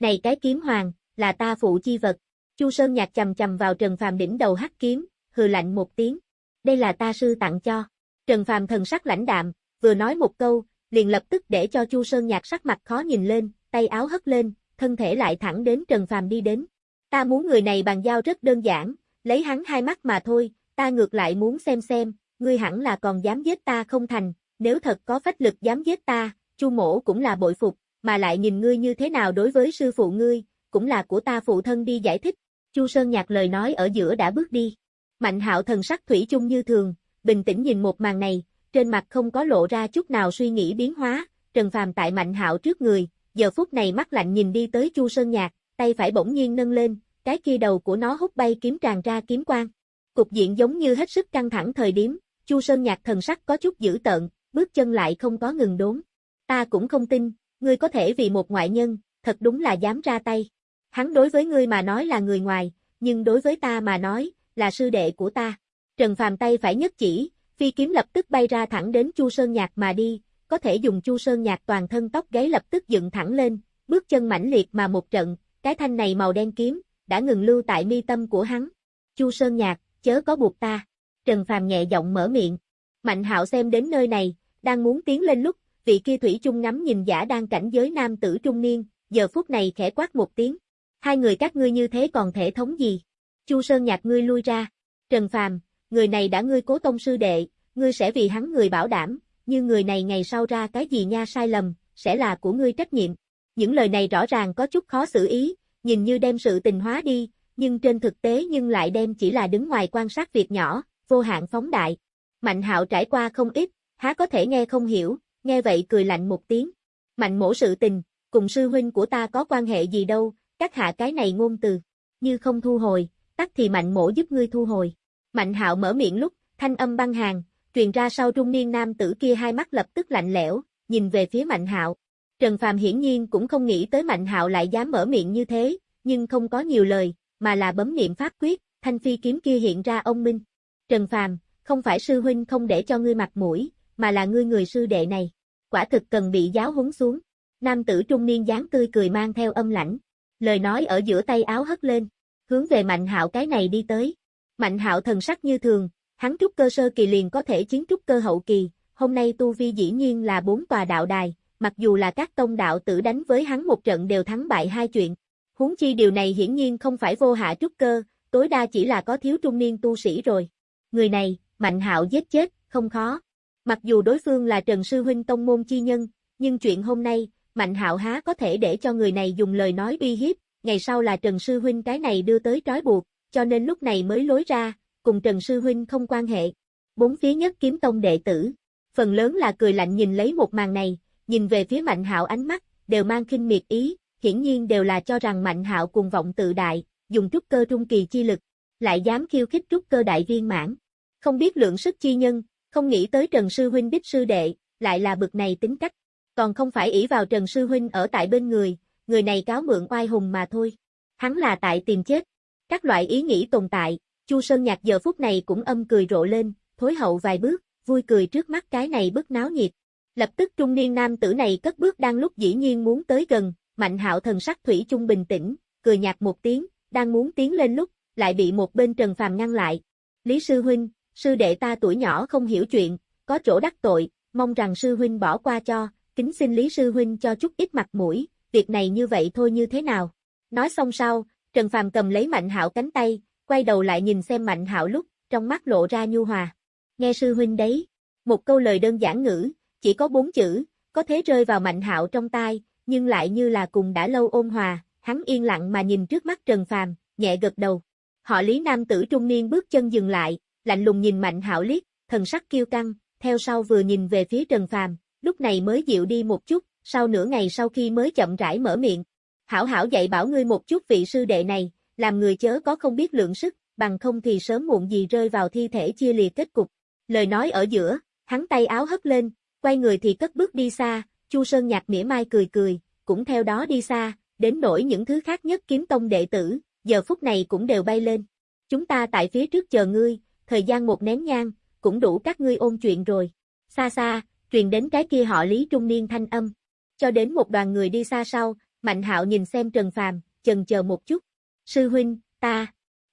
Này cái kiếm hoàng, là ta phụ chi vật. Chu Sơn Nhạc chầm chầm vào Trần Phàm đỉnh đầu hắc kiếm, hừ lạnh một tiếng. Đây là ta sư tặng cho. Trần Phàm thần sắc lãnh đạm, vừa nói một câu, liền lập tức để cho Chu Sơn Nhạc sắc mặt khó nhìn lên, tay áo hất lên, thân thể lại thẳng đến Trần Phàm đi đến. Ta muốn người này bàn giao rất đơn giản, lấy hắn hai mắt mà thôi, ta ngược lại muốn xem xem, ngươi hẳn là còn dám giết ta không thành, nếu thật có phách lực dám giết ta, Chu Mỗ cũng là bội phục, mà lại nhìn ngươi như thế nào đối với sư phụ ngươi, cũng là của ta phụ thân đi giải thích. Chu Sơn Nhạc lời nói ở giữa đã bước đi. Mạnh Hạo thần sắc thủy chung như thường, bình tĩnh nhìn một màn này, trên mặt không có lộ ra chút nào suy nghĩ biến hóa, Trần Phàm tại Mạnh Hạo trước người, giờ phút này mắt lạnh nhìn đi tới Chu Sơn Nhạc, tay phải bỗng nhiên nâng lên, cái kia đầu của nó hút bay kiếm tràn ra kiếm quang. Cục diện giống như hết sức căng thẳng thời điểm, Chu Sơn Nhạc thần sắc có chút dữ tợn, bước chân lại không có ngừng đốn. Ta cũng không tin, ngươi có thể vì một ngoại nhân, thật đúng là dám ra tay. Hắn đối với ngươi mà nói là người ngoài, nhưng đối với ta mà nói, là sư đệ của ta. Trần Phàm tay phải nhất chỉ, phi kiếm lập tức bay ra thẳng đến Chu Sơn Nhạc mà đi, có thể dùng Chu Sơn Nhạc toàn thân tóc gáy lập tức dựng thẳng lên, bước chân mãnh liệt mà một trận, cái thanh này màu đen kiếm, đã ngừng lưu tại mi tâm của hắn. Chu Sơn Nhạc, chớ có buộc ta. Trần Phàm nhẹ giọng mở miệng. Mạnh hạo xem đến nơi này, đang muốn tiến lên lúc, vị kia thủy chung ngắm nhìn giả đang cảnh giới nam tử trung niên, giờ phút này khẽ quát một tiếng. Hai người các ngươi như thế còn thể thống gì? Chu Sơn Nhạc ngươi lui ra. Trần Phàm, người này đã ngươi cố tông sư đệ, ngươi sẽ vì hắn người bảo đảm, nhưng người này ngày sau ra cái gì nha sai lầm, sẽ là của ngươi trách nhiệm. Những lời này rõ ràng có chút khó xử ý, nhìn như đem sự tình hóa đi, nhưng trên thực tế nhưng lại đem chỉ là đứng ngoài quan sát việc nhỏ, vô hạn phóng đại. Mạnh hạo trải qua không ít, há có thể nghe không hiểu, nghe vậy cười lạnh một tiếng. Mạnh mổ sự tình, cùng sư huynh của ta có quan hệ gì đâu, các hạ cái này ngôn từ, như không thu hồi, tắt thì mạnh mổ giúp ngươi thu hồi. Mạnh hạo mở miệng lúc, thanh âm băng hàng, truyền ra sau trung niên nam tử kia hai mắt lập tức lạnh lẽo, nhìn về phía mạnh hạo. Trần Phàm hiển nhiên cũng không nghĩ tới mạnh hạo lại dám mở miệng như thế, nhưng không có nhiều lời, mà là bấm niệm pháp quyết, thanh phi kiếm kia hiện ra ông Minh. Trần Phàm, không phải sư huynh không để cho ngươi mặt mũi, mà là ngươi người sư đệ này. Quả thực cần bị giáo huấn xuống. Nam tử trung niên dáng tươi cười mang theo âm lãnh. Lời nói ở giữa tay áo hất lên, hướng về Mạnh Hạo cái này đi tới. Mạnh Hạo thần sắc như thường, hắn trúc cơ sơ kỳ liền có thể chiến trúc cơ hậu kỳ, hôm nay tu vi dĩ nhiên là bốn tòa đạo đài, mặc dù là các tông đạo tử đánh với hắn một trận đều thắng bại hai chuyện. Huống chi điều này hiển nhiên không phải vô hạ trúc cơ, tối đa chỉ là có thiếu trung niên tu sĩ rồi. Người này, Mạnh Hạo giết chết, không khó. Mặc dù đối phương là Trần Sư Huynh Tông Môn Chi Nhân, nhưng chuyện hôm nay, Mạnh Hạo há có thể để cho người này dùng lời nói uy hiếp, ngày sau là Trần Sư Huynh cái này đưa tới trói buộc, cho nên lúc này mới lối ra, cùng Trần Sư Huynh không quan hệ. Bốn phía nhất kiếm tông đệ tử, phần lớn là cười lạnh nhìn lấy một màn này, nhìn về phía Mạnh Hạo ánh mắt, đều mang kinh miệt ý, hiển nhiên đều là cho rằng Mạnh Hạo cùng vọng tự đại, dùng trúc cơ trung kỳ chi lực, lại dám khiêu khích trúc cơ đại viên mãn. Không biết lượng sức chi nhân, không nghĩ tới Trần Sư Huynh biết sư đệ, lại là bực này tính cách. Còn không phải ỷ vào Trần Sư Huynh ở tại bên người, người này cáo mượn oai hùng mà thôi. Hắn là tại tìm chết. Các loại ý nghĩ tồn tại, Chu Sơn Nhạc giờ phút này cũng âm cười rộ lên, thối hậu vài bước, vui cười trước mắt cái này bức náo nhiệt. Lập tức trung niên nam tử này cất bước đang lúc dĩ nhiên muốn tới gần, mạnh hạo thần sắc thủy chung bình tĩnh, cười nhạt một tiếng, đang muốn tiến lên lúc, lại bị một bên Trần Phàm ngăn lại. Lý Sư Huynh, sư đệ ta tuổi nhỏ không hiểu chuyện, có chỗ đắc tội, mong rằng sư huynh bỏ qua cho, kính xin Lý sư huynh cho chút ít mặt mũi, việc này như vậy thôi như thế nào. Nói xong sau, Trần Phàm cầm lấy Mạnh Hạo cánh tay, quay đầu lại nhìn xem Mạnh Hạo lúc, trong mắt lộ ra nhu hòa. Nghe sư huynh đấy, một câu lời đơn giản ngữ, chỉ có bốn chữ, có thế rơi vào Mạnh Hạo trong tai, nhưng lại như là cùng đã lâu ôn hòa, hắn yên lặng mà nhìn trước mắt Trần Phàm, nhẹ gật đầu. Họ Lý nam tử trung niên bước chân dừng lại, lạnh lùng nhìn Mạnh Hạo liếc, thần sắc kiêu căng, theo sau vừa nhìn về phía Trần Phàm, lúc này mới dịu đi một chút, sau nửa ngày sau khi mới chậm rãi mở miệng. Hảo hảo dạy bảo ngươi một chút vị sư đệ này, làm người chớ có không biết lượng sức, bằng không thì sớm muộn gì rơi vào thi thể chia lìa kết cục. Lời nói ở giữa, hắn tay áo hất lên, quay người thì cất bước đi xa, Chu Sơn Nhạc mỉa mai cười cười, cũng theo đó đi xa, đến nỗi những thứ khác nhất kiếm tông đệ tử, giờ phút này cũng đều bay lên. Chúng ta tại phía trước chờ ngươi, thời gian một nén nhang, cũng đủ các ngươi ôn chuyện rồi. Xa xa, truyền đến cái kia họ Lý Trung Niên thanh âm. Cho đến một đoàn người đi xa sau, Mạnh hạo nhìn xem Trần Phàm, chần chờ một chút. Sư huynh, ta,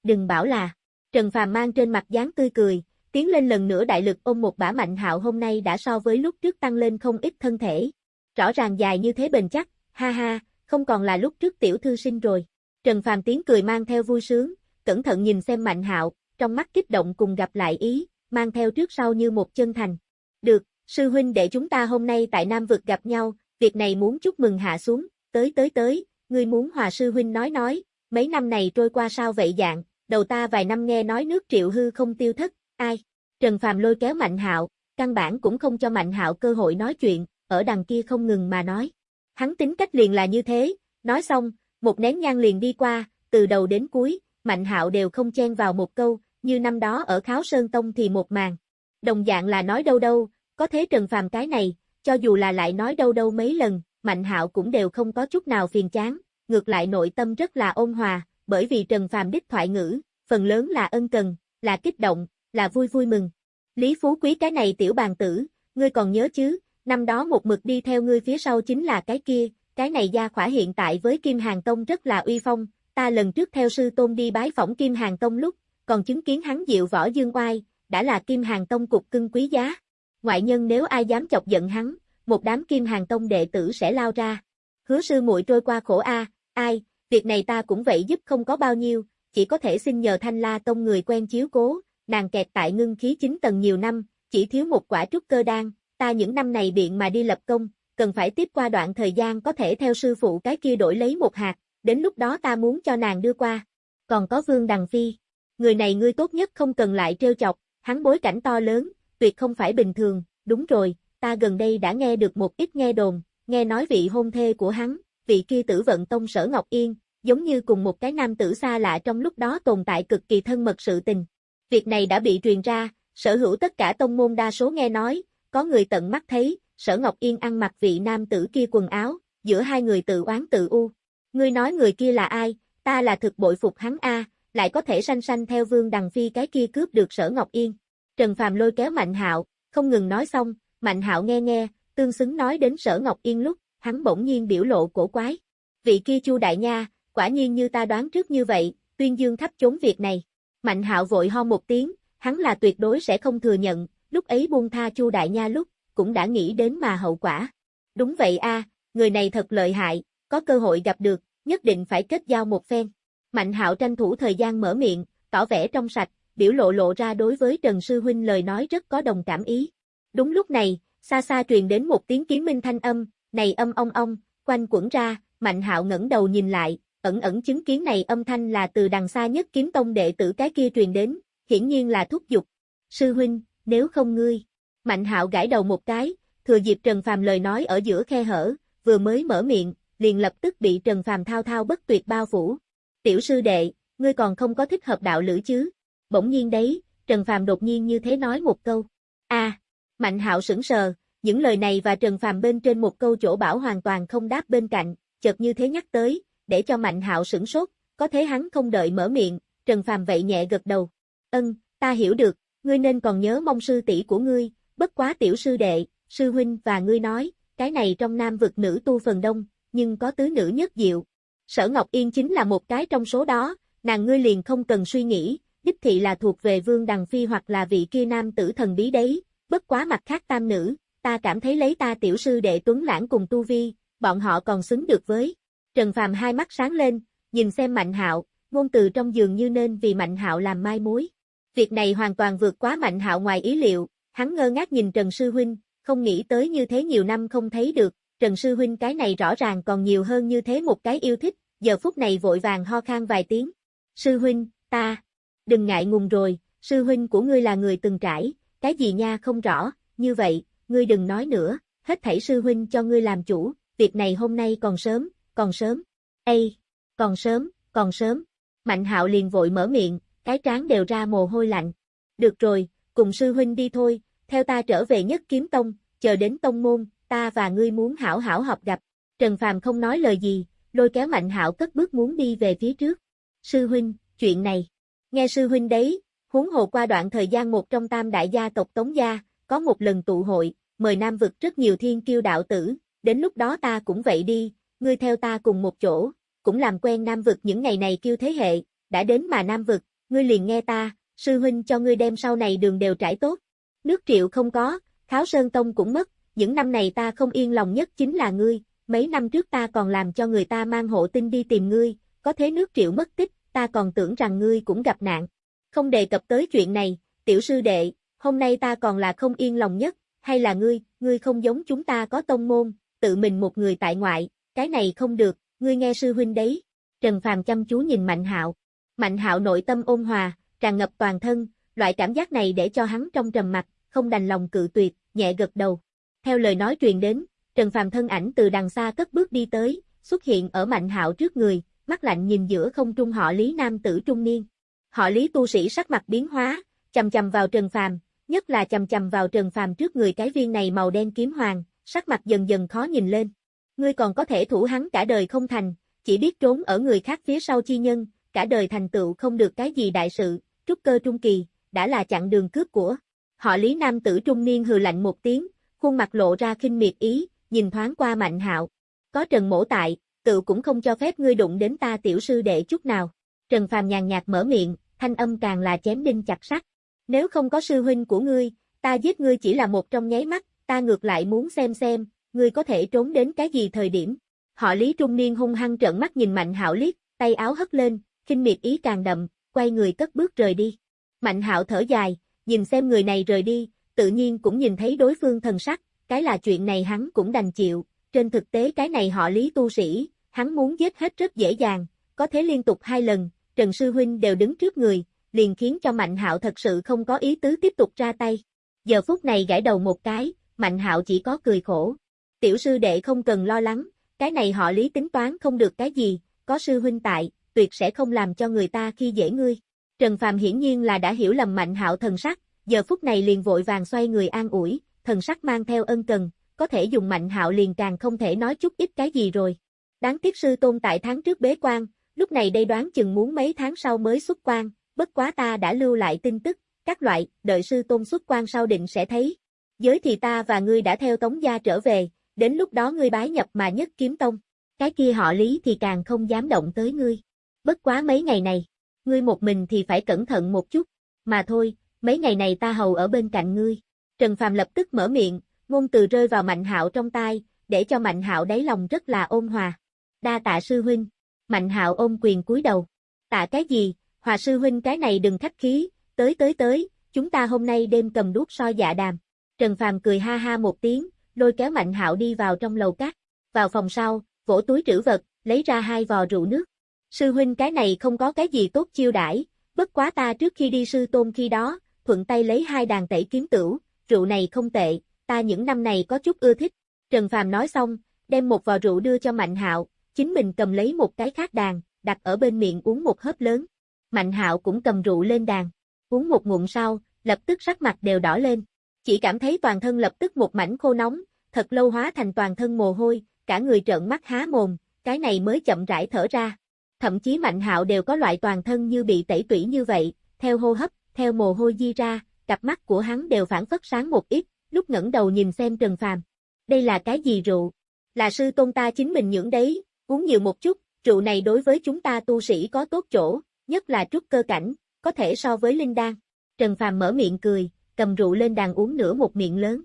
đừng bảo là. Trần Phàm mang trên mặt dáng tươi cười, tiến lên lần nữa đại lực ôm một bả Mạnh hạo hôm nay đã so với lúc trước tăng lên không ít thân thể. Rõ ràng dài như thế bền chắc, ha ha, không còn là lúc trước tiểu thư sinh rồi. Trần Phàm tiếng cười mang theo vui sướng, cẩn thận nhìn xem Mạnh Hạo, trong mắt kích động cùng gặp lại ý, mang theo trước sau như một chân thành. Được, sư huynh để chúng ta hôm nay tại Nam vực gặp nhau, việc này muốn chúc mừng hạ xuống, tới tới tới, ngươi muốn hòa sư huynh nói nói, mấy năm này trôi qua sao vậy dạng, đầu ta vài năm nghe nói nước triệu hư không tiêu thất, ai? Trần Phàm lôi kéo Mạnh Hạo, căn bản cũng không cho Mạnh Hạo cơ hội nói chuyện, ở đằng kia không ngừng mà nói. Hắn tính cách liền là như thế, nói xong, một nén nhang liền đi qua, từ đầu đến cuối, Mạnh Hạo đều không chen vào một câu, như năm đó ở Kháo Sơn Tông thì một màn. Đồng dạng là nói đâu đâu, có thế Trần Phàm cái này, cho dù là lại nói đâu đâu mấy lần, Mạnh Hạo cũng đều không có chút nào phiền chán, ngược lại nội tâm rất là ôn hòa, bởi vì Trần Phàm đích thoại ngữ, phần lớn là ân cần, là kích động, là vui vui mừng. Lý Phú Quý cái này tiểu bàn tử, ngươi còn nhớ chứ, năm đó một mực đi theo ngươi phía sau chính là cái kia, cái này gia khỏa hiện tại với Kim Hàng Tông rất là uy phong, ta lần trước theo sư tôn đi bái phỏng Kim Hàng Tông lúc, còn chứng kiến hắn diệu võ dương oai, đã là Kim Hàng Tông cục cưng quý giá. Ngoại nhân nếu ai dám chọc giận hắn, một đám Kim Hàng Tông đệ tử sẽ lao ra. Hứa sư muội trôi qua khổ a, ai, việc này ta cũng vậy giúp không có bao nhiêu, chỉ có thể xin nhờ Thanh La Tông người quen chiếu cố, nàng kẹt tại ngưng khí chính tầng nhiều năm, chỉ thiếu một quả trúc cơ đan, ta những năm này biện mà đi lập công, cần phải tiếp qua đoạn thời gian có thể theo sư phụ cái kia đổi lấy một hạt, đến lúc đó ta muốn cho nàng đưa qua. Còn có Vương Đằng Phi, người này ngươi tốt nhất không cần lại trêu chọc, hắn bối cảnh to lớn, tuyệt không phải bình thường, đúng rồi, ta gần đây đã nghe được một ít nghe đồn, nghe nói vị hôn thê của hắn, vị kia tử vận tông sở Ngọc Yên, giống như cùng một cái nam tử xa lạ trong lúc đó tồn tại cực kỳ thân mật sự tình. Việc này đã bị truyền ra, sở hữu tất cả tông môn đa số nghe nói, có người tận mắt thấy, sở Ngọc Yên ăn mặc vị nam tử kia quần áo, giữa hai người tự oán tự u. Ngươi nói người kia là ai, ta là thực bội phục hắn a, lại có thể sanh sanh theo Vương Đằng Phi cái kia cướp được sở Ngọc Yên. Trần Phàm lôi kéo Mạnh Hạo, không ngừng nói xong, Mạnh Hạo nghe nghe, tương xứng nói đến sở Ngọc Yên lúc, hắn bỗng nhiên biểu lộ cổ quái. Vị kia Chu đại nha, quả nhiên như ta đoán trước như vậy, tuyên dương thấp chốn việc này. Mạnh Hạo vội ho một tiếng, hắn là tuyệt đối sẽ không thừa nhận, lúc ấy buông tha Chu đại nha lúc, cũng đã nghĩ đến mà hậu quả. Đúng vậy a, người này thật lợi hại, có cơ hội gặp được, nhất định phải kết giao một phen. Mạnh hạo tranh thủ thời gian mở miệng, tỏ vẻ trong sạch, biểu lộ lộ ra đối với Trần Sư Huynh lời nói rất có đồng cảm ý. Đúng lúc này, xa xa truyền đến một tiếng kiếm minh thanh âm, này âm ong ong, quanh quẩn ra, Mạnh hạo ngẩng đầu nhìn lại, ẩn ẩn chứng kiến này âm thanh là từ đằng xa nhất kiếm tông đệ tử cái kia truyền đến, hiển nhiên là thúc giục. Sư Huynh, nếu không ngươi. Mạnh hạo gãi đầu một cái, thừa dịp Trần Phàm lời nói ở giữa khe hở, vừa mới mở miệng, liền lập tức bị Trần Phàm thao thao bất tuyệt bao phủ. Tiểu sư đệ, ngươi còn không có thích hợp đạo lữ chứ? Bỗng nhiên đấy, Trần Phàm đột nhiên như thế nói một câu. A, Mạnh Hạo sững sờ, những lời này và Trần Phàm bên trên một câu chỗ bảo hoàn toàn không đáp bên cạnh, chợt như thế nhắc tới, để cho Mạnh Hạo sững sốt, có thế hắn không đợi mở miệng, Trần Phàm vậy nhẹ gật đầu. Ân, ta hiểu được, ngươi nên còn nhớ mong sư tỷ của ngươi, bất quá tiểu sư đệ, sư huynh và ngươi nói, cái này trong nam vực nữ tu phần đông, nhưng có tứ nữ nhất diệu. Sở Ngọc Yên chính là một cái trong số đó, nàng ngươi liền không cần suy nghĩ, đích thị là thuộc về Vương Đằng Phi hoặc là vị kia nam tử thần bí đấy, bất quá mặt khác tam nữ, ta cảm thấy lấy ta tiểu sư đệ Tuấn Lãng cùng Tu Vi, bọn họ còn xứng được với. Trần Phàm hai mắt sáng lên, nhìn xem Mạnh Hạo, ngôn từ trong giường như nên vì Mạnh Hạo làm mai mối. Việc này hoàn toàn vượt quá Mạnh Hạo ngoài ý liệu, hắn ngơ ngác nhìn Trần Sư Huynh, không nghĩ tới như thế nhiều năm không thấy được, Trần Sư Huynh cái này rõ ràng còn nhiều hơn như thế một cái yêu thích, giờ phút này vội vàng ho khan vài tiếng. Sư Huynh, ta, đừng ngại ngùng rồi, Sư Huynh của ngươi là người từng trải, cái gì nha không rõ, như vậy, ngươi đừng nói nữa, hết thảy Sư Huynh cho ngươi làm chủ, việc này hôm nay còn sớm, còn sớm. Ê, còn sớm, còn sớm. Mạnh hạo liền vội mở miệng, cái trán đều ra mồ hôi lạnh. Được rồi, cùng sư huynh đi thôi, theo ta trở về nhất kiếm tông, chờ đến tông môn, ta và ngươi muốn hảo hảo họp gặp. Trần Phàm không nói lời gì, lôi kéo Mạnh Hạo cất bước muốn đi về phía trước. Sư huynh, chuyện này. Nghe sư huynh đấy, huống hồ qua đoạn thời gian một trong tam đại gia tộc Tống Gia, có một lần tụ hội, mời Nam vực rất nhiều thiên kiêu đạo tử, đến lúc đó ta cũng vậy đi, ngươi theo ta cùng một chỗ, cũng làm quen Nam vực những ngày này kêu thế hệ, đã đến mà Nam vực, ngươi liền nghe ta, sư huynh cho ngươi đem sau này đường đều trải tốt. Nước triệu không có, Kháo Sơn Tông cũng mất, những năm này ta không yên lòng nhất chính là ngươi, mấy năm trước ta còn làm cho người ta mang hộ tin đi tìm ngươi, có thế nước triệu mất tích, ta còn tưởng rằng ngươi cũng gặp nạn. Không đề cập tới chuyện này, tiểu sư đệ, hôm nay ta còn là không yên lòng nhất, hay là ngươi, ngươi không giống chúng ta có tông môn, tự mình một người tại ngoại, cái này không được, ngươi nghe sư huynh đấy. Trần Phàm chăm chú nhìn Mạnh Hạo. Mạnh Hạo nội tâm ôn hòa, tràn ngập toàn thân, loại cảm giác này để cho hắn trong trầm mặt, không đành lòng cự tuyệt, nhẹ gật đầu. Theo lời nói truyền đến, Trần Phàm thân ảnh từ đằng xa cất bước đi tới, xuất hiện ở Mạnh Hạo trước người, mắt lạnh nhìn giữa không trung họ Lý nam tử trung niên. Họ Lý tu sĩ sắc mặt biến hóa, chầm chầm vào Trần Phàm, nhất là chầm chầm vào Trần Phàm trước người cái viên này màu đen kiếm hoàng, sắc mặt dần dần khó nhìn lên. Ngươi còn có thể thủ hắn cả đời không thành, chỉ biết trốn ở người khác phía sau chi nhân, cả đời thành tựu không được cái gì đại sự, trúc cơ trung kỳ, đã là chặn đường cướp của. Họ Lý nam tử trung niên hừ lạnh một tiếng, khuôn mặt lộ ra khinh miệt ý, nhìn thoáng qua Mạnh Hạo. Có Trần Mỗ tại, tự cũng không cho phép ngươi đụng đến ta tiểu sư đệ chút nào. Trần Phàm nhàn nhạt mở miệng, thanh âm càng là chém đinh chặt sắt. Nếu không có sư huynh của ngươi, ta giết ngươi chỉ là một trong nháy mắt, ta ngược lại muốn xem xem, ngươi có thể trốn đến cái gì thời điểm. Họ Lý Trung Niên hung hăng trợn mắt nhìn Mạnh Hạo liếc, tay áo hất lên, khinh miệt ý càng đậm, quay người cất bước rời đi. Mạnh Hạo thở dài, nhìn xem người này rời đi, tự nhiên cũng nhìn thấy đối phương thần sắc, cái là chuyện này hắn cũng đành chịu, trên thực tế cái này họ Lý tu sĩ, hắn muốn giết hết rất dễ dàng, có thế liên tục hai lần, Trần Sư Huynh đều đứng trước người, liền khiến cho Mạnh Hạo thật sự không có ý tứ tiếp tục ra tay. Giờ phút này gãi đầu một cái, Mạnh Hạo chỉ có cười khổ. Tiểu sư đệ không cần lo lắng, cái này họ lý tính toán không được cái gì, có sư huynh tại, tuyệt sẽ không làm cho người ta khi dễ ngươi. Trần Phàm hiển nhiên là đã hiểu lầm Mạnh Hạo thần sắc, giờ phút này liền vội vàng xoay người an ủi, thần sắc mang theo ân cần, có thể dùng Mạnh Hạo liền càng không thể nói chút ít cái gì rồi. Đáng tiếc sư tôn tại tháng trước bế quan, lúc này đây đoán chừng muốn mấy tháng sau mới xuất quan, bất quá ta đã lưu lại tin tức, các loại, đợi sư tôn xuất quan sau định sẽ thấy. Giới thì ta và ngươi đã theo tống gia trở về, đến lúc đó ngươi bái nhập mà nhất kiếm tông. Cái kia họ lý thì càng không dám động tới ngươi. Bất quá mấy ngày này, ngươi một mình thì phải cẩn thận một chút, mà thôi, mấy ngày này ta hầu ở bên cạnh ngươi. Trần Phàm lập tức mở miệng, ngôn từ rơi vào Mạnh Hạo trong tai, để cho Mạnh Hạo đáy lòng rất là ôn hòa. Đa tạ sư huynh. Mạnh Hạo ôm quyền cúi đầu. Tạ cái gì, Hòa sư huynh cái này đừng khách khí, tới tới tới, chúng ta hôm nay đêm cầm đuốc so dạ đàm. Trần Phàm cười ha ha một tiếng, lôi kéo Mạnh Hạo đi vào trong lầu cát. Vào phòng sau, vỗ túi trữ vật, lấy ra hai vò rượu nước. Sư huynh cái này không có cái gì tốt chiêu đãi, bất quá ta trước khi đi sư tôn khi đó, thuận tay lấy hai đàn tẩy kiếm tửu, rượu này không tệ, ta những năm này có chút ưa thích. Trần Phàm nói xong, đem một vò rượu đưa cho Mạnh Hạo, chính mình cầm lấy một cái khác đàn, đặt ở bên miệng uống một hớp lớn. Mạnh Hạo cũng cầm rượu lên đàn, uống một ngụm sau, lập tức sắc mặt đều đỏ lên, chỉ cảm thấy toàn thân lập tức một mảnh khô nóng, thật lâu hóa thành toàn thân mồ hôi, cả người trợn mắt há mồm, cái này mới chậm rãi thở ra. Thậm chí Mạnh Hạo đều có loại toàn thân như bị tẩy tủy như vậy, theo hô hấp, theo mồ hôi di ra, cặp mắt của hắn đều phản phất sáng một ít, lúc ngẩng đầu nhìn xem Trần Phàm. Đây là cái gì rượu? Là sư tôn ta chính mình nhưỡng đấy, uống nhiều một chút, rượu này đối với chúng ta tu sĩ có tốt chỗ, nhất là trúc cơ cảnh, có thể so với linh đan. Trần Phàm mở miệng cười, cầm rượu lên đàn uống nửa một miệng lớn.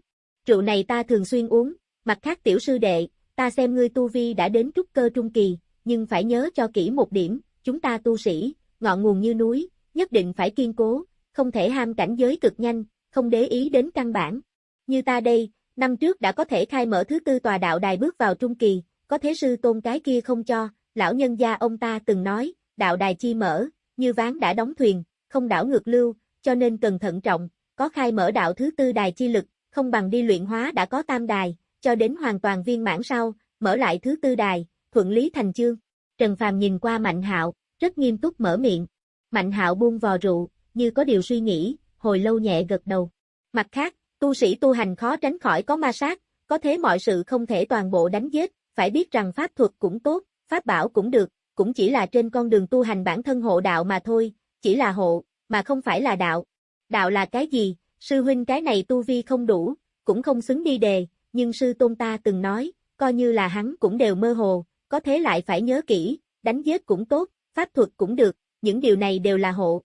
Rượu này ta thường xuyên uống, mặt khác tiểu sư đệ, ta xem ngươi tu vi đã đến trúc cơ trung kỳ, nhưng phải nhớ cho kỹ một điểm, chúng ta tu sĩ, ngọn nguồn như núi, nhất định phải kiên cố, không thể ham cảnh giới cực nhanh, không để ý đến căn bản. Như ta đây, năm trước đã có thể khai mở thứ tư tòa đạo đài bước vào trung kỳ, có thế sư tôn cái kia không cho, lão nhân gia ông ta từng nói, đạo đài chi mở, như ván đã đóng thuyền, không đảo ngược lưu, cho nên cần thận trọng, có khai mở đạo thứ tư đài chi lực, không bằng đi luyện hóa đã có tam đài, cho đến hoàn toàn viên mãn sau, mở lại thứ tư đài, thuận lý thành chương. Trần Phàm nhìn qua Mạnh Hạo, rất nghiêm túc mở miệng. Mạnh Hạo buông vò rượu, như có điều suy nghĩ, hồi lâu nhẹ gật đầu. Mặt khác, tu sĩ tu hành khó tránh khỏi có ma sát, có thế mọi sự không thể toàn bộ đánh giết, phải biết rằng pháp thuật cũng tốt, pháp bảo cũng được, cũng chỉ là trên con đường tu hành bản thân hộ đạo mà thôi, chỉ là hộ, mà không phải là đạo. Đạo là cái gì? Sư huynh cái này tu vi không đủ, cũng không xứng đi đề, nhưng sư tôn ta từng nói, coi như là hắn cũng đều mơ hồ, có thế lại phải nhớ kỹ, đánh giết cũng tốt, pháp thuật cũng được, những điều này đều là hộ.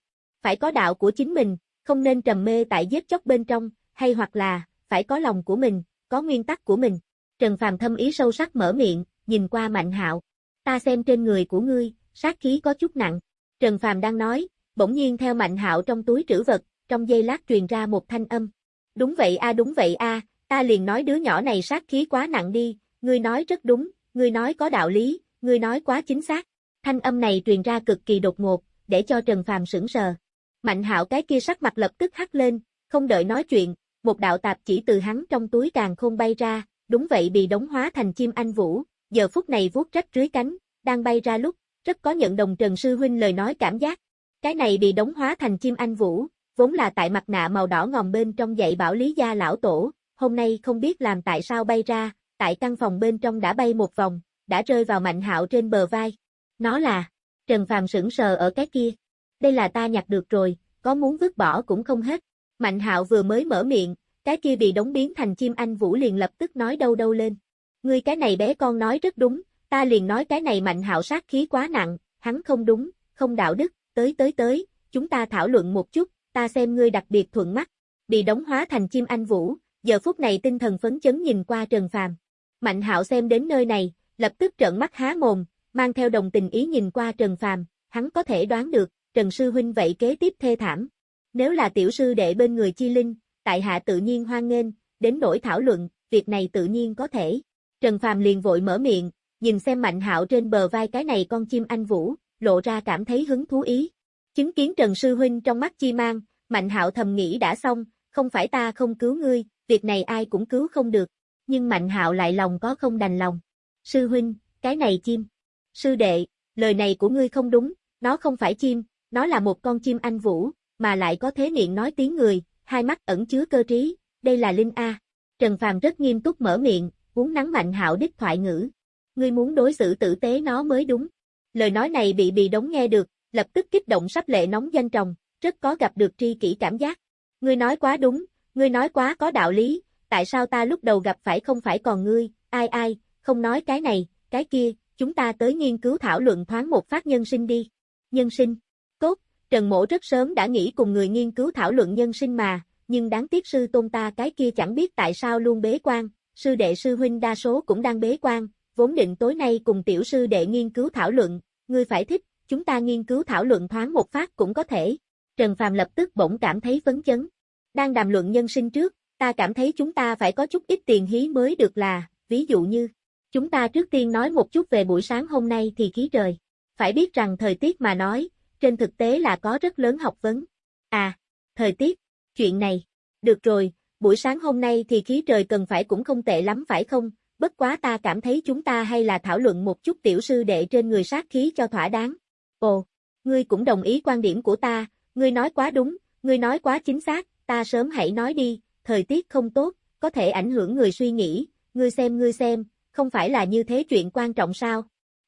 Phải có đạo của chính mình, không nên trầm mê tại giết chóc bên trong, hay hoặc là, phải có lòng của mình, có nguyên tắc của mình. Trần Phàm thâm ý sâu sắc mở miệng, nhìn qua Mạnh Hạo. Ta xem trên người của ngươi, sát khí có chút nặng. Trần Phàm đang nói, bỗng nhiên theo Mạnh Hạo trong túi trữ vật, trong giây lát truyền ra một thanh âm. Đúng vậy a đúng vậy a, ta liền nói đứa nhỏ này sát khí quá nặng đi, ngươi nói rất đúng, ngươi nói có đạo lý, ngươi nói quá chính xác. Thanh âm này truyền ra cực kỳ đột ngột, để cho Trần Phàm sững sờ. Mạnh hạo cái kia sắc mặt lập tức hắt lên, không đợi nói chuyện, một đạo tạp chỉ từ hắn trong túi càng khôn bay ra, đúng vậy bị đóng hóa thành chim anh vũ, giờ phút này vuốt rách dưới cánh, đang bay ra lúc, rất có nhận đồng Trần Sư Huynh lời nói cảm giác. Cái này bị đóng hóa thành chim anh vũ, vốn là tại mặt nạ màu đỏ ngòm bên trong dạy bảo lý gia lão tổ, hôm nay không biết làm tại sao bay ra, tại căn phòng bên trong đã bay một vòng, đã rơi vào mạnh hạo trên bờ vai. Nó là, Trần Phàm sững sờ ở cái kia. Đây là ta nhặt được rồi, có muốn vứt bỏ cũng không hết. Mạnh hạo vừa mới mở miệng, cái kia bị đóng biến thành chim anh vũ liền lập tức nói đâu đâu lên. Ngươi cái này bé con nói rất đúng, ta liền nói cái này mạnh hạo sát khí quá nặng, hắn không đúng, không đạo đức, tới tới tới, chúng ta thảo luận một chút, ta xem ngươi đặc biệt thuận mắt. Bị đóng hóa thành chim anh vũ, giờ phút này tinh thần phấn chấn nhìn qua Trần Phàm. Mạnh hạo xem đến nơi này, lập tức trợn mắt há mồm, mang theo đồng tình ý nhìn qua Trần Phàm, hắn có thể đoán được, Trần Sư Huynh vậy kế tiếp thê thảm. Nếu là tiểu sư đệ bên người chi linh, tại hạ tự nhiên hoan nghênh, đến nỗi thảo luận, việc này tự nhiên có thể. Trần Phàm liền vội mở miệng, nhìn xem Mạnh Hạo trên bờ vai cái này con chim anh vũ, lộ ra cảm thấy hứng thú ý. Chứng kiến Trần Sư Huynh trong mắt chi mang, Mạnh Hạo thầm nghĩ đã xong, không phải ta không cứu ngươi, việc này ai cũng cứu không được. Nhưng Mạnh Hạo lại lòng có không đành lòng. Sư Huynh, cái này chim. Sư đệ, lời này của ngươi không đúng, nó không phải chim, nó là một con chim anh vũ, mà lại có thế miệng nói tiếng người, hai mắt ẩn chứa cơ trí, đây là Linh A. Trần Phàm rất nghiêm túc mở miệng, muốn nắng mạnh hạo đích thoại ngữ. Ngươi muốn đối xử tử tế nó mới đúng. Lời nói này bị bị đống nghe được, lập tức kích động sắp lệ nóng danh tròng, rất có gặp được tri kỷ cảm giác. Ngươi nói quá đúng, ngươi nói quá có đạo lý, tại sao ta lúc đầu gặp phải không phải còn ngươi, ai ai, không nói cái này, cái kia, chúng ta tới nghiên cứu thảo luận thoáng một phát nhân sinh đi. Nhân sinh. Cốt, Trần Mỗ rất sớm đã nghĩ cùng người nghiên cứu thảo luận nhân sinh mà, nhưng đáng tiếc sư tôn ta cái kia chẳng biết tại sao luôn bế quan, sư đệ sư huynh đa số cũng đang bế quan, vốn định tối nay cùng tiểu sư đệ nghiên cứu thảo luận, ngươi phải thích, chúng ta nghiên cứu thảo luận thoáng một phát cũng có thể. Trần Phàm lập tức bỗng cảm thấy phấn chấn. Đang đàm luận nhân sinh trước, ta cảm thấy chúng ta phải có chút ít tiền hí mới được là, ví dụ như, chúng ta trước tiên nói một chút về buổi sáng hôm nay thì khí trời. Phải biết rằng thời tiết mà nói, trên thực tế là có rất lớn học vấn. À, thời tiết, chuyện này, được rồi, buổi sáng hôm nay thì khí trời cần phải cũng không tệ lắm phải không, bất quá ta cảm thấy chúng ta hay là thảo luận một chút tiểu sư đệ trên người sát khí cho thỏa đáng. Ồ, ngươi cũng đồng ý quan điểm của ta, ngươi nói quá đúng, ngươi nói quá chính xác, ta sớm hãy nói đi, thời tiết không tốt, có thể ảnh hưởng người suy nghĩ, ngươi xem ngươi xem, không phải là như thế chuyện quan trọng sao?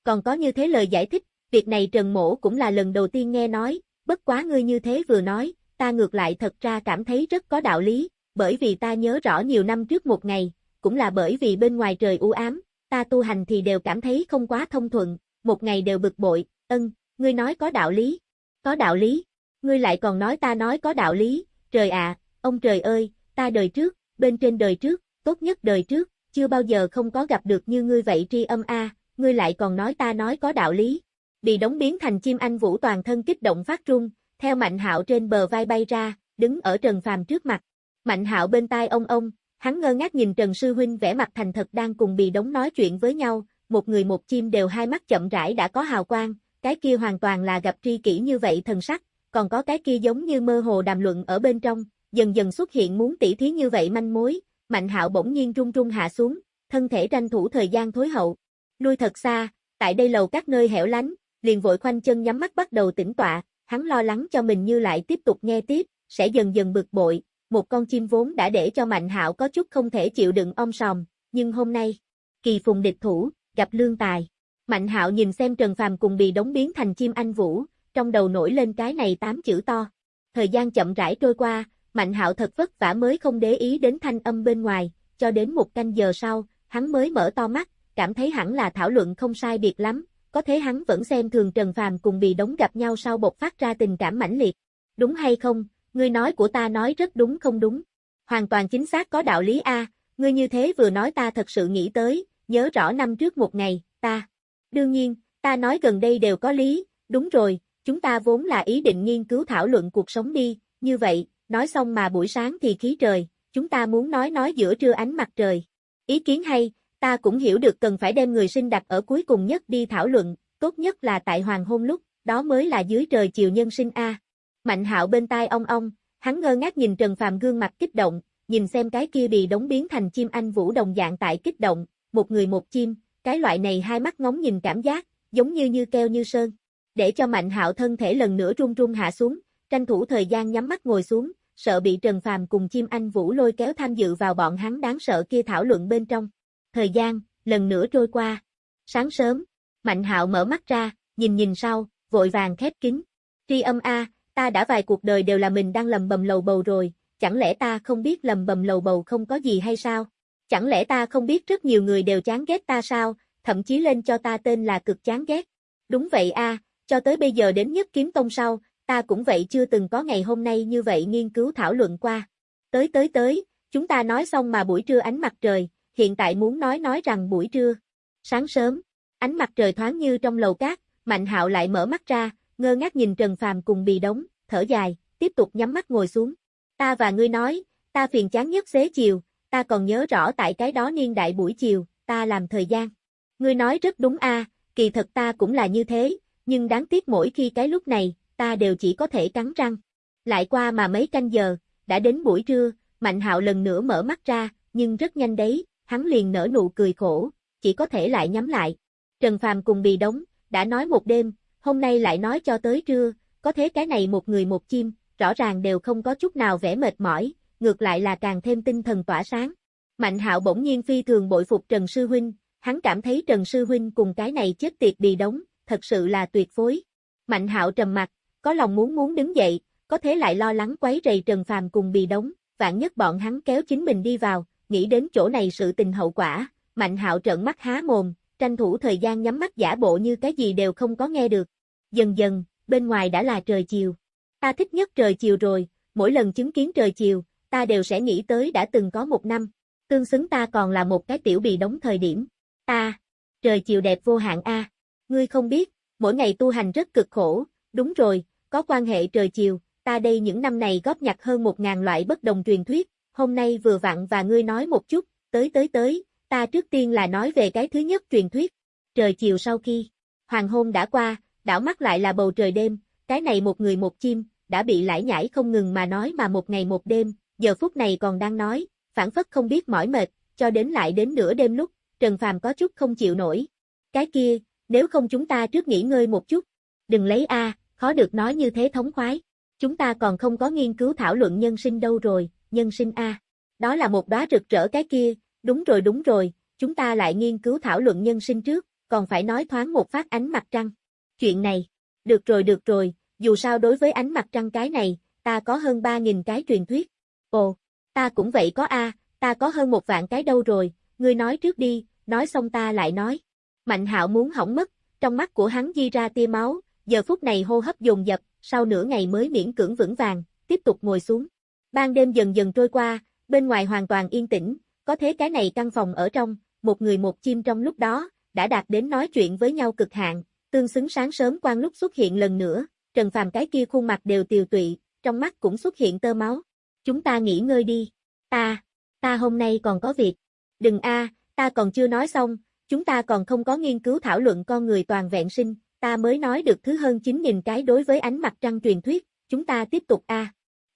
Còn có như thế lời giải thích, việc này Trần Mổ cũng là lần đầu tiên nghe nói, bất quá ngươi như thế vừa nói, ta ngược lại thật ra cảm thấy rất có đạo lý, bởi vì ta nhớ rõ nhiều năm trước một ngày, cũng là bởi vì bên ngoài trời u ám, ta tu hành thì đều cảm thấy không quá thông thuận, một ngày đều bực bội, ân, ngươi nói có đạo lý, có đạo lý, ngươi lại còn nói ta nói có đạo lý, trời ạ, ông trời ơi, ta đời trước, bên trên đời trước, tốt nhất đời trước, chưa bao giờ không có gặp được như ngươi vậy tri âm a, ngươi lại còn nói ta nói có đạo lý. Bị đóng biến thành chim anh vũ toàn thân kích động phát run, theo Mạnh Hạo trên bờ vai bay ra, đứng ở Trần Phàm trước mặt. Mạnh Hạo bên tai ông ông, hắn ngơ ngác nhìn Trần sư huynh vẻ mặt thành thật đang cùng bị đóng nói chuyện với nhau, một người một chim đều hai mắt chậm rãi đã có hào quang, cái kia hoàn toàn là gặp tri kỷ như vậy thần sắc, còn có cái kia giống như mơ hồ đàm luận ở bên trong, dần dần xuất hiện muốn tỉ thí như vậy manh mối, Mạnh Hạo bỗng nhiên run run hạ xuống, thân thể tranh thủ thời gian thối hậu. Lui thật xa, tại đây lầu các nơi hẻo lánh, liền vội khoanh chân nhắm mắt bắt đầu tĩnh tọa, hắn lo lắng cho mình như lại tiếp tục nghe tiếp, sẽ dần dần bực bội, một con chim vốn đã để cho Mạnh Hạo có chút không thể chịu đựng om sòm, nhưng hôm nay, kỳ phùng địch thủ, gặp lương tài. Mạnh Hạo nhìn xem Trần Phàm cùng bị đóng biến thành chim anh vũ, trong đầu nổi lên cái này tám chữ to. Thời gian chậm rãi trôi qua, Mạnh Hạo thật vất vả mới không để ý đến thanh âm bên ngoài, cho đến một canh giờ sau, hắn mới mở to mắt, cảm thấy hẳn là thảo luận không sai biệt lắm, có thế hắn vẫn xem thường Trần Phàm cùng bị đống gặp nhau sau bộc phát ra tình cảm mãnh liệt. Đúng hay không, ngươi nói của ta nói rất đúng không đúng. Hoàn toàn chính xác có đạo lý A, ngươi như thế vừa nói ta thật sự nghĩ tới, nhớ rõ năm trước một ngày, ta. Đương nhiên, ta nói gần đây đều có lý, đúng rồi, chúng ta vốn là ý định nghiên cứu thảo luận cuộc sống đi, như vậy, nói xong mà buổi sáng thì khí trời, chúng ta muốn nói nói giữa trưa ánh mặt trời. Ý kiến hay, ta cũng hiểu được cần phải đem người sinh đặt ở cuối cùng nhất đi thảo luận, tốt nhất là tại hoàng hôn lúc, đó mới là dưới trời chiều nhân sinh A. Mạnh hạo bên tai ong ong, hắn ngơ ngác nhìn Trần Phàm gương mặt kích động, nhìn xem cái kia bị đóng biến thành chim anh vũ đồng dạng tại kích động, một người một chim, cái loại này hai mắt ngóng nhìn cảm giác, giống như như keo như sơn. Để cho Mạnh Hạo thân thể lần nữa run run hạ xuống, tranh thủ thời gian nhắm mắt ngồi xuống, sợ bị Trần Phàm cùng chim anh Vũ lôi kéo tham dự vào bọn hắn đáng sợ kia thảo luận bên trong. Thời gian, lần nữa trôi qua. Sáng sớm, Mạnh Hạo mở mắt ra, nhìn nhìn sau, vội vàng khép kín. Tri âm A, ta đã vài cuộc đời đều là mình đang lầm bầm lầu bầu rồi, chẳng lẽ ta không biết lầm bầm lầu bầu không có gì hay sao? Chẳng lẽ ta không biết rất nhiều người đều chán ghét ta sao, thậm chí lên cho ta tên là cực chán ghét. Đúng vậy a, cho tới bây giờ đến nhất kiếm tông sau, ta cũng vậy chưa từng có ngày hôm nay như vậy nghiên cứu thảo luận qua. Tới tới tới, chúng ta nói xong mà buổi trưa ánh mặt trời, hiện tại muốn nói nói rằng buổi trưa. Sáng sớm, ánh mặt trời thoáng như trong lầu cát, Mạnh Hạo lại mở mắt ra, ngơ ngác nhìn Trần Phàm cùng bì đống, thở dài, tiếp tục nhắm mắt ngồi xuống. Ta và ngươi nói, ta phiền chán nhất xế chiều, ta còn nhớ rõ tại cái đó niên đại buổi chiều, ta làm thời gian. Ngươi nói rất đúng a, kỳ thật ta cũng là như thế, nhưng đáng tiếc mỗi khi cái lúc này, ta đều chỉ có thể cắn răng. Lại qua mà mấy canh giờ, đã đến buổi trưa, Mạnh Hạo lần nữa mở mắt ra, nhưng rất nhanh đấy, hắn liền nở nụ cười khổ, chỉ có thể lại nhắm lại. Trần Phàm cùng bì đống, đã nói một đêm, hôm nay lại nói cho tới trưa, có thế cái này một người một chim, rõ ràng đều không có chút nào vẻ mệt mỏi, ngược lại là càng thêm tinh thần tỏa sáng. Mạnh hạo bỗng nhiên phi thường bội phục Trần Sư Huynh, hắn cảm thấy Trần Sư Huynh cùng cái này chết tiệt bì đống, thật sự là tuyệt phối. Mạnh hạo trầm mặt, có lòng muốn muốn đứng dậy, có thế lại lo lắng quấy rầy Trần Phàm cùng bì đống, vạn nhất bọn hắn kéo chính mình đi vào, nghĩ đến chỗ này sự tình hậu quả, Mạnh hạo trợn mắt há mồm, tranh thủ thời gian nhắm mắt giả bộ như cái gì đều không có nghe được. Dần dần, bên ngoài đã là trời chiều. Ta thích nhất trời chiều rồi, mỗi lần chứng kiến trời chiều, ta đều sẽ nghĩ tới đã từng có một năm, tương xứng ta còn là một cái tiểu bị đóng thời điểm. Ta, trời chiều đẹp vô hạn a. Ngươi không biết, mỗi ngày tu hành rất cực khổ, đúng rồi, có quan hệ trời chiều, ta đây những năm này góp nhặt hơn một ngàn loại bất đồng truyền thuyết, hôm nay vừa vặn và ngươi nói một chút, tới tới tới, ta trước tiên là nói về cái thứ nhất truyền thuyết. Trời chiều sau khi, hoàng hôn đã qua, đảo mắt lại là bầu trời đêm, cái này một người một chim, đã bị lải nhải không ngừng mà nói mà một ngày một đêm, giờ phút này còn đang nói, phản phất không biết mỏi mệt, cho đến lại đến nửa đêm lúc, Trần Phàm có chút không chịu nổi. Cái kia, nếu không chúng ta trước nghỉ ngơi một chút, đừng lấy A, khó được nói như thế thống khoái. Chúng ta còn không có nghiên cứu thảo luận nhân sinh đâu rồi, nhân sinh A. Đó là một đóa rực rỡ cái kia, đúng rồi đúng rồi, chúng ta lại nghiên cứu thảo luận nhân sinh trước, còn phải nói thoáng một phát ánh mặt trăng. Chuyện này, được rồi được rồi, dù sao đối với ánh mặt trăng cái này, ta có hơn 3.000 cái truyền thuyết. Ồ, ta cũng vậy có a, ta có hơn một vạn cái đâu rồi, ngươi nói trước đi, nói xong ta lại nói. Mạnh hạo muốn hỏng mất, trong mắt của hắn di ra tia máu, giờ phút này hô hấp dồn dập, sau nửa ngày mới miễn cưỡng vững vàng, tiếp tục ngồi xuống. Ban đêm dần dần trôi qua, bên ngoài hoàn toàn yên tĩnh, có thế cái này căn phòng ở trong, một người một chim trong lúc đó, đã đạt đến nói chuyện với nhau cực hạn, tương xứng sáng sớm quan lúc xuất hiện lần nữa, Trần Phàm cái kia khuôn mặt đều tiều tụy, trong mắt cũng xuất hiện tơ máu. Chúng ta nghỉ ngơi đi. Ta, ta hôm nay còn có việc. Đừng a, ta còn chưa nói xong, chúng ta còn không có nghiên cứu thảo luận con người toàn vẹn sinh, ta mới nói được thứ hơn 9.000 cái đối với ánh mặt trăng truyền thuyết, chúng ta tiếp tục a.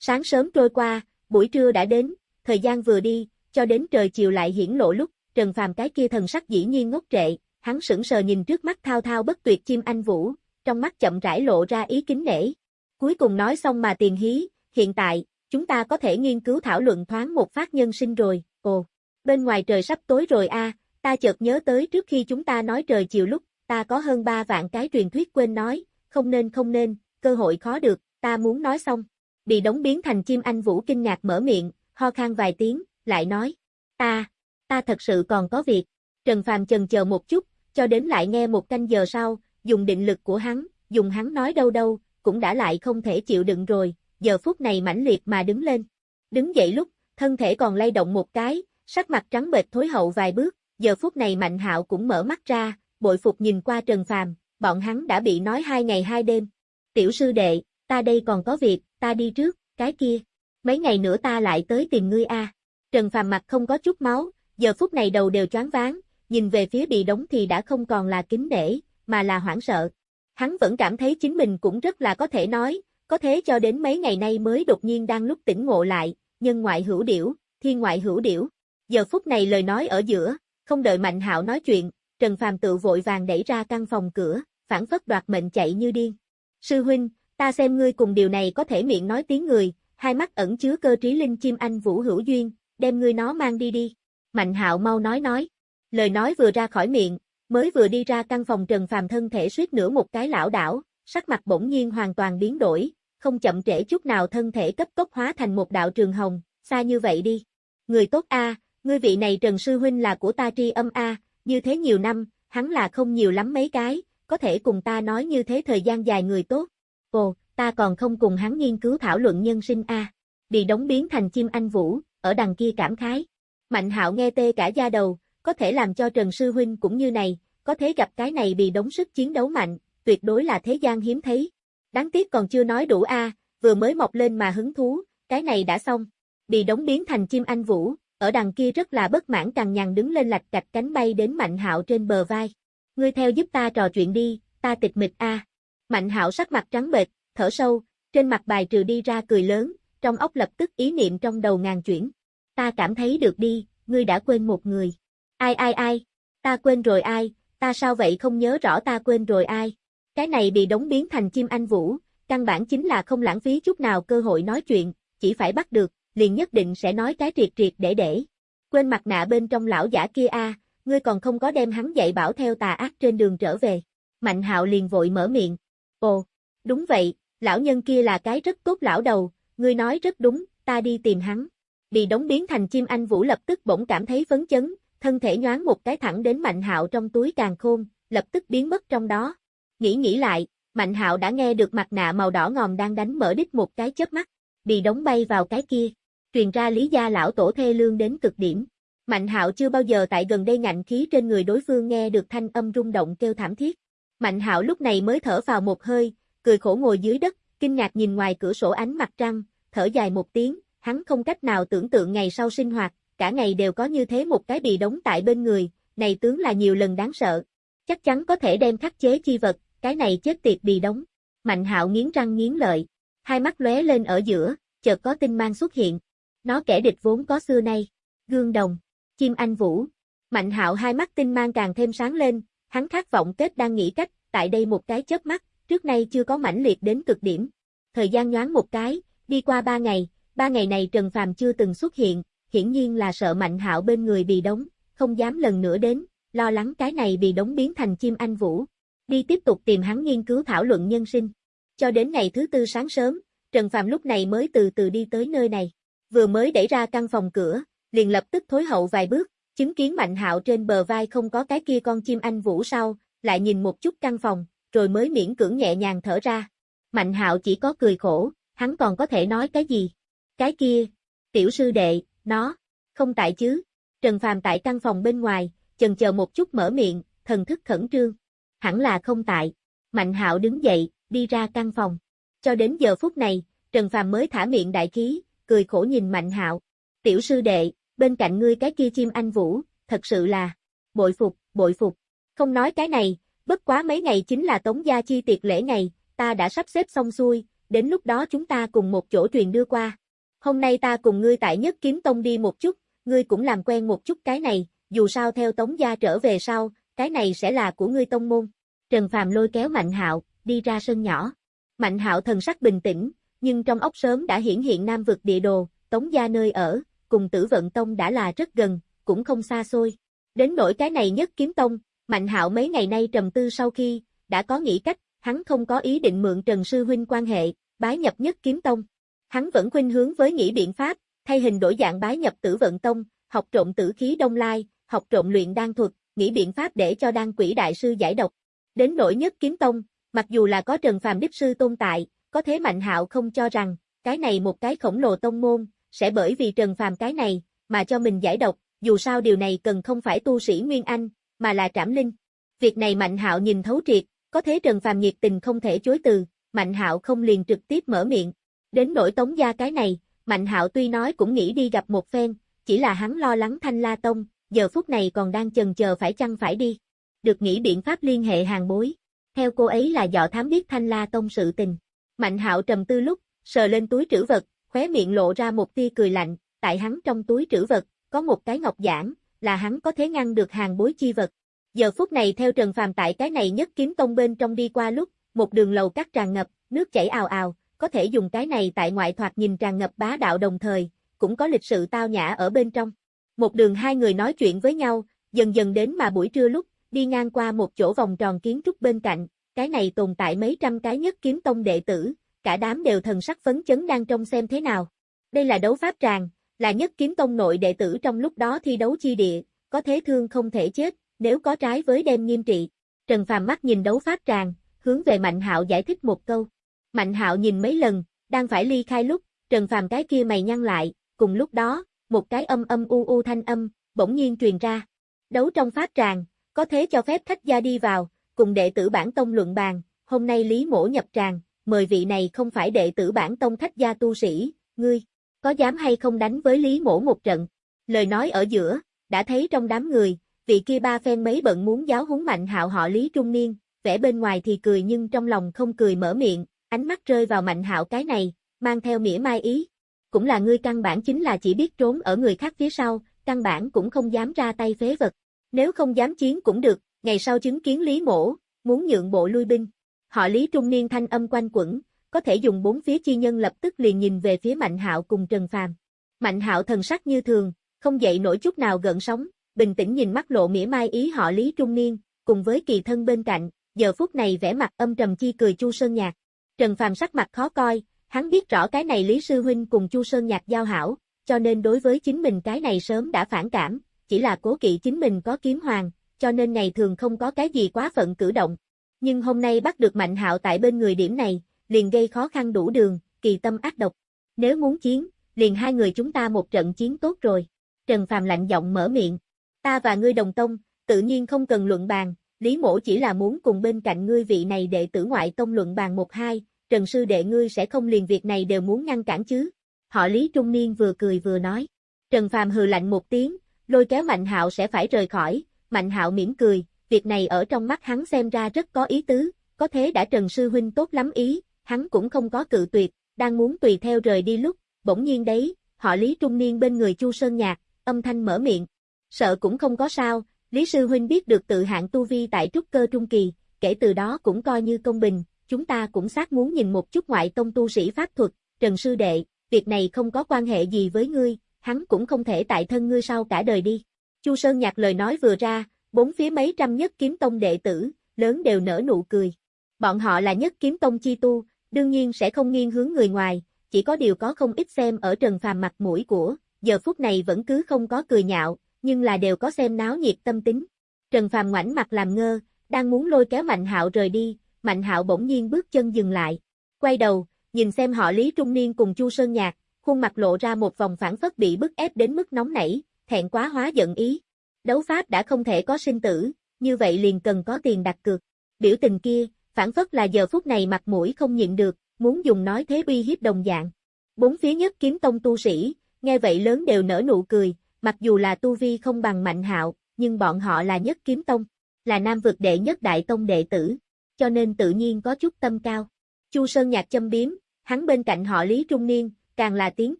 Sáng sớm trôi qua, buổi trưa đã đến, thời gian vừa đi, cho đến trời chiều lại hiển lộ lúc, Trần Phàm cái kia thần sắc dĩ nhiên ngốc trệ, hắn sững sờ nhìn trước mắt thao thao bất tuyệt chim anh vũ, trong mắt chậm rãi lộ ra ý kính nể. Cuối cùng nói xong mà tiền hí, hiện tại, chúng ta có thể nghiên cứu thảo luận thoáng một phát nhân sinh rồi, ồ, bên ngoài trời sắp tối rồi a, ta chợt nhớ tới trước khi chúng ta nói trời chiều lúc, ta có hơn ba vạn cái truyền thuyết quên nói, không nên không nên, cơ hội khó được, ta muốn nói xong. Bị đóng biến thành chim anh vũ kinh ngạc mở miệng, ho khan vài tiếng, lại nói, ta, ta thật sự còn có việc. Trần Phàm chần chờ một chút, cho đến lại nghe một canh giờ sau, dùng định lực của hắn, dùng hắn nói đâu đâu, cũng đã lại không thể chịu đựng rồi, giờ phút này mãnh liệt mà đứng lên. Đứng dậy lúc, thân thể còn lay động một cái, sắc mặt trắng bệch thối hậu vài bước, giờ phút này Mạnh Hạo cũng mở mắt ra, bội phục nhìn qua Trần Phàm, bọn hắn đã bị nói hai ngày hai đêm. Tiểu sư đệ, ta đây còn có việc, ta đi trước, cái kia. Mấy ngày nữa ta lại tới tìm ngươi a. Trần Phàm mặt không có chút máu, giờ phút này đầu đều choáng váng, nhìn về phía bị đóng thì đã không còn là kính nể, mà là hoảng sợ. Hắn vẫn cảm thấy chính mình cũng rất là có thể nói, có thế cho đến mấy ngày nay mới đột nhiên đang lúc tỉnh ngộ lại, nhân ngoại hữu điểu, thiên ngoại hữu điểu. Giờ phút này lời nói ở giữa, không đợi Mạnh Hạo nói chuyện, Trần Phàm tự vội vàng đẩy ra căn phòng cửa, phản phất đoạt mệnh chạy như điên. Sư huynh, ta xem ngươi cùng điều này có thể miệng nói tiếng người, hai mắt ẩn chứa cơ trí linh chim anh Vũ Hữu Duyên, đem ngươi nó mang đi đi. Mạnh Hạo mau nói nói. Lời nói vừa ra khỏi miệng, mới vừa đi ra căn phòng Trần Phàm thân thể suýt nửa một cái lão đảo, sắc mặt bỗng nhiên hoàn toàn biến đổi, không chậm trễ chút nào thân thể cấp tốc hóa thành một đạo trường hồng, xa như vậy đi. Người tốt a, ngươi vị này Trần Sư Huynh là của ta tri âm a, như thế nhiều năm, hắn là không nhiều lắm mấy cái, có thể cùng ta nói như thế thời gian dài người tốt. Ồ, ta còn không cùng hắn nghiên cứu thảo luận nhân sinh a. Bị đóng biến thành chim anh vũ, ở đằng kia cảm khái. Mạnh hạo nghe tê cả da đầu, có thể làm cho Trần Sư Huynh cũng như này, có thể gặp cái này bị đóng sức chiến đấu mạnh, tuyệt đối là thế gian hiếm thấy. Đáng tiếc còn chưa nói đủ a, vừa mới mọc lên mà hứng thú, cái này đã xong. Bị đóng biến thành chim anh vũ, ở đằng kia rất là bất mãn cằn nhằn đứng lên lạch cạch cánh bay đến Mạnh Hạo trên bờ vai. Ngươi theo giúp ta trò chuyện đi, ta tịch mịch a. Mạnh Hạo sắc mặt trắng bệch, thở sâu, trên mặt bài trừ đi ra cười lớn, trong óc lập tức ý niệm trong đầu ngàn chuyển. Ta cảm thấy được đi, ngươi đã quên một người. Ai ai ai, ta quên rồi ai, ta sao vậy không nhớ rõ ta quên rồi ai. Cái này bị đóng biến thành chim anh vũ, căn bản chính là không lãng phí chút nào cơ hội nói chuyện, chỉ phải bắt được, liền nhất định sẽ nói cái triệt triệt để để. Quên mặt nạ bên trong lão giả kia a, ngươi còn không có đem hắn dạy bảo theo tà ác trên đường trở về. Mạnh hạo liền vội mở miệng. Ồ, đúng vậy, lão nhân kia là cái rất tốt lão đầu, ngươi nói rất đúng, ta đi tìm hắn. Bị đóng biến thành chim anh vũ lập tức bỗng cảm thấy phấn chấn, thân thể nhoáng một cái thẳng đến mạnh hạo trong túi càng khôn, lập tức biến mất trong đó. Nghĩ nghĩ lại, mạnh hạo đã nghe được mặt nạ màu đỏ ngòm đang đánh mở đít một cái chớp mắt, bị đóng bay vào cái kia truyền ra lý gia lão tổ thê lương đến cực điểm. Mạnh hạo chưa bao giờ tại gần đây ngạnh khí trên người đối phương nghe được thanh âm rung động kêu thảm thiết. Mạnh hạo lúc này mới thở vào một hơi, cười khổ ngồi dưới đất, kinh ngạc nhìn ngoài cửa sổ ánh mặt trăng, thở dài một tiếng, hắn không cách nào tưởng tượng ngày sau sinh hoạt, cả ngày đều có như thế một cái bị đóng tại bên người, này tướng là nhiều lần đáng sợ. Chắc chắn có thể đem khắc chế chi vật, cái này chết tiệt bị đóng. Mạnh hạo nghiến răng nghiến lợi, hai mắt lóe lên ở giữa, chợt có tinh mang xuất hiện, nó kẻ địch vốn có xưa nay. Gương đồng, chim anh vũ. Mạnh hạo hai mắt tinh mang càng thêm sáng lên, hắn khát vọng kết đang nghĩ cách, tại đây một cái chớp mắt, trước nay chưa có mãnh liệt đến cực điểm. Thời gian nhoáng một cái, đi qua ba ngày, ba ngày này Trần Phàm chưa từng xuất hiện, hiển nhiên là sợ Mạnh Hạo bên người bị đóng, không dám lần nữa đến, lo lắng cái này bị đóng biến thành chim anh vũ. Đi tiếp tục tìm hắn nghiên cứu thảo luận nhân sinh. Cho đến ngày thứ tư sáng sớm, Trần Phàm lúc này mới từ từ đi tới nơi này vừa mới đẩy ra căn phòng cửa, liền lập tức thối hậu vài bước, chứng kiến Mạnh Hạo trên bờ vai không có cái kia con chim anh vũ sau, lại nhìn một chút căn phòng, rồi mới miễn cưỡng nhẹ nhàng thở ra. Mạnh Hạo chỉ có cười khổ, hắn còn có thể nói cái gì? Cái kia, tiểu sư đệ, nó, không tại chứ. Trần Phàm tại căn phòng bên ngoài, chần chờ một chút mở miệng, thần thức khẩn trương. Hẳn là không tại. Mạnh Hạo đứng dậy, đi ra căn phòng. Cho đến giờ phút này, Trần Phàm mới thả miệng đại khí, cười khổ nhìn Mạnh Hạo. Tiểu sư đệ, bên cạnh ngươi cái kia chim anh vũ, thật sự là bội phục, bội phục. Không nói cái này, bất quá mấy ngày chính là tống gia chi tiệc lễ ngày, ta đã sắp xếp xong xuôi, đến lúc đó chúng ta cùng một chỗ truyền đưa qua. Hôm nay ta cùng ngươi tại nhất kiếm tông đi một chút, ngươi cũng làm quen một chút cái này, dù sao theo tống gia trở về sau, cái này sẽ là của ngươi tông môn. Trần Phàm lôi kéo Mạnh Hạo, đi ra sân nhỏ. Mạnh Hạo thần sắc bình tĩnh, nhưng trong ốc sớm đã hiển hiện Nam vực địa đồ, Tống gia nơi ở, cùng Tử Vận Tông đã là rất gần, cũng không xa xôi. Đến nỗi cái này nhất kiếm tông, Mạnh Hạo mấy ngày nay trầm tư sau khi, đã có nghĩ cách, hắn không có ý định mượn Trần Sư Huynh quan hệ, bái nhập nhất kiếm tông. Hắn vẫn khuynh hướng với nghĩ biện pháp, thay hình đổi dạng bái nhập Tử Vận Tông, học trộm tử khí đông lai, học trộm luyện đan thuật, nghĩ biện pháp để cho đan quỷ đại sư giải độc. Đến nỗi nhất kiếm tông, mặc dù là có Trần Phàm đích sư tồn tại, có thế Mạnh Hạo không cho rằng, cái này một cái khổng lồ tông môn, sẽ bởi vì Trần Phàm cái này, mà cho mình giải độc, dù sao điều này cần không phải tu sĩ Nguyên Anh, mà là trảm linh. Việc này Mạnh Hạo nhìn thấu triệt, có thế Trần Phàm nhiệt tình không thể chối từ, Mạnh Hạo không liền trực tiếp mở miệng. Đến nỗi Tống gia cái này, Mạnh Hạo tuy nói cũng nghĩ đi gặp một phen, chỉ là hắn lo lắng Thanh La Tông, giờ phút này còn đang chần chờ phải chăng phải đi. Được nghĩ biện pháp liên hệ hàng bối. Theo cô ấy là dọ thám biết Thanh La Tông sự tình. Mạnh Hạo trầm tư lúc, sờ lên túi trữ vật, khóe miệng lộ ra một tia cười lạnh, tại hắn trong túi trữ vật, có một cái ngọc giản, là hắn có thể ngăn được hàng bối chi vật. Giờ phút này theo Trần Phàm tại cái này nhất kiếm tông bên trong đi qua lúc, một đường lầu cắt tràn ngập, nước chảy ào ào, có thể dùng cái này tại ngoại thoạt nhìn tràn ngập bá đạo đồng thời, cũng có lịch sự tao nhã ở bên trong. Một đường hai người nói chuyện với nhau, dần dần đến mà buổi trưa lúc, đi ngang qua một chỗ vòng tròn kiến trúc bên cạnh, cái này tồn tại mấy trăm cái nhất kiếm tông đệ tử, cả đám đều thần sắc phấn chấn đang trông xem thế nào. Đây là đấu pháp tràng, là nhất kiếm tông nội đệ tử trong lúc đó thi đấu chi địa, có thế thương không thể chết, nếu có trái với đem nghiêm trị. Trần Phàm mắt nhìn đấu pháp tràng, hướng về Mạnh Hạo giải thích một câu. Mạnh Hạo nhìn mấy lần, đang phải ly khai lúc, Trần Phàm cái kia mày nhăn lại, cùng lúc đó, một cái âm âm u u thanh âm, bỗng nhiên truyền ra. Đấu trong pháp tràng, có thế cho phép khách gia đi vào, cùng đệ tử bản tông luận bàn, hôm nay Lý mỗ nhập tràng, mời vị này không phải đệ tử bản tông thách gia tu sĩ, ngươi, có dám hay không đánh với Lý Mổ một trận? Lời nói ở giữa, đã thấy trong đám người, vị kia ba phen mấy bận muốn giáo huấn mạnh hạo họ Lý Trung Niên, vẻ bên ngoài thì cười nhưng trong lòng không cười mở miệng, ánh mắt rơi vào mạnh hạo cái này, mang theo mỉa mai ý. Cũng là ngươi căn bản chính là chỉ biết trốn ở người khác phía sau, căn bản cũng không dám ra tay phế vật. Nếu không dám chiến cũng được, ngày sau chứng kiến Lý Mổ, muốn nhượng bộ lui binh. Họ Lý Trung Niên thanh âm quanh quẩn, có thể dùng bốn phía chi nhân lập tức liền nhìn về phía Mạnh Hạo cùng Trần Phàm. Mạnh Hạo thần sắc như thường, không dậy nổi chút nào gợn sóng, bình tĩnh nhìn mắt lộ mỉa mai ý họ Lý Trung Niên, cùng với kỳ thân bên cạnh, giờ phút này vẻ mặt âm trầm chi cười Chu Sơn Nhạc. Trần Phàm sắc mặt khó coi, hắn biết rõ cái này Lý Sư Huynh cùng Chu Sơn Nhạc giao hảo, cho nên đối với chính mình cái này sớm đã phản cảm, chỉ là cố kỵ chính mình có kiếm hoàng, cho nên ngày thường không có cái gì quá phận cử động. Nhưng hôm nay bắt được Mạnh Hạo tại bên người điểm này, liền gây khó khăn đủ đường, kỳ tâm ác độc. Nếu muốn chiến, liền hai người chúng ta một trận chiến tốt rồi. Trần Phàm lạnh giọng mở miệng. Ta và ngươi đồng tông, tự nhiên không cần luận bàn, Lý Mỗ chỉ là muốn cùng bên cạnh ngươi vị này đệ tử ngoại tông luận bàn một hai, Trần Sư đệ ngươi sẽ không liền việc này đều muốn ngăn cản chứ. Họ Lý Trung Niên vừa cười vừa nói. Trần Phàm hừ lạnh một tiếng, lôi kéo Mạnh Hạo sẽ phải rời khỏi, Mạnh Hạo mỉm cười, việc này ở trong mắt hắn xem ra rất có ý tứ, có thế đã Trần Sư Huynh tốt lắm ý, hắn cũng không có cự tuyệt, đang muốn tùy theo rời đi lúc, bỗng nhiên đấy, họ Lý Trung Niên bên người Chu Sơn Nhạc, âm thanh mở miệng. Sợ cũng không có sao, Lý Sư Huynh biết được tự hạng tu vi tại trúc cơ trung kỳ, kể từ đó cũng coi như công bình, chúng ta cũng xác muốn nhìn một chút ngoại tông tu sĩ pháp thuật, Trần Sư Đệ, việc này không có quan hệ gì với ngươi, hắn cũng không thể tại thân ngươi sau cả đời đi. Chu Sơn Nhạc lời nói vừa ra, bốn phía mấy trăm nhất kiếm tông đệ tử, lớn đều nở nụ cười. Bọn họ là nhất kiếm tông chi tu, đương nhiên sẽ không nghiêng hướng người ngoài, chỉ có điều có không ít xem ở Trần Phàm mặt mũi của, giờ phút này vẫn cứ không có cười nhạo, nhưng là đều có xem náo nhiệt tâm tính. Trần Phàm ngoảnh mặt làm ngơ, đang muốn lôi kéo Mạnh Hạo rời đi, Mạnh Hạo bỗng nhiên bước chân dừng lại, quay đầu, nhìn xem họ Lý Trung Niên cùng Chu Sơn Nhạc, khuôn mặt lộ ra một vòng phản phất bị bức ép đến mức nóng nảy, thẹn quá hóa giận ý. Đấu pháp đã không thể có sinh tử, như vậy liền cần có tiền đặt cược. Biểu tình kia, phản phất là giờ phút này mặt mũi không nhịn được, muốn dùng nói thế uy hiếp đồng dạng. Bốn phía nhất kiếm tông tu sĩ, nghe vậy lớn đều nở nụ cười, mặc dù là tu vi không bằng mạnh hạo, nhưng bọn họ là nhất kiếm tông, là nam vực đệ nhất đại tông đệ tử, cho nên tự nhiên có chút tâm cao. Chu Sơn nhạc châm biếm, hắn bên cạnh họ Lý Trung Niên, càng là tiếng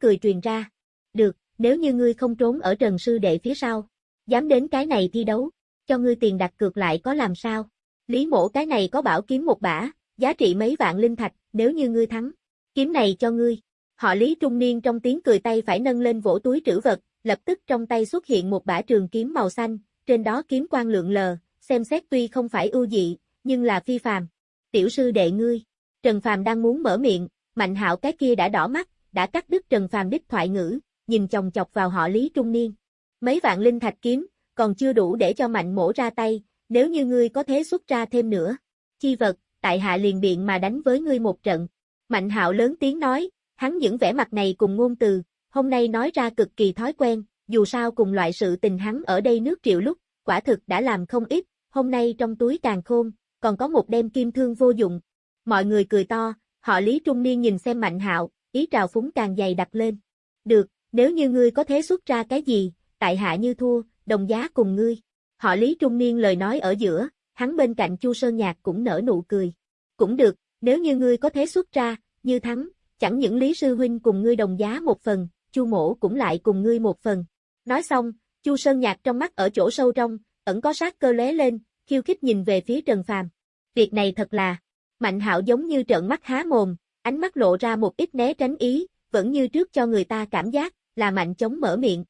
cười truyền ra. Được, nếu như ngươi không trốn ở Trần Sư Đệ phía sau, dám đến cái này thi đấu, cho ngươi tiền đặt cược lại có làm sao? Lý mổ cái này có bảo kiếm một bả, giá trị mấy vạn linh thạch, nếu như ngươi thắng. Kiếm này cho ngươi. Họ Lý Trung Niên trong tiếng cười tay phải nâng lên vỗ túi trữ vật, lập tức trong tay xuất hiện một bả trường kiếm màu xanh, trên đó kiếm quang lượng lờ, xem xét tuy không phải ưu dị, nhưng là phi phàm. Tiểu sư đệ ngươi, Trần Phàm đang muốn mở miệng, Mạnh Hạo cái kia đã đỏ mắt, đã cắt đứt Trần Phàm đích thoại ngữ, nhìn chồng chọc vào họ Lý Trung Niên. Mấy vạn linh thạch kiếm, còn chưa đủ để cho mạnh mổ ra tay, nếu như ngươi có thế xuất ra thêm nữa. Chi vật, tại hạ liền biện mà đánh với ngươi một trận. Mạnh hạo lớn tiếng nói, hắn những vẻ mặt này cùng ngôn từ, hôm nay nói ra cực kỳ thói quen, dù sao cùng loại sự tình hắn ở đây nước triệu lúc, quả thực đã làm không ít, hôm nay trong túi càng khôn, còn có một đem kim thương vô dụng. Mọi người cười to, họ Lý Trung Niên nhìn xem Mạnh Hạo, ý trào phúng càng dày đặt lên. Được, nếu như ngươi có thế xuất ra cái gì, tại hạ như thua, đồng giá cùng ngươi. Họ Lý Trung Niên lời nói ở giữa, hắn bên cạnh Chu Sơn Nhạc cũng nở nụ cười. Cũng được, nếu như ngươi có thế xuất ra, như thắng, chẳng những Lý Sư Huynh cùng ngươi đồng giá một phần, Chu Mổ cũng lại cùng ngươi một phần. Nói xong, Chu Sơn Nhạc trong mắt ở chỗ sâu trong, ẩn có sát cơ lóe lên, khiêu khích nhìn về phía Trần Phàm. Việc này thật là, Mạnh Hạo giống như trợn mắt há mồm, ánh mắt lộ ra một ít né tránh ý, vẫn như trước cho người ta cảm giác là Mạnh chống mở miệng.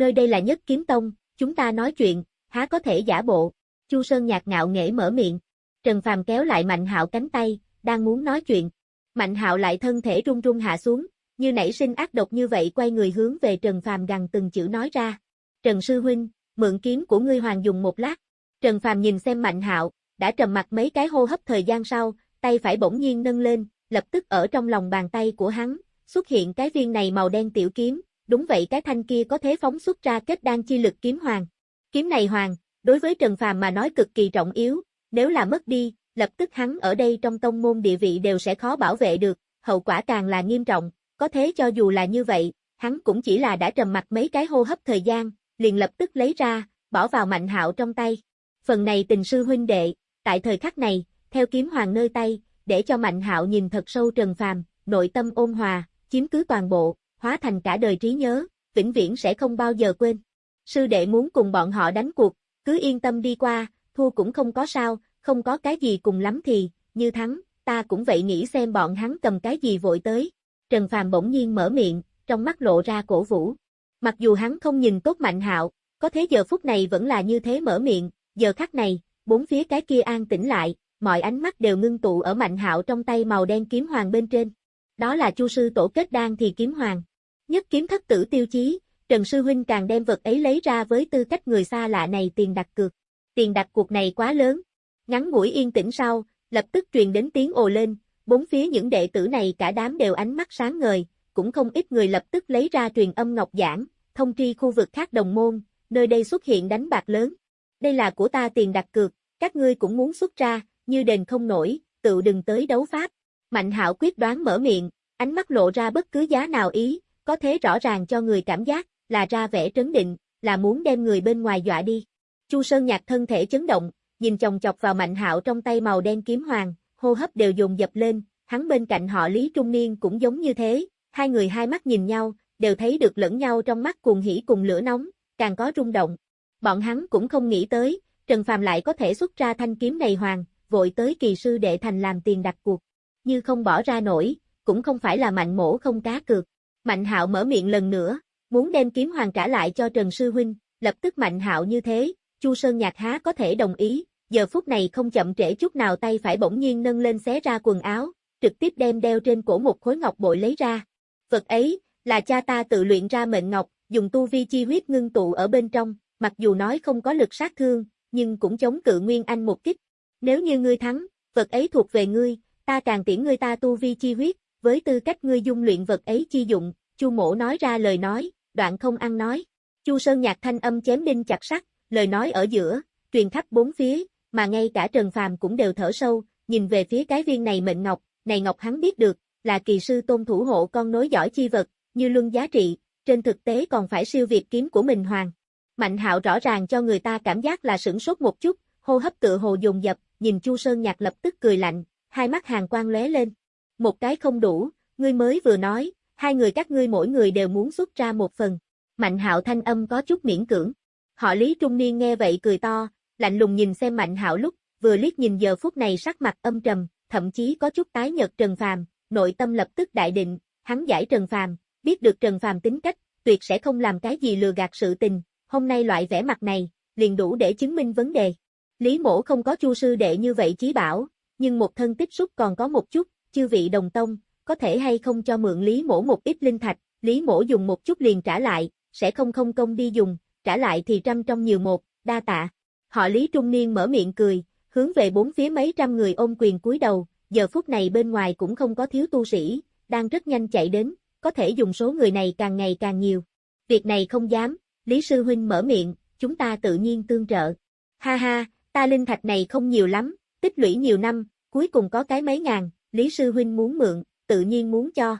Nơi đây là nhất kiếm tông, chúng ta nói chuyện, há có thể giả bộ. Chu Sơn Nhạc ngạo nghễ mở miệng. Trần Phàm kéo lại Mạnh Hạo cánh tay, đang muốn nói chuyện. Mạnh Hạo lại thân thể run run hạ xuống, như nảy sinh ác độc như vậy quay người hướng về Trần Phàm gằn từng chữ nói ra. Trần Sư Huynh, mượn kiếm của ngươi hoàng dùng một lát. Trần Phàm nhìn xem Mạnh Hạo, đã trầm mặt mấy cái hô hấp thời gian sau, tay phải bỗng nhiên nâng lên, lập tức ở trong lòng bàn tay của hắn, xuất hiện cái viên này màu đen tiểu kiếm, đúng vậy cái thanh kia có thế phóng xuất ra kết đan chi lực kiếm hoàng. Kiếm này hoàng, đối với Trần Phàm mà nói cực kỳ trọng yếu, nếu là mất đi, lập tức hắn ở đây trong tông môn địa vị đều sẽ khó bảo vệ được, hậu quả càng là nghiêm trọng, có thế cho dù là như vậy, hắn cũng chỉ là đã trầm mặt mấy cái hô hấp thời gian, liền lập tức lấy ra, bỏ vào mạnh hạo trong tay. Phần này tình sư huynh đệ, tại thời khắc này, theo kiếm hoàng nơi tay, để cho mạnh hạo nhìn thật sâu trần phàm, nội tâm ôn hòa, chiếm cứ toàn bộ, hóa thành cả đời trí nhớ, vĩnh viễn sẽ không bao giờ quên. Sư đệ muốn cùng bọn họ đánh cuộc, cứ yên tâm đi qua, thua cũng không có sao, không có cái gì cùng lắm thì, như thắng, ta cũng vậy nghĩ xem bọn hắn cầm cái gì vội tới. Trần Phàm bỗng nhiên mở miệng, trong mắt lộ ra cổ vũ. Mặc dù hắn không nhìn tốt mạnh hạo, có thế giờ phút này vẫn là như thế mở miệng, giờ khắc này, bốn phía cái kia an tĩnh lại, mọi ánh mắt đều ngưng tụ ở mạnh hạo trong tay màu đen kiếm hoàng bên trên. Đó là chu sư tổ kết đan thì kiếm hoàng. Nhất kiếm thất tử tiêu chí, Trần Sư Huynh càng đem vật ấy lấy ra với tư cách người xa lạ này tiền đặt cược. Tiền đặt cuộc này quá lớn. Ngắn ngủi yên tĩnh sau, lập tức truyền đến tiếng ồ lên, bốn phía những đệ tử này cả đám đều ánh mắt sáng ngời, cũng không ít người lập tức lấy ra truyền âm ngọc giảng, thông tri khu vực khác đồng môn, nơi đây xuất hiện đánh bạc lớn. Đây là của ta tiền đặt cược, các ngươi cũng muốn xuất ra, như đền không nổi, tự đừng tới đấu pháp. Mạnh hạo quyết đoán mở miệng, ánh mắt lộ ra bất cứ giá nào ý, có thế rõ ràng cho người cảm giác, là ra vẻ trấn định, là muốn đem người bên ngoài dọa đi. Chu Sơn Nhạc thân thể chấn động, nhìn chồng chọc vào Mạnh Hạo trong tay màu đen kiếm hoàng, hô hấp đều dồn dập lên, hắn bên cạnh họ Lý Trung Niên cũng giống như thế, hai người hai mắt nhìn nhau, đều thấy được lẫn nhau trong mắt cuồng hỉ cùng lửa nóng, càng có rung động. Bọn hắn cũng không nghĩ tới, Trần Phàm lại có thể xuất ra thanh kiếm này hoàng, vội tới kỳ sư đệ thành làm tiền đặt cuộc. Như không bỏ ra nổi, cũng không phải là mạnh mổ không cá cược. Mạnh hạo mở miệng lần nữa, muốn đem kiếm hoàng trả lại cho Trần Sư Huynh, lập tức mạnh hạo như thế, Chu Sơn Nhạc há có thể đồng ý, giờ phút này không chậm trễ chút nào tay phải bỗng nhiên nâng lên xé ra quần áo, trực tiếp đem đeo trên cổ một khối ngọc bội lấy ra. Vật ấy, là cha ta tự luyện ra mệnh ngọc, dùng tu vi chi huyết ngưng tụ ở bên trong, mặc dù nói không có lực sát thương, nhưng cũng chống cự Nguyên Anh một kích. Nếu như ngươi thắng, vật ấy thuộc về ngươi, ta càng tiễn ngươi ta tu vi chi huyết, với tư cách ngươi dung luyện vật ấy chi dụng, Chu mỗ nói ra lời nói, đoạn không ăn nói. Chu Sơn nhạc thanh âm chém đinh chặt sắt, lời nói ở giữa, truyền khắp bốn phía, mà ngay cả Trần Phàm cũng đều thở sâu, nhìn về phía cái viên này mệnh ngọc, này ngọc hắn biết được, là kỳ sư tôn thủ hộ con nối giỏi chi vật, như luân giá trị, trên thực tế còn phải siêu việt kiếm của mình hoàng. Mạnh hạo rõ ràng cho người ta cảm giác là sửng sốt một chút, hô hấp tự hồ dồn dập, nhìn Chu Sơn Nhạc lập tức cười lạnh, hai mắt hàng quang lóe lên. Một cái không đủ, ngươi mới vừa nói, hai người các ngươi mỗi người đều muốn xuất ra một phần. Mạnh hạo thanh âm có chút miễn cưỡng. Họ Lý Trung Niên nghe vậy cười to, lạnh lùng nhìn xem Mạnh hạo lúc, vừa liếc nhìn giờ phút này sắc mặt âm trầm, thậm chí có chút tái nhợt Trần Phàm, nội tâm lập tức đại định, hắn giải Trần Phàm, biết được Trần Phàm tính cách, tuyệt sẽ không làm cái gì lừa gạt sự tình, hôm nay loại vẻ mặt này, liền đủ để chứng minh vấn đề. Lý mổ không có chu sư đệ như vậy chí bảo, nhưng một thân tích xúc còn có một chút, chư vị đồng tông, có thể hay không cho mượn Lý mổ một ít linh thạch, Lý mổ dùng một chút liền trả lại, sẽ không không công đi dùng, trả lại thì trăm trong nhiều một, đa tạ. Họ Lý Trung Niên mở miệng cười, hướng về bốn phía mấy trăm người ôm quyền cúi đầu, giờ phút này bên ngoài cũng không có thiếu tu sĩ, đang rất nhanh chạy đến, có thể dùng số người này càng ngày càng nhiều. Việc này không dám, Lý Sư Huynh mở miệng, chúng ta tự nhiên tương trợ. Ha ha, ta linh thạch này không nhiều lắm, tích lũy nhiều năm, cuối cùng có cái mấy ngàn, Lý Sư Huynh muốn mượn, tự nhiên muốn cho.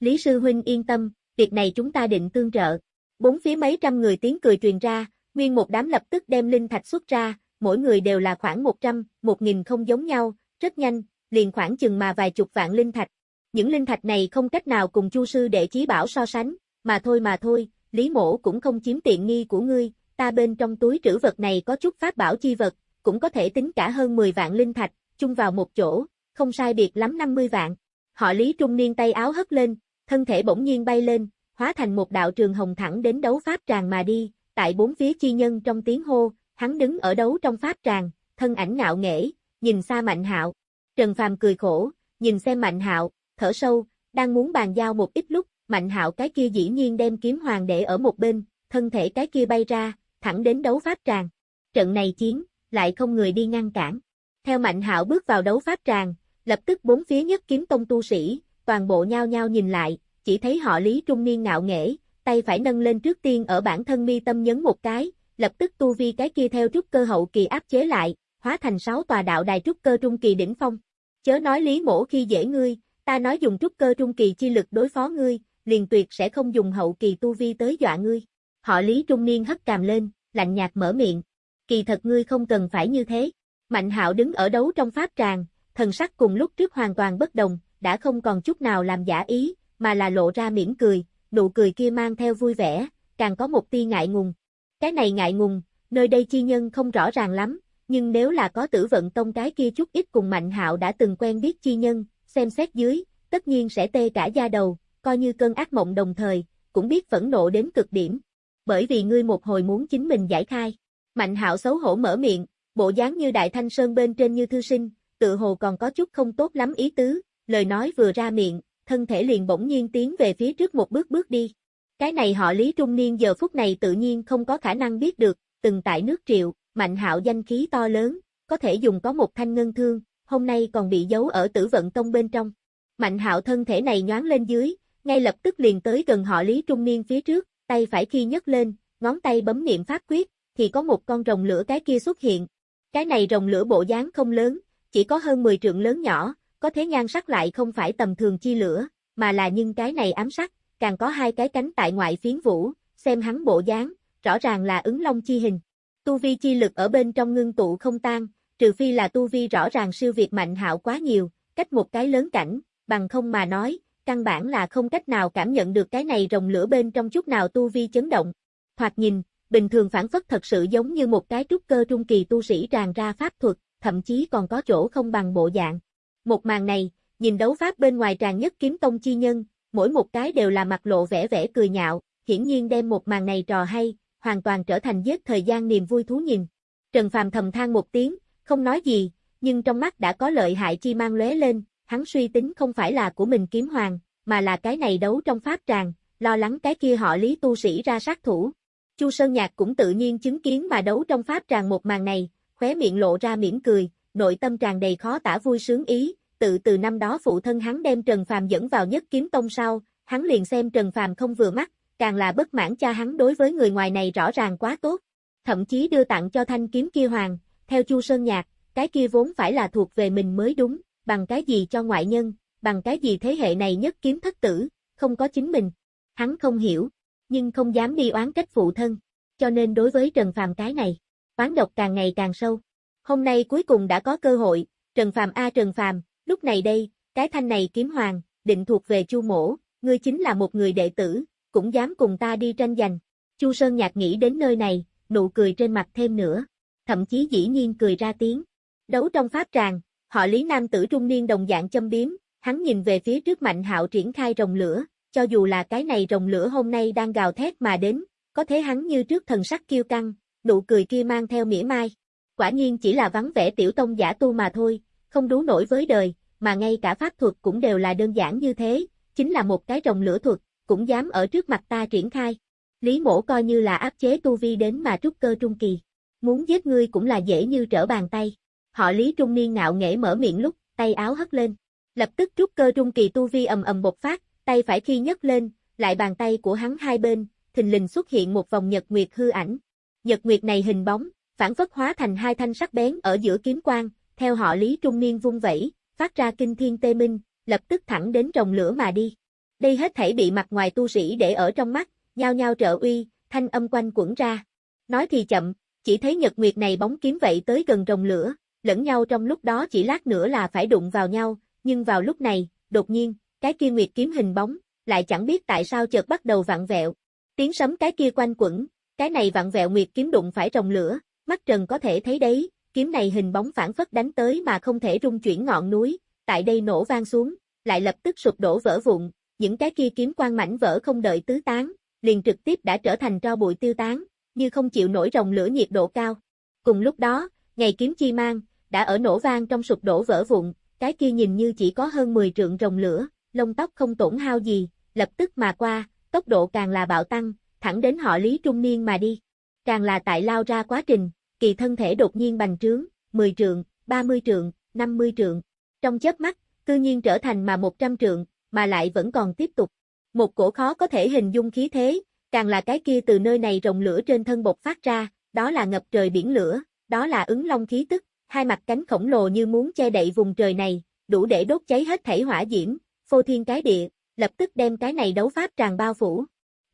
Lý Sư Huynh yên tâm, việc này chúng ta định tương trợ. Bốn phía mấy trăm người tiếng cười truyền ra, nguyên một đám lập tức đem linh thạch xuất ra, mỗi người đều là khoảng 100, 1000 không giống nhau, rất nhanh, liền khoảng chừng mà vài chục vạn linh thạch. Những linh thạch này không cách nào cùng Chu sư đệ chí bảo so sánh, mà thôi mà thôi, Lý Mỗ cũng không chiếm tiện nghi của ngươi, ta bên trong túi trữ vật này có chút pháp bảo chi vật, cũng có thể tính cả hơn 10 vạn linh thạch, chung vào một chỗ, không sai biệt lắm 50 vạn. Họ Lý Trung Niên tay áo hất lên, thân thể bỗng nhiên bay lên, hóa thành một đạo trường hồng thẳng đến đấu pháp tràng mà đi, tại bốn phía chi nhân trong tiếng hô, hắn đứng ở đấu trong pháp tràng, thân ảnh ngạo nghễ, nhìn xa Mạnh Hạo. Trần Phàm cười khổ, nhìn xem Mạnh Hạo, thở sâu, đang muốn bàn giao một ít lúc, Mạnh Hạo cái kia dĩ nhiên đem kiếm hoàng để ở một bên, thân thể cái kia bay ra, thẳng đến đấu pháp tràng. Trận này chiến, lại không người đi ngăn cản. Theo Mạnh Hạo bước vào đấu pháp tràng, lập tức bốn phía nhất kiếm tông tu sĩ, toàn bộ nhao nhao nhìn lại, chỉ thấy họ Lý Trung Niên ngạo nghễ, tay phải nâng lên trước tiên ở bản thân mi tâm nhấn một cái, lập tức tu vi cái kia theo trúc cơ hậu kỳ áp chế lại, hóa thành sáu tòa đạo đài trúc cơ trung kỳ đỉnh phong. Chớ nói Lý Mỗ khi dễ ngươi, ta nói dùng trúc cơ trung kỳ chi lực đối phó ngươi, liền tuyệt sẽ không dùng hậu kỳ tu vi tới dọa ngươi. Họ Lý Trung Niên hất cằm lên, lạnh nhạt mở miệng. Kỳ thật ngươi không cần phải như thế. Mạnh hạo đứng ở đấu trong pháp tràng, thần sắc cùng lúc trước hoàn toàn bất đồng, đã không còn chút nào làm giả ý, mà là lộ ra mỉm cười, nụ cười kia mang theo vui vẻ, càng có một tia ngại ngùng. Cái này ngại ngùng, nơi đây chi nhân không rõ ràng lắm, nhưng nếu là có tử vận tông cái kia chút ít cùng Mạnh Hạo đã từng quen biết chi nhân, xem xét dưới, tất nhiên sẽ tê cả da đầu, coi như cơn ác mộng đồng thời, cũng biết phẫn nộ đến cực điểm. Bởi vì ngươi một hồi muốn chính mình giải khai. Mạnh Hạo xấu hổ mở miệng, bộ dáng như đại thanh sơn bên trên như thư sinh, tự hồ còn có chút không tốt lắm ý tứ, lời nói vừa ra miệng, thân thể liền bỗng nhiên tiến về phía trước một bước bước đi. Cái này họ Lý Trung Niên giờ phút này tự nhiên không có khả năng biết được, từng tại nước triệu, mạnh hạo danh khí to lớn, có thể dùng có một thanh ngân thương, hôm nay còn bị giấu ở tử vận tông bên trong. Mạnh hạo thân thể này nhoáng lên dưới, ngay lập tức liền tới gần họ Lý Trung Niên phía trước, tay phải khi nhấc lên, ngón tay bấm niệm pháp quyết, thì có một con rồng lửa cái kia xuất hiện. Cái này rồng lửa bộ dáng không lớn, chỉ có hơn 10 trượng lớn nhỏ, có thế nhan sắc lại không phải tầm thường chi lửa, mà là nhưng cái này ám sắc, càng có hai cái cánh tại ngoại phiến vũ, xem hắn bộ dáng, rõ ràng là ứng long chi hình. Tu vi chi lực ở bên trong ngưng tụ không tan, trừ phi là tu vi rõ ràng siêu việt mạnh hạo quá nhiều, cách một cái lớn cảnh, bằng không mà nói, căn bản là không cách nào cảm nhận được cái này rồng lửa bên trong chút nào tu vi chấn động. Thoạt nhìn, bình thường phản phất thật sự giống như một cái trúc cơ trung kỳ tu sĩ tràn ra pháp thuật, thậm chí còn có chỗ không bằng bộ dạng. Một màn này, nhìn đấu pháp bên ngoài tràn nhất kiếm tông chi nhân, mỗi một cái đều là mặt lộ vẻ vẻ cười nhạo, hiển nhiên đem một màn này trò hay, hoàn toàn trở thành giết thời gian niềm vui thú nhìn. Trần Phàm thầm than một tiếng, không nói gì, nhưng trong mắt đã có lợi hại chi mang lóe lên, hắn suy tính không phải là của mình kiếm hoàng, mà là cái này đấu trong pháp tràng, lo lắng cái kia họ lý tu sĩ ra sát thủ. Chu Sơn Nhạc cũng tự nhiên chứng kiến mà đấu trong pháp tràng một màn này, khóe miệng lộ ra mỉm cười, nội tâm tràn đầy khó tả vui sướng ý, tự từ năm đó phụ thân hắn đem Trần Phàm dẫn vào nhất kiếm tông sau, hắn liền xem Trần Phàm không vừa mắt, càng là bất mãn cha hắn đối với người ngoài này rõ ràng quá tốt, thậm chí đưa tặng cho thanh kiếm kia hoàng, theo Chu Sơn Nhạc, cái kia vốn phải là thuộc về mình mới đúng, bằng cái gì cho ngoại nhân, bằng cái gì thế hệ này nhất kiếm thất tử, không có chính mình. Hắn không hiểu, nhưng không dám đi oán trách phụ thân, cho nên đối với Trần Phàm cái này, oán độc càng ngày càng sâu. Hôm nay cuối cùng đã có cơ hội, Trần Phàm a Trần Phàm, lúc này đây, cái thanh này kiếm hoàng, định thuộc về Chu Mỗ, ngươi chính là một người đệ tử, cũng dám cùng ta đi tranh giành. Chu Sơn Nhạc nghĩ đến nơi này, nụ cười trên mặt thêm nữa, thậm chí dĩ nhiên cười ra tiếng. Đấu trong pháp tràng, họ Lý Nam tử trung niên đồng dạng châm biếm, hắn nhìn về phía trước Mạnh Hạo triển khai rồng lửa, cho dù là cái này rồng lửa hôm nay đang gào thét mà đến, có thế hắn như trước thần sắc kiêu căng, nụ cười kia mang theo mỉa mai. Quả nhiên chỉ là vắng vẻ tiểu tông giả tu mà thôi, không đú nổi với đời, mà ngay cả pháp thuật cũng đều là đơn giản như thế, chính là một cái rồng lửa thuật, cũng dám ở trước mặt ta triển khai. Lý mổ coi như là áp chế tu vi đến mà trúc cơ trung kỳ. muốn giết ngươi cũng là dễ như trở bàn tay. Họ Lý Trung Niên ngạo nghễ mở miệng lúc, tay áo hất lên. Lập tức trúc cơ trung kỳ tu vi ầm ầm bộc phát, tay phải khi nhấc lên, lại bàn tay của hắn hai bên, thình lình xuất hiện một vòng nhật nguyệt hư ảnh. Nhật nguyệt này hình bóng, phản phất hóa thành hai thanh sắc bén ở giữa kiếm quang, theo họ Lý Trung Niên vung vẩy, phát ra kinh thiên tê minh, lập tức thẳng đến rồng lửa mà đi. Đây hết thảy bị mặt ngoài tu sĩ để ở trong mắt, nhao nhao trợ uy, thanh âm quanh quẩn ra. Nói thì chậm, chỉ thấy nhật nguyệt này bóng kiếm vậy tới gần rồng lửa, lẫn nhau trong lúc đó chỉ lát nữa là phải đụng vào nhau, nhưng vào lúc này, đột nhiên, cái kia nguyệt kiếm hình bóng, lại chẳng biết tại sao chợt bắt đầu vặn vẹo. Tiếng sấm cái kia quanh quẩn, cái này vặn vẹo nguyệt kiếm đụng phải rồng lửa, mắt trần có thể thấy đấy, kiếm này hình bóng phản phất đánh tới mà không thể rung chuyển ngọn núi, tại đây nổ vang xuống, lại lập tức sụp đổ vỡ vụn, những cái kia kiếm quang mảnh vỡ không đợi tứ tán, liền trực tiếp đã trở thành tro bụi tiêu tán, như không chịu nổi rồng lửa nhiệt độ cao. Cùng lúc đó, ngày kiếm chi mang, đã ở nổ vang trong sụp đổ vỡ vụn, cái kia nhìn như chỉ có hơn 10 trượng rồng lửa, lông tóc không tổn hao gì, lập tức mà qua, tốc độ càng là bạo tăng, thẳng đến họ Lý Trung Niên mà đi. Càng là tại lao ra quá trình, kỳ thân thể đột nhiên bành trướng, 10 trượng, 30 trượng, 50 trượng. Trong chớp mắt, cư nhiên trở thành mà 100 trượng, mà lại vẫn còn tiếp tục. Một cổ khó có thể hình dung khí thế, càng là cái kia từ nơi này rồng lửa trên thân bột phát ra, đó là ngập trời biển lửa, đó là ứng long khí tức, hai mặt cánh khổng lồ như muốn che đậy vùng trời này, đủ để đốt cháy hết thảy hỏa diễm, phô thiên cái địa, lập tức đem cái này đấu pháp tràn bao phủ.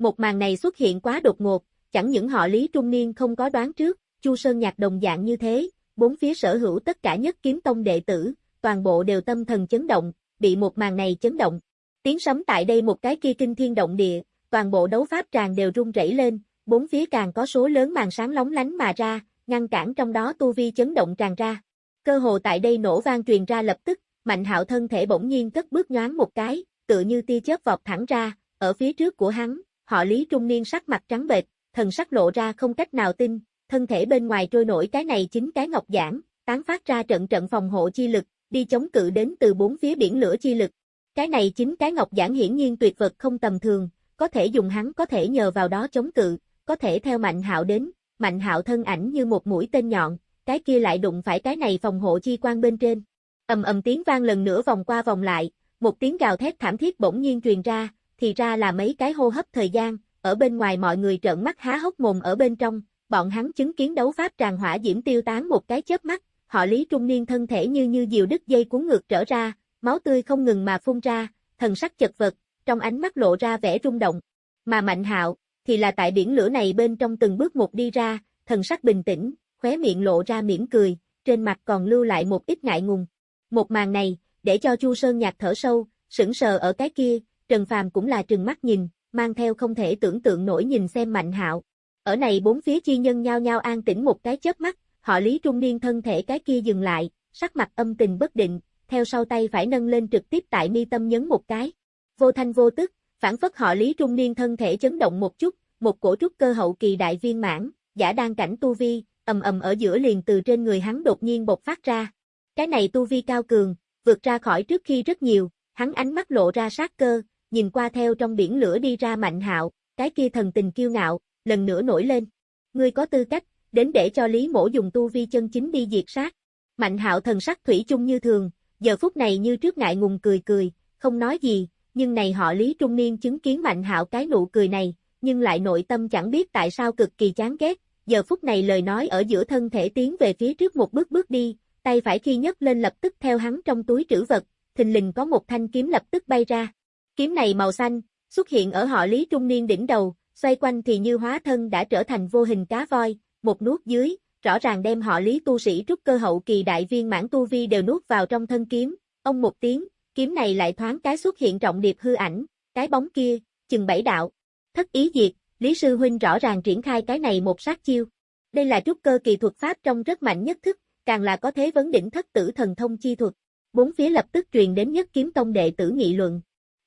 Một màn này xuất hiện quá đột ngột, chẳng những họ Lý Trung Niên không có đoán trước, Chu Sơn Nhạc đồng dạng như thế, bốn phía sở hữu tất cả nhất kiếm tông đệ tử, toàn bộ đều tâm thần chấn động, bị một màn này chấn động. Tiếng sấm tại đây một cái kia kinh thiên động địa, toàn bộ đấu pháp tràng đều rung rẩy lên, bốn phía càng có số lớn màn sáng lóng lánh mà ra, ngăn cản trong đó tu vi chấn động tràn ra. Cơ hồ tại đây nổ vang truyền ra lập tức, Mạnh Hạo thân thể bỗng nhiên cất bước nhoáng một cái, tựa như tia chớp vọt thẳng ra, ở phía trước của hắn, họ Lý Trung Niên sắc mặt trắng bệch, thần sắc lộ ra không cách nào tin, thân thể bên ngoài trôi nổi cái này chính cái ngọc giản, tán phát ra trận trận phòng hộ chi lực, đi chống cự đến từ bốn phía biển lửa chi lực. Cái này chính cái ngọc giản hiển nhiên tuyệt vật không tầm thường, có thể dùng hắn có thể nhờ vào đó chống cự, có thể theo Mạnh Hạo đến, Mạnh Hạo thân ảnh như một mũi tên nhọn, cái kia lại đụng phải cái này phòng hộ chi quan bên trên. Ầm ầm tiếng vang lần nữa vòng qua vòng lại, một tiếng gào thét thảm thiết bỗng nhiên truyền ra, thì ra là mấy cái hô hấp thời gian, ở bên ngoài mọi người trợn mắt há hốc mồm ở bên trong, bọn hắn chứng kiến đấu pháp tràn hỏa diễm tiêu tán một cái chớp mắt, họ Lý Trung Niên thân thể như như diều đứt dây cuốn ngược trở ra, máu tươi không ngừng mà phun ra, thần sắc chật vật, trong ánh mắt lộ ra vẻ rung động. Mà Mạnh Hạo, thì là tại biển lửa này bên trong từng bước một đi ra, thần sắc bình tĩnh, khóe miệng lộ ra mỉm cười, trên mặt còn lưu lại một ít ngại ngùng. Một màn này, để cho Chu Sơn Nhạc thở sâu, sững sờ ở cái kia, Trần Phàm cũng là trừng mắt nhìn, mang theo không thể tưởng tượng nổi nhìn xem Mạnh Hạo. Ở này bốn phía chi nhân nhao nhao an tĩnh một cái chớp mắt, họ Lý Trung Niên thân thể cái kia dừng lại, sắc mặt âm tình bất định, theo sau tay phải nâng lên trực tiếp tại mi tâm nhấn một cái. Vô thanh vô tức, phản phất họ Lý Trung Niên thân thể chấn động một chút, một cổ trúc cơ hậu kỳ đại viên mãn, giả đang cảnh tu vi, ầm ầm ở giữa liền từ trên người hắn đột nhiên bộc phát ra. Cái này tu vi cao cường, vượt ra khỏi trước khi rất nhiều, hắn ánh mắt lộ ra sát cơ, nhìn qua theo trong biển lửa đi ra mạnh hạo, cái kia thần tình kiêu ngạo, lần nữa nổi lên. Ngươi có tư cách, đến để cho Lý Mổ dùng tu vi chân chính đi diệt sát. Mạnh hạo thần sắc thủy chung như thường, giờ phút này như trước ngại ngùng cười cười, không nói gì, nhưng này họ Lý Trung Niên chứng kiến Mạnh hạo cái nụ cười này, nhưng lại nội tâm chẳng biết tại sao cực kỳ chán ghét, giờ phút này lời nói ở giữa thân thể tiến về phía trước một bước bước đi, tay phải khi nhấc lên lập tức theo hắn trong túi trữ vật, thình lình có một thanh kiếm lập tức bay ra. Kiếm này màu xanh, xuất hiện ở họ Lý Trung Niên đỉnh đầu, xoay quanh thì như hóa thân đã trở thành vô hình cá voi, một nuốt dưới, rõ ràng đem họ Lý tu sĩ trúc cơ hậu kỳ đại viên mãn tu vi đều nuốt vào trong thân kiếm, ông một tiếng, kiếm này lại thoáng cái xuất hiện trọng điệp hư ảnh, cái bóng kia, chừng bảy đạo. Thất ý diệt, Lý Sư Huynh rõ ràng triển khai cái này một sát chiêu. Đây là trúc cơ kỳ thuật pháp trong rất mạnh nhất thức, càng là có thế vấn đỉnh thất tử thần thông chi thuật. Bốn phía lập tức truyền đến nhất kiếm tông đệ tử nghị luận.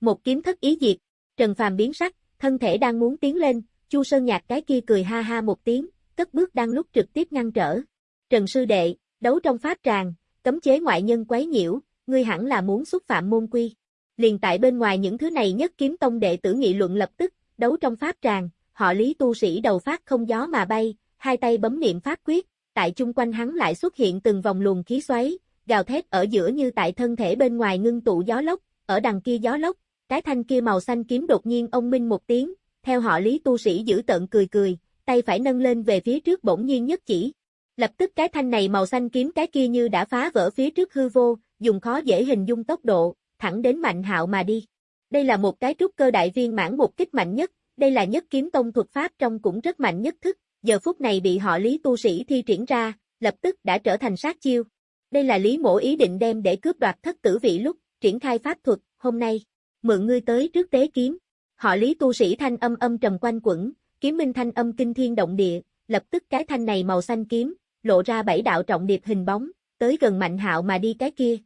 Một kiếm thất ý diệt, Trần Phàm biến sắc, thân thể đang muốn tiến lên, Chu Sơn Nhạc cái kia cười ha ha một tiếng, cất bước đang lúc trực tiếp ngăn trở. Trần Sư Đệ, đấu trong pháp tràng, cấm chế ngoại nhân quấy nhiễu, ngươi hẳn là muốn xúc phạm môn quy. Liền tại bên ngoài những thứ này nhất kiếm tông đệ tử nghị luận lập tức, đấu trong pháp tràng, họ lý tu sĩ đầu phát không gió mà bay, hai tay bấm niệm pháp quyết, tại chung quanh hắn lại xuất hiện từng vòng luồng khí xoáy, gào thét ở giữa như tại thân thể bên ngoài ngưng tụ gió lốc, ở đằng kia gió lốc, cái thanh kia màu xanh kiếm đột nhiên ông minh một tiếng, theo họ Lý tu sĩ giữ tận cười cười, tay phải nâng lên về phía trước bỗng nhiên nhất chỉ. Lập tức cái thanh này màu xanh kiếm cái kia như đã phá vỡ phía trước hư vô, dùng khó dễ hình dung tốc độ, thẳng đến Mạnh Hạo mà đi. Đây là một cái trúc cơ đại viên mãn một kích mạnh nhất, đây là nhất kiếm tông thuật pháp trong cũng rất mạnh nhất thức, giờ phút này bị họ Lý tu sĩ thi triển ra, lập tức đã trở thành sát chiêu. Đây là Lý mổ ý định đem để cướp đoạt thất tử vị lúc triển khai pháp thuật, hôm nay, mượn ngươi tới trước tế kiếm. Họ Lý tu sĩ thanh âm âm trầm quanh quẩn, kiếm minh thanh âm kinh thiên động địa, lập tức cái thanh này màu xanh kiếm, lộ ra bảy đạo trọng điệp hình bóng, tới gần Mạnh Hạo mà đi cái kia.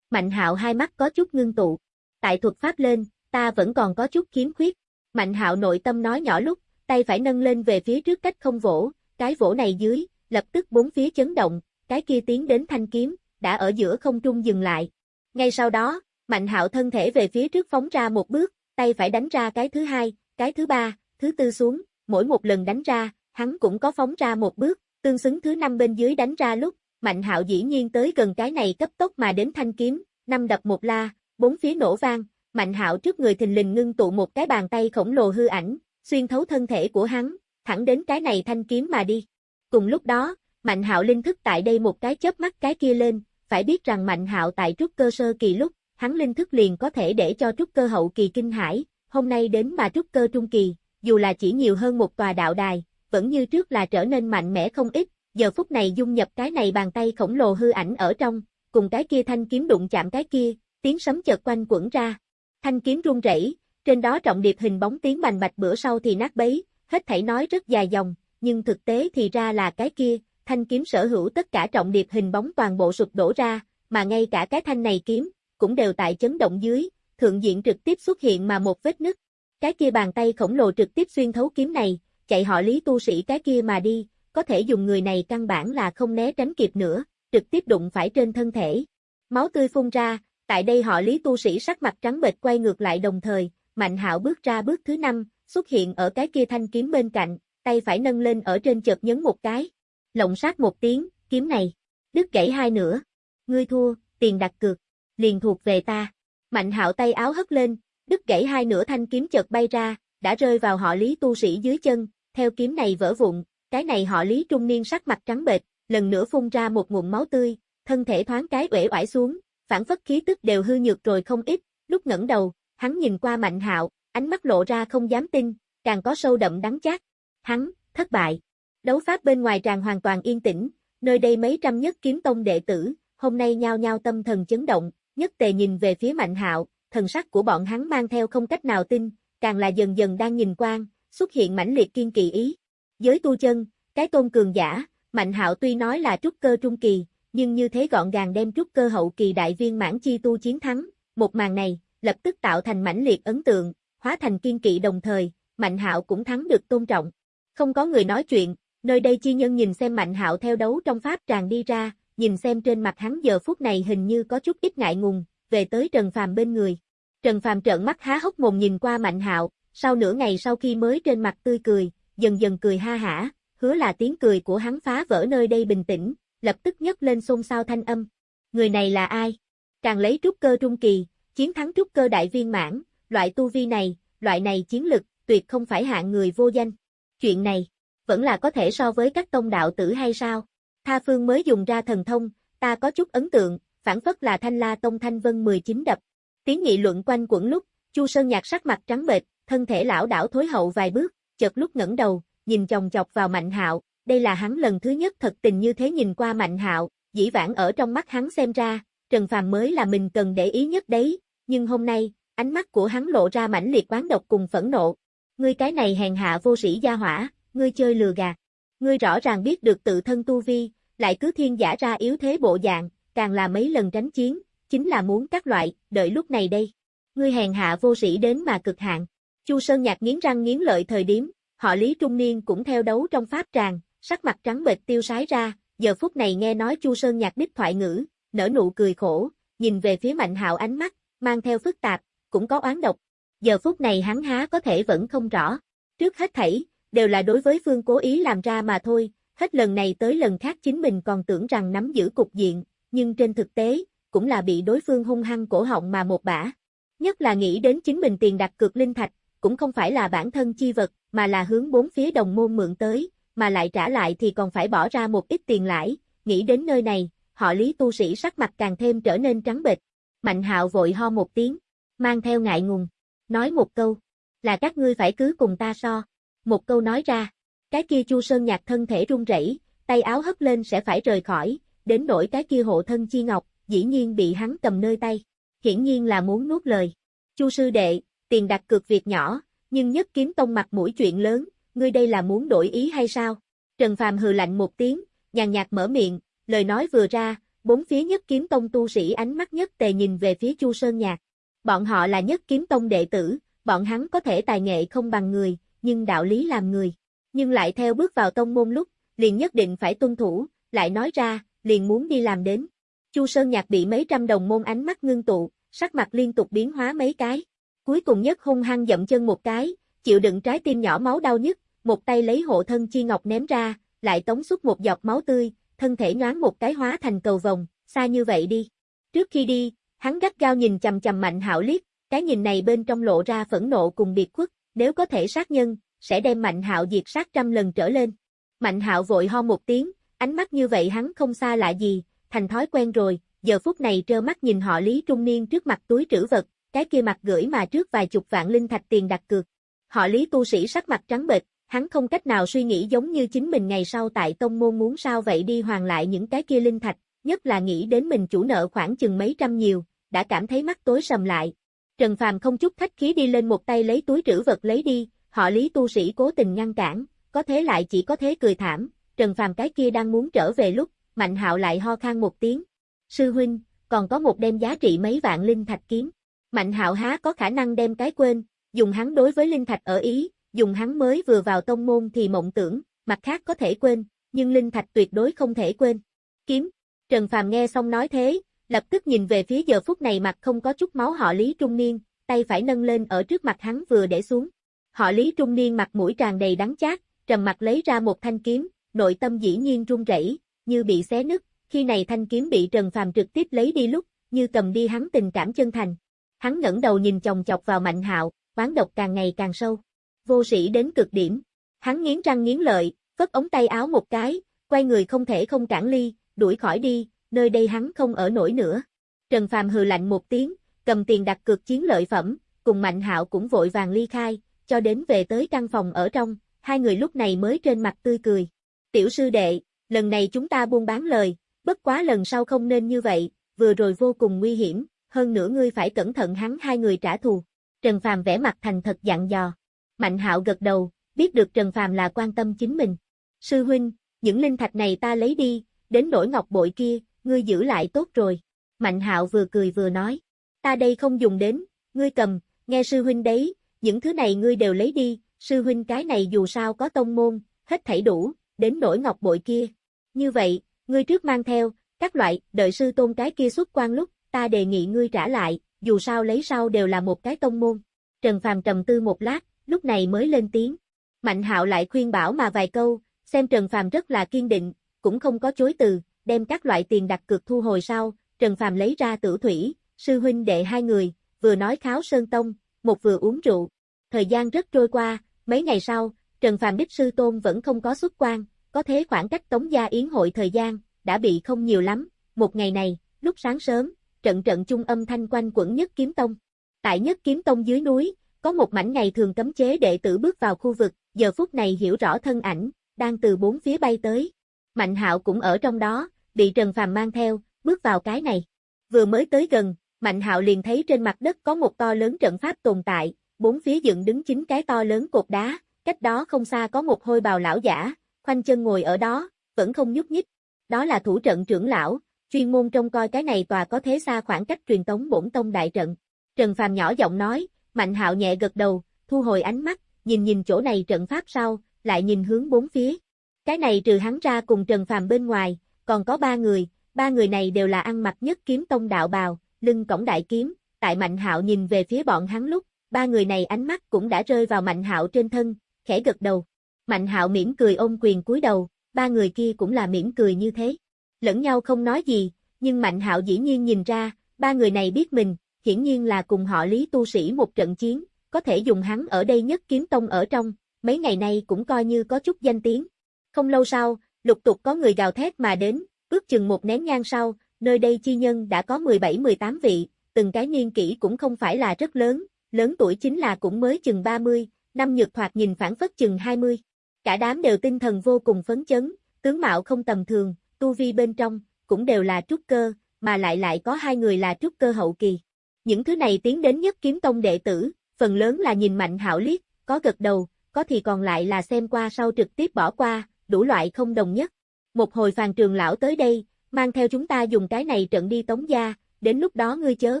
Mạnh Hạo hai mắt có chút ngưng tụ. Tại thuật pháp lên, ta vẫn còn có chút khiếm khuyết. Mạnh Hạo nội tâm nói nhỏ lúc, tay phải nâng lên về phía trước cách không vỗ, cái vỗ này dưới, lập tức bốn phía chấn động, cái kia tiến đến thanh kiếm, đã ở giữa không trung dừng lại. Ngay sau đó, Mạnh Hạo thân thể về phía trước phóng ra một bước, tay phải đánh ra cái thứ hai, cái thứ ba, thứ tư xuống, mỗi một lần đánh ra, hắn cũng có phóng ra một bước, tương xứng thứ năm bên dưới đánh ra lúc, Mạnh Hạo dĩ nhiên tới gần cái này cấp tốc mà đến thanh kiếm, năm đập một la, bốn phía nổ vang, Mạnh Hạo trước người thình lình ngưng tụ một cái bàn tay khổng lồ hư ảnh, xuyên thấu thân thể của hắn, thẳng đến cái này thanh kiếm mà đi. Cùng lúc đó, Mạnh Hạo linh thức tại đây một cái chớp mắt cái kia lên, phải biết rằng Mạnh Hạo tại trúc cơ sơ kỳ lúc, hắn linh thức liền có thể để cho trúc cơ hậu kỳ kinh hải, hôm nay đến mà trúc cơ trung kỳ, dù là chỉ nhiều hơn một tòa đạo đài, vẫn như trước là trở nên mạnh mẽ không ít, giờ phút này dung nhập cái này bàn tay khổng lồ hư ảnh ở trong, cùng cái kia thanh kiếm đụng chạm cái kia, tiếng sấm chợt quanh quẩn ra. Thanh kiếm rung rẩy, trên đó trọng điệp hình bóng tiếng bành bạch bữa sau thì nát bấy, hết thảy nói rất dài dòng, nhưng thực tế thì ra là cái kia, thanh kiếm sở hữu tất cả trọng điệp hình bóng toàn bộ sụp đổ ra, mà ngay cả cái thanh này kiếm, cũng đều tại chấn động dưới, thượng diện trực tiếp xuất hiện mà một vết nứt. Cái kia bàn tay khổng lồ trực tiếp xuyên thấu kiếm này, chạy họ lý tu sĩ cái kia mà đi, có thể dùng người này căn bản là không né tránh kịp nữa, trực tiếp đụng phải trên thân thể. Máu tươi phun ra, tại đây họ lý tu sĩ sắc mặt trắng bệch quay ngược lại đồng thời, Mạnh hạo bước ra bước thứ năm, xuất hiện ở cái kia thanh kiếm bên cạnh, tay phải nâng lên ở trên chợt nhấn một cái. Lộng sát một tiếng, kiếm này, đứt gãy hai nửa. Ngươi thua, tiền đặt cược, liền thuộc về ta. Mạnh hạo tay áo hất lên, đứt gãy hai nửa thanh kiếm chợt bay ra, đã rơi vào họ lý tu sĩ dưới chân, theo kiếm này vỡ vụn, cái này họ lý trung niên sắc mặt trắng bệch, lần nữa phun ra một nguồn máu tươi, thân thể thoáng cái uể oải xuống, phản phất khí tức đều hư nhược rồi không ít, lúc ngẩng đầu, hắn nhìn qua Mạnh Hạo, ánh mắt lộ ra không dám tin, càng có sâu đậm đắng chát. Hắn, thất bại. Đấu pháp bên ngoài tràng hoàn toàn yên tĩnh, nơi đây mấy trăm nhất kiếm tông đệ tử, hôm nay nhao nhao tâm thần chấn động, nhất tề nhìn về phía Mạnh Hạo, thần sắc của bọn hắn mang theo không cách nào tin, càng là dần dần đang nhìn quang, xuất hiện mãnh liệt kiên kỳ ý. Giới tu chân, cái tôn cường giả, Mạnh Hạo tuy nói là trúc cơ trung kỳ, nhưng như thế gọn gàng đem trúc cơ hậu kỳ đại viên mãn chi tu chiến thắng, một màn này, lập tức tạo thành mãnh liệt ấn tượng, hóa thành kiên kỵ đồng thời, Mạnh Hạo cũng thắng được tôn trọng. Không có người nói chuyện, nơi đây chi nhân nhìn xem Mạnh Hạo theo đấu trong pháp tràn đi ra, nhìn xem trên mặt hắn giờ phút này hình như có chút ít ngại ngùng, về tới Trần Phàm bên người. Trần Phàm trợn mắt há hốc mồm nhìn qua Mạnh Hạo, sau nửa ngày sau khi mới trên mặt tươi cười, dần dần cười ha hả, hứa là tiếng cười của hắn phá vỡ nơi đây bình tĩnh, lập tức nhấc lên xôn xao thanh âm. Người này là ai? Càng lấy trúc cơ trung kỳ, chiến thắng trúc cơ đại viên mãn, loại tu vi này, loại này chiến lực, tuyệt không phải hạng người vô danh. Chuyện này, vẫn là có thể so với các tông đạo tử hay sao? Tha phương mới dùng ra thần thông, ta có chút ấn tượng, phản phất là thanh la tông thanh vân 19 đập. Tiếng nghị luận quanh quẩn lúc, Chu Sơn Nhạc sắc mặt trắng bệch, thân thể lão đảo thối hậu vài bước, chợt lúc ngẩng đầu, nhìn chồng chọc vào Mạnh Hạo, đây là hắn lần thứ nhất thật tình như thế nhìn qua Mạnh Hạo, dĩ vãng ở trong mắt hắn xem ra, Trần Phàm mới là mình cần để ý nhất đấy, nhưng hôm nay, ánh mắt của hắn lộ ra mãnh liệt quán độc cùng phẫn nộ. Ngươi cái này hèn hạ vô sĩ gia hỏa, ngươi chơi lừa gạt. Ngươi rõ ràng biết được tự thân tu vi, lại cứ thiên giả ra yếu thế bộ dạng, càng là mấy lần tránh chiến, chính là muốn các loại, đợi lúc này đây. Ngươi hèn hạ vô sĩ đến mà cực hạn. Chu Sơn Nhạc nghiến răng nghiến lợi thời điểm, họ Lý Trung Niên cũng theo đấu trong pháp tràng, sắc mặt trắng bệch tiêu sái ra, giờ phút này nghe nói Chu Sơn Nhạc đích thoại ngữ, nở nụ cười khổ, nhìn về phía Mạnh Hạo ánh mắt, mang theo phức tạp, cũng có oán độc. Giờ phút này hắn há có thể vẫn không rõ. Trước hết thảy, đều là đối với phương cố ý làm ra mà thôi, hết lần này tới lần khác chính mình còn tưởng rằng nắm giữ cục diện, nhưng trên thực tế, cũng là bị đối phương hung hăng cổ họng mà một bả. Nhất là nghĩ đến chính mình tiền đặt cược linh thạch, cũng không phải là bản thân chi vật, mà là hướng bốn phía đồng môn mượn tới, mà lại trả lại thì còn phải bỏ ra một ít tiền lãi, nghĩ đến nơi này, họ lý tu sĩ sắc mặt càng thêm trở nên trắng bệch. Mạnh hạo vội ho một tiếng, mang theo ngại ngùng, nói một câu, là các ngươi phải cứ cùng ta so. Một câu nói ra, cái kia chu sơn nhạc thân thể run rẩy, tay áo hất lên sẽ phải rời khỏi, đến nỗi cái kia hộ thân chi ngọc, dĩ nhiên bị hắn cầm nơi tay. Hiển nhiên là muốn nuốt lời. Chu sư đệ, tiền đặt cược việc nhỏ, nhưng nhất kiếm tông mặt mũi chuyện lớn, ngươi đây là muốn đổi ý hay sao? Trần Phàm hừ lạnh một tiếng, nhàn nhạt mở miệng, lời nói vừa ra, bốn phía nhất kiếm tông tu sĩ ánh mắt nhất tề nhìn về phía Chu Sơn Nhạc. Bọn họ là nhất kiếm tông đệ tử, bọn hắn có thể tài nghệ không bằng người, nhưng đạo lý làm người. Nhưng lại theo bước vào tông môn lúc, liền nhất định phải tuân thủ, lại nói ra, liền muốn đi làm đến. Chu Sơn Nhạc bị mấy trăm đồng môn ánh mắt ngưng tụ, sắc mặt liên tục biến hóa mấy cái. Cuối cùng nhất hung hăng dậm chân một cái, chịu đựng trái tim nhỏ máu đau nhất, một tay lấy hộ thân chi ngọc ném ra, lại tống xuất một giọt máu tươi, thân thể nhoáng một cái hóa thành cầu vòng, xa như vậy đi. Trước khi đi, hắn gắt gao nhìn chầm chầm mạnh hạo liếc, cái nhìn này bên trong lộ ra phẫn nộ cùng biệt khuất, nếu có thể sát nhân, sẽ đem mạnh hạo diệt sát trăm lần trở lên. Mạnh hạo vội ho một tiếng, ánh mắt như vậy hắn không xa lạ gì, thành thói quen rồi, giờ phút này trơ mắt nhìn họ Lý Trung Niên trước mặt túi trữ vật, cái kia mặt gửi mà trước vài chục vạn linh thạch tiền đặt cược. Họ Lý tu sĩ sắc mặt trắng bệch, hắn không cách nào suy nghĩ giống như chính mình ngày sau tại tông môn muốn sao vậy đi hoàn lại những cái kia linh thạch, nhất là nghĩ đến mình chủ nợ khoảng chừng mấy trăm nhiều, đã cảm thấy mắt tối sầm lại. Trần Phàm không chút khách khí đi lên một tay lấy túi trữ vật lấy đi, họ Lý tu sĩ cố tình ngăn cản, có thế lại chỉ có thế cười thảm, Trần Phàm cái kia đang muốn trở về lúc, Mạnh Hạo lại ho khan một tiếng. Sư huynh, còn có một đem giá trị mấy vạn linh thạch kiếm. Mạnh Hạo há có khả năng đem cái quên, dùng hắn đối với linh thạch ở ý, dùng hắn mới vừa vào tông môn thì mộng tưởng, mặt khác có thể quên, nhưng linh thạch tuyệt đối không thể quên. Kiếm. Trần Phàm nghe xong nói thế, lập tức nhìn về phía giờ phút này mặt không có chút máu họ Lý Trung Niên, tay phải nâng lên ở trước mặt hắn vừa để xuống. Họ Lý Trung Niên mặt mũi tràn đầy đắng chát, trầm mặt lấy ra một thanh kiếm, nội tâm dĩ nhiên run rẩy, như bị xé nứt, khi này thanh kiếm bị Trần Phàm trực tiếp lấy đi lúc, như cầm đi hắn tình cảm chân thành. Hắn ngẩng đầu nhìn chồng chọc vào Mạnh Hạo, oán độc càng ngày càng sâu. Vô sĩ đến cực điểm. Hắn nghiến răng nghiến lợi, vất ống tay áo một cái, quay người không thể không cản ly, đuổi khỏi đi, nơi đây hắn không ở nổi nữa. Trần Phàm hừ lạnh một tiếng, cầm tiền đặt cược chiến lợi phẩm, cùng Mạnh Hạo cũng vội vàng ly khai, cho đến về tới căn phòng ở trong, hai người lúc này mới trên mặt tươi cười. Tiểu sư đệ, lần này chúng ta buôn bán lời, bất quá lần sau không nên như vậy, vừa rồi vô cùng nguy hiểm, hơn nữa ngươi phải cẩn thận hắn hai người trả thù. Trần Phàm vẽ mặt thành thật dặn dò. Mạnh Hạo gật đầu, biết được Trần Phàm là quan tâm chính mình. Sư huynh, những linh thạch này ta lấy đi, đến nỗi ngọc bội kia, ngươi giữ lại tốt rồi. Mạnh Hạo vừa cười vừa nói, ta đây không dùng đến, ngươi cầm, nghe sư huynh đấy, những thứ này ngươi đều lấy đi, sư huynh cái này dù sao có tông môn, hết thảy đủ, đến nỗi ngọc bội kia. Như vậy, ngươi trước mang theo, các loại, đợi sư tôn cái kia xuất quan lúc, ta đề nghị ngươi trả lại, dù sao lấy sau đều là một cái tông môn. Trần Phàm trầm tư một lát, lúc này mới lên tiếng. Mạnh hạo lại khuyên bảo mà vài câu, xem Trần Phàm rất là kiên định, cũng không có chối từ, đem các loại tiền đặt cược thu hồi sau, Trần Phàm lấy ra tử thủy, sư huynh đệ hai người, vừa nói kháo sơn tông, một vừa uống rượu. Thời gian rất trôi qua, mấy ngày sau, Trần Phàm đích sư tôn vẫn không có xuất quan, có thế khoảng cách tống gia yến hội thời gian, đã bị không nhiều lắm, một ngày này, lúc sáng sớm, trận trận trung âm thanh quanh quẩn nhất kiếm tông. Tại nhất kiếm tông dưới núi, có một mảnh ngày thường cấm chế đệ tử bước vào khu vực, giờ phút này hiểu rõ thân ảnh, đang từ bốn phía bay tới. Mạnh hạo cũng ở trong đó, bị Trần Phàm mang theo, bước vào cái này. Vừa mới tới gần, Mạnh hạo liền thấy trên mặt đất có một to lớn trận pháp tồn tại, bốn phía dựng đứng chính cái to lớn cột đá, cách đó không xa có một hôi bào lão giả, khoanh chân ngồi ở đó, vẫn không nhúc nhích. Đó là thủ trận trưởng lão, chuyên môn trông coi cái này tòa có thế xa khoảng cách truyền tống bổn tông đại trận. Trần Phàm nhỏ giọng nói, Mạnh Hạo nhẹ gật đầu, thu hồi ánh mắt, nhìn nhìn chỗ này trận pháp sau, lại nhìn hướng bốn phía. Cái này trừ hắn ra cùng Trần Phàm bên ngoài, còn có ba người, ba người này đều là ăn mặc nhất kiếm tông đạo bào, lưng cổng đại kiếm, tại Mạnh Hạo nhìn về phía bọn hắn lúc, ba người này ánh mắt cũng đã rơi vào Mạnh Hạo trên thân, khẽ gật đầu. Mạnh Hạo mỉm cười ôm quyền cúi đầu, ba người kia cũng là mỉm cười như thế. Lẫn nhau không nói gì, nhưng Mạnh Hạo dĩ nhiên nhìn ra, ba người này biết mình, hiển nhiên là cùng họ Lý tu sĩ một trận chiến, có thể dùng hắn ở đây nhất kiếm tông ở trong, mấy ngày nay cũng coi như có chút danh tiếng. Không lâu sau, lục tục có người gào thét mà đến, ước chừng một nén nhang sau, nơi đây chi nhân đã có 17-18 vị, từng cái niên kỷ cũng không phải là rất lớn, lớn tuổi chính là cũng mới chừng 30, năm nhược thoạt nhìn phản phất chừng 20. Cả đám đều tinh thần vô cùng phấn chấn, tướng mạo không tầm thường, tu vi bên trong, cũng đều là trúc cơ, mà lại lại có hai người là trúc cơ hậu kỳ. Những thứ này tiến đến nhất kiếm tông đệ tử, phần lớn là nhìn mạnh hảo liếc, có gật đầu, có thì còn lại là xem qua sau trực tiếp bỏ qua, đủ loại không đồng nhất. Một hồi phàn trường lão tới đây, mang theo chúng ta dùng cái này trận đi tống gia, đến lúc đó ngươi chớ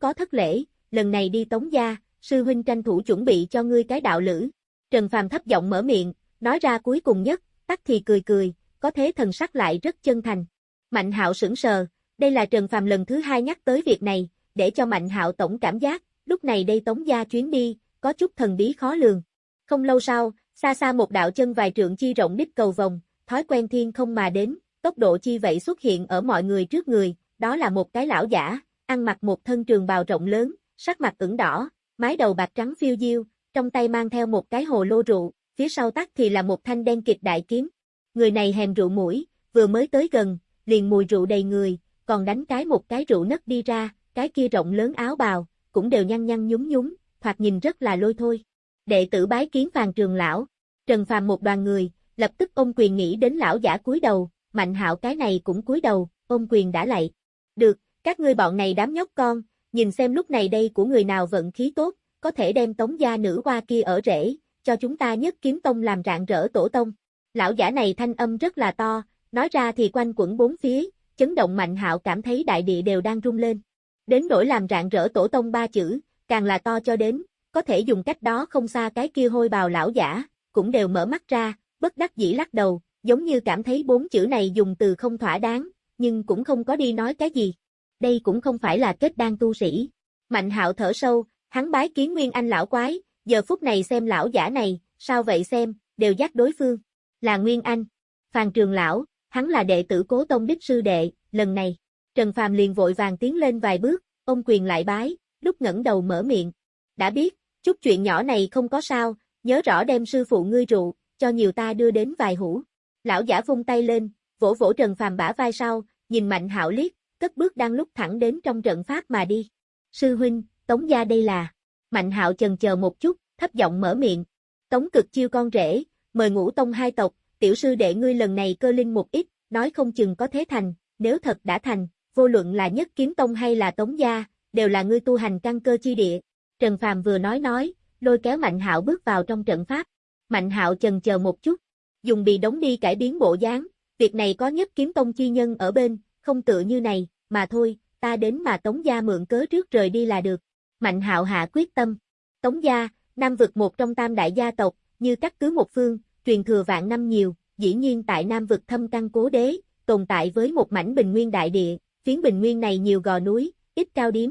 có thất lễ, lần này đi tống gia, sư huynh tranh thủ chuẩn bị cho ngươi cái đạo lữ. Trần Phàm thấp giọng mở miệng, nói ra cuối cùng nhất, tắc thì cười cười, có thế thần sắc lại rất chân thành. Mạnh hạo sững sờ, đây là Trần Phàm lần thứ hai nhắc tới việc này, để cho Mạnh hạo tổng cảm giác, lúc này đây tống gia chuyến đi, có chút thần bí khó lường. Không lâu sau, xa xa một đạo chân vài trượng chi rộng đích cầu vòng, thói quen thiên không mà đến, tốc độ chi vậy xuất hiện ở mọi người trước người, đó là một cái lão giả, ăn mặc một thân trường bào rộng lớn, sắc mặt ửng đỏ, mái đầu bạc trắng phiêu diêu, trong tay mang theo một cái hồ lô rượu, phía sau tắt thì là một thanh đen kịch đại kiếm. Người này hèm rượu mũi, vừa mới tới gần, liền mùi rượu đầy người, còn đánh cái một cái rượu nấc đi ra, cái kia rộng lớn áo bào, cũng đều nhăn nhăn nhúng nhúng, thoạt nhìn rất là lôi thôi. Đệ tử bái kiến phàn trường lão, Trần Phàm một đoàn người, lập tức ôm quyền nghĩ đến lão giả cúi đầu, Mạnh Hạo cái này cũng cúi đầu, ôm quyền đã lạy. Được, các ngươi bọn này đám nhóc con, nhìn xem lúc này đây của người nào vận khí tốt, có thể đem tống gia nữ hoa kia ở rễ, cho chúng ta nhất kiếm tông làm rạng rỡ tổ tông. Lão giả này thanh âm rất là to, nói ra thì quanh quẩn bốn phía, chấn động mạnh hạo cảm thấy đại địa đều đang rung lên. Đến nỗi làm rạng rỡ tổ tông ba chữ, càng là to cho đến, có thể dùng cách đó không xa cái kia hôi bào lão giả, cũng đều mở mắt ra, bất đắc dĩ lắc đầu, giống như cảm thấy bốn chữ này dùng từ không thỏa đáng, nhưng cũng không có đi nói cái gì. Đây cũng không phải là kết đan tu sĩ. Mạnh hạo thở sâu, hắn bái kiến Nguyên Anh lão quái, giờ phút này xem lão giả này, sao vậy xem, đều dắt đối phương. Là Nguyên Anh. Phàn trường lão, hắn là đệ tử cố tông đích sư đệ, lần này. Trần Phàm liền vội vàng tiến lên vài bước, ông quyền lại bái, lúc ngẩng đầu mở miệng. Đã biết, chút chuyện nhỏ này không có sao, nhớ rõ đem sư phụ ngươi rượu, cho nhiều ta đưa đến vài hũ. Lão giả vung tay lên, vỗ vỗ Trần Phàm bả vai sau, nhìn Mạnh Hạo liếc, cất bước đang lúc thẳng đến trong trận pháp mà đi. Sư huynh, Tống gia đây là. Mạnh Hạo chần chờ một chút, thấp giọng mở miệng. Tống cực chiêu con rể, mời ngũ tông hai tộc, tiểu sư đệ ngươi lần này cơ linh một ít, nói không chừng có thế thành, nếu thật đã thành, vô luận là nhất kiếm tông hay là tống gia, đều là ngươi tu hành căn cơ chi địa. Trần Phàm vừa nói nói, lôi kéo Mạnh Hạo bước vào trong trận pháp. Mạnh Hạo chần chờ một chút, dùng bị đóng đi cải biến bộ dáng, việc này có nhất kiếm tông chi nhân ở bên, không tựa như này, mà thôi, ta đến mà Tống gia mượn cớ trước rời đi là được. Mạnh Hạo hạ quyết tâm. Tống gia, Nam vực một trong tam đại gia tộc, như các cứ một phương, truyền thừa vạn năm nhiều, dĩ nhiên tại Nam vực thâm căn cố đế, tồn tại với một mảnh bình nguyên đại địa, phiến bình nguyên này nhiều gò núi, ít cao điếm.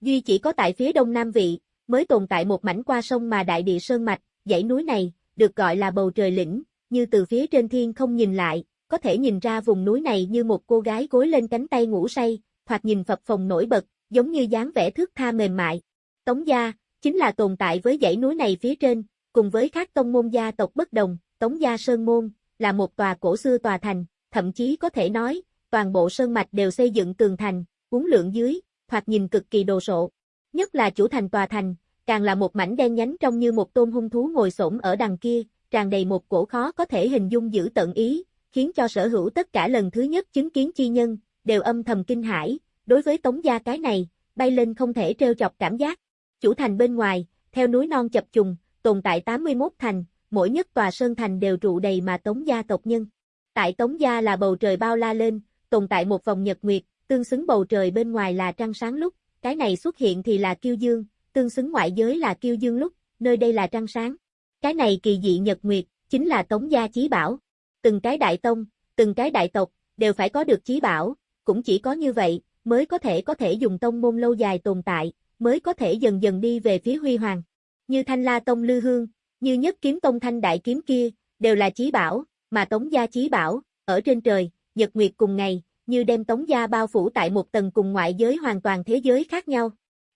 Duy chỉ có tại phía đông nam vị, mới tồn tại một mảnh qua sông mà đại địa sơn mạch, dãy núi này, được gọi là bầu trời lĩnh, như từ phía trên thiên không nhìn lại, có thể nhìn ra vùng núi này như một cô gái gối lên cánh tay ngủ say, thoạt nhìn phập phồng nổi bật, giống như dáng vẻ thước tha mềm mại. Tống gia, chính là tồn tại với dãy núi này phía trên, cùng với các tông môn gia tộc bất đồng, Tống gia Sơn Môn, là một tòa cổ xưa tòa thành, thậm chí có thể nói, toàn bộ sơn mạch đều xây dựng tường thành, uốn lượng dưới, thoạt nhìn cực kỳ đồ sộ. Nhất là chủ thành tòa thành, càng là một mảnh đen nhánh trông như một tôn hung thú ngồi xổm ở đằng kia, tràn đầy một cổ khó có thể hình dung giữ tận ý, khiến cho sở hữu tất cả lần thứ nhất chứng kiến chi nhân, đều âm thầm kinh hãi, đối với tống gia cái này, bay lên không thể treo chọc cảm giác. Chủ thành bên ngoài, theo núi non chập trùng, tồn tại 81 thành, mỗi nhất tòa sơn thành đều trụ đầy mà tống gia tộc nhân. Tại tống gia là bầu trời bao la lên, tồn tại một vòng nhật nguyệt, tương xứng bầu trời bên ngoài là trăng sáng lúc, cái này xuất hiện thì là kiêu dương, tương xứng ngoại giới là kiêu dương lúc, nơi đây là trăng sáng. Cái này kỳ dị nhật nguyệt, chính là tống gia chí bảo. Từng cái đại tông, từng cái đại tộc, đều phải có được chí bảo, cũng chỉ có như vậy, mới có thể có thể dùng tông môn lâu dài tồn tại, mới có thể dần dần đi về phía huy hoàng. Như Thanh La Tông Lư Hương, như nhất kiếm tông Thanh Đại Kiếm kia, đều là chí bảo, mà Tống Gia chí bảo, ở trên trời, nhật nguyệt cùng ngày, như đem Tống Gia bao phủ tại một tầng cùng ngoại giới hoàn toàn thế giới khác nhau.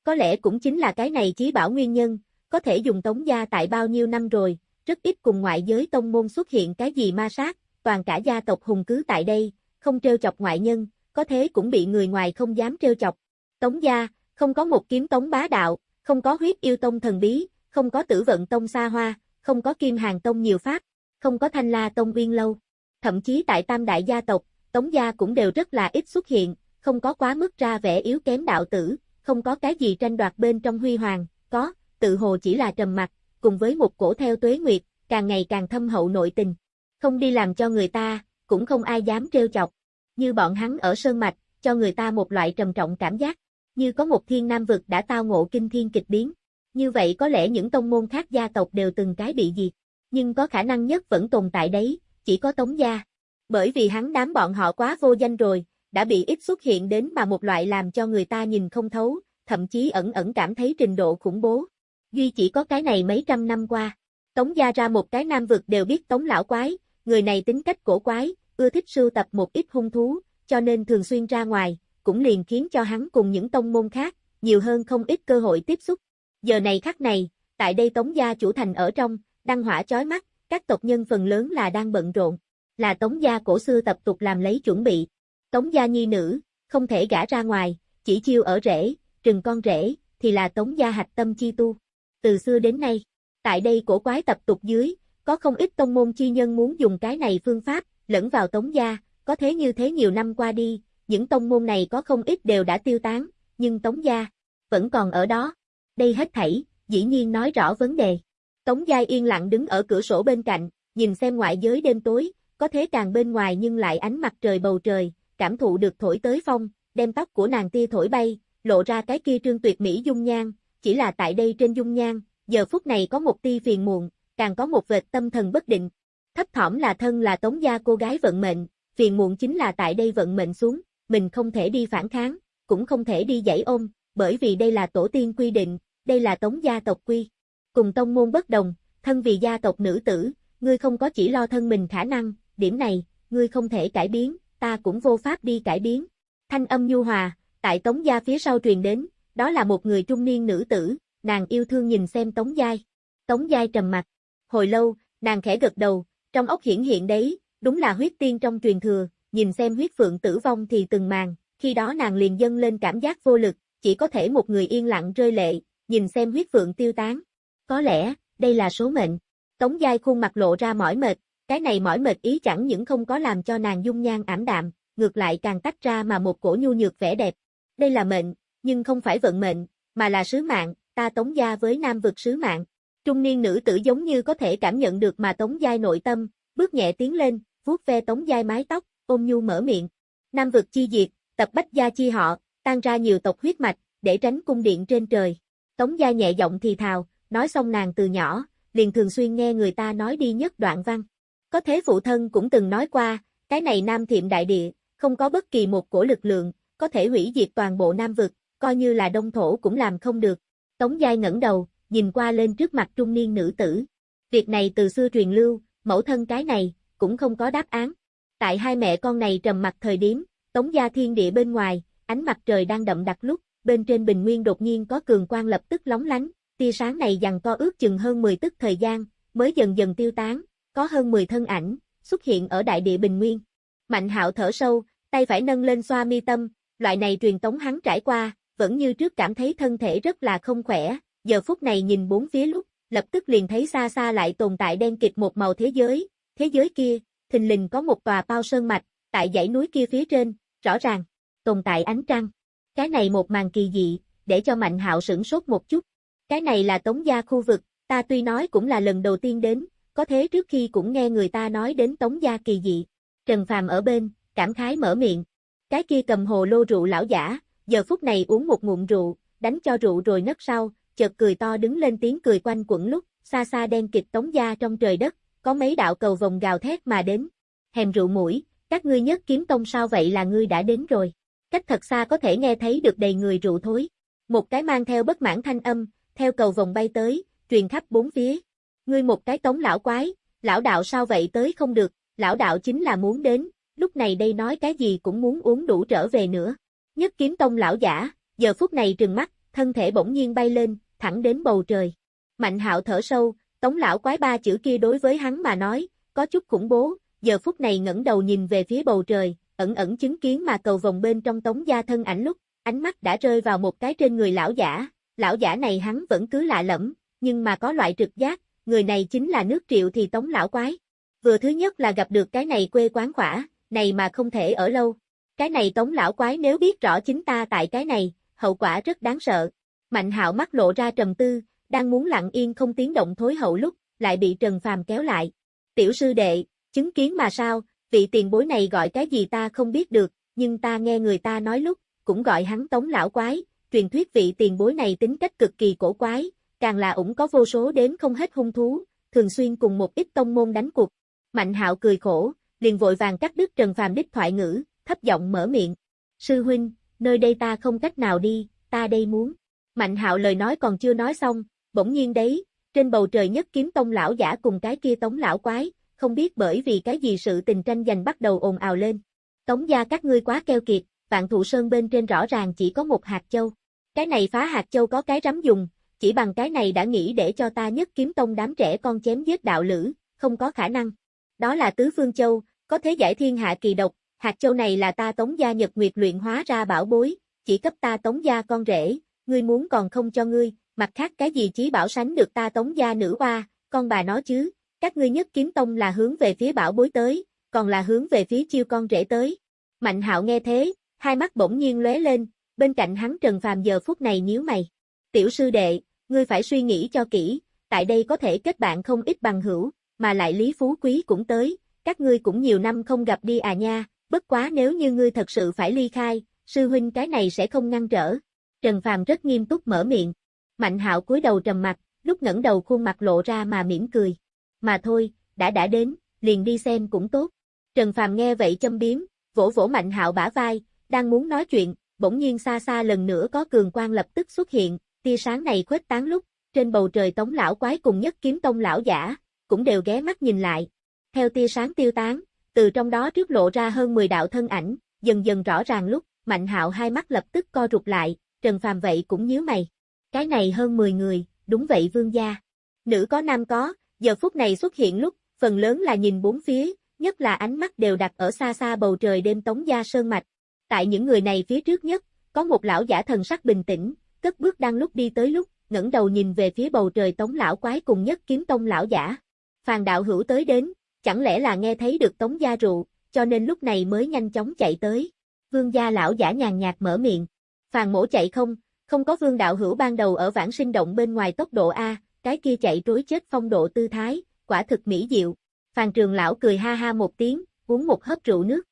Có lẽ cũng chính là cái này chí bảo nguyên nhân, có thể dùng Tống Gia tại bao nhiêu năm rồi, rất ít cùng ngoại giới tông môn xuất hiện cái gì ma sát, toàn cả gia tộc hùng cứ tại đây, không trêu chọc ngoại nhân, có thế cũng bị người ngoài không dám trêu chọc. Tống Gia, không có một kiếm tống bá đạo, không có huyết yêu tông thần bí, không có tử vận tông xa hoa, không có kim hàng tông nhiều pháp, không có thanh la tông uyên lâu. Thậm chí tại tam đại gia tộc, tống gia cũng đều rất là ít xuất hiện, không có quá mức ra vẻ yếu kém đạo tử, không có cái gì tranh đoạt bên trong huy hoàng, có, tự hồ chỉ là trầm mặc, cùng với một cổ theo tuế nguyệt, càng ngày càng thâm hậu nội tình. Không đi làm cho người ta, cũng không ai dám trêu chọc. Như bọn hắn ở sơn mạch, cho người ta một loại trầm trọng cảm giác như có một thiên nam vực đã tao ngộ kinh thiên kịch biến. Như vậy có lẽ những tông môn khác gia tộc đều từng cái bị diệt, nhưng có khả năng nhất vẫn tồn tại đấy, chỉ có Tống gia. Bởi vì hắn đám bọn họ quá vô danh rồi, đã bị ít xuất hiện đến mà một loại làm cho người ta nhìn không thấu, thậm chí ẩn ẩn cảm thấy trình độ khủng bố. Duy chỉ có cái này mấy trăm năm qua. Tống gia ra một cái nam vực đều biết Tống lão quái, người này tính cách cổ quái, ưa thích sưu tập một ít hung thú, cho nên thường xuyên ra ngoài, cũng liền khiến cho hắn cùng những tông môn khác, nhiều hơn không ít cơ hội tiếp xúc. Giờ này khắc này, tại đây Tống gia chủ thành ở trong, đăng hỏa chói mắt, các tộc nhân phần lớn là đang bận rộn, là Tống gia cổ xưa tập tục làm lấy chuẩn bị. Tống gia nhi nữ, không thể gả ra ngoài, chỉ chiêu ở rễ, trừng con rễ thì là Tống gia hạch tâm chi tu. Từ xưa đến nay, tại đây cổ quái tập tục dưới, có không ít tông môn chi nhân muốn dùng cái này phương pháp, lẫn vào Tống gia, có thế như thế nhiều năm qua đi, những tông môn này có không ít đều đã tiêu tán, nhưng Tống Gia vẫn còn ở đó. Đây hết thảy, dĩ nhiên nói rõ vấn đề. Tống Gia yên lặng đứng ở cửa sổ bên cạnh, nhìn xem ngoại giới đêm tối, có thế càng bên ngoài nhưng lại ánh mặt trời bầu trời, cảm thụ được thổi tới phong, đem tóc của nàng tia thổi bay, lộ ra cái kia trương tuyệt mỹ dung nhan, chỉ là tại đây trên dung nhan, giờ phút này có một tia phiền muộn, càng có một vệt tâm thần bất định. Thấp thỏm là thân là tống gia cô gái vận mệnh, phiền muộn chính là tại đây vận mệnh xuống, mình không thể đi phản kháng, cũng không thể đi giải ôm, bởi vì đây là tổ tiên quy định, đây là tống gia tộc quy. Cùng tông môn bất đồng, thân vì gia tộc nữ tử, ngươi không có chỉ lo thân mình khả năng, điểm này, ngươi không thể cải biến, ta cũng vô pháp đi cải biến. Thanh âm nhu hòa, tại tống gia phía sau truyền đến, đó là một người trung niên nữ tử, nàng yêu thương nhìn xem tống giai. Tống giai trầm mặt. Hồi lâu, nàng khẽ gật đầu, trong ốc hiển hiện đấy, đúng là huyết tiên trong truyền thừa, nhìn xem huyết phượng tử vong thì từng màn, khi đó nàng liền dâng lên cảm giác vô lực, chỉ có thể một người yên lặng rơi lệ, nhìn xem huyết phượng tiêu tán. Có lẽ, đây là số mệnh. Tống giai khuôn mặt lộ ra mỏi mệt, cái này mỏi mệt ý chẳng những không có làm cho nàng dung nhan ảm đạm, ngược lại càng tách ra mà một cổ nhu nhược vẻ đẹp. Đây là mệnh, nhưng không phải vận mệnh, mà là sứ mạng, ta tống gia với nam vực sứ mạng. Trung niên nữ tử giống như có thể cảm nhận được mà tống giai nội tâm, bước nhẹ tiến lên, vuốt ve tống giai mái tóc, ôm nhu mở miệng. Nam vực chi diệt, tập bách gia chi họ, tan ra nhiều tộc huyết mạch, để tránh cung điện trên trời. Tống gia nhẹ giọng thì thào, nói xong nàng từ nhỏ, liền thường xuyên nghe người ta nói đi nhất đoạn văn. Có thế phụ thân cũng từng nói qua, cái này nam thiệm đại địa, không có bất kỳ một cổ lực lượng, có thể hủy diệt toàn bộ nam vực, coi như là đông thổ cũng làm không được. Tống giai ngẩng đầu, nhìn qua lên trước mặt trung niên nữ tử. Việc này từ xưa truyền lưu, mẫu thân cái này, cũng không có đáp án. Tại hai mẹ con này trầm mặt thời điểm, tống gia thiên địa bên ngoài, ánh mặt trời đang đậm đặc lúc, bên trên bình nguyên đột nhiên có cường quang lập tức lóng lánh, tia sáng này dằn co ước chừng hơn 10 tức thời gian, mới dần dần tiêu tán, có hơn 10 thân ảnh, xuất hiện ở đại địa bình nguyên. Mạnh hạo thở sâu, tay phải nâng lên xoa mi tâm, loại này truyền tống hắn trải qua, vẫn như trước cảm thấy thân thể rất là không khỏe, giờ phút này nhìn bốn phía lúc, lập tức liền thấy xa xa lại tồn tại đen kịch một màu thế giới, thế giới kia, thình lình có một tòa bao sơn mạch, tại dãy núi kia phía trên, rõ ràng, tồn tại ánh trăng. Cái này một màn kỳ dị, để cho Mạnh Hạo sửng sốt một chút. Cái này là Tống Gia khu vực, ta tuy nói cũng là lần đầu tiên đến, có thế trước khi cũng nghe người ta nói đến Tống Gia kỳ dị. Trần Phàm ở bên, cảm khái mở miệng. Cái kia cầm hồ lô rượu lão giả, giờ phút này uống một ngụm rượu, đánh cho rượu rồi nấc sau, chợt cười to đứng lên tiếng cười quanh quẩn lúc, xa xa đen kịch Tống Gia trong trời đất, có mấy đạo cầu vòng gào thét mà đến. Hèm rượu mũi, các ngươi nhất kiếm tông sao vậy là ngươi đã đến rồi. Cách thật xa có thể nghe thấy được đầy người rượu thối. Một cái mang theo bất mãn thanh âm, theo cầu vòng bay tới, truyền khắp bốn phía. Ngươi một cái tống lão quái, lão đạo sao vậy tới không được, lão đạo chính là muốn đến, lúc này đây nói cái gì cũng muốn uống đủ trở về nữa. Nhất kiếm tông lão giả, giờ phút này trừng mắt, thân thể bỗng nhiên bay lên, thẳng đến bầu trời. Mạnh hạo thở sâu, tống lão quái ba chữ kia đối với hắn mà nói, có chút khủng bố, giờ phút này ngẩng đầu nhìn về phía bầu trời, ẩn ẩn chứng kiến mà cầu vòng bên trong tống gia thân ảnh lúc, ánh mắt đã rơi vào một cái trên người lão giả, lão giả này hắn vẫn cứ lạ lẫm, nhưng mà có loại trực giác, người này chính là nước triệu thì tống lão quái. Vừa thứ nhất là gặp được cái này quê quán khỏa, này mà không thể ở lâu. Cái này tống lão quái nếu biết rõ chính ta tại cái này, hậu quả rất đáng sợ. Mạnh hạo mắt lộ ra trầm tư, đang muốn lặng yên không tiếng động thối hậu lúc, lại bị Trần Phàm kéo lại. Tiểu sư đệ, chứng kiến mà sao, vị tiền bối này gọi cái gì ta không biết được, nhưng ta nghe người ta nói lúc, cũng gọi hắn tống lão quái, truyền thuyết vị tiền bối này tính cách cực kỳ cổ quái, càng là ủng có vô số đến không hết hung thú, thường xuyên cùng một ít tông môn đánh cuộc. Mạnh hạo cười khổ, liền vội vàng cắt đứt Trần Phàm đích thoại ngữ, thấp giọng mở miệng. Sư huynh, nơi đây ta không cách nào đi, ta đây muốn. Mạnh hạo lời nói còn chưa nói xong, bỗng nhiên đấy, trên bầu trời nhất kiếm tông lão giả cùng cái kia tống lão quái, không biết bởi vì cái gì sự tình tranh giành bắt đầu ồn ào lên. Tống gia các ngươi quá keo kiệt, vạn thụ sơn bên trên rõ ràng chỉ có một hạt châu. Cái này phá hạt châu có cái rắm dùng, chỉ bằng cái này đã nghĩ để cho ta nhất kiếm tông đám trẻ con chém giết đạo lữ, không có khả năng. Đó là tứ phương châu, có thế giải thiên hạ kỳ độc, hạt châu này là ta tống gia nhật nguyệt luyện hóa ra bảo bối, chỉ cấp ta tống gia con rể, ngươi muốn còn không cho ngươi, mặt khác cái gì chí bảo sánh được ta tống gia nữ hoa, con bà nó chứ, các ngươi nhất kiếm tông là hướng về phía bảo bối tới, còn là hướng về phía chiêu con rể tới. Mạnh hạo nghe thế, hai mắt bỗng nhiên lóe lên, bên cạnh hắn Trần Phàm giờ phút này nhíu mày. Tiểu sư đệ, ngươi phải suy nghĩ cho kỹ, tại đây có thể kết bạn không ít bằng hữu, mà lại Lý Phú Quý cũng tới, các ngươi cũng nhiều năm không gặp đi à nha, bất quá nếu như ngươi thật sự phải ly khai, sư huynh cái này sẽ không ngăn trở. Trần Phàm rất nghiêm túc mở miệng. Mạnh hạo cúi đầu trầm mặt, lúc ngẩng đầu khuôn mặt lộ ra mà mỉm cười. Mà thôi, đã đã đến, liền đi xem cũng tốt. Trần Phàm nghe vậy châm biếm, vỗ vỗ Mạnh hạo bả vai, đang muốn nói chuyện, bỗng nhiên xa xa lần nữa có cường quang lập tức xuất hiện, tia sáng này khuếch tán lúc, trên bầu trời tống lão quái cùng nhất kiếm tông lão giả, cũng đều ghé mắt nhìn lại. Theo tia sáng tiêu tán, từ trong đó trước lộ ra hơn 10 đạo thân ảnh, dần dần rõ ràng lúc, Mạnh Hạo hai mắt lập tức co rụt lại, Trần Phàm vậy cũng nhíu mày. Cái này hơn 10 người, đúng vậy vương gia. Nữ có nam có, giờ phút này xuất hiện lúc, phần lớn là nhìn bốn phía, nhất là ánh mắt đều đặt ở xa xa bầu trời đêm tống gia sơn mạch. Tại những người này phía trước nhất, có một lão giả thần sắc bình tĩnh, cất bước đang lúc đi tới lúc, ngẩng đầu nhìn về phía bầu trời tống lão quái cùng nhất kiếm tông lão giả. Phàn đạo hữu tới đến, chẳng lẽ là nghe thấy được tống gia rượu, cho nên lúc này mới nhanh chóng chạy tới. Vương gia lão giả nhàn nhạt mở miệng. Phàn mổ chạy không, không có vương đạo hữu ban đầu ở vãng sinh động bên ngoài tốc độ A, cái kia chạy trối chết phong độ tư thái, quả thực mỹ diệu. Phàn trường lão cười ha ha một tiếng, uống một hớp rượu nước.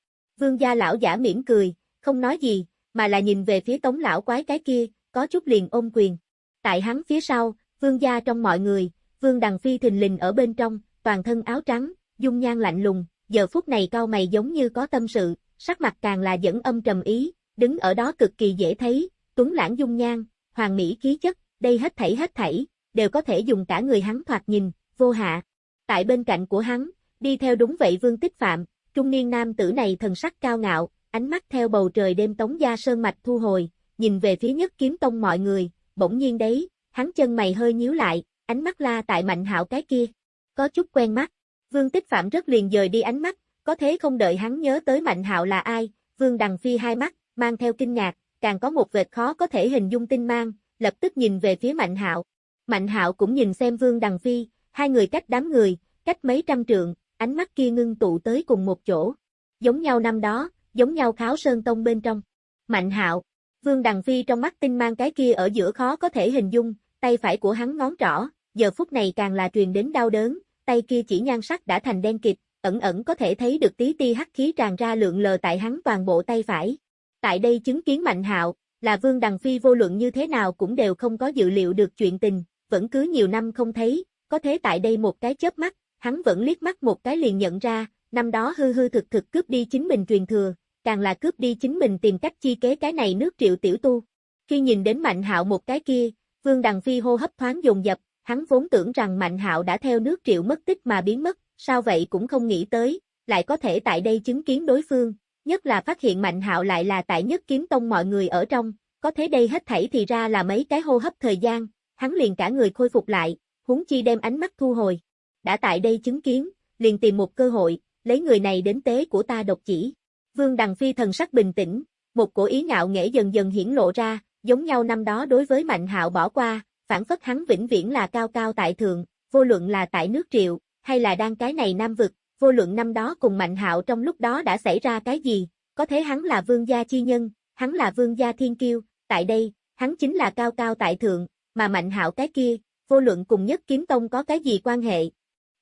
Vương gia lão giả mỉm cười, không nói gì, mà là nhìn về phía tống lão quái cái kia, có chút liền ôm quyền. Tại hắn phía sau, vương gia trong mọi người, vương đằng phi thình lình ở bên trong, toàn thân áo trắng, dung nhan lạnh lùng, giờ phút này cao mày giống như có tâm sự, sắc mặt càng là dẫn âm trầm ý, đứng ở đó cực kỳ dễ thấy, tuấn lãng dung nhan, hoàng mỹ khí chất, đây hết thảy hết thảy, đều có thể dùng cả người hắn thoạt nhìn, vô hạ. Tại bên cạnh của hắn, đi theo đúng vậy vương tích phạm, trung niên nam tử này thần sắc cao ngạo, ánh mắt theo bầu trời đêm tống gia sơn mạch thu hồi, nhìn về phía nhất kiếm tông mọi người, bỗng nhiên đấy, hắn chân mày hơi nhíu lại, ánh mắt la tại mạnh hạo cái kia. Có chút quen mắt, vương tích phạm rất liền dời đi ánh mắt, có thế không đợi hắn nhớ tới mạnh hạo là ai, vương đằng phi hai mắt, mang theo kinh ngạc, càng có một vệt khó có thể hình dung tinh mang, lập tức nhìn về phía mạnh hạo. Mạnh hạo cũng nhìn xem vương đằng phi, hai người cách đám người, cách mấy trăm trượng, ánh mắt kia ngưng tụ tới cùng một chỗ. Giống nhau năm đó, giống nhau kháo sơn tông bên trong. Mạnh hạo, vương đằng phi trong mắt tinh mang cái kia ở giữa khó có thể hình dung, tay phải của hắn ngón trỏ, giờ phút này càng là truyền đến đau đớn, tay kia chỉ nhan sắc đã thành đen kịt, ẩn ẩn có thể thấy được tí ti hắc khí tràn ra lượng lờ tại hắn toàn bộ tay phải. Tại đây chứng kiến Mạnh Hạo, là Vương Đằng Phi vô luận như thế nào cũng đều không có dự liệu được chuyện tình, vẫn cứ nhiều năm không thấy, có thế tại đây một cái chớp mắt, hắn vẫn liếc mắt một cái liền nhận ra, năm đó hư hư thực thực cướp đi chính mình truyền thừa, càng là cướp đi chính mình tìm cách chi kế cái này nước triệu tiểu tu. Khi nhìn đến Mạnh Hạo một cái kia, Vương Đằng Phi hô hấp thoáng dồn dập, hắn vốn tưởng rằng Mạnh Hạo đã theo nước triệu mất tích mà biến mất, sao vậy cũng không nghĩ tới, lại có thể tại đây chứng kiến đối phương, nhất là phát hiện Mạnh Hạo lại là tại nhất kiếm tông mọi người ở trong, có thế đây hết thảy thì ra là mấy cái hô hấp thời gian, hắn liền cả người khôi phục lại, huống chi đem ánh mắt thu hồi. Đã tại đây chứng kiến, liền tìm một cơ hội, lấy người này đến tế của ta độc chỉ. Vương Đằng Phi thần sắc bình tĩnh, một cổ ý ngạo nghễ dần dần hiển lộ ra, giống nhau năm đó đối với Mạnh Hạo bỏ qua, phản phất hắn vĩnh viễn là cao cao tại thượng, vô luận là tại nước triệu, hay là đang cái này nam vực, vô luận năm đó cùng Mạnh Hạo trong lúc đó đã xảy ra cái gì, có thế hắn là vương gia chi nhân, hắn là vương gia thiên kiêu, tại đây, hắn chính là cao cao tại thượng, mà Mạnh Hạo cái kia, vô luận cùng nhất kiếm tông có cái gì quan hệ.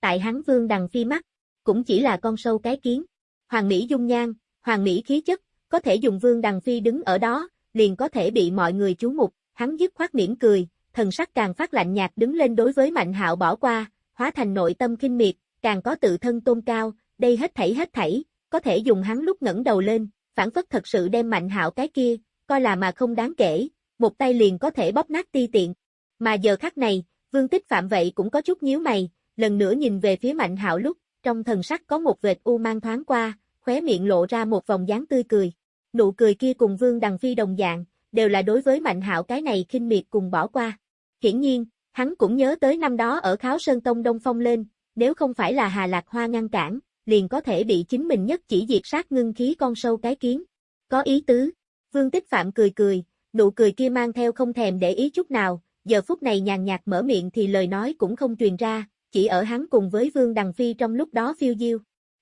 Tại hắn vương đằng phi mắt, cũng chỉ là con sâu cái kiến. Hoàng Mỹ dung nhan, Hoàng Mỹ khí chất, có thể dùng vương đằng phi đứng ở đó, liền có thể bị mọi người chú mục, hắn dứt khoát mỉm cười, thần sắc càng phát lạnh nhạt đứng lên đối với Mạnh Hạo bỏ qua, hóa thành nội tâm kinh miệt, càng có tự thân tôn cao, đây hết thảy hết thảy, có thể dùng hắn lúc ngẩng đầu lên, phản phất thật sự đem Mạnh Hạo cái kia, coi là mà không đáng kể, một tay liền có thể bóp nát ti tiện. Mà giờ khắc này, Vương Tích Phạm vậy cũng có chút nhíu mày, lần nữa nhìn về phía Mạnh Hạo lúc, trong thần sắc có một vệt u mang thoáng qua, khóe miệng lộ ra một vòng dáng tươi cười. Nụ cười kia cùng Vương Đằng Phi đồng dạng, đều là đối với Mạnh Hạo cái này khinh miệt cùng bỏ qua. Hiển nhiên, hắn cũng nhớ tới năm đó ở Kháo Sơn Tông Đông Phong lên, nếu không phải là Hà Lạc Hoa ngăn cản, liền có thể bị chính mình nhất chỉ diệt sát ngưng khí con sâu cái kiến. Có ý tứ. Vương Tích Phạm cười cười, nụ cười kia mang theo không thèm để ý chút nào, giờ phút này nhàn nhạt mở miệng thì lời nói cũng không truyền ra, chỉ ở hắn cùng với Vương Đằng Phi trong lúc đó phiêu diêu.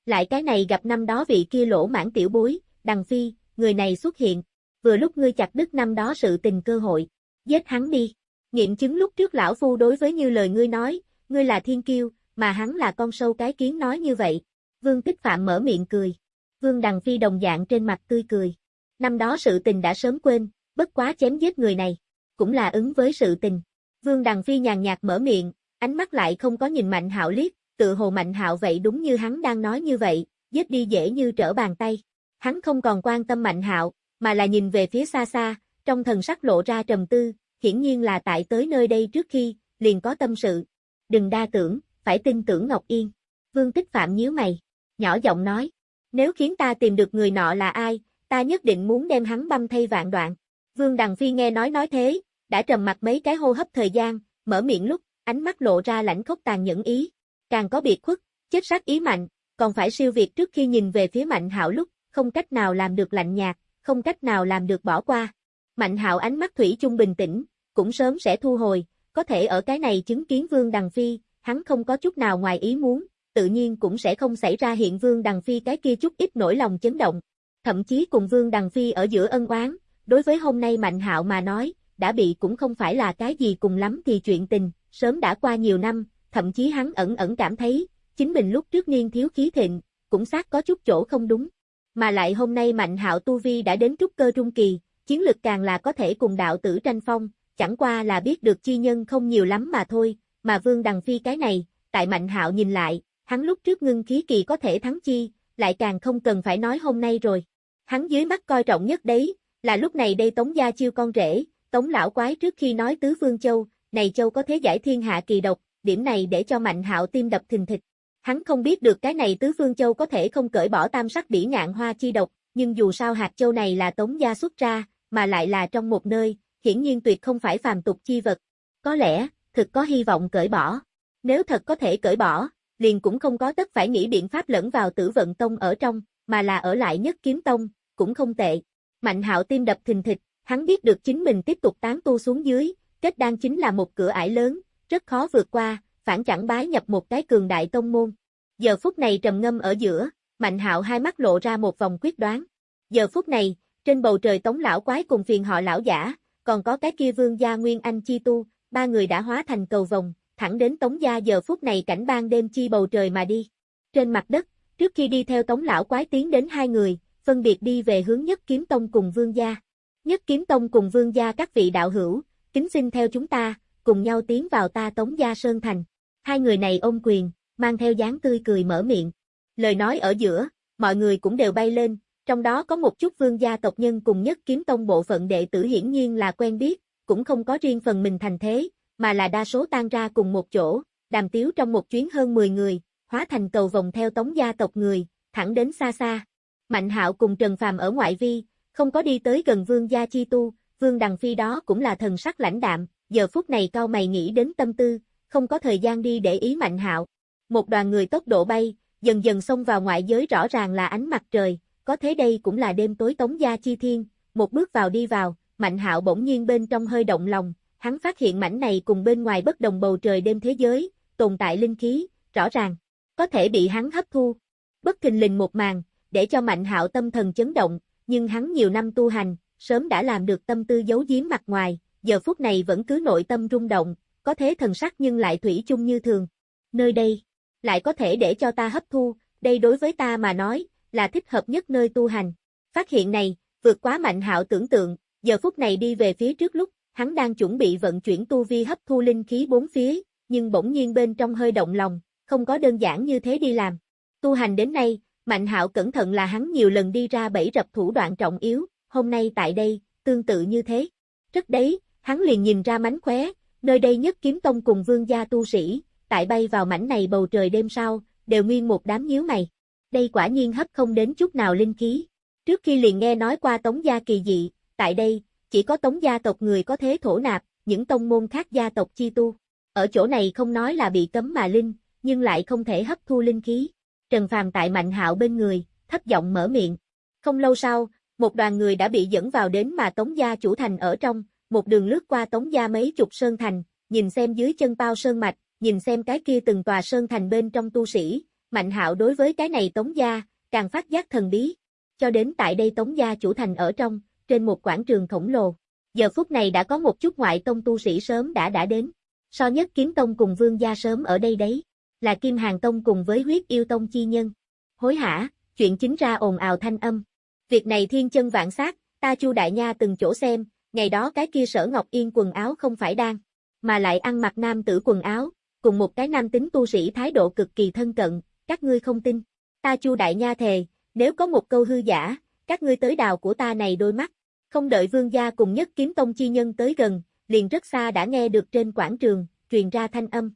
Lại cái này gặp năm đó vị kia lỗ mãn tiểu bối, Đằng Phi, người này xuất hiện, vừa lúc ngươi chặt đứt năm đó sự tình cơ hội, giết hắn đi. Nghiệm chứng lúc trước lão phu đối với như lời ngươi nói, ngươi là thiên kiêu, mà hắn là con sâu cái kiến nói như vậy. Vương Tích Phạm mở miệng cười. Vương Đằng Phi đồng dạng trên mặt tươi cười. Năm đó sự tình đã sớm quên, bất quá chém giết người này, cũng là ứng với sự tình. Vương Đằng Phi nhàn nhạt mở miệng, ánh mắt lại không có nhìn Mạnh Hạo liếc, tự hồ Mạnh Hạo vậy đúng như hắn đang nói như vậy, giết đi dễ như trở bàn tay. Hắn không còn quan tâm Mạnh Hạo, mà là nhìn về phía xa xa, trong thần sắc lộ ra trầm tư, hiển nhiên là tại tới nơi đây trước khi, liền có tâm sự. Đừng đa tưởng, phải tin tưởng Ngọc Yên. Vương Tích Phạm nhíu mày, nhỏ giọng nói, nếu khiến ta tìm được người nọ là ai, ta nhất định muốn đem hắn băm thay vạn đoạn. Vương Đằng Phi nghe nói nói thế, đã trầm mặt mấy cái hô hấp thời gian, mở miệng lúc, ánh mắt lộ ra lãnh khốc tàn nhẫn ý. Càng có biệt khuất, chết sát ý mạnh, còn phải siêu việt trước khi nhìn về phía Mạnh Hạo lúc, không cách nào làm được lạnh nhạt, không cách nào làm được bỏ qua. Mạnh Hạo ánh mắt thủy chung bình tĩnh, cũng sớm sẽ thu hồi, có thể ở cái này chứng kiến Vương Đằng Phi, hắn không có chút nào ngoài ý muốn, tự nhiên cũng sẽ không xảy ra hiện Vương Đằng Phi cái kia chút ít nỗi lòng chấn động. Thậm chí cùng Vương Đằng Phi ở giữa ân oán, đối với hôm nay Mạnh Hạo mà nói, đã bị cũng không phải là cái gì cùng lắm thì chuyện tình, sớm đã qua nhiều năm, thậm chí hắn ẩn ẩn cảm thấy, chính mình lúc trước niên thiếu khí thịnh, cũng xác có chút chỗ không đúng. Mà lại hôm nay Mạnh Hạo Tu Vi đã đến trúc cơ trung kỳ, chiến lực càng là có thể cùng đạo tử tranh phong, chẳng qua là biết được chi nhân không nhiều lắm mà thôi, mà Vương Đằng Phi cái này, tại Mạnh Hạo nhìn lại, hắn lúc trước ngưng khí kỳ có thể thắng chi, lại càng không cần phải nói hôm nay rồi. Hắn dưới mắt coi trọng nhất đấy, là lúc này đây Tống Gia chiêu con rể, Tống Lão Quái trước khi nói tứ Phương Châu, này Châu có thế giải thiên hạ kỳ độc, điểm này để cho Mạnh Hạo tim đập thình thịch. Hắn không biết được cái này tứ Phương Châu có thể không cởi bỏ tam sắc bỉ ngạn hoa chi độc, nhưng dù sao hạt châu này là Tống Gia xuất ra, mà lại là trong một nơi, hiển nhiên tuyệt không phải phàm tục chi vật. Có lẽ, thực có hy vọng cởi bỏ. Nếu thật có thể cởi bỏ, liền cũng không có tất phải nghĩ biện pháp lẫn vào tử vận tông ở trong, mà là ở lại nhất kiếm tông, cũng không tệ. Mạnh hạo tim đập thình thịch, hắn biết được chính mình tiếp tục tán tu xuống dưới, kết đan chính là một cửa ải lớn, rất khó vượt qua, phản chẳng bái nhập một cái cường đại tông môn. Giờ phút này trầm ngâm ở giữa, Mạnh hạo hai mắt lộ ra một vòng quyết đoán. Giờ phút này, trên bầu trời tống lão quái cùng phiền họ lão giả, còn có cái kia vương gia Nguyên Anh Chi Tu, ba người đã hóa thành cầu vòng, thẳng đến Tống Gia giờ phút này cảnh ban đêm chi bầu trời mà đi. Trên mặt đất, trước khi đi theo Tống Lão Quái tiến đến hai người, phân biệt đi về hướng Nhất Kiếm Tông cùng Vương Gia. Nhất Kiếm Tông cùng Vương Gia các vị đạo hữu, kính xin theo chúng ta, cùng nhau tiến vào ta Tống Gia Sơn Thành. Hai người này ôm quyền, mang theo dáng tươi cười mở miệng. Lời nói ở giữa, mọi người cũng đều bay lên, trong đó có một chút vương gia tộc nhân cùng nhất kiếm tông bộ phận đệ tử hiển nhiên là quen biết, cũng không có riêng phần mình thành thế, mà là đa số tan ra cùng một chỗ, đàm tiếu trong một chuyến hơn 10 người, hóa thành cầu vòng theo tống gia tộc người, thẳng đến xa xa. Mạnh hạo cùng Trần Phàm ở ngoại vi, không có đi tới gần vương gia chi tu, vương đằng phi đó cũng là thần sắc lãnh đạm, giờ phút này cao mày nghĩ đến tâm tư, không có thời gian đi để ý mạnh hạo. Một đoàn người tốc độ bay, dần dần xông vào ngoại giới rõ ràng là ánh mặt trời, có thế đây cũng là đêm tối tống gia chi thiên, một bước vào đi vào, mạnh hạo bỗng nhiên bên trong hơi động lòng, hắn phát hiện mảnh này cùng bên ngoài bất đồng bầu trời đêm thế giới, tồn tại linh khí, rõ ràng, có thể bị hắn hấp thu. Bất kinh lình một màn, để cho mạnh hạo tâm thần chấn động, nhưng hắn nhiều năm tu hành, sớm đã làm được tâm tư giấu giếm mặt ngoài, giờ phút này vẫn cứ nội tâm rung động, có thế thần sắc nhưng lại thủy chung như thường. Nơi đây, lại có thể để cho ta hấp thu, đây đối với ta mà nói, là thích hợp nhất nơi tu hành. Phát hiện này, vượt quá mạnh hạo tưởng tượng, giờ phút này đi về phía trước lúc, hắn đang chuẩn bị vận chuyển tu vi hấp thu linh khí bốn phía, nhưng bỗng nhiên bên trong hơi động lòng, không có đơn giản như thế đi làm. Tu hành đến nay, Mạnh hạo cẩn thận là hắn nhiều lần đi ra bẫy rập thủ đoạn trọng yếu, hôm nay tại đây, tương tự như thế. Rất đấy, hắn liền nhìn ra mánh khóe, nơi đây nhất kiếm tông cùng vương gia tu sĩ, tại bay vào mảnh này bầu trời đêm sau, đều nguyên một đám nhíu mày. Đây quả nhiên hấp không đến chút nào linh khí. Trước khi liền nghe nói qua tống gia kỳ dị, tại đây, chỉ có tống gia tộc người có thế thổ nạp, những tông môn khác gia tộc chi tu. Ở chỗ này không nói là bị cấm mà linh, nhưng lại không thể hấp thu linh khí. Trần Phàm tại Mạnh Hạo bên người, thấp giọng mở miệng. Không lâu sau, một đoàn người đã bị dẫn vào đến mà Tống gia chủ thành ở trong, một đường lướt qua Tống gia mấy chục sơn thành, nhìn xem dưới chân bao sơn mạch, nhìn xem cái kia từng tòa sơn thành bên trong tu sĩ, Mạnh Hạo đối với cái này Tống gia, càng phát giác thần bí. Cho đến tại đây Tống gia chủ thành ở trong, trên một quảng trường khổng lồ. Giờ phút này đã có một chút ngoại tông tu sĩ sớm đã đã đến. So nhất kiếm tông cùng vương gia sớm ở đây đấy là Kim Hàng Tông cùng với huyết yêu tông chi nhân. Hối hả, chuyện chính ra ồn ào thanh âm. Việc này thiên chân vạn sát, ta Chu Đại Nha từng chỗ xem, ngày đó cái kia sở Ngọc Yên quần áo không phải đang, mà lại ăn mặc nam tử quần áo, cùng một cái nam tính tu sĩ thái độ cực kỳ thân cận, các ngươi không tin. Ta Chu Đại Nha thề, nếu có một câu hư giả, các ngươi tới đào của ta này đôi mắt. Không đợi vương gia cùng nhất kiếm tông chi nhân tới gần, liền rất xa đã nghe được trên quảng trường, truyền ra thanh âm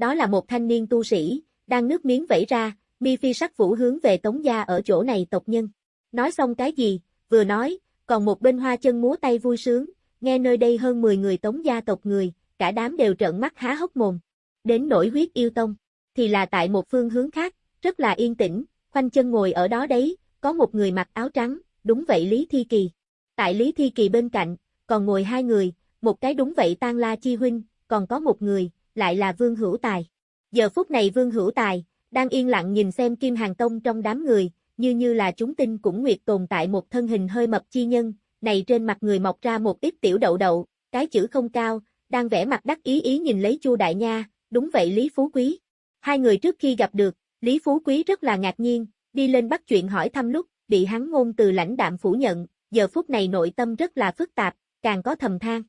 đó là một thanh niên tu sĩ, đang nước miếng vẫy ra, mi phi sắc vũ hướng về tống gia ở chỗ này tộc nhân. Nói xong cái gì, vừa nói, còn một bên hoa chân múa tay vui sướng, nghe nơi đây hơn 10 người tống gia tộc người, cả đám đều trợn mắt há hốc mồm. Đến nổi huyết yêu tông, thì là tại một phương hướng khác, rất là yên tĩnh, khoanh chân ngồi ở đó đấy, có một người mặc áo trắng, đúng vậy Lý Thi Kỳ. Tại Lý Thi Kỳ bên cạnh, còn ngồi hai người, một cái đúng vậy Tang La Chi Huynh, còn có một người, lại là Vương Hữu Tài. Giờ phút này Vương Hữu Tài, đang yên lặng nhìn xem Kim Hàng Tông trong đám người, như như là chúng tinh cũng nguyệt tồn tại một thân hình hơi mập chi nhân, này trên mặt người mọc ra một ít tiểu đậu đậu, cái chữ không cao, đang vẽ mặt đắc ý ý nhìn lấy Chu Đại Nha, đúng vậy Lý Phú Quý. Hai người trước khi gặp được, Lý Phú Quý rất là ngạc nhiên, đi lên bắt chuyện hỏi thăm lúc, bị hắn ngôn từ lãnh đạm phủ nhận, giờ phút này nội tâm rất là phức tạp, càng có thầm than.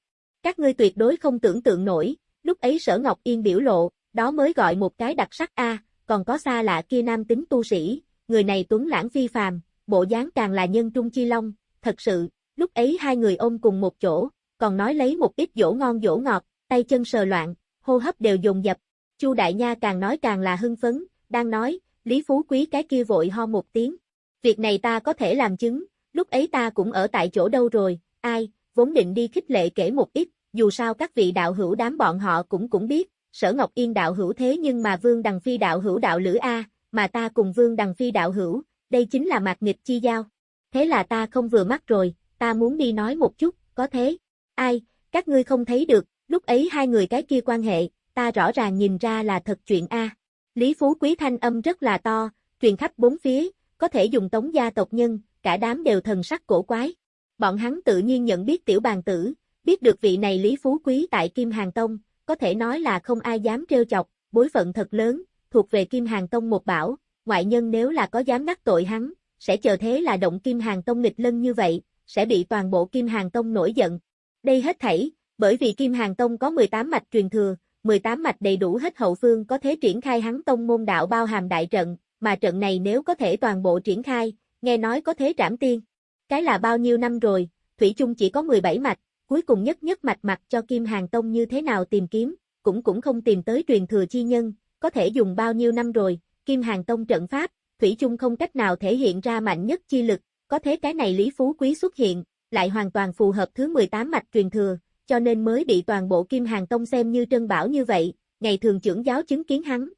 Các ngươi tuyệt đối không tưởng tượng nổi, Lúc ấy sở Ngọc Yên biểu lộ, đó mới gọi một cái đặc sắc A, còn có xa lạ kia nam tính tu sĩ, người này tuấn lãng phi phàm, bộ dáng càng là nhân trung chi long, thật sự, lúc ấy hai người ôm cùng một chỗ, còn nói lấy một ít dỗ ngon dỗ ngọt, tay chân sờ loạn, hô hấp đều dồn dập. Chu Đại Nha càng nói càng là hưng phấn, đang nói, Lý Phú Quý cái kia vội ho một tiếng. Việc này ta có thể làm chứng, lúc ấy ta cũng ở tại chỗ đâu rồi, ai, vốn định đi khích lệ kể một ít, dù sao các vị đạo hữu đám bọn họ cũng cũng biết, sở Ngọc Yên đạo hữu thế nhưng mà Vương Đằng Phi đạo hữu đạo lữ A, mà ta cùng Vương Đằng Phi đạo hữu, đây chính là mạc nghịch chi giao. Thế là ta không vừa mắt rồi, ta muốn đi nói một chút, có thế. Ai, các ngươi không thấy được, lúc ấy hai người cái kia quan hệ, ta rõ ràng nhìn ra là thật chuyện A. Lý Phú Quý thanh âm rất là to, truyền khắp bốn phía, có thể dùng tống gia tộc nhân, cả đám đều thần sắc cổ quái. Bọn hắn tự nhiên nhận biết tiểu bàn tử, Biết được vị này Lý Phú Quý tại Kim Hàng Tông, có thể nói là không ai dám trêu chọc, bối phận thật lớn, thuộc về Kim Hàng Tông một bảo, ngoại nhân nếu là có dám đắc tội hắn, sẽ chờ thế là động Kim Hàng Tông nghịch lân như vậy, sẽ bị toàn bộ Kim Hàng Tông nổi giận. Đây hết thảy, bởi vì Kim Hàng Tông có 18 mạch truyền thừa, 18 mạch đầy đủ hết hậu phương có thể triển khai hắn tông môn đạo bao hàm đại trận, mà trận này nếu có thể toàn bộ triển khai, nghe nói có thế trảm tiên. Cái là bao nhiêu năm rồi, Thủy chung chỉ có 17 mạch, cuối cùng nhất nhất mạch mặt cho Kim Hàng Tông như thế nào tìm kiếm, cũng cũng không tìm tới truyền thừa chi nhân, có thể dùng bao nhiêu năm rồi, Kim Hàng Tông trận pháp, Thủy chung không cách nào thể hiện ra mạnh nhất chi lực, có thế cái này Lý Phú Quý xuất hiện, lại hoàn toàn phù hợp thứ 18 mạch truyền thừa, cho nên mới bị toàn bộ Kim Hàng Tông xem như trân bảo như vậy, ngày thường trưởng giáo chứng kiến hắn.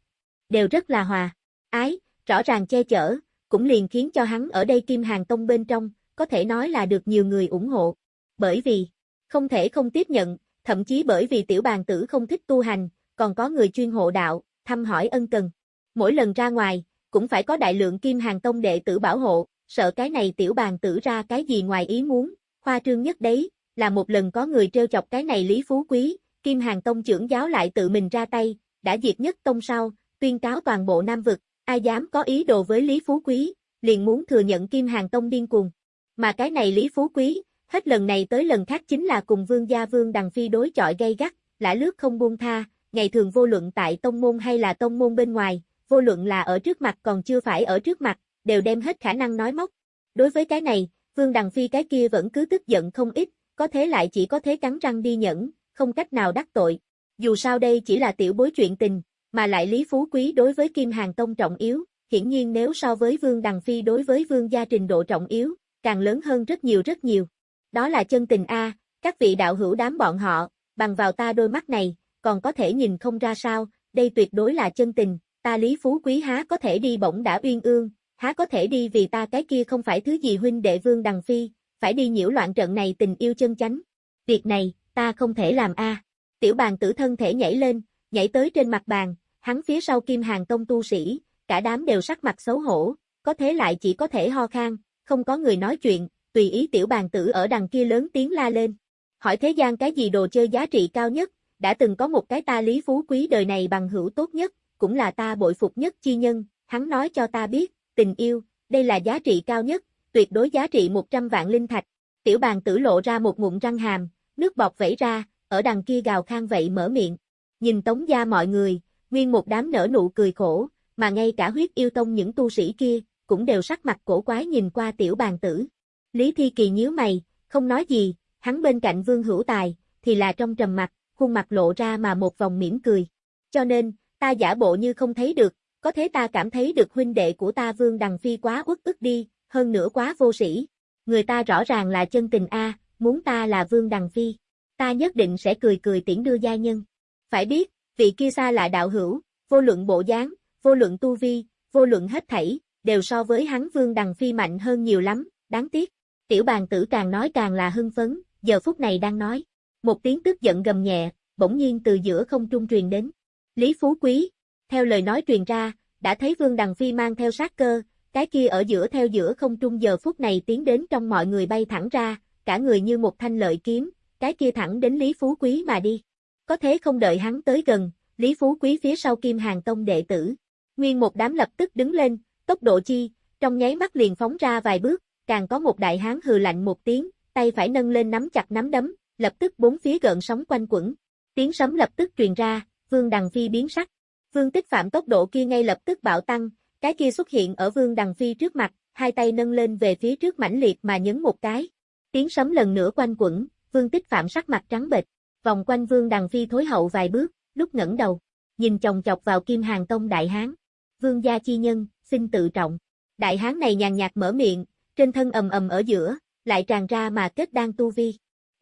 Đều rất là hòa, ái, rõ ràng che chở, cũng liền khiến cho hắn ở đây Kim Hàng Tông bên trong, có thể nói là được nhiều người ủng hộ. Bởi vì, không thể không tiếp nhận, thậm chí bởi vì tiểu bàn tử không thích tu hành, còn có người chuyên hộ đạo, thăm hỏi ân cần. Mỗi lần ra ngoài, cũng phải có đại lượng Kim Hàng Tông đệ tử bảo hộ, sợ cái này tiểu bàn tử ra cái gì ngoài ý muốn, khoa trương nhất đấy, là một lần có người trêu chọc cái này Lý Phú Quý, Kim Hàng Tông trưởng giáo lại tự mình ra tay, đã diệt nhất tông sau, tuyên cáo toàn bộ Nam Vực, ai dám có ý đồ với Lý Phú Quý, liền muốn thừa nhận Kim Hàng Tông điên cuồng. Mà cái này Lý Phú Quý, hết lần này tới lần khác chính là cùng Vương gia Vương Đằng Phi đối chọi gay gắt, lã lướt không buông tha, ngày thường vô luận tại tông môn hay là tông môn bên ngoài, vô luận là ở trước mặt còn chưa phải ở trước mặt, đều đem hết khả năng nói móc. Đối với cái này, Vương Đằng Phi cái kia vẫn cứ tức giận không ít, có thế lại chỉ có thế cắn răng đi nhẫn, không cách nào đắc tội. Dù sao đây chỉ là tiểu bối chuyện tình, mà lại Lý Phú Quý đối với Kim Hàng Tông trọng yếu, hiển nhiên nếu so với Vương Đằng Phi đối với Vương gia trình độ trọng yếu, càng lớn hơn rất nhiều rất nhiều. Đó là chân tình A, các vị đạo hữu đám bọn họ, bằng vào ta đôi mắt này, còn có thể nhìn không ra sao, đây tuyệt đối là chân tình, ta Lý Phú Quý há có thể đi bỗng đã uyên ương, há có thể đi vì ta cái kia không phải thứ gì huynh đệ Vương Đằng Phi, phải đi nhiễu loạn trận này tình yêu chân chánh. Việc này, ta không thể làm a. Tiểu bàn tử thân thể nhảy lên, nhảy tới trên mặt bàn, hắn phía sau kim hàng tông tu sĩ, cả đám đều sắc mặt xấu hổ, có thế lại chỉ có thể ho khan, không có người nói chuyện, tùy ý tiểu bàn tử ở đằng kia lớn tiếng la lên. Hỏi thế gian cái gì đồ chơi giá trị cao nhất, đã từng có một cái ta lý phú quý đời này bằng hữu tốt nhất, cũng là ta bội phục nhất chi nhân, hắn nói cho ta biết, tình yêu, đây là giá trị cao nhất, tuyệt đối giá trị 100 vạn linh thạch. Tiểu bàn tử lộ ra một ngụm răng hàm, nước bọt vẩy ra, ở đằng kia gào khang vậy mở miệng. Nhìn tống gia mọi người, nguyên một đám nở nụ cười khổ, mà ngay cả huyết yêu tông những tu sĩ kia, cũng đều sắc mặt cổ quái nhìn qua tiểu bàn tử. Lý Thi Kỳ nhíu mày, không nói gì, hắn bên cạnh vương hữu tài, thì là trong trầm mặt, khuôn mặt lộ ra mà một vòng mỉm cười. Cho nên, ta giả bộ như không thấy được, có thế ta cảm thấy được huynh đệ của ta vương đằng phi quá uất ức đi, hơn nữa quá vô sĩ. Người ta rõ ràng là chân tình A, muốn ta là vương đằng phi. Ta nhất định sẽ cười cười tiễn đưa gia nhân. Phải biết, vị kia xa là đạo hữu, vô luận bộ dáng, vô luận tu vi, vô luận hết thảy, đều so với hắn vương đằng phi mạnh hơn nhiều lắm, đáng tiếc. Tiểu bàn tử càng nói càng là hưng phấn, giờ phút này đang nói. Một tiếng tức giận gầm nhẹ, bỗng nhiên từ giữa không trung truyền đến. Lý Phú Quý, theo lời nói truyền ra, đã thấy Vương Đằng Phi mang theo sát cơ, cái kia ở giữa theo giữa không trung giờ phút này tiến đến trong mọi người bay thẳng ra, cả người như một thanh lợi kiếm, cái kia thẳng đến Lý Phú Quý mà đi. Có thế không đợi hắn tới gần, Lý Phú Quý phía sau Kim Hàng Tông đệ tử. Nguyên một đám lập tức đứng lên, tốc độ chi, trong nháy mắt liền phóng ra vài bước, càng có một đại hán hừ lạnh một tiếng, tay phải nâng lên nắm chặt nắm đấm, lập tức bốn phía gợn sóng quanh quẩn. Tiếng sấm lập tức truyền ra, Vương Đằng Phi biến sắc. Vương Tích Phạm tốc độ kia ngay lập tức bạo tăng, cái kia xuất hiện ở Vương Đằng Phi trước mặt, hai tay nâng lên về phía trước mãnh liệt mà nhấn một cái. Tiếng sấm lần nữa quanh quẩn, Vương Tích Phạm sắc mặt trắng bệch, vòng quanh Vương Đằng Phi thối hậu vài bước, lúc ngẩng đầu, nhìn chồng chọc vào Kim Hàng Tông đại hán. Vương gia chi nhân, xin tự trọng. Đại hán này nhàn nhạt mở miệng, trên thân ầm ầm ở giữa, lại tràn ra mà kết đang tu vi.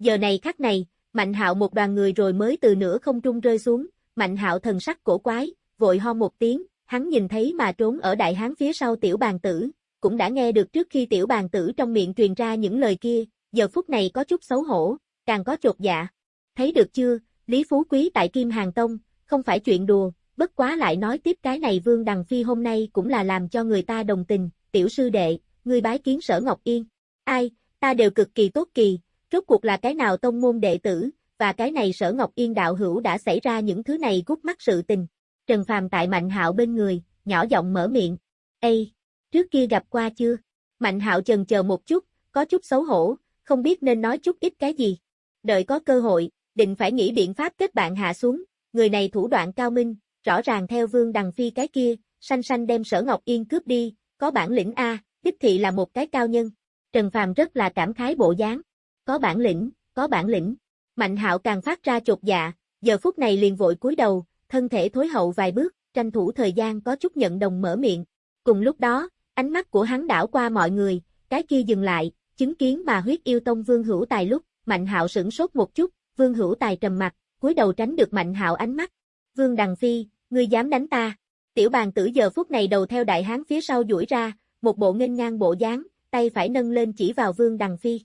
Giờ này khắc này, Mạnh Hạo một đoàn người rồi mới từ nửa không trung rơi xuống, Mạnh Hạo thần sắc cổ quái, vội ho một tiếng, hắn nhìn thấy mà trốn ở đại hán phía sau tiểu bàn tử, cũng đã nghe được trước khi tiểu bàn tử trong miệng truyền ra những lời kia, giờ phút này có chút xấu hổ, càng có chột dạ. Thấy được chưa, Lý Phú Quý tại Kim Hàng Tông, không phải chuyện đùa, bất quá lại nói tiếp cái này Vương Đằng Phi hôm nay cũng là làm cho người ta đồng tình, tiểu sư đệ, ngươi bái kiến sở Ngọc Yên. Ai, ta đều cực kỳ tốt kỳ, rốt cuộc là cái nào tông môn đệ tử, và cái này sở Ngọc Yên đạo hữu đã xảy ra những thứ này gút mắt sự tình. Trần Phàm tại Mạnh Hạo bên người, nhỏ giọng mở miệng. Ê, trước kia gặp qua chưa? Mạnh Hạo chần chờ một chút, có chút xấu hổ, không biết nên nói chút ít cái gì. Đợi có cơ hội, định phải nghĩ biện pháp kết bạn hạ xuống, người này thủ đoạn cao minh, rõ ràng theo Vương Đằng Phi cái kia, xanh xanh đem Sở Ngọc Yên cướp đi, có bản lĩnh A, đích thị là một cái cao nhân. Trần Phàm rất là cảm khái bộ dáng. Có bản lĩnh, có bản lĩnh. Mạnh hạo càng phát ra chột dạ, giờ phút này liền vội cúi đầu, thân thể thối hậu vài bước, tranh thủ thời gian có chút nhận đồng mở miệng. Cùng lúc đó, ánh mắt của hắn đảo qua mọi người, cái kia dừng lại, chứng kiến mà huyết yêu tông Vương Hữu Tài lúc, Mạnh Hạo sửng sốt một chút, Vương Hữu Tài trầm mặt, cúi đầu tránh được Mạnh Hạo ánh mắt. Vương Đằng Phi, ngươi dám đánh ta? Tiểu bàn tử giờ phút này đầu theo đại hán phía sau duỗi ra, một bộ nghênh ngang bộ dáng, tay phải nâng lên chỉ vào Vương Đằng Phi.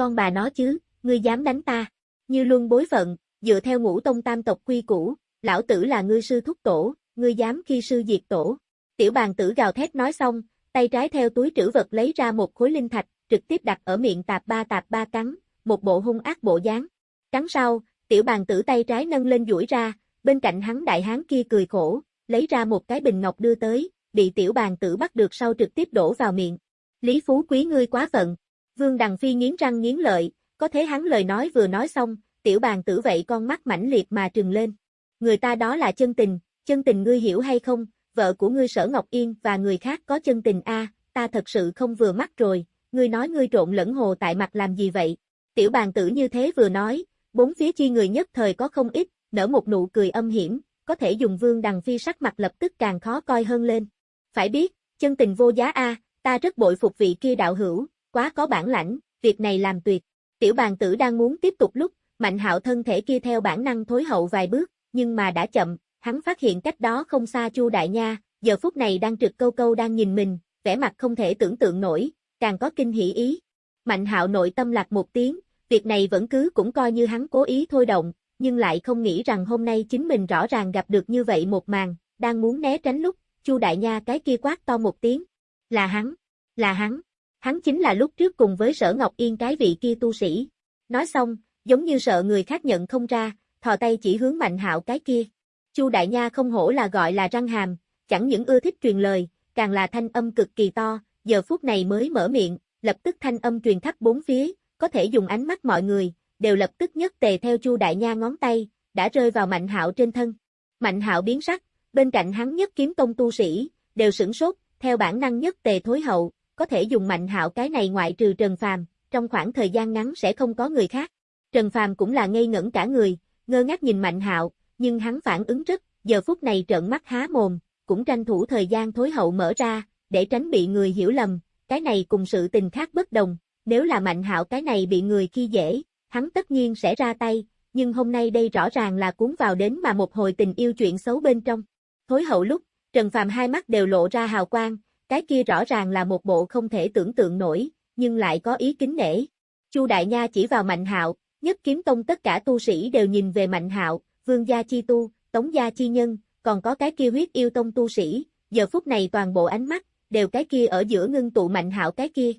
Con bà nó chứ, ngươi dám đánh ta? Như luân bối phận, dựa theo ngũ tông tam tộc quy củ, lão tử là ngươi sư thúc tổ, ngươi dám khi sư diệt tổ. Tiểu bàn tử gào thét nói xong, tay trái theo túi trữ vật lấy ra một khối linh thạch, trực tiếp đặt ở miệng tạp ba tạp ba cắn, một bộ hung ác bộ dáng. Cắn sau, tiểu bàn tử tay trái nâng lên duỗi ra, bên cạnh hắn đại hán kia cười khổ, lấy ra một cái bình ngọc đưa tới, bị tiểu bàn tử bắt được sau trực tiếp đổ vào miệng. Lý Phú Quý ngươi quá phận. Vương Đằng Phi nghiến răng nghiến lợi, có thế hắn lời nói vừa nói xong, tiểu bàn tử vậy con mắt mãnh liệt mà trừng lên. Người ta đó là chân tình, chân tình ngươi hiểu hay không, vợ của ngươi sở Ngọc Yên và người khác có chân tình a, ta thật sự không vừa mắt rồi, ngươi nói ngươi trộn lẫn hồ tại mặt làm gì vậy? Tiểu bàn tử như thế vừa nói, bốn phía chi người nhất thời có không ít, nở một nụ cười âm hiểm, có thể dùng vương đằng phi sắc mặt lập tức càng khó coi hơn lên. Phải biết, chân tình vô giá a, ta rất bội phục vị kia đạo hữu, quá có bản lãnh, việc này làm tuyệt. Tiểu bàn tử đang muốn tiếp tục lúc, mạnh hạo thân thể kia theo bản năng thối hậu vài bước, nhưng mà đã chậm, hắn phát hiện cách đó không xa Chu Đại Nha, giờ phút này đang trực câu câu đang nhìn mình, vẻ mặt không thể tưởng tượng nổi, càng có kinh hỉ ý. Mạnh hạo nội tâm lạc một tiếng, việc này vẫn cứ cũng coi như hắn cố ý thôi động, nhưng lại không nghĩ rằng hôm nay chính mình rõ ràng gặp được như vậy một màn, đang muốn né tránh lúc, Chu Đại Nha cái kia quát to một tiếng. Là hắn, là hắn, hắn chính là lúc trước cùng với sở Ngọc Yên cái vị kia tu sĩ. Nói xong, giống như sợ người khác nhận không ra, thò tay chỉ hướng Mạnh Hạo cái kia. Chu Đại Nha không hổ là gọi là răng hàm, chẳng những ưa thích truyền lời, càng là thanh âm cực kỳ to, giờ phút này mới mở miệng, lập tức thanh âm truyền khắp bốn phía, có thể dùng ánh mắt mọi người, đều lập tức nhất tề theo Chu Đại Nha ngón tay, đã rơi vào Mạnh Hạo trên thân. Mạnh Hạo biến sắc, bên cạnh hắn nhất kiếm tông tu sĩ, đều sửng sốt, theo bản năng nhất tề thối hậu, có thể dùng Mạnh Hạo cái này ngoại trừ Trần Phàm, trong khoảng thời gian ngắn sẽ không có người khác. Trần Phàm cũng là ngây ngẩn cả người, ngơ ngác nhìn Mạnh Hạo, nhưng hắn phản ứng rất, giờ phút này trợn mắt há mồm, cũng tranh thủ thời gian thối hậu mở ra, để tránh bị người hiểu lầm, cái này cùng sự tình khác bất đồng, nếu là Mạnh Hạo cái này bị người khi dễ, hắn tất nhiên sẽ ra tay, nhưng hôm nay đây rõ ràng là cuốn vào đến mà một hồi tình yêu chuyện xấu bên trong. Thối hậu lúc, Trần Phàm hai mắt đều lộ ra hào quang, cái kia rõ ràng là một bộ không thể tưởng tượng nổi, nhưng lại có ý kính nể. Chu Đại Nha chỉ vào Mạnh Hạo, nhất kiếm tông tất cả tu sĩ đều nhìn về Mạnh Hạo, Vương gia chi tu, Tống gia chi nhân, còn có cái kia huyết yêu tông tu sĩ, giờ phút này toàn bộ ánh mắt đều cái kia ở giữa ngưng tụ Mạnh Hạo cái kia.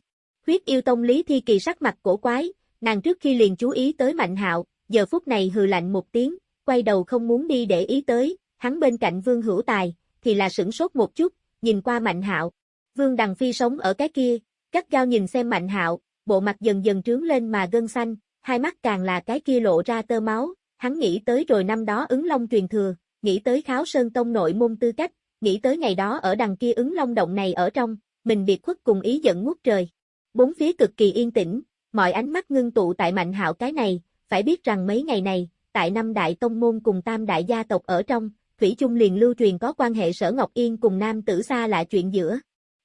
Huyết yêu tông Lý Thi Kỳ sắc mặt cổ quái, nàng trước khi liền chú ý tới Mạnh Hạo, giờ phút này hừ lạnh một tiếng, quay đầu không muốn đi để ý tới, hắn bên cạnh Vương Hữu Tài, thì là sửng sốt một chút, nhìn qua Mạnh Hạo. Vương Đằng Phi sống ở cái kia, cắt gao nhìn xem Mạnh Hạo, bộ mặt dần dần trướng lên mà gân xanh, hai mắt càng là cái kia lộ ra tơ máu, hắn nghĩ tới rồi năm đó ứng long truyền thừa, nghĩ tới kháo sơn tông nội môn tư cách, nghĩ tới ngày đó ở đằng kia ứng long động này ở trong, mình biệt khuất cùng ý giận ngút trời. Bốn phía cực kỳ yên tĩnh, mọi ánh mắt ngưng tụ tại mạnh hạo cái này, phải biết rằng mấy ngày này, tại năm đại tông môn cùng tam đại gia tộc ở trong, Thủy chung liền lưu truyền có quan hệ sở Ngọc Yên cùng nam tử xa lạ chuyện giữa.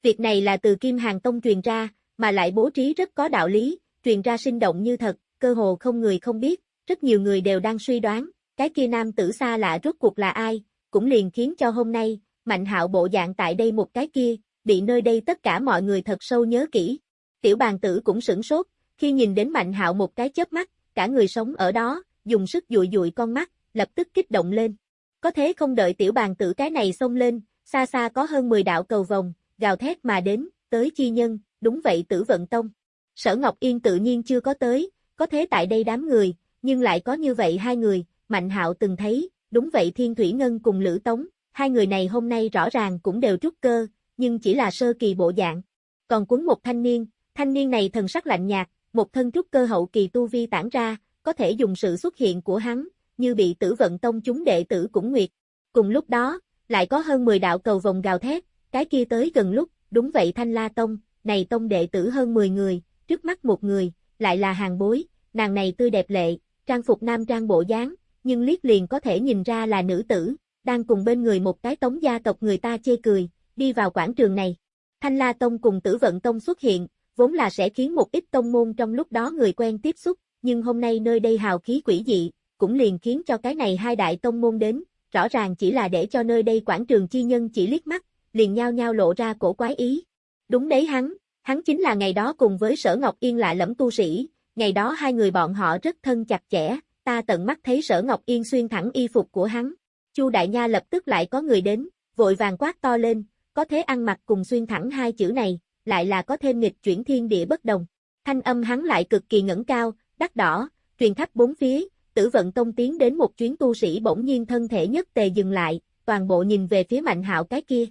Việc này là từ Kim Hàng Tông truyền ra, mà lại bố trí rất có đạo lý, truyền ra sinh động như thật, cơ hồ không người không biết, rất nhiều người đều đang suy đoán, cái kia nam tử xa lạ rốt cuộc là ai, cũng liền khiến cho hôm nay, Mạnh hạo bộ dạng tại đây một cái kia, bị nơi đây tất cả mọi người thật sâu nhớ kỹ. Tiểu bàn tử cũng sửng sốt, khi nhìn đến Mạnh hạo một cái chớp mắt, cả người sống ở đó, dùng sức dụi dụi con mắt, lập tức kích động lên. Có thế không đợi tiểu bàn tử cái này xông lên, xa xa có hơn 10 đạo cầu vòng, gào thét mà đến, tới chi nhân, đúng vậy tử vận tông. Sở Ngọc Yên tự nhiên chưa có tới, có thế tại đây đám người, nhưng lại có như vậy hai người, Mạnh Hạo từng thấy, đúng vậy Thiên Thủy Ngân cùng Lữ Tống, hai người này hôm nay rõ ràng cũng đều trúc cơ, nhưng chỉ là sơ kỳ bộ dạng. Còn cuốn một thanh niên, thanh niên này thần sắc lạnh nhạt, một thân trúc cơ hậu kỳ tu vi tản ra, có thể dùng sự xuất hiện của hắn, như bị tử vận tông chúng đệ tử cũng nguyệt. Cùng lúc đó, lại có hơn 10 đạo cầu vòng gào thét, cái kia tới gần lúc, đúng vậy Thanh La Tông, này tông đệ tử hơn 10 người, trước mắt một người, lại là hàng bối, nàng này tươi đẹp lệ, trang phục nam trang bộ dáng, nhưng liếc liền có thể nhìn ra là nữ tử, đang cùng bên người một cái tống gia tộc người ta chê cười, đi vào quảng trường này. Thanh La Tông cùng Tử Vận Tông xuất hiện, vốn là sẽ khiến một ít tông môn trong lúc đó người quen tiếp xúc, nhưng hôm nay nơi đây hào khí quỷ dị, cũng liền khiến cho cái này hai đại tông môn đến, rõ ràng chỉ là để cho nơi đây quảng trường chi nhân chỉ liếc mắt, liền nhao nhao lộ ra cổ quái ý. Đúng đấy hắn, hắn chính là ngày đó cùng với Sở Ngọc Yên lạ lẫm tu sĩ, ngày đó hai người bọn họ rất thân chặt chẽ, ta tận mắt thấy Sở Ngọc Yên xuyên thẳng y phục của hắn. Chu Đại Nha lập tức lại có người đến, vội vàng quát to lên, có thế ăn mặc cùng xuyên thẳng hai chữ này, lại là có thêm nghịch chuyển thiên địa bất đồng. Thanh âm hắn lại cực kỳ ngẩng cao, đắt đỏ, truyền khắp bốn phía, tử vận tông tiến đến một chuyến tu sĩ bỗng nhiên thân thể nhất tề dừng lại, toàn bộ nhìn về phía mạnh hạo cái kia.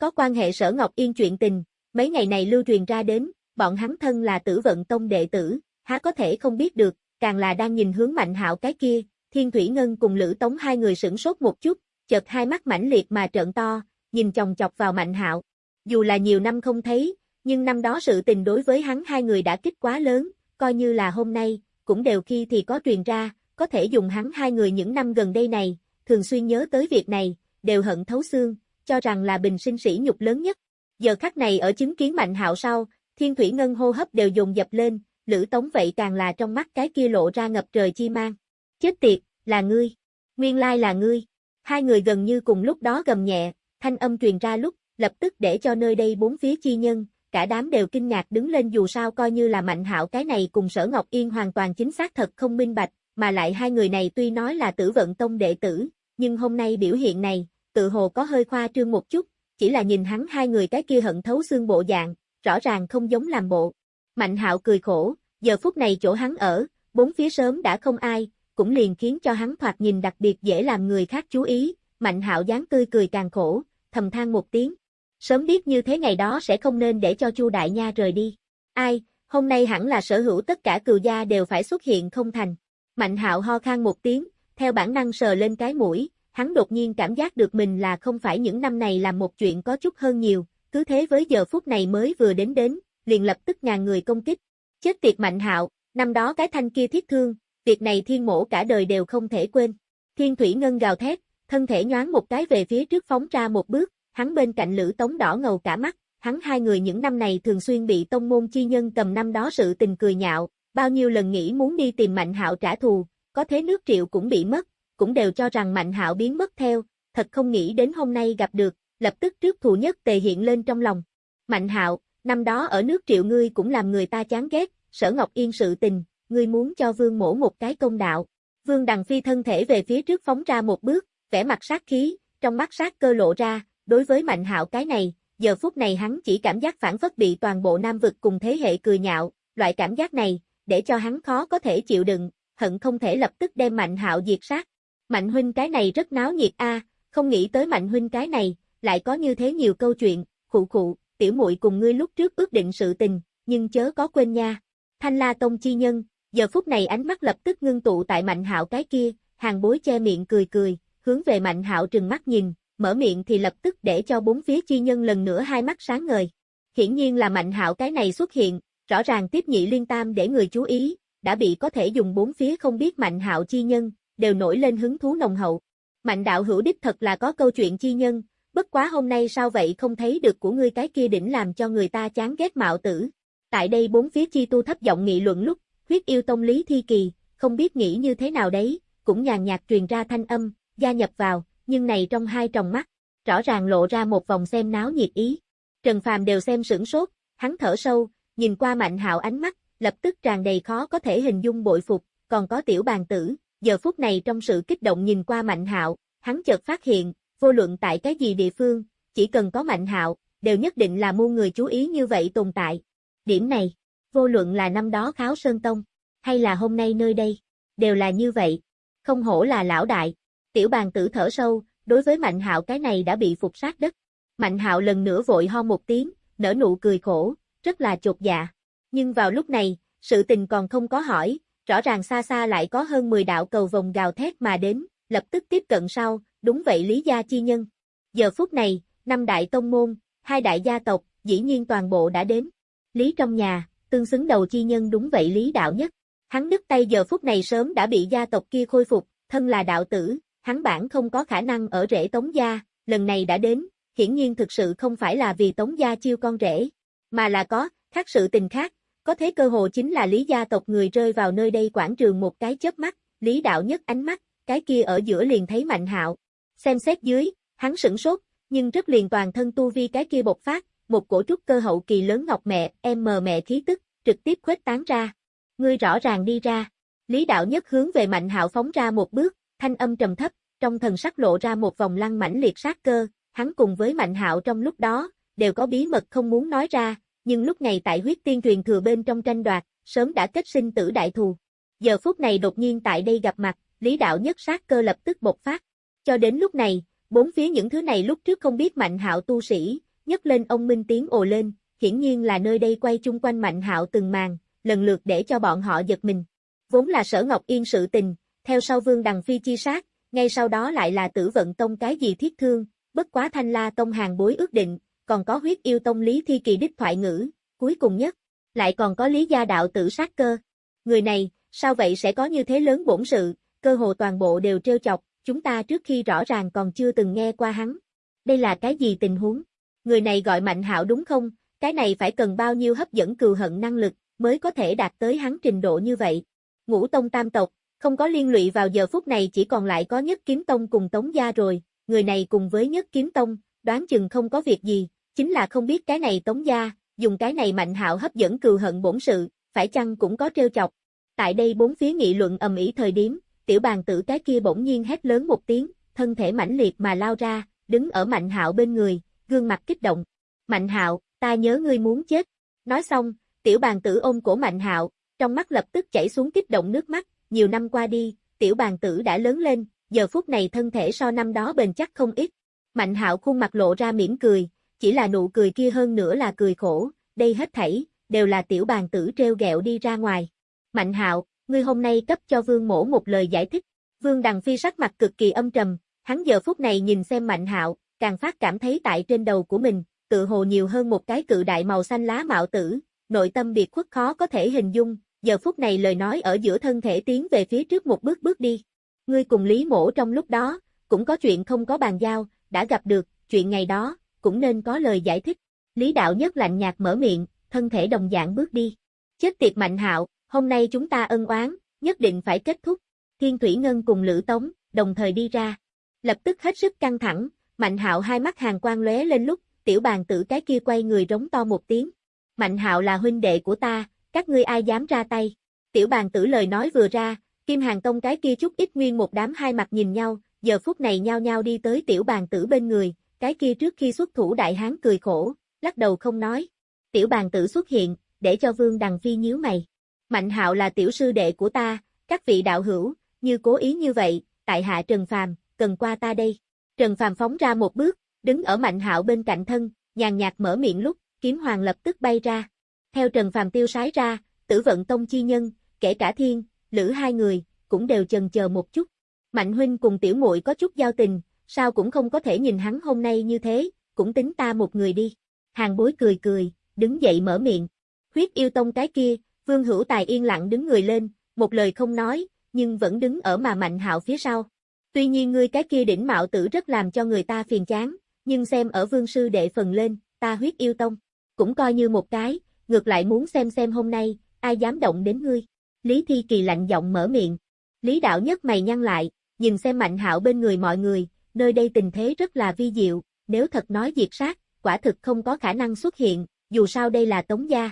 Có quan hệ sở Ngọc Yên chuyện tình, mấy ngày này lưu truyền ra đến, bọn hắn thân là tử vận tông đệ tử, há có thể không biết được, càng là đang nhìn hướng mạnh hạo cái kia, thiên thủy ngân cùng lữ tống hai người sửng sốt một chút, chợt hai mắt mãnh liệt mà trợn to, nhìn chồng chọc vào mạnh hạo. Dù là nhiều năm không thấy, nhưng năm đó sự tình đối với hắn hai người đã kích quá lớn, coi như là hôm nay, cũng đều khi thì có truyền ra, có thể dùng hắn hai người những năm gần đây này, thường xuyên nhớ tới việc này, đều hận thấu xương, cho rằng là bình sinh sĩ nhục lớn nhất. Giờ khắc này ở chứng kiến mạnh hạo sau, thiên thủy ngân hô hấp đều dồn dập lên, lữ tống vậy càng là trong mắt cái kia lộ ra ngập trời chi mang. Chết tiệt, là ngươi. Nguyên lai là ngươi. Hai người gần như cùng lúc đó gầm nhẹ, thanh âm truyền ra lúc, lập tức để cho nơi đây bốn phía chi nhân, cả đám đều kinh ngạc đứng lên dù sao coi như là Mạnh Hạo cái này cùng Sở Ngọc Yên hoàn toàn chính xác thật không minh bạch, mà lại hai người này tuy nói là tử vận tông đệ tử, nhưng hôm nay biểu hiện này, tự hồ có hơi khoa trương một chút, chỉ là nhìn hắn hai người cái kia hận thấu xương bộ dạng, rõ ràng không giống làm bộ. Mạnh Hạo cười khổ, giờ phút này chỗ hắn ở, bốn phía sớm đã không ai, cũng liền khiến cho hắn thoạt nhìn đặc biệt dễ làm người khác chú ý, Mạnh Hạo dáng tươi cười càng khổ, thầm than một tiếng, Sớm biết như thế ngày đó sẽ không nên để cho Chu Đại Nha rời đi. Ai, hôm nay hẳn là sở hữu tất cả cừu gia đều phải xuất hiện không thành. Mạnh hạo ho khan một tiếng, theo bản năng sờ lên cái mũi, hắn đột nhiên cảm giác được mình là không phải những năm này làm một chuyện có chút hơn nhiều, cứ thế với giờ phút này mới vừa đến đến, liền lập tức ngàn người công kích. Chết tiệt mạnh hạo, năm đó cái thanh kia thiết thương, việc này thiên mổ cả đời đều không thể quên. Thiên thủy ngân gào thét, thân thể nhoáng một cái về phía trước phóng ra một bước, hắn bên cạnh Lữ Tống đỏ ngầu cả mắt, hắn hai người những năm này thường xuyên bị tông môn chi nhân cầm năm đó sự tình cười nhạo, bao nhiêu lần nghĩ muốn đi tìm Mạnh Hạo trả thù, có thế nước triệu cũng bị mất, cũng đều cho rằng Mạnh Hạo biến mất theo, thật không nghĩ đến hôm nay gặp được, lập tức trước thù nhất tề hiện lên trong lòng. Mạnh Hạo, năm đó ở nước triệu ngươi cũng làm người ta chán ghét, sở Ngọc Yên sự tình, ngươi muốn cho vương Mỗ một cái công đạo. Vương Đằng Phi thân thể về phía trước phóng ra một bước, vẻ mặt sát khí, trong mắt sát cơ lộ ra, Đối với Mạnh Hạo cái này, giờ phút này hắn chỉ cảm giác phản phất bị toàn bộ nam vực cùng thế hệ cười nhạo, loại cảm giác này, để cho hắn khó có thể chịu đựng, hận không thể lập tức đem Mạnh Hạo diệt sát. Mạnh huynh cái này rất náo nhiệt a, không nghĩ tới Mạnh huynh cái này, lại có như thế nhiều câu chuyện, khụ khụ, tiểu muội cùng ngươi lúc trước ước định sự tình, nhưng chớ có quên nha. Thanh La Tông chi nhân, giờ phút này ánh mắt lập tức ngưng tụ tại Mạnh Hạo cái kia, hàng bối che miệng cười cười, hướng về Mạnh Hạo trừng mắt nhìn, mở miệng thì lập tức để cho bốn phía chi nhân lần nữa hai mắt sáng ngời. Hiển nhiên là mạnh hạo cái này xuất hiện, rõ ràng tiếp nhị liên tam để người chú ý, đã bị có thể dùng bốn phía không biết mạnh hạo chi nhân, đều nổi lên hứng thú nồng hậu. Mạnh đạo hữu đích thật là có câu chuyện chi nhân, bất quá hôm nay sao vậy không thấy được của ngươi cái kia đỉnh làm cho người ta chán ghét mạo tử. Tại đây bốn phía chi tu thấp giọng nghị luận lúc, huyết yêu tông lý thi kỳ, không biết nghĩ như thế nào đấy, cũng nhàn nhạt truyền ra thanh âm, gia nhập vào, nhưng này trong hai tròng mắt, rõ ràng lộ ra một vòng xem náo nhiệt ý. Trần Phàm đều xem sửng sốt, hắn thở sâu, nhìn qua Mạnh Hạo ánh mắt, lập tức tràn đầy khó có thể hình dung bội phục, còn có tiểu bàn tử, giờ phút này trong sự kích động nhìn qua Mạnh Hạo, hắn chợt phát hiện, vô luận tại cái gì địa phương, chỉ cần có Mạnh Hạo, đều nhất định là mua người chú ý như vậy tồn tại. Điểm này, vô luận là năm đó Kháo Sơn Tông, hay là hôm nay nơi đây, đều là như vậy. Không hổ là lão đại, Tiểu bàn tử thở sâu, đối với Mạnh Hạo cái này đã bị phục sát đất. Mạnh Hạo lần nữa vội ho một tiếng, nở nụ cười khổ, rất là chột dạ. Nhưng vào lúc này, sự tình còn không có hỏi, rõ ràng xa xa lại có hơn 10 đạo cầu vòng gào thét mà đến, lập tức tiếp cận sau, đúng vậy Lý Gia Chi Nhân. Giờ phút này, năm đại tông môn, hai đại gia tộc, dĩ nhiên toàn bộ đã đến. Lý trong nhà, tương xứng đầu chi nhân đúng vậy Lý đạo nhất. Hắn đứt tay giờ phút này sớm đã bị gia tộc kia khôi phục, thân là đạo tử, hắn bản không có khả năng ở rễ tống gia, lần này đã đến, hiển nhiên thực sự không phải là vì Tống gia chiêu con rể, mà là có, khác sự tình khác, có thế cơ hồ chính là Lý gia tộc người rơi vào nơi đây quảng trường một cái chớp mắt, Lý đạo nhất ánh mắt, cái kia ở giữa liền thấy Mạnh Hạo. Xem xét dưới, hắn sửng sốt, nhưng rất liền toàn thân tu vi cái kia bộc phát, một cổ trúc cơ hậu kỳ lớn ngọc mẹ, em mờ mẹ khí tức, trực tiếp khuếch tán ra. Ngươi rõ ràng đi ra. Lý đạo nhất hướng về Mạnh Hạo phóng ra một bước, thanh âm trầm thấp, trong thần sắc lộ ra một vòng lăng mãnh liệt sát cơ, hắn cùng với Mạnh Hạo trong lúc đó, đều có bí mật không muốn nói ra, nhưng lúc này tại huyết tiên truyền thừa bên trong tranh đoạt, sớm đã kết sinh tử đại thù. Giờ phút này đột nhiên tại đây gặp mặt, Lý đạo nhất sát cơ lập tức bộc phát. Cho đến lúc này, bốn phía những thứ này lúc trước không biết Mạnh Hạo tu sĩ, nhấc lên ông Minh tiếng ồ lên, hiển nhiên là nơi đây quay chung quanh Mạnh Hạo từng màn, lần lượt để cho bọn họ giật mình. Vốn là Sở Ngọc Yên sự tình, theo sau Vương Đằng Phi chi sát, ngay sau đó lại là Tử Vận Tông cái gì thiết thương, bất quá Thanh La Tông hàng bối ước định, còn có huyết yêu tông Lý Thi Kỳ đích thoại ngữ, cuối cùng nhất, lại còn có Lý Gia Đạo tử sát cơ. Người này, sao vậy sẽ có như thế lớn bổn sự, cơ hồ toàn bộ đều trêu chọc, chúng ta trước khi rõ ràng còn chưa từng nghe qua hắn. Đây là cái gì tình huống? Người này gọi Mạnh Hạo đúng không? Cái này phải cần bao nhiêu hấp dẫn cừu hận năng lực mới có thể đạt tới hắn trình độ như vậy. Ngũ tông tam tộc, không có liên lụy vào giờ phút này chỉ còn lại có nhất kiếm tông cùng tống gia rồi, người này cùng với nhất kiếm tông, đoán chừng không có việc gì, chính là không biết cái này tống gia, dùng cái này mạnh hạo hấp dẫn cừu hận bổn sự, phải chăng cũng có trêu chọc. Tại đây bốn phía nghị luận ầm ĩ thời điểm, tiểu bàn tử cái kia bỗng nhiên hét lớn một tiếng, thân thể mãnh liệt mà lao ra, đứng ở Mạnh Hạo bên người, gương mặt kích động. Mạnh Hạo, ta nhớ ngươi muốn chết. Nói xong, tiểu bàn tử ôm cổ Mạnh Hạo, trong mắt lập tức chảy xuống kích động nước mắt, nhiều năm qua đi, tiểu bàn tử đã lớn lên, giờ phút này thân thể so năm đó bền chắc không ít. Mạnh Hạo khuôn mặt lộ ra mỉm cười, chỉ là nụ cười kia hơn nữa là cười khổ, đây hết thảy đều là tiểu bàn tử treo gẹo đi ra ngoài. Mạnh Hạo, ngươi hôm nay cấp cho Vương mổ một lời giải thích. Vương Đằng Phi sắc mặt cực kỳ âm trầm, hắn giờ phút này nhìn xem Mạnh Hạo, càng phát cảm thấy tại trên đầu của mình, tự hồ nhiều hơn một cái cự đại màu xanh lá mạo tử, nội tâm biệt khuất khó có thể hình dung, giờ phút này lời nói ở giữa thân thể tiến về phía trước một bước bước đi. Ngươi cùng Lý Mổ trong lúc đó, cũng có chuyện không có bàn giao, đã gặp được, chuyện ngày đó, cũng nên có lời giải thích. Lý Đạo Nhất lạnh nhạt mở miệng, thân thể đồng dạng bước đi. Chết tiệt Mạnh Hạo, hôm nay chúng ta ân oán, nhất định phải kết thúc. Thiên Thủy Ngân cùng Lữ Tống, đồng thời đi ra. Lập tức hết sức căng thẳng, Mạnh Hạo hai mắt hàng quang lóe lên lúc, tiểu bàn tử cái kia quay người rống to một tiếng. Mạnh Hạo là huynh đệ của ta, các ngươi ai dám ra tay. Tiểu bàn tử lời nói vừa ra, Kim Hàng Tông cái kia chút ít nguyên một đám hai mặt nhìn nhau, giờ phút này nhao nhao đi tới tiểu bàn tử bên người, cái kia trước khi xuất thủ đại hán cười khổ, lắc đầu không nói. Tiểu bàn tử xuất hiện, để cho Vương Đằng Phi nhíu mày. Mạnh hạo là tiểu sư đệ của ta, các vị đạo hữu, như cố ý như vậy, tại hạ Trần Phàm, cần qua ta đây. Trần Phàm phóng ra một bước, đứng ở Mạnh hạo bên cạnh thân, nhàn nhạt mở miệng lúc, kiếm hoàng lập tức bay ra. Theo Trần Phàm tiêu sái ra, tử vận tông chi nhân, kể cả thiên, lữ hai người, cũng đều chần chờ một chút. Mạnh huynh cùng tiểu muội có chút giao tình, sao cũng không có thể nhìn hắn hôm nay như thế, cũng tính ta một người đi. Hàng bối cười cười, đứng dậy mở miệng. Huyết yêu tông cái kia, vương hữu tài yên lặng đứng người lên, một lời không nói, nhưng vẫn đứng ở mà mạnh hạo phía sau. Tuy nhiên ngươi cái kia đỉnh mạo tử rất làm cho người ta phiền chán, nhưng xem ở vương sư đệ phần lên, ta huyết yêu tông, cũng coi như một cái, ngược lại muốn xem xem hôm nay, ai dám động đến ngươi. Lý Thi Kỳ lạnh giọng mở miệng. Lý đạo nhất mày nhăn lại, nhìn xem mạnh hạo bên người mọi người, nơi đây tình thế rất là vi diệu, nếu thật nói diệt sát, quả thực không có khả năng xuất hiện, dù sao đây là tống gia.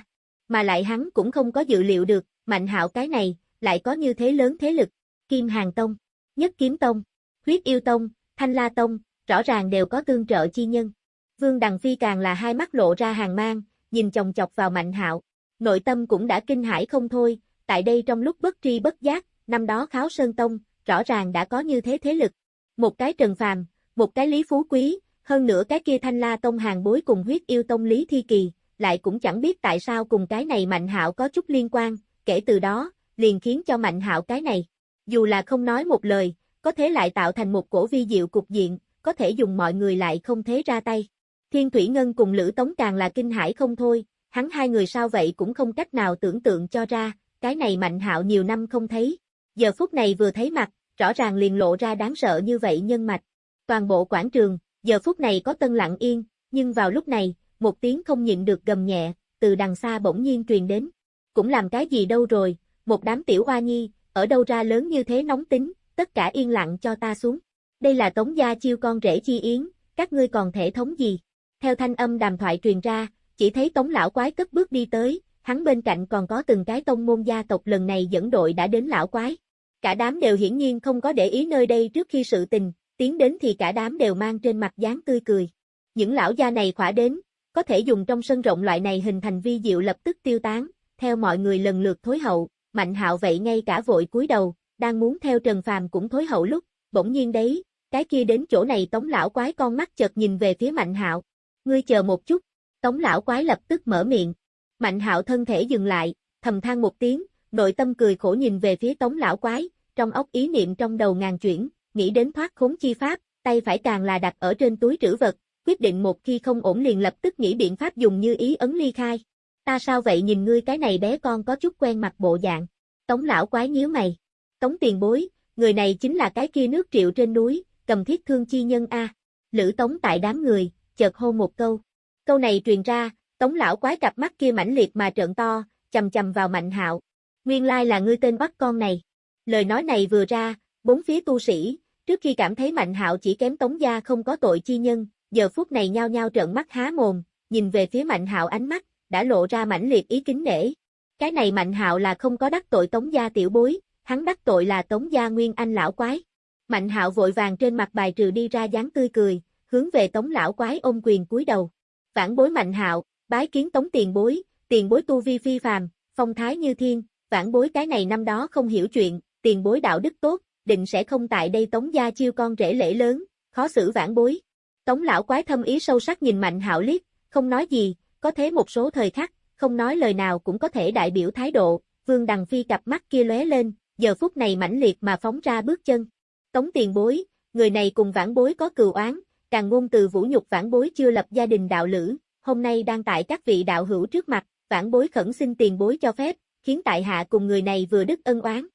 Mà lại hắn cũng không có dự liệu được, mạnh hạo cái này, lại có như thế lớn thế lực. Kim Hàng Tông, Nhất Kiếm Tông, Huyết Yêu Tông, Thanh La Tông, rõ ràng đều có tương trợ chi nhân. Vương Đằng Phi càng là hai mắt lộ ra hàng mang, nhìn chồng chọc vào mạnh hạo. Nội tâm cũng đã kinh hãi không thôi, tại đây trong lúc bất tri bất giác, năm đó Kháo Sơn Tông, rõ ràng đã có như thế thế lực. Một cái Trần Phàm, một cái Lý Phú Quý, hơn nữa cái kia Thanh La Tông hàng bối cùng huyết yêu tông Lý Thi Kỳ, lại cũng chẳng biết tại sao cùng cái này Mạnh Hạo có chút liên quan, kể từ đó, liền khiến cho Mạnh Hạo cái này, dù là không nói một lời, có thể lại tạo thành một cổ vi diệu cục diện, có thể dùng mọi người lại không thế ra tay. Thiên Thủy Ngân cùng Lữ Tống càng là kinh hãi không thôi, hắn hai người sao vậy cũng không cách nào tưởng tượng cho ra, cái này Mạnh Hạo nhiều năm không thấy, giờ phút này vừa thấy mặt, rõ ràng liền lộ ra đáng sợ như vậy nhân mạch. Toàn bộ quảng trường, Giờ phút này có tân lặng yên, nhưng vào lúc này, một tiếng không nhịn được gầm nhẹ, từ đằng xa bỗng nhiên truyền đến. Cũng làm cái gì đâu rồi, một đám tiểu hoa nhi, ở đâu ra lớn như thế nóng tính, tất cả yên lặng cho ta xuống. Đây là tống gia chiêu con rể chi yến, các ngươi còn thể thống gì? Theo thanh âm đàm thoại truyền ra, chỉ thấy tống lão quái cất bước đi tới, hắn bên cạnh còn có từng cái tông môn gia tộc lần này dẫn đội đã đến lão quái. Cả đám đều hiển nhiên không có để ý nơi đây trước khi sự tình, tiến đến thì cả đám đều mang trên mặt dáng tươi cười. Những lão gia này khỏa đến, có thể dùng trong sân rộng loại này hình thành vi diệu lập tức tiêu tán, theo mọi người lần lượt thối hậu, Mạnh Hạo vậy ngay cả vội cúi đầu, đang muốn theo Trần Phàm cũng thối hậu lúc, bỗng nhiên đấy, cái kia đến chỗ này Tống lão quái con mắt chợt nhìn về phía Mạnh Hạo. Ngươi chờ một chút. Tống lão quái lập tức mở miệng. Mạnh Hạo thân thể dừng lại, thầm than một tiếng, nội tâm cười khổ nhìn về phía Tống lão quái, trong óc ý niệm trong đầu ngàn chuyển, nghĩ đến thoát khốn chi pháp, tay phải càng là đặt ở trên túi trữ vật, quyết định một khi không ổn liền lập tức nghĩ biện pháp dùng như ý ấn ly khai. Ta sao vậy nhìn ngươi cái này bé con có chút quen mặt bộ dạng. Tống lão quái nhíu mày. Tống tiền bối, người này chính là cái kia nước triệu trên núi, cầm thiết thương chi nhân A. Lữ tống tại đám người, chợt hô một câu. Câu này truyền ra, tống lão quái cặp mắt kia mãnh liệt mà trợn to, chầm chầm vào mạnh hạo. Nguyên lai là ngươi tên bắt con này. Lời nói này vừa ra, bốn phía tu sĩ, trước khi cảm thấy mạnh hạo chỉ kém tống gia không có tội chi nhân, giờ phút này nhao nhao trợn mắt há mồm, nhìn về phía mạnh hạo ánh mắt, đã lộ ra mãnh liệt ý kính nể. Cái này mạnh hạo là không có đắc tội tống gia tiểu bối, hắn đắc tội là tống gia nguyên anh lão quái. Mạnh hạo vội vàng trên mặt bài trừ đi ra dáng tươi cười, hướng về tống lão quái ôm quyền cúi đầu. Vãn bối mạnh hạo, bái kiến tống tiền bối, tiền bối tu vi phi phàm, phong thái như thiên, vãn bối cái này năm đó không hiểu chuyện, tiền bối đạo đức tốt, định sẽ không tại đây tống gia chiêu con rể lễ lớn, khó xử vãn bối. Tống lão quái thâm ý sâu sắc nhìn mạnh hạo liếc, không nói gì, có thế một số thời khắc, không nói lời nào cũng có thể đại biểu thái độ, vương đằng phi cặp mắt kia lóe lên, giờ phút này mãnh liệt mà phóng ra bước chân. Tống tiền bối, người này cùng vãn bối có cừu oán, càng ngôn từ vũ nhục vãn bối chưa lập gia đình đạo lữ, hôm nay đang tại các vị đạo hữu trước mặt, vãn bối khẩn xin tiền bối cho phép, khiến tại hạ cùng người này vừa đức ân oán.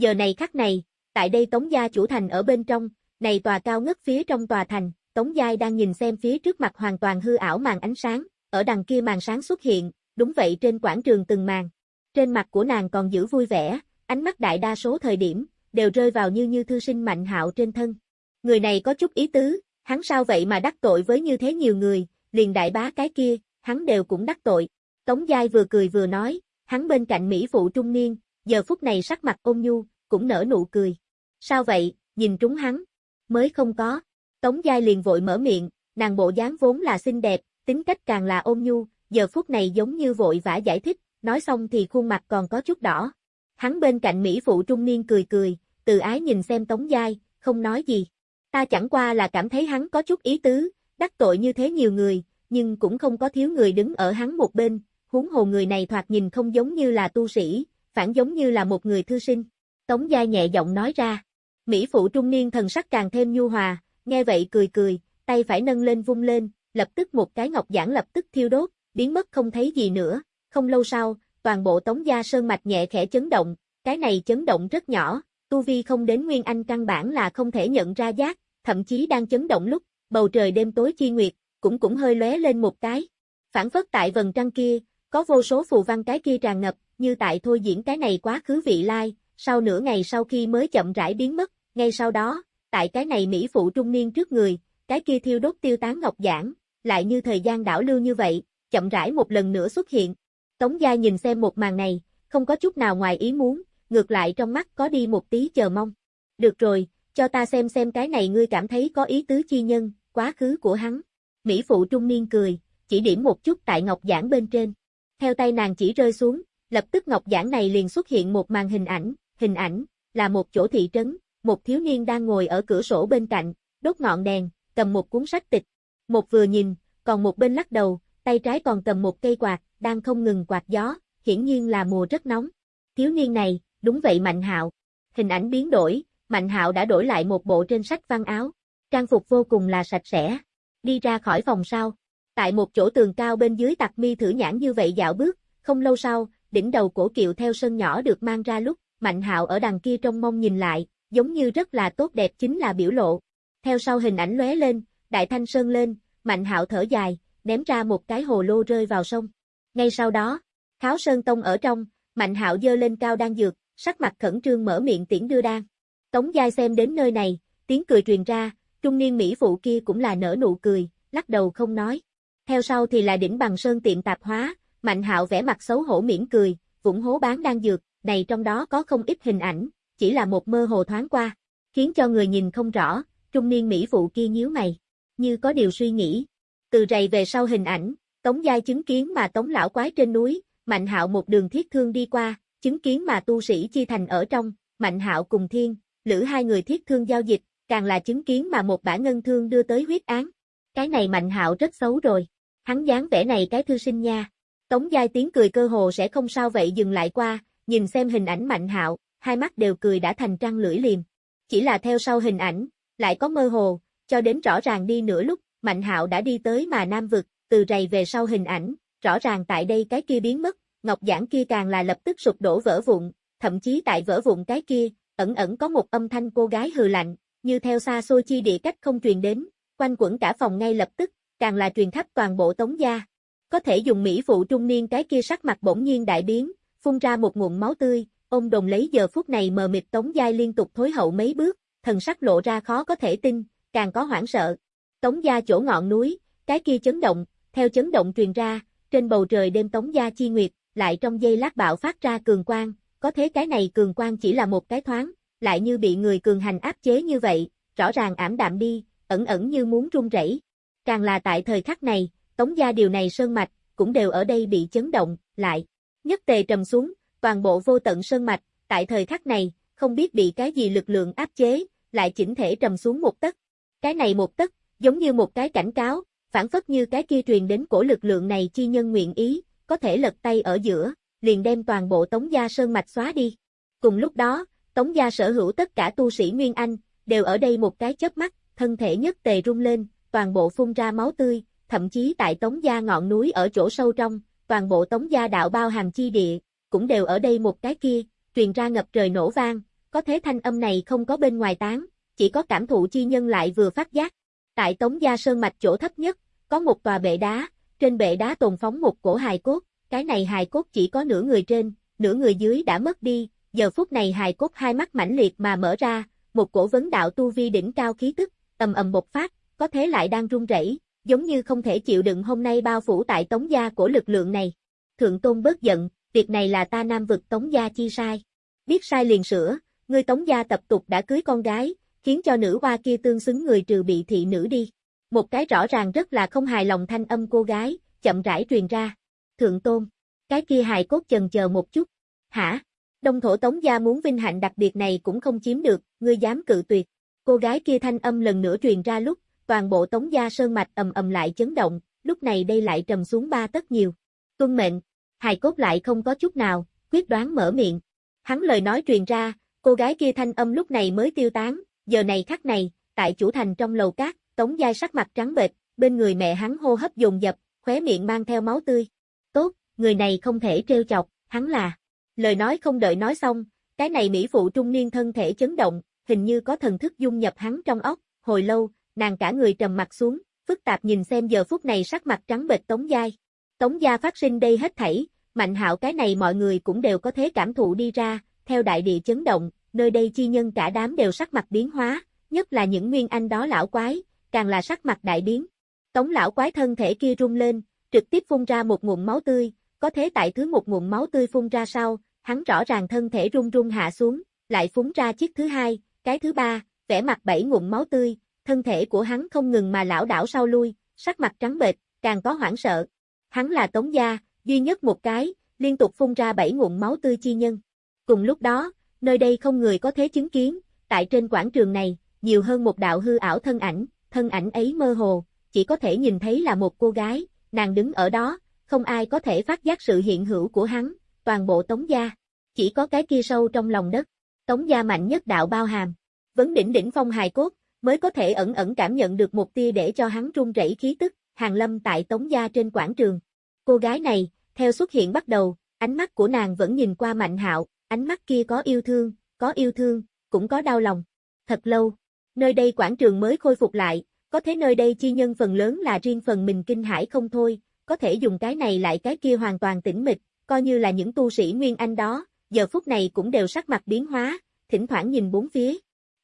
Giờ này khắc này, tại đây Tống gia chủ thành ở bên trong, này tòa cao ngất phía trong tòa thành, Tống Giai đang nhìn xem phía trước mặt hoàn toàn hư ảo màn ánh sáng, ở đằng kia màn sáng xuất hiện, đúng vậy trên quảng trường từng màn. Trên mặt của nàng còn giữ vui vẻ, ánh mắt đại đa số thời điểm, đều rơi vào như như thư sinh mạnh hạo trên thân. Người này có chút ý tứ, hắn sao vậy mà đắc tội với như thế nhiều người, liền đại bá cái kia, hắn đều cũng đắc tội. Tống Giai vừa cười vừa nói, hắn bên cạnh Mỹ phụ trung niên, giờ phút này sắc mặt ôn nhu, cũng nở nụ cười. Sao vậy, nhìn trúng hắn? Mới không có. Tống Giai liền vội mở miệng, nàng bộ dáng vốn là xinh đẹp, tính cách càng là ôn nhu, giờ phút này giống như vội vã giải thích, nói xong thì khuôn mặt còn có chút đỏ. Hắn bên cạnh Mỹ phụ trung niên cười cười, từ ái nhìn xem Tống Giai, không nói gì. Ta chẳng qua là cảm thấy hắn có chút ý tứ, đắc tội như thế nhiều người, nhưng cũng không có thiếu người đứng ở hắn một bên, huống hồ người này thoạt nhìn không giống như là tu sĩ, phản giống như là một người thư sinh. Tống gia nhẹ giọng nói ra. Mỹ phụ trung niên thần sắc càng thêm nhu hòa, nghe vậy cười cười, tay phải nâng lên vung lên, lập tức một cái ngọc giản lập tức thiêu đốt, biến mất không thấy gì nữa. Không lâu sau, toàn bộ tống gia sơn mạch nhẹ khẽ chấn động, cái này chấn động rất nhỏ, tu vi không đến nguyên anh căn bản là không thể nhận ra giác, thậm chí đang chấn động lúc, bầu trời đêm tối chi nguyệt, cũng cũng hơi lóe lên một cái. Phản phất tại vần trăng kia, có vô số phù văn cái kia tràn ngập, như tại thôi diễn cái này quá khứ vị lai, sau nửa ngày sau khi mới chậm rãi biến mất, ngay sau đó, tại cái này Mỹ phụ trung niên trước người, cái kia thiêu đốt tiêu tán ngọc giảng, lại như thời gian đảo lưu như vậy, chậm rãi một lần nữa xuất hiện. Tống Gia nhìn xem một màn này, không có chút nào ngoài ý muốn, ngược lại trong mắt có đi một tí chờ mong. Được rồi, cho ta xem xem cái này ngươi cảm thấy có ý tứ chi nhân, quá khứ của hắn. Mỹ phụ trung niên cười, chỉ điểm một chút tại ngọc giảng bên trên. Theo tay nàng chỉ rơi xuống, lập tức ngọc giảng này liền xuất hiện một màn hình ảnh, hình ảnh, là một chỗ thị trấn, một thiếu niên đang ngồi ở cửa sổ bên cạnh, đốt ngọn đèn, cầm một cuốn sách tịch. Một vừa nhìn, còn một bên lắc đầu, tay trái còn cầm một cây quạt, đang không ngừng quạt gió, hiển nhiên là mùa rất nóng. Thiếu niên này, đúng vậy Mạnh Hạo. Hình ảnh biến đổi, Mạnh Hạo đã đổi lại một bộ trên sách văn áo, trang phục vô cùng là sạch sẽ. Đi ra khỏi phòng sau, tại một chỗ tường cao bên dưới tặc mi thử nhãn như vậy dạo bước, không lâu sau, đỉnh đầu cổ kiệu theo sân nhỏ được mang ra lúc, Mạnh Hạo ở đằng kia trong mông nhìn lại, giống như rất là tốt đẹp chính là biểu lộ. Theo sau hình ảnh lóe lên, đại thanh sơn lên, Mạnh Hạo thở dài, ném ra một cái hồ lô rơi vào sông. Ngay sau đó, Kháo Sơn Tông ở trong, Mạnh Hạo dơ lên cao đang dược, sắc mặt khẩn trương mở miệng tiễn đưa đan. Tống Giai xem đến nơi này, tiếng cười truyền ra, trung niên mỹ phụ kia cũng là nở nụ cười, lắc đầu không nói. Theo sau thì là đỉnh bằng sơn tiệm tạp hóa, Mạnh Hạo vẽ mặt xấu hổ mỉm cười, vũng hố bán đang dược, này trong đó có không ít hình ảnh, chỉ là một mơ hồ thoáng qua, khiến cho người nhìn không rõ, trung niên mỹ phụ kia nhíu mày, như có điều suy nghĩ. Từ rầy về sau hình ảnh, Tống Giai chứng kiến mà Tống lão quái trên núi, Mạnh Hạo một đường thiết thương đi qua, chứng kiến mà tu sĩ chi thành ở trong, Mạnh Hạo cùng Thiên, Lữ hai người thiết thương giao dịch, càng là chứng kiến mà một bả ngân thương đưa tới huyết án. Cái này Mạnh Hạo rất xấu rồi. Hắn dáng vẻ này cái thư sinh nha. Tống Giai tiếng cười cơ hồ sẽ không sao vậy dừng lại qua, nhìn xem hình ảnh Mạnh Hạo, hai mắt đều cười đã thành trăng lưỡi liềm. Chỉ là theo sau hình ảnh, lại có mơ hồ, cho đến rõ ràng đi nửa lúc, Mạnh Hạo đã đi tới mà Nam vực, từ rầy về sau hình ảnh, rõ ràng tại đây cái kia biến mất, ngọc giảng kia càng là lập tức sụp đổ vỡ vụn, thậm chí tại vỡ vụn cái kia, ẩn ẩn có một âm thanh cô gái hừ lạnh, như theo xa xôi chi địa cách không truyền đến, quanh quẩn cả phòng ngay lập tức, càng là truyền khắp toàn bộ tống gia. Có thể dùng mỹ phụ trung niên cái kia sắc mặt bỗng nhiên đại biến, phun ra một nguồn máu tươi, ông đồng lấy giờ phút này mờ mịt tống giai liên tục thối hậu mấy bước, thần sắc lộ ra khó có thể tin, càng có hoảng sợ. Tống gia chỗ ngọn núi, cái kia chấn động, theo chấn động truyền ra, trên bầu trời đêm tống gia chi nguyệt, lại trong giây lát bạo phát ra cường quang, có thế cái này cường quang chỉ là một cái thoáng, lại như bị người cường hành áp chế như vậy, rõ ràng ảm đạm đi, ẩn ẩn như muốn run rẩy. Càng là tại thời khắc này, tống gia điều này sơn mạch, cũng đều ở đây bị chấn động, lại. Nhất tề trầm xuống, toàn bộ vô tận sơn mạch, tại thời khắc này, không biết bị cái gì lực lượng áp chế, lại chỉnh thể trầm xuống một tấc. Cái này một tấc, giống như một cái cảnh cáo, phản phất như cái kia truyền đến cổ lực lượng này chi nhân nguyện ý, có thể lật tay ở giữa, liền đem toàn bộ Tống Gia Sơn Mạch xóa đi. Cùng lúc đó, Tống Gia sở hữu tất cả tu sĩ Nguyên Anh, đều ở đây một cái chớp mắt, thân thể nhất tề rung lên, toàn bộ phun ra máu tươi, thậm chí tại Tống Gia ngọn núi ở chỗ sâu trong, toàn bộ Tống Gia đạo bao hàm chi địa, cũng đều ở đây một cái kia, truyền ra ngập trời nổ vang, có thế thanh âm này không có bên ngoài tán, chỉ có cảm thụ chi nhân lại vừa phát giác. Tại Tống Gia Sơn Mạch chỗ thấp nhất, có một tòa bệ đá, trên bệ đá tồn phóng một cổ hài cốt, cái này hài cốt chỉ có nửa người trên, nửa người dưới đã mất đi, giờ phút này hài cốt hai mắt mãnh liệt mà mở ra, một cổ vấn đạo tu vi đỉnh cao khí tức, ầm ầm bộc phát, có thế lại đang rung rẩy, giống như không thể chịu đựng hôm nay bao phủ tại tống gia của lực lượng này. Thượng tôn bớt giận, việc này là ta nam vực tống gia chi sai. Biết sai liền sửa, ngươi tống gia tập tục đã cưới con gái, khiến cho nữ hoa kia tương xứng người trừ bị thị nữ đi. Một cái rõ ràng rất là không hài lòng thanh âm cô gái, chậm rãi truyền ra. Thượng tôn, cái kia hài cốt chần chờ một chút. Hả? Đông thổ tống gia muốn vinh hạnh đặc biệt này cũng không chiếm được, ngươi dám cự tuyệt. Cô gái kia thanh âm lần nữa truyền ra lúc, toàn bộ tống gia sơn mạch ầm ầm lại chấn động, lúc này đây lại trầm xuống ba tấc nhiều. Tuân mệnh, hài cốt lại không có chút nào, quyết đoán mở miệng. Hắn lời nói truyền ra, cô gái kia thanh âm lúc này mới tiêu tán, giờ này khắc này, tại chủ thành trong lầu cát, tống giai sắc mặt trắng bệch, bên người mẹ hắn hô hấp dồn dập, khóe miệng mang theo máu tươi. Tốt, người này không thể trêu chọc, hắn là. Lời nói không đợi nói xong, cái này mỹ phụ trung niên thân thể chấn động, hình như có thần thức dung nhập hắn trong óc, hồi lâu, nàng cả người trầm mặt xuống, phức tạp nhìn xem giờ phút này sắc mặt trắng bệch Tống Giai. Tống Gia phát sinh đây hết thảy, mạnh hạo cái này mọi người cũng đều có thế cảm thụ đi ra, theo đại địa chấn động, nơi đây chi nhân cả đám đều sắc mặt biến hóa, nhất là những nguyên anh đó lão quái, càng là sắc mặt đại biến. Tống lão quái thân thể kia rung lên, trực tiếp phun ra một nguồn máu tươi, có thế tại thứ một nguồn máu tươi phun ra sau, hắn rõ ràng thân thể rung rung hạ xuống, lại phun ra chiếc thứ hai, cái thứ ba, vẻ mặt bảy nguồn máu tươi, thân thể của hắn không ngừng mà lão đảo sau lui, sắc mặt trắng bệch, càng có hoảng sợ. Hắn là Tống gia, duy nhất một cái, liên tục phun ra bảy ngụm máu tươi chi nhân. Cùng lúc đó, nơi đây không người có thế chứng kiến, tại trên quảng trường này, nhiều hơn một đạo hư ảo thân ảnh, thân ảnh ấy mơ hồ, chỉ có thể nhìn thấy là một cô gái, nàng đứng ở đó, không ai có thể phát giác sự hiện hữu của hắn, toàn bộ tống gia. Chỉ có cái kia sâu trong lòng đất, tống gia mạnh nhất đạo bao hàm. Vấn đỉnh đỉnh phong hài cốt, mới có thể ẩn ẩn cảm nhận được một tia để cho hắn run rẩy khí tức, hàng lâm tại tống gia trên quảng trường. Cô gái này, theo xuất hiện bắt đầu, ánh mắt của nàng vẫn nhìn qua mạnh hạo, ánh mắt kia có yêu thương, có yêu thương, cũng có đau lòng. Thật lâu, nơi đây quảng trường mới khôi phục lại, có thế nơi đây chi nhân phần lớn là riêng phần mình kinh hải không thôi, có thể dùng cái này lại cái kia hoàn toàn tĩnh mịch, coi như là những tu sĩ Nguyên Anh đó, giờ phút này cũng đều sắc mặt biến hóa, thỉnh thoảng nhìn bốn phía.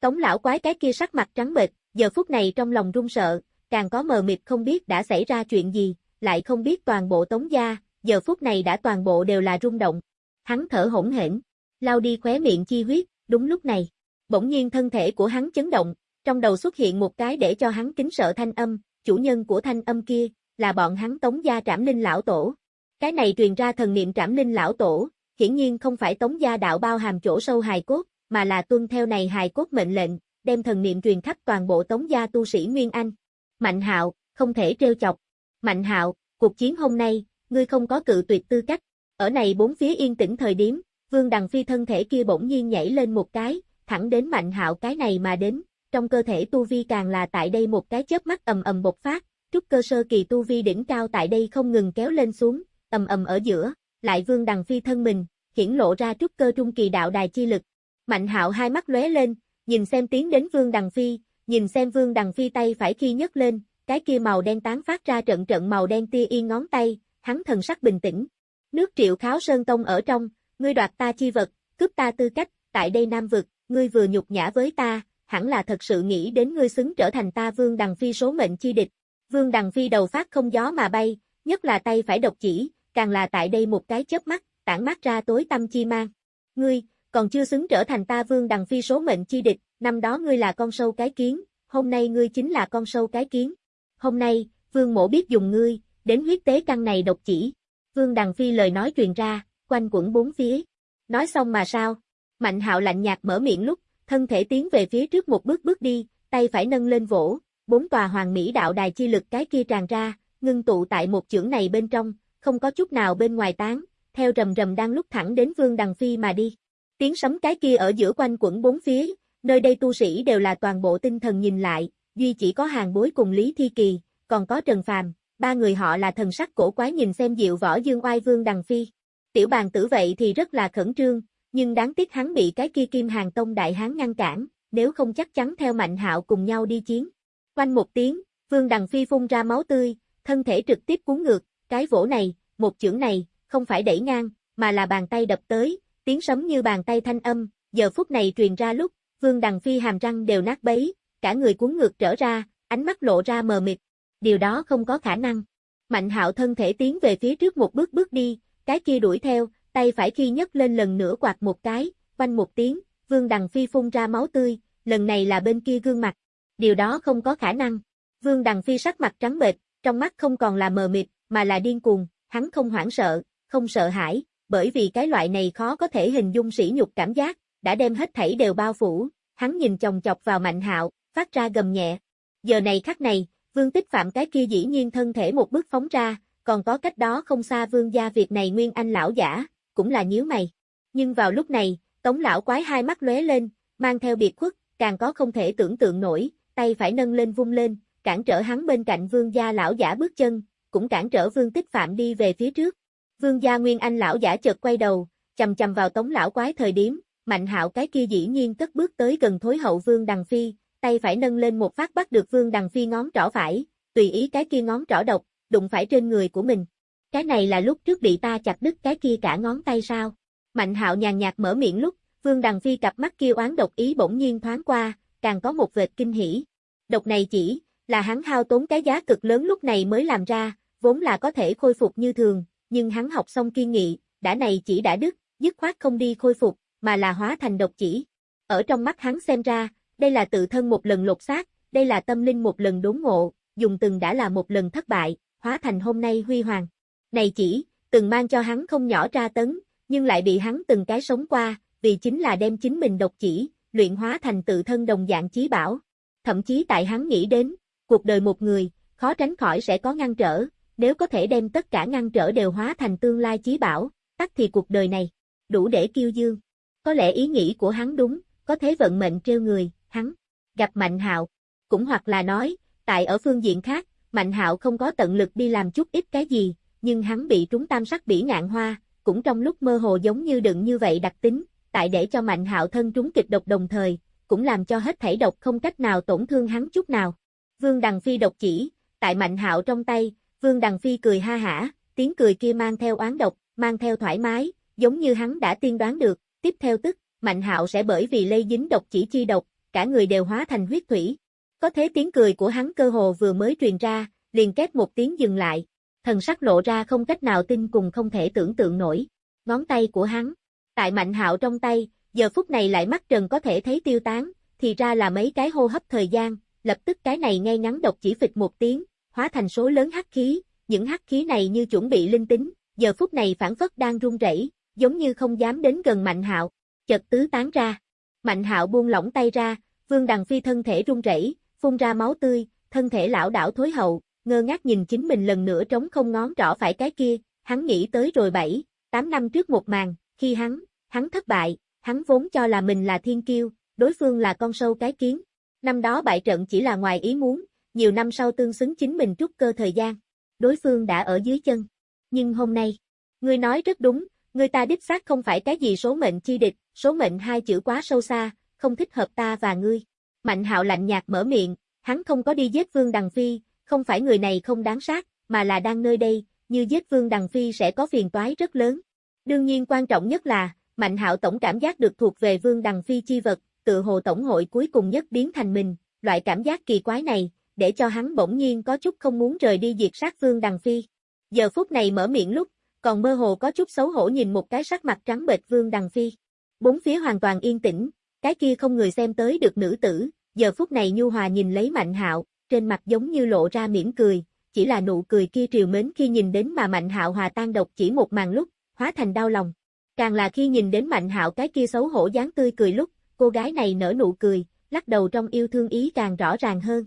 Tống lão quái cái kia sắc mặt trắng bệch, giờ phút này trong lòng run sợ, càng có mờ mịt không biết đã xảy ra chuyện gì, lại không biết toàn bộ tống gia, giờ phút này đã toàn bộ đều là rung động. Hắn thở hỗn hển, lao đi khóe miệng chi huyết, đúng lúc này. Bỗng nhiên thân thể của hắn chấn động, trong đầu xuất hiện một cái để cho hắn kính sợ thanh âm, chủ nhân của thanh âm kia, là bọn hắn tống gia trảm linh lão tổ. Cái này truyền ra thần niệm trảm linh lão tổ, hiển nhiên không phải tống gia đạo bao hàm chỗ sâu hài cốt, mà là tuân theo này hài cốt mệnh lệnh, đem thần niệm truyền khắp toàn bộ tống gia tu sĩ Nguyên Anh. Mạnh hạo, không thể trêu chọc. Mạnh hạo, cuộc chiến hôm nay, ngươi không có cự tuyệt tư cách. Ở này bốn phía yên tĩnh thời điểm, Vương Đằng Phi thân thể kia bỗng nhiên nhảy lên một cái, thẳng đến Mạnh Hạo cái này mà đến, trong cơ thể tu vi càng là tại đây một cái chớp mắt ầm ầm bộc phát, trúc cơ sơ kỳ tu vi đỉnh cao tại đây không ngừng kéo lên xuống, ầm ầm ở giữa, lại Vương Đằng Phi thân mình, hiển lộ ra trúc cơ trung kỳ đạo đài chi lực. Mạnh Hạo hai mắt lóe lên, nhìn xem tiến đến Vương Đằng Phi, nhìn xem Vương Đằng Phi tay phải khi nhấc lên, cái kia màu đen tán phát ra trận trận màu đen tia yên ngón tay, hắn thần sắc bình tĩnh. Nước triệu kháo sơn tông ở trong, ngươi đoạt ta chi vật, cướp ta tư cách, tại đây nam vực, ngươi vừa nhục nhã với ta, hẳn là thật sự nghĩ đến ngươi xứng trở thành ta Vương Đằng Phi số mệnh chi địch. Vương Đằng Phi đầu phát không gió mà bay, nhất là tay phải độc chỉ, càng là tại đây một cái chớp mắt, tản mắt ra tối tâm chi mang. Ngươi, còn chưa xứng trở thành ta Vương Đằng Phi số mệnh chi địch, năm đó ngươi là con sâu cái kiến, hôm nay ngươi chính là con sâu cái kiến. Hôm nay, Vương mổ biết dùng ngươi, đến huyết tế căn này độc chỉ. Vương Đằng Phi lời nói truyền ra, quanh quẩn bốn phía. Nói xong mà sao? Mạnh hạo lạnh nhạt mở miệng lúc, thân thể tiến về phía trước một bước bước đi, tay phải nâng lên vỗ, bốn tòa hoàng mỹ đạo đài chi lực cái kia tràn ra, ngưng tụ tại một chưởng này bên trong, không có chút nào bên ngoài tán, theo rầm rầm đang lúc thẳng đến Vương Đằng Phi mà đi. Tiếng sấm cái kia ở giữa quanh quẩn bốn phía, nơi đây tu sĩ đều là toàn bộ tinh thần nhìn lại, duy chỉ có hàng bối cùng Lý Thi Kỳ, còn có Trần Phàm, ba người họ là thần sắc cổ quái nhìn xem diệu võ dương oai Vương Đằng Phi. Tiểu bàn tử vậy thì rất là khẩn trương, nhưng đáng tiếc hắn bị cái kia kim hàng tông đại hán ngăn cản, nếu không chắc chắn theo mạnh hạo cùng nhau đi chiến. Quanh một tiếng, Vương Đằng Phi phun ra máu tươi, thân thể trực tiếp cuốn ngược, cái vỗ này, một chưởng này, không phải đẩy ngang, mà là bàn tay đập tới, tiếng sấm như bàn tay thanh âm, giờ phút này truyền ra lúc, Vương Đằng Phi hàm răng đều nát bấy, cả người cuốn ngược trở ra, ánh mắt lộ ra mờ mịt. Điều đó không có khả năng. Mạnh hạo thân thể tiến về phía trước một bước bước đi, cái kia đuổi theo, tay phải khi nhấc lên lần nữa quạt một cái, quanh một tiếng, Vương Đằng Phi phun ra máu tươi, lần này là bên kia gương mặt. Điều đó không có khả năng. Vương Đằng Phi sắc mặt trắng bệch, trong mắt không còn là mờ mịt, mà là điên cuồng, hắn không hoảng sợ, không sợ hãi, bởi vì cái loại này khó có thể hình dung sỉ nhục cảm giác, đã đem hết thảy đều bao phủ, hắn nhìn chồng chọc vào Mạnh Hạo, phát ra gầm nhẹ. Giờ này khắc này, Vương Tích Phạm cái kia dĩ nhiên thân thể một bước phóng ra, còn có cách đó không xa Vương gia việc này Nguyên Anh lão giả, cũng là nhíu mày. Nhưng vào lúc này, Tống lão quái hai mắt lóe lên, mang theo biệt khuất, càng có không thể tưởng tượng nổi, tay phải nâng lên vung lên, cản trở hắn bên cạnh Vương gia lão giả bước chân, cũng cản trở Vương Tích Phạm đi về phía trước. Vương gia Nguyên Anh lão giả chợt quay đầu, chầm chầm vào Tống lão quái thời điểm, Mạnh Hạo cái kia dĩ nhiên cất bước tới gần thối hậu Vương Đằng Phi, tay phải nâng lên một phát bắt được Vương Đằng Phi ngón trỏ phải, tùy ý cái kia ngón trỏ độc, đụng phải trên người của mình. Cái này là lúc trước bị ta chặt đứt cái kia cả ngón tay sao? Mạnh hạo nhàn nhạt mở miệng lúc, Vương Đằng Phi cặp mắt kia oán độc ý bỗng nhiên thoáng qua, càng có một vệt kinh hỉ. Độc này chỉ, là hắn hao tốn cái giá cực lớn lúc này mới làm ra, vốn là có thể khôi phục như thường, nhưng hắn học xong kiên nghị, đã này chỉ đã đứt, dứt khoát không đi khôi phục, mà là hóa thành độc chỉ. Ở trong mắt hắn xem ra, đây là tự thân một lần lột xác, đây là tâm linh một lần đốn ngộ, dùng từng đã là một lần thất bại, hóa thành hôm nay huy hoàng. Này chỉ, từng mang cho hắn không nhỏ tra tấn, nhưng lại bị hắn từng cái sống qua, vì chính là đem chính mình độc chỉ, luyện hóa thành tự thân đồng dạng chí bảo. Thậm chí tại hắn nghĩ đến, cuộc đời một người, khó tránh khỏi sẽ có ngăn trở, nếu có thể đem tất cả ngăn trở đều hóa thành tương lai chí bảo, tắt thì cuộc đời này, đủ để kiêu dương. Có lẽ ý nghĩ của hắn đúng, có thế vận mệnh trêu người, hắn, gặp Mạnh Hạo, cũng hoặc là nói, tại ở phương diện khác, Mạnh Hạo không có tận lực đi làm chút ít cái gì, nhưng hắn bị trúng tam sắc bỉ ngạn hoa, cũng trong lúc mơ hồ giống như đựng như vậy đặc tính, tại để cho Mạnh Hạo thân trúng kịch độc đồng thời, cũng làm cho hết thảy độc không cách nào tổn thương hắn chút nào. Vương Đằng Phi độc chỉ, tại Mạnh Hạo trong tay, Vương Đằng Phi cười ha hả, tiếng cười kia mang theo oán độc, mang theo thoải mái, giống như hắn đã tiên đoán được, tiếp theo tức, Mạnh Hạo sẽ bởi vì lây dính độc chỉ chi độc, cả người đều hóa thành huyết thủy. Có thế tiếng cười của hắn cơ hồ vừa mới truyền ra, liền kết một tiếng dừng lại, thần sắc lộ ra không cách nào tin cùng không thể tưởng tượng nổi. Ngón tay của hắn, tại Mạnh Hạo trong tay, giờ phút này lại mắt trần có thể thấy tiêu tán, thì ra là mấy cái hô hấp thời gian, lập tức cái này ngay ngắn độc chỉ phịch một tiếng, hóa thành số lớn hắc khí, những hắc khí này như chuẩn bị linh tính, giờ phút này phản phất đang run rẩy, giống như không dám đến gần Mạnh Hạo, chợt tứ tán ra. Mạnh Hạo buông lỏng tay ra, Vương Đằng Phi thân thể run rẩy, phun ra máu tươi, thân thể lão đảo thối hậu, ngơ ngác nhìn chính mình lần nữa trống không ngón trỏ phải cái kia, hắn nghĩ tới rồi bảy, tám năm trước một màn, khi hắn, hắn thất bại, hắn vốn cho là mình là thiên kiêu, đối phương là con sâu cái kiến. Năm đó bại trận chỉ là ngoài ý muốn, nhiều năm sau tương xứng chính mình trút cơ thời gian. Đối phương đã ở dưới chân. Nhưng hôm nay, ngươi nói rất đúng, người ta đích xác không phải cái gì số mệnh chi địch, số mệnh hai chữ quá sâu xa, không thích hợp ta và ngươi. Mạnh hạo lạnh nhạt mở miệng, hắn không có đi giết Vương Đằng Phi, không phải người này không đáng sát, mà là đang nơi đây, như giết Vương Đằng Phi sẽ có phiền toái rất lớn. Đương nhiên quan trọng nhất là, Mạnh hạo tổng cảm giác được thuộc về Vương Đằng Phi chi vật, tự hồ tổng hội cuối cùng nhất biến thành mình, loại cảm giác kỳ quái này, để cho hắn bỗng nhiên có chút không muốn rời đi diệt sát Vương Đằng Phi. Giờ phút này mở miệng lúc, còn mơ hồ có chút xấu hổ nhìn một cái sắc mặt trắng bệch Vương Đằng Phi. Bốn phía hoàn toàn yên tĩnh, cái kia không người xem tới được nữ tử, giờ phút này nhu hòa nhìn lấy Mạnh Hạo, trên mặt giống như lộ ra mỉm cười, chỉ là nụ cười kia triều mến khi nhìn đến mà Mạnh Hạo hòa tan độc chỉ một màn lúc, hóa thành đau lòng. Càng là khi nhìn đến Mạnh Hạo cái kia xấu hổ dáng tươi cười lúc, cô gái này nở nụ cười, lắc đầu trong yêu thương ý càng rõ ràng hơn.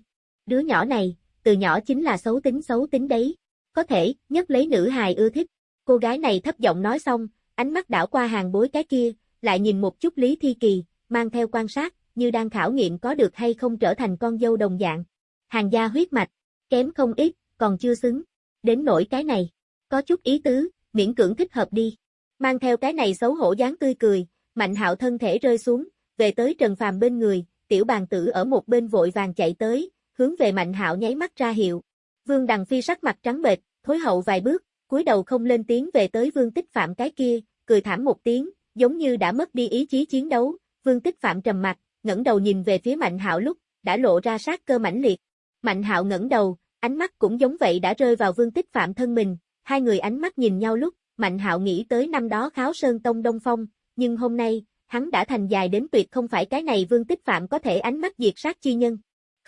Đứa nhỏ này, từ nhỏ chính là xấu tính xấu tính đấy. Có thể, nhất lấy nữ hài ưa thích. Cô gái này thấp giọng nói xong, ánh mắt đảo qua hàng bối cái kia, lại nhìn một chút Lý Thi Kỳ, mang theo quan sát, như đang khảo nghiệm có được hay không trở thành con dâu đồng dạng. Hàng gia huyết mạch, kém không ít, còn chưa xứng. Đến nổi cái này, có chút ý tứ, miễn cưỡng thích hợp đi. Mang theo cái này xấu hổ dáng tươi cười, Mạnh Hạo thân thể rơi xuống, về tới Trần Phàm bên người, tiểu bàn tử ở một bên vội vàng chạy tới, hướng về Mạnh Hạo nháy mắt ra hiệu. Vương Đằng Phi sắc mặt trắng bệch, thối hậu vài bước, cúi đầu không lên tiếng về tới Vương Tích Phạm cái kia, cười thảm một tiếng, giống như đã mất đi ý chí chiến đấu. Vương Tích Phạm trầm mặt, ngẩng đầu nhìn về phía Mạnh Hạo lúc, đã lộ ra sát cơ mãnh liệt. Mạnh Hạo ngẩng đầu, ánh mắt cũng giống vậy đã rơi vào Vương Tích Phạm thân mình, hai người ánh mắt nhìn nhau lúc, Mạnh Hạo nghĩ tới năm đó Kháo Sơn Tông Đông Phong, nhưng hôm nay, hắn đã thành dài đến tuyệt không phải cái này Vương Tích Phạm có thể ánh mắt diệt sát chi nhân.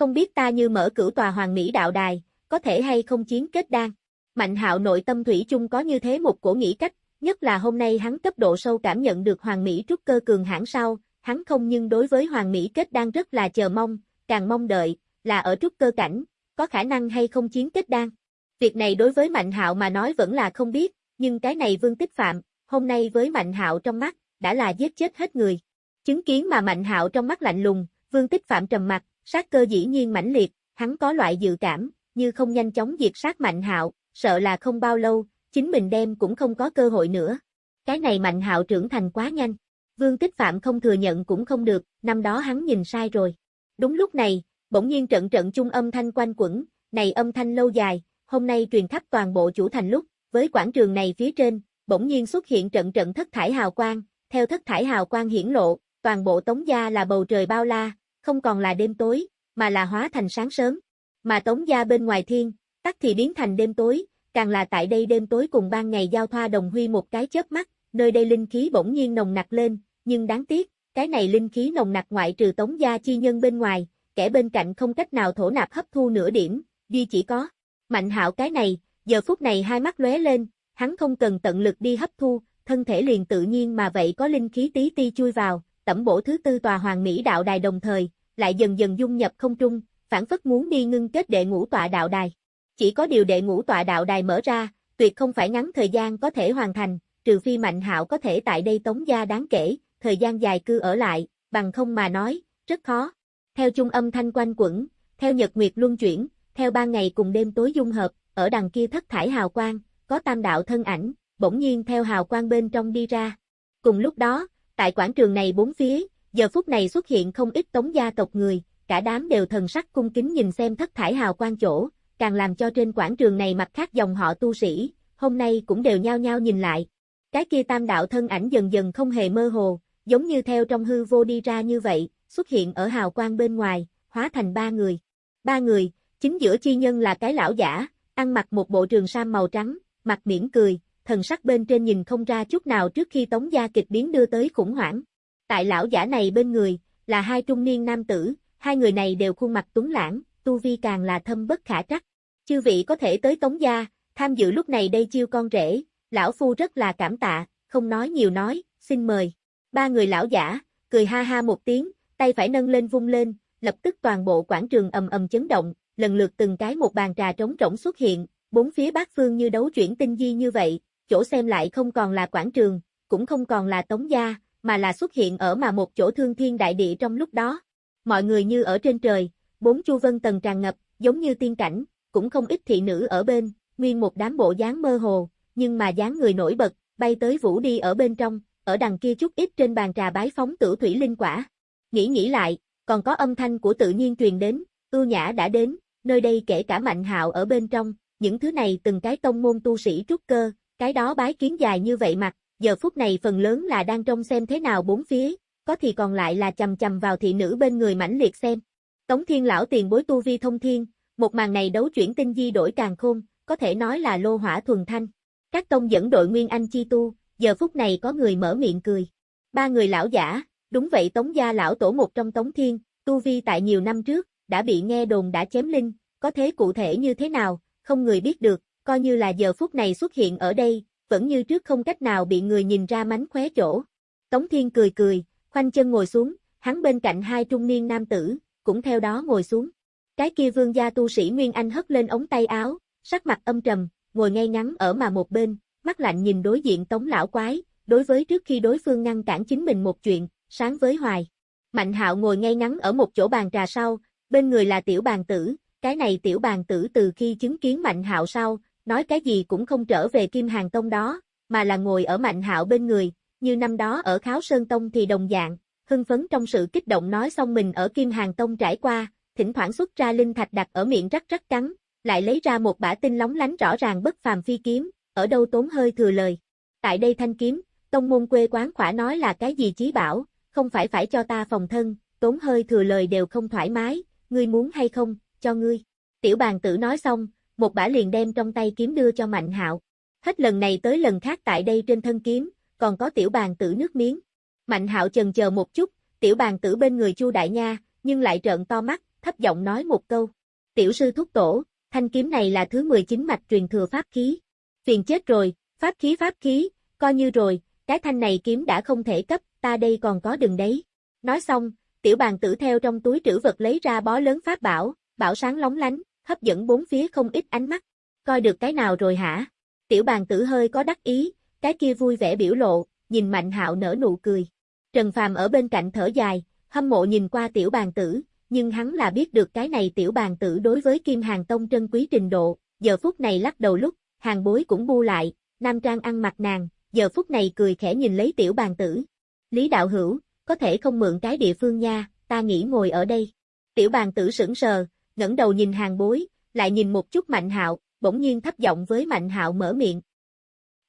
Không biết ta như mở cửu tòa hoàng mỹ đạo đài, có thể hay không chiến kết đan. Mạnh hạo nội tâm thủy chung có như thế một cổ nghĩ cách, nhất là hôm nay hắn cấp độ sâu cảm nhận được hoàng mỹ trúc cơ cường hãn sau, hắn không nhưng đối với hoàng mỹ kết đan rất là chờ mong, càng mong đợi, là ở trúc cơ cảnh, có khả năng hay không chiến kết đan. Việc này đối với Mạnh Hạo mà nói vẫn là không biết, nhưng cái này Vương Tích Phạm, hôm nay với Mạnh Hạo trong mắt, đã là giết chết hết người. Chứng kiến mà Mạnh Hạo trong mắt lạnh lùng, Vương Tích Phạm trầm mặt, sát cơ dĩ nhiên mãnh liệt, hắn có loại dự cảm, như không nhanh chóng diệt sát Mạnh Hạo, sợ là không bao lâu, chính mình đem cũng không có cơ hội nữa. Cái này Mạnh Hạo trưởng thành quá nhanh. Vương Tích Phạm không thừa nhận cũng không được, năm đó hắn nhìn sai rồi. Đúng lúc này, bỗng nhiên trận trận chung âm thanh quanh quẩn, này âm thanh lâu dài, hôm nay truyền khắp toàn bộ chủ thành lúc, với quảng trường này phía trên, bỗng nhiên xuất hiện trận trận thất thải hào quang, theo thất thải hào quang hiển lộ, toàn bộ Tống Gia là bầu trời bao la, không còn là đêm tối, mà là hóa thành sáng sớm. Mà Tống Gia bên ngoài thiên, tắt thì biến thành đêm tối, càng là tại đây đêm tối cùng ban ngày giao thoa đồng huy một cái chớp mắt, nơi đây linh khí bỗng nhiên nồng nặc lên, nhưng đáng tiếc, cái này linh khí nồng nặc ngoại trừ Tống Gia chi nhân bên ngoài, kẻ bên cạnh không cách nào thổ nạp hấp thu nửa điểm, duy chỉ có. Mạnh hạo cái này, giờ phút này hai mắt lóe lên, hắn không cần tận lực đi hấp thu, thân thể liền tự nhiên mà vậy có linh khí tí ti chui vào, tẩm bổ thứ tư tòa hoàng mỹ đạo đài đồng thời, lại dần dần dung nhập không trung, phản phất muốn đi ngưng kết đệ ngũ tọa đạo đài. Chỉ có điều đệ ngũ tọa đạo đài mở ra, tuyệt không phải ngắn thời gian có thể hoàn thành, trừ phi mạnh hạo có thể tại đây tống gia đáng kể, thời gian dài cư ở lại, bằng không mà nói, rất khó. Theo trung âm thanh quanh quẩn, theo nhật nguyệt luân chuyển, theo ban ngày cùng đêm tối dung hợp, ở đằng kia thất thải hào quang, có tam đạo thân ảnh, bỗng nhiên theo hào quang bên trong đi ra. Cùng lúc đó, tại quảng trường này bốn phía, giờ phút này xuất hiện không ít tống gia tộc người, cả đám đều thần sắc cung kính nhìn xem thất thải hào quang chỗ, càng làm cho trên quảng trường này mặt khác dòng họ tu sĩ, hôm nay cũng đều nhao nhao nhìn lại. Cái kia tam đạo thân ảnh dần dần không hề mơ hồ, giống như theo trong hư vô đi ra như vậy, xuất hiện ở hào quang bên ngoài, hóa thành ba người. Ba người, chính giữa chi nhân là cái lão giả, ăn mặc một bộ trường sam màu trắng, mặt mỉm cười, thần sắc bên trên nhìn không ra chút nào trước khi tống gia kịch biến đưa tới khủng hoảng. Tại lão giả này bên người, là hai trung niên nam tử, hai người này đều khuôn mặt tuấn lãng, tu vi càng là thâm bất khả trắc. Chư vị có thể tới tống gia, tham dự lúc này đây chiêu con rể, lão phu rất là cảm tạ, không nói nhiều nói, xin mời. Ba người lão giả, cười ha ha một tiếng, tay phải nâng lên vung lên, lập tức toàn bộ quảng trường ầm ầm chấn động, lần lượt từng cái một bàn trà trống rỗng xuất hiện, bốn phía bát phương như đấu chuyển tinh di như vậy, chỗ xem lại không còn là quảng trường, cũng không còn là tống gia, mà là xuất hiện ở mà một chỗ thương thiên đại địa trong lúc đó. Mọi người như ở trên trời, bốn chu vân tầng tràn ngập, giống như tiên cảnh, cũng không ít thị nữ ở bên, nguyên một đám bộ dáng mơ hồ, nhưng mà dáng người nổi bật, bay tới vũ đi ở bên trong, ở đằng kia chút ít trên bàn trà bái phóng tử thủy linh quả. Nghĩ nghĩ lại, còn có âm thanh của tự nhiên truyền đến, ưu nhã đã đến, nơi đây kể cả mạnh hạo ở bên trong, những thứ này từng cái tông môn tu sĩ trúc cơ, cái đó bái kiến dài như vậy mặt, giờ phút này phần lớn là đang trông xem thế nào bốn phía, có thì còn lại là chầm chầm vào thị nữ bên người mãnh liệt xem. Tống thiên lão tiền bối tu vi thông thiên, một màn này đấu chuyển tinh di đổi càng khôn, có thể nói là lô hỏa thuần thanh. Các tông dẫn đội Nguyên Anh chi tu, giờ phút này có người mở miệng cười. Ba người lão giả, đúng vậy Tống gia lão tổ một trong Tống Thiên, tu vi tại nhiều năm trước, đã bị nghe đồn đã chém linh, có thế cụ thể như thế nào, không người biết được, coi như là giờ phút này xuất hiện ở đây, vẫn như trước không cách nào bị người nhìn ra mánh khóe chỗ. Tống Thiên cười cười, khoanh chân ngồi xuống, hắn bên cạnh hai trung niên nam tử, cũng theo đó ngồi xuống. Cái kia vương gia tu sĩ Nguyên Anh hất lên ống tay áo, sắc mặt âm trầm, ngồi ngay ngắn ở mà một bên, mắt lạnh nhìn đối diện tống lão quái, đối với trước khi đối phương ngăn cản chính mình một chuyện, sáng với hoài. Mạnh hạo ngồi ngay ngắn ở một chỗ bàn trà sau, bên người là tiểu bàn tử, cái này tiểu bàn tử từ khi chứng kiến mạnh hạo sau, nói cái gì cũng không trở về Kim Hàng Tông đó, mà là ngồi ở Mạnh Hạo bên người, như năm đó ở Kháo Sơn Tông thì đồng dạng, hưng phấn trong sự kích động nói xong mình ở Kim Hàng Tông trải qua, thỉnh thoảng xuất ra linh thạch đặt ở miệng rắc rắc cắn, lại lấy ra một bả tinh lóng lánh rõ ràng bất phàm phi kiếm, ở đâu tốn hơi thừa lời. Tại đây thanh kiếm, tông môn quê quán khỏa nói là cái gì chí bảo, không phải phải cho ta phòng thân, tốn hơi thừa lời đều không thoải mái, ngươi muốn hay không, cho ngươi. Tiểu bàn tử nói xong, một bả liền đem trong tay kiếm đưa cho Mạnh Hạo. Hết lần này tới lần khác tại đây trên thân kiếm, còn có tiểu bàn tử nước miếng. Mạnh Hạo chần chờ một chút, tiểu bàn tử bên người Chu Đại Nha, nhưng lại trợn to mắt, thấp giọng nói một câu. Tiểu sư thúc tổ, thanh kiếm này là thứ 19 mạch truyền thừa pháp khí. Phiền chết rồi, pháp khí pháp khí, coi như rồi, cái thanh này kiếm đã không thể cấp, ta đây còn có đừng đấy. Nói xong, tiểu bàn tử theo trong túi trữ vật lấy ra bó lớn pháp bảo, bảo sáng lóng lánh, hấp dẫn bốn phía không ít ánh mắt. Coi được cái nào rồi hả? Tiểu bàn tử hơi có đắc ý, cái kia vui vẻ biểu lộ, nhìn Mạnh Hạo nở nụ cười. Trần Phàm ở bên cạnh thở dài, hâm mộ nhìn qua tiểu bàn tử, nhưng hắn là biết được cái này tiểu bàn tử đối với Kim Hàng Tông trân quý trình độ, giờ phút này lắc đầu lúc, hàng bối cũng bu lại, nam trang ăn mặc nàng, giờ phút này cười khẽ nhìn lấy tiểu bàn tử. Lý đạo hữu, có thể không mượn cái địa phương nha, ta nghĩ ngồi ở đây. Tiểu bàn tử sững sờ, ngẩng đầu nhìn hàng bối, lại nhìn một chút Mạnh Hạo, bỗng nhiên thấp giọng với Mạnh Hạo mở miệng.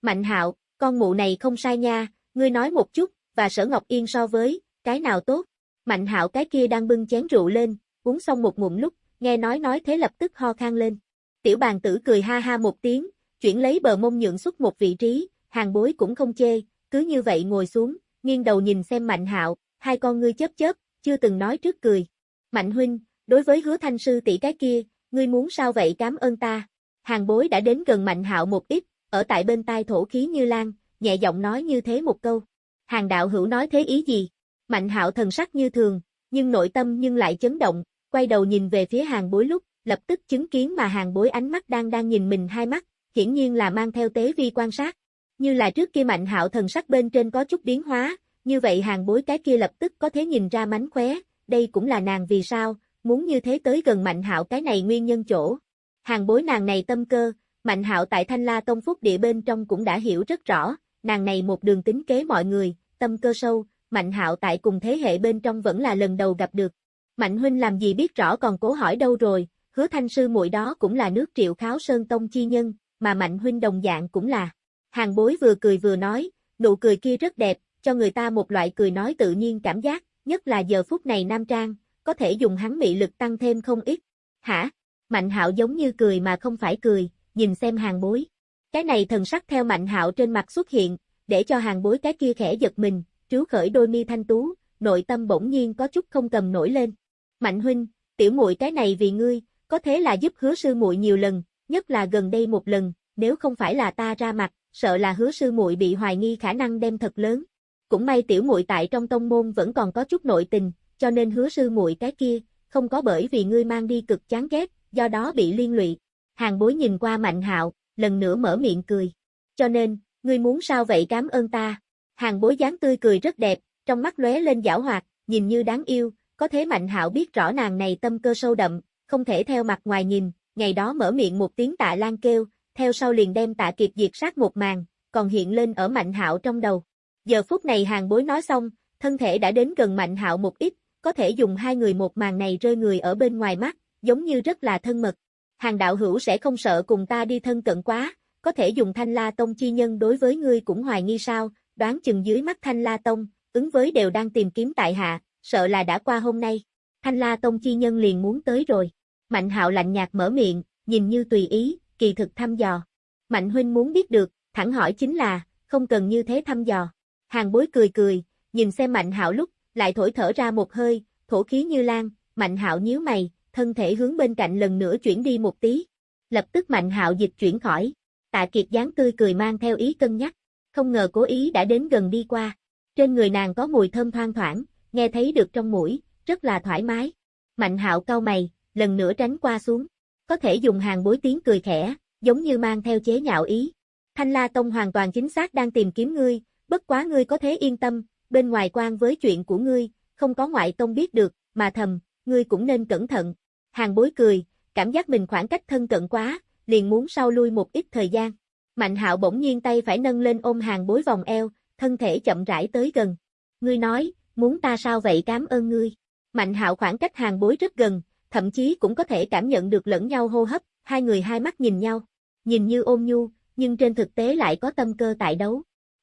Mạnh Hạo, con mụ này không sai nha, ngươi nói một chút, và Sở Ngọc Yên so với, cái nào tốt? Mạnh Hạo cái kia đang bưng chén rượu lên, uống xong một ngụm lúc, nghe nói nói thế lập tức ho khan lên. Tiểu bàn tử cười ha ha một tiếng, chuyển lấy bờ mông nhượng xuất một vị trí, hàng bối cũng không chê, cứ như vậy ngồi xuống, nghiêng đầu nhìn xem Mạnh Hạo, hai con ngươi chớp chớp, chưa từng nói trước cười. Mạnh huynh, đối với hứa thanh sư tỷ cái kia, ngươi muốn sao vậy cảm ơn ta. Hàng bối đã đến gần mạnh hạo một ít, ở tại bên tai thổ khí như lan, nhẹ giọng nói như thế một câu. Hàng đạo hữu nói thế ý gì? Mạnh hạo thần sắc như thường, nhưng nội tâm nhưng lại chấn động, quay đầu nhìn về phía hàng bối lúc, lập tức chứng kiến mà hàng bối ánh mắt đang đang nhìn mình hai mắt, hiển nhiên là mang theo tế vi quan sát. Như là trước kia mạnh hạo thần sắc bên trên có chút biến hóa, như vậy hàng bối cái kia lập tức có thể nhìn ra mánh khóe, đây cũng là nàng vì sao, muốn như thế tới gần Mạnh Hạo cái này nguyên nhân chỗ. Hàng bối nàng này tâm cơ, Mạnh Hạo tại Thanh La Tông Phúc địa bên trong cũng đã hiểu rất rõ, nàng này một đường tính kế mọi người, tâm cơ sâu, Mạnh Hạo tại cùng thế hệ bên trong vẫn là lần đầu gặp được. Mạnh huynh làm gì biết rõ còn cố hỏi đâu rồi, hứa thanh sư muội đó cũng là nước triệu kháo sơn tông chi nhân, mà mạnh huynh đồng dạng cũng là. Hàng bối vừa cười vừa nói, nụ cười kia rất đẹp, cho người ta một loại cười nói tự nhiên cảm giác, nhất là giờ phút này Nam Trang, có thể dùng hắn mị lực tăng thêm không ít. Hả? Mạnh hạo giống như cười mà không phải cười, nhìn xem hàng bối. Cái này thần sắc theo mạnh hạo trên mặt xuất hiện, để cho hàng bối cái kia khẽ giật mình, trú khởi đôi mi thanh tú, nội tâm bỗng nhiên có chút không cầm nổi lên. Mạnh huynh, tiểu muội cái này vì ngươi, có thế là giúp hứa sư muội nhiều lần, nhất là gần đây một lần, nếu không phải là ta ra mặt, sợ là hứa sư muội bị hoài nghi khả năng đem thật lớn. Cũng may tiểu muội tại trong tông môn vẫn còn có chút nội tình, cho nên hứa sư muội cái kia, không có bởi vì ngươi mang đi cực chán ghét, do đó bị liên lụy. Hàng bối nhìn qua mạnh hạo, lần nữa mở miệng cười. Cho nên, ngươi muốn sao vậy cảm ơn ta. Hàng bối dáng tươi cười rất đẹp, trong mắt lóe lên giảo hoạt, nhìn như đáng yêu, có thế mạnh hạo biết rõ nàng này tâm cơ sâu đậm, không thể theo mặt ngoài nhìn, ngày đó mở miệng một tiếng tạ lan kêu, theo sau liền đem tạ kiệt diệt sát một màn, còn hiện lên ở mạnh hạo trong đầu. Giờ phút này hàng bối nói xong, thân thể đã đến gần mạnh hạo một ít, có thể dùng hai người một màn này rơi người ở bên ngoài mắt, giống như rất là thân mật. Hàng đạo hữu sẽ không sợ cùng ta đi thân cận quá, có thể dùng thanh la tông chi nhân đối với ngươi cũng hoài nghi sao, đoán chừng dưới mắt thanh la tông, ứng với đều đang tìm kiếm tại hạ, sợ là đã qua hôm nay. Thanh la tông chi nhân liền muốn tới rồi. Mạnh hạo lạnh nhạt mở miệng, nhìn như tùy ý, kỳ thực thăm dò. Mạnh huynh muốn biết được, thẳng hỏi chính là, không cần như thế thăm dò. Hàng bối cười cười, nhìn xem mạnh hạo lúc, lại thổi thở ra một hơi, thổ khí như lan, mạnh hạo nhíu mày, thân thể hướng bên cạnh lần nữa chuyển đi một tí. Lập tức mạnh hạo dịch chuyển khỏi. Tạ kiệt dáng tươi cười mang theo ý cân nhắc. Không ngờ cố ý đã đến gần đi qua. Trên người nàng có mùi thơm thoang thoảng, nghe thấy được trong mũi, rất là thoải mái. Mạnh hạo cau mày, lần nữa tránh qua xuống. Có thể dùng hàng bối tiếng cười khẽ, giống như mang theo chế nhạo ý. Thanh La Tông hoàn toàn chính xác đang tìm kiếm ngươi, bất quá ngươi có thế yên tâm, bên ngoài quan với chuyện của ngươi, không có ngoại tông biết được, mà thầm, ngươi cũng nên cẩn thận. Hàng bối cười, cảm giác mình khoảng cách thân cận quá, liền muốn sau lui một ít thời gian. Mạnh hạo bỗng nhiên tay phải nâng lên ôm hàng bối vòng eo, thân thể chậm rãi tới gần. Ngươi nói, muốn ta sao vậy cảm ơn ngươi. Mạnh hạo khoảng cách hàng bối rất gần, thậm chí cũng có thể cảm nhận được lẫn nhau hô hấp, hai người hai mắt nhìn nhau. Nhìn như ôm nhu, nhưng trên thực tế lại có tâm cơ tại đấu.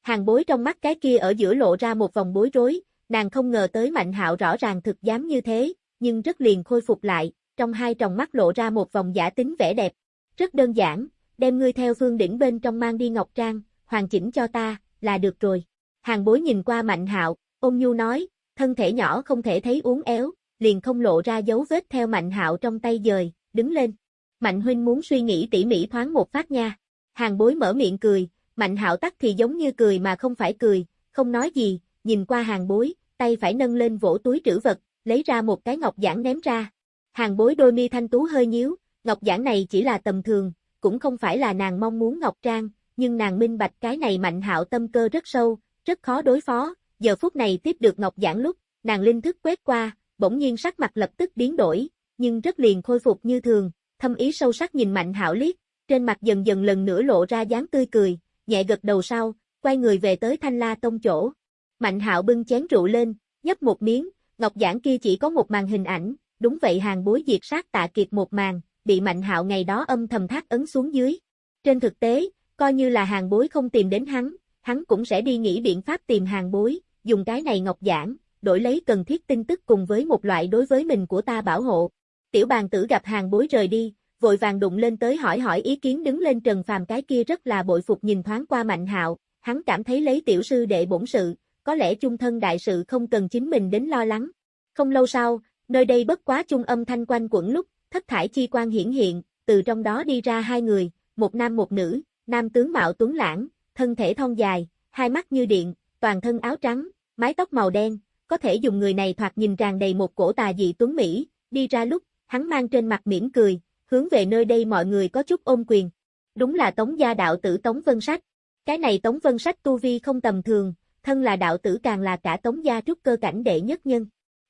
Hàng bối trong mắt cái kia ở giữa lộ ra một vòng bối rối, nàng không ngờ tới mạnh hạo rõ ràng thực dám như thế, nhưng rất liền khôi phục lại, trong hai tròng mắt lộ ra một vòng giả tính vẻ đẹp. Rất đơn giản, đem ngươi theo phương đỉnh bên trong mang đi ngọc trang, hoàn chỉnh cho ta, là được rồi. Hàng bối nhìn qua mạnh hạo, ôm nhu nói, thân thể nhỏ không thể thấy uốn éo, liền không lộ ra dấu vết theo mạnh hạo trong tay dời, đứng lên. Mạnh huynh muốn suy nghĩ tỉ mỉ thoáng một phát nha. Hàng bối mở miệng cười, mạnh hạo tắc thì giống như cười mà không phải cười, không nói gì, nhìn qua hàng bối, tay phải nâng lên vỗ túi trữ vật, lấy ra một cái ngọc giản ném ra. Hàng bối đôi mi thanh tú hơi nhíu, ngọc giản này chỉ là tầm thường, cũng không phải là nàng mong muốn ngọc trang, nhưng nàng minh bạch cái này mạnh hạo tâm cơ rất sâu, rất khó đối phó, giờ phút này tiếp được ngọc giản lúc, nàng linh thức quét qua, bỗng nhiên sắc mặt lập tức biến đổi, nhưng rất liền khôi phục như thường, thâm ý sâu sắc nhìn mạnh hạo liếc, trên mặt dần dần lần nữa lộ ra dáng tươi cười, nhẹ gật đầu sau, quay người về tới thanh la tông chỗ. Mạnh hạo bưng chén rượu lên, nhấp một miếng, ngọc giản kia chỉ có một màn hình ảnh, đúng vậy hàng bối diệt sát tạ kiệt một màn, bị mạnh hạo ngày đó âm thầm thác ấn xuống dưới. Trên thực tế, coi như là hàng bối không tìm đến hắn, hắn cũng sẽ đi nghĩ biện pháp tìm hàng bối, dùng cái này ngọc giản, đổi lấy cần thiết tin tức cùng với một loại đối với mình của ta bảo hộ. Tiểu bàn tử gặp hàng bối rời đi, vội vàng đụng lên tới hỏi hỏi ý kiến đứng lên Trần Phàm cái kia rất là bội phục nhìn thoáng qua Mạnh Hạo, hắn cảm thấy lấy tiểu sư đệ bổn sự, có lẽ chung thân đại sự không cần chính mình đến lo lắng. Không lâu sau, nơi đây bất quá chung âm thanh quanh quẩn lúc, thất thải chi quan hiển hiện, từ trong đó đi ra hai người, một nam một nữ, nam tướng mạo tuấn lãng, thân thể thon dài, hai mắt như điện, toàn thân áo trắng, mái tóc màu đen, có thể dùng người này thoạt nhìn tràn đầy một cổ tà dị tuấn Mỹ, đi ra lúc, hắn mang trên mặt mỉm cười, hướng về nơi đây mọi người có chút ôm quyền. Đúng là Tống gia đạo tử Tống Vân Sách. Cái này Tống Vân Sách tu vi không tầm thường, thân là đạo tử càng là cả Tống gia trúc cơ cảnh đệ nhất nhân.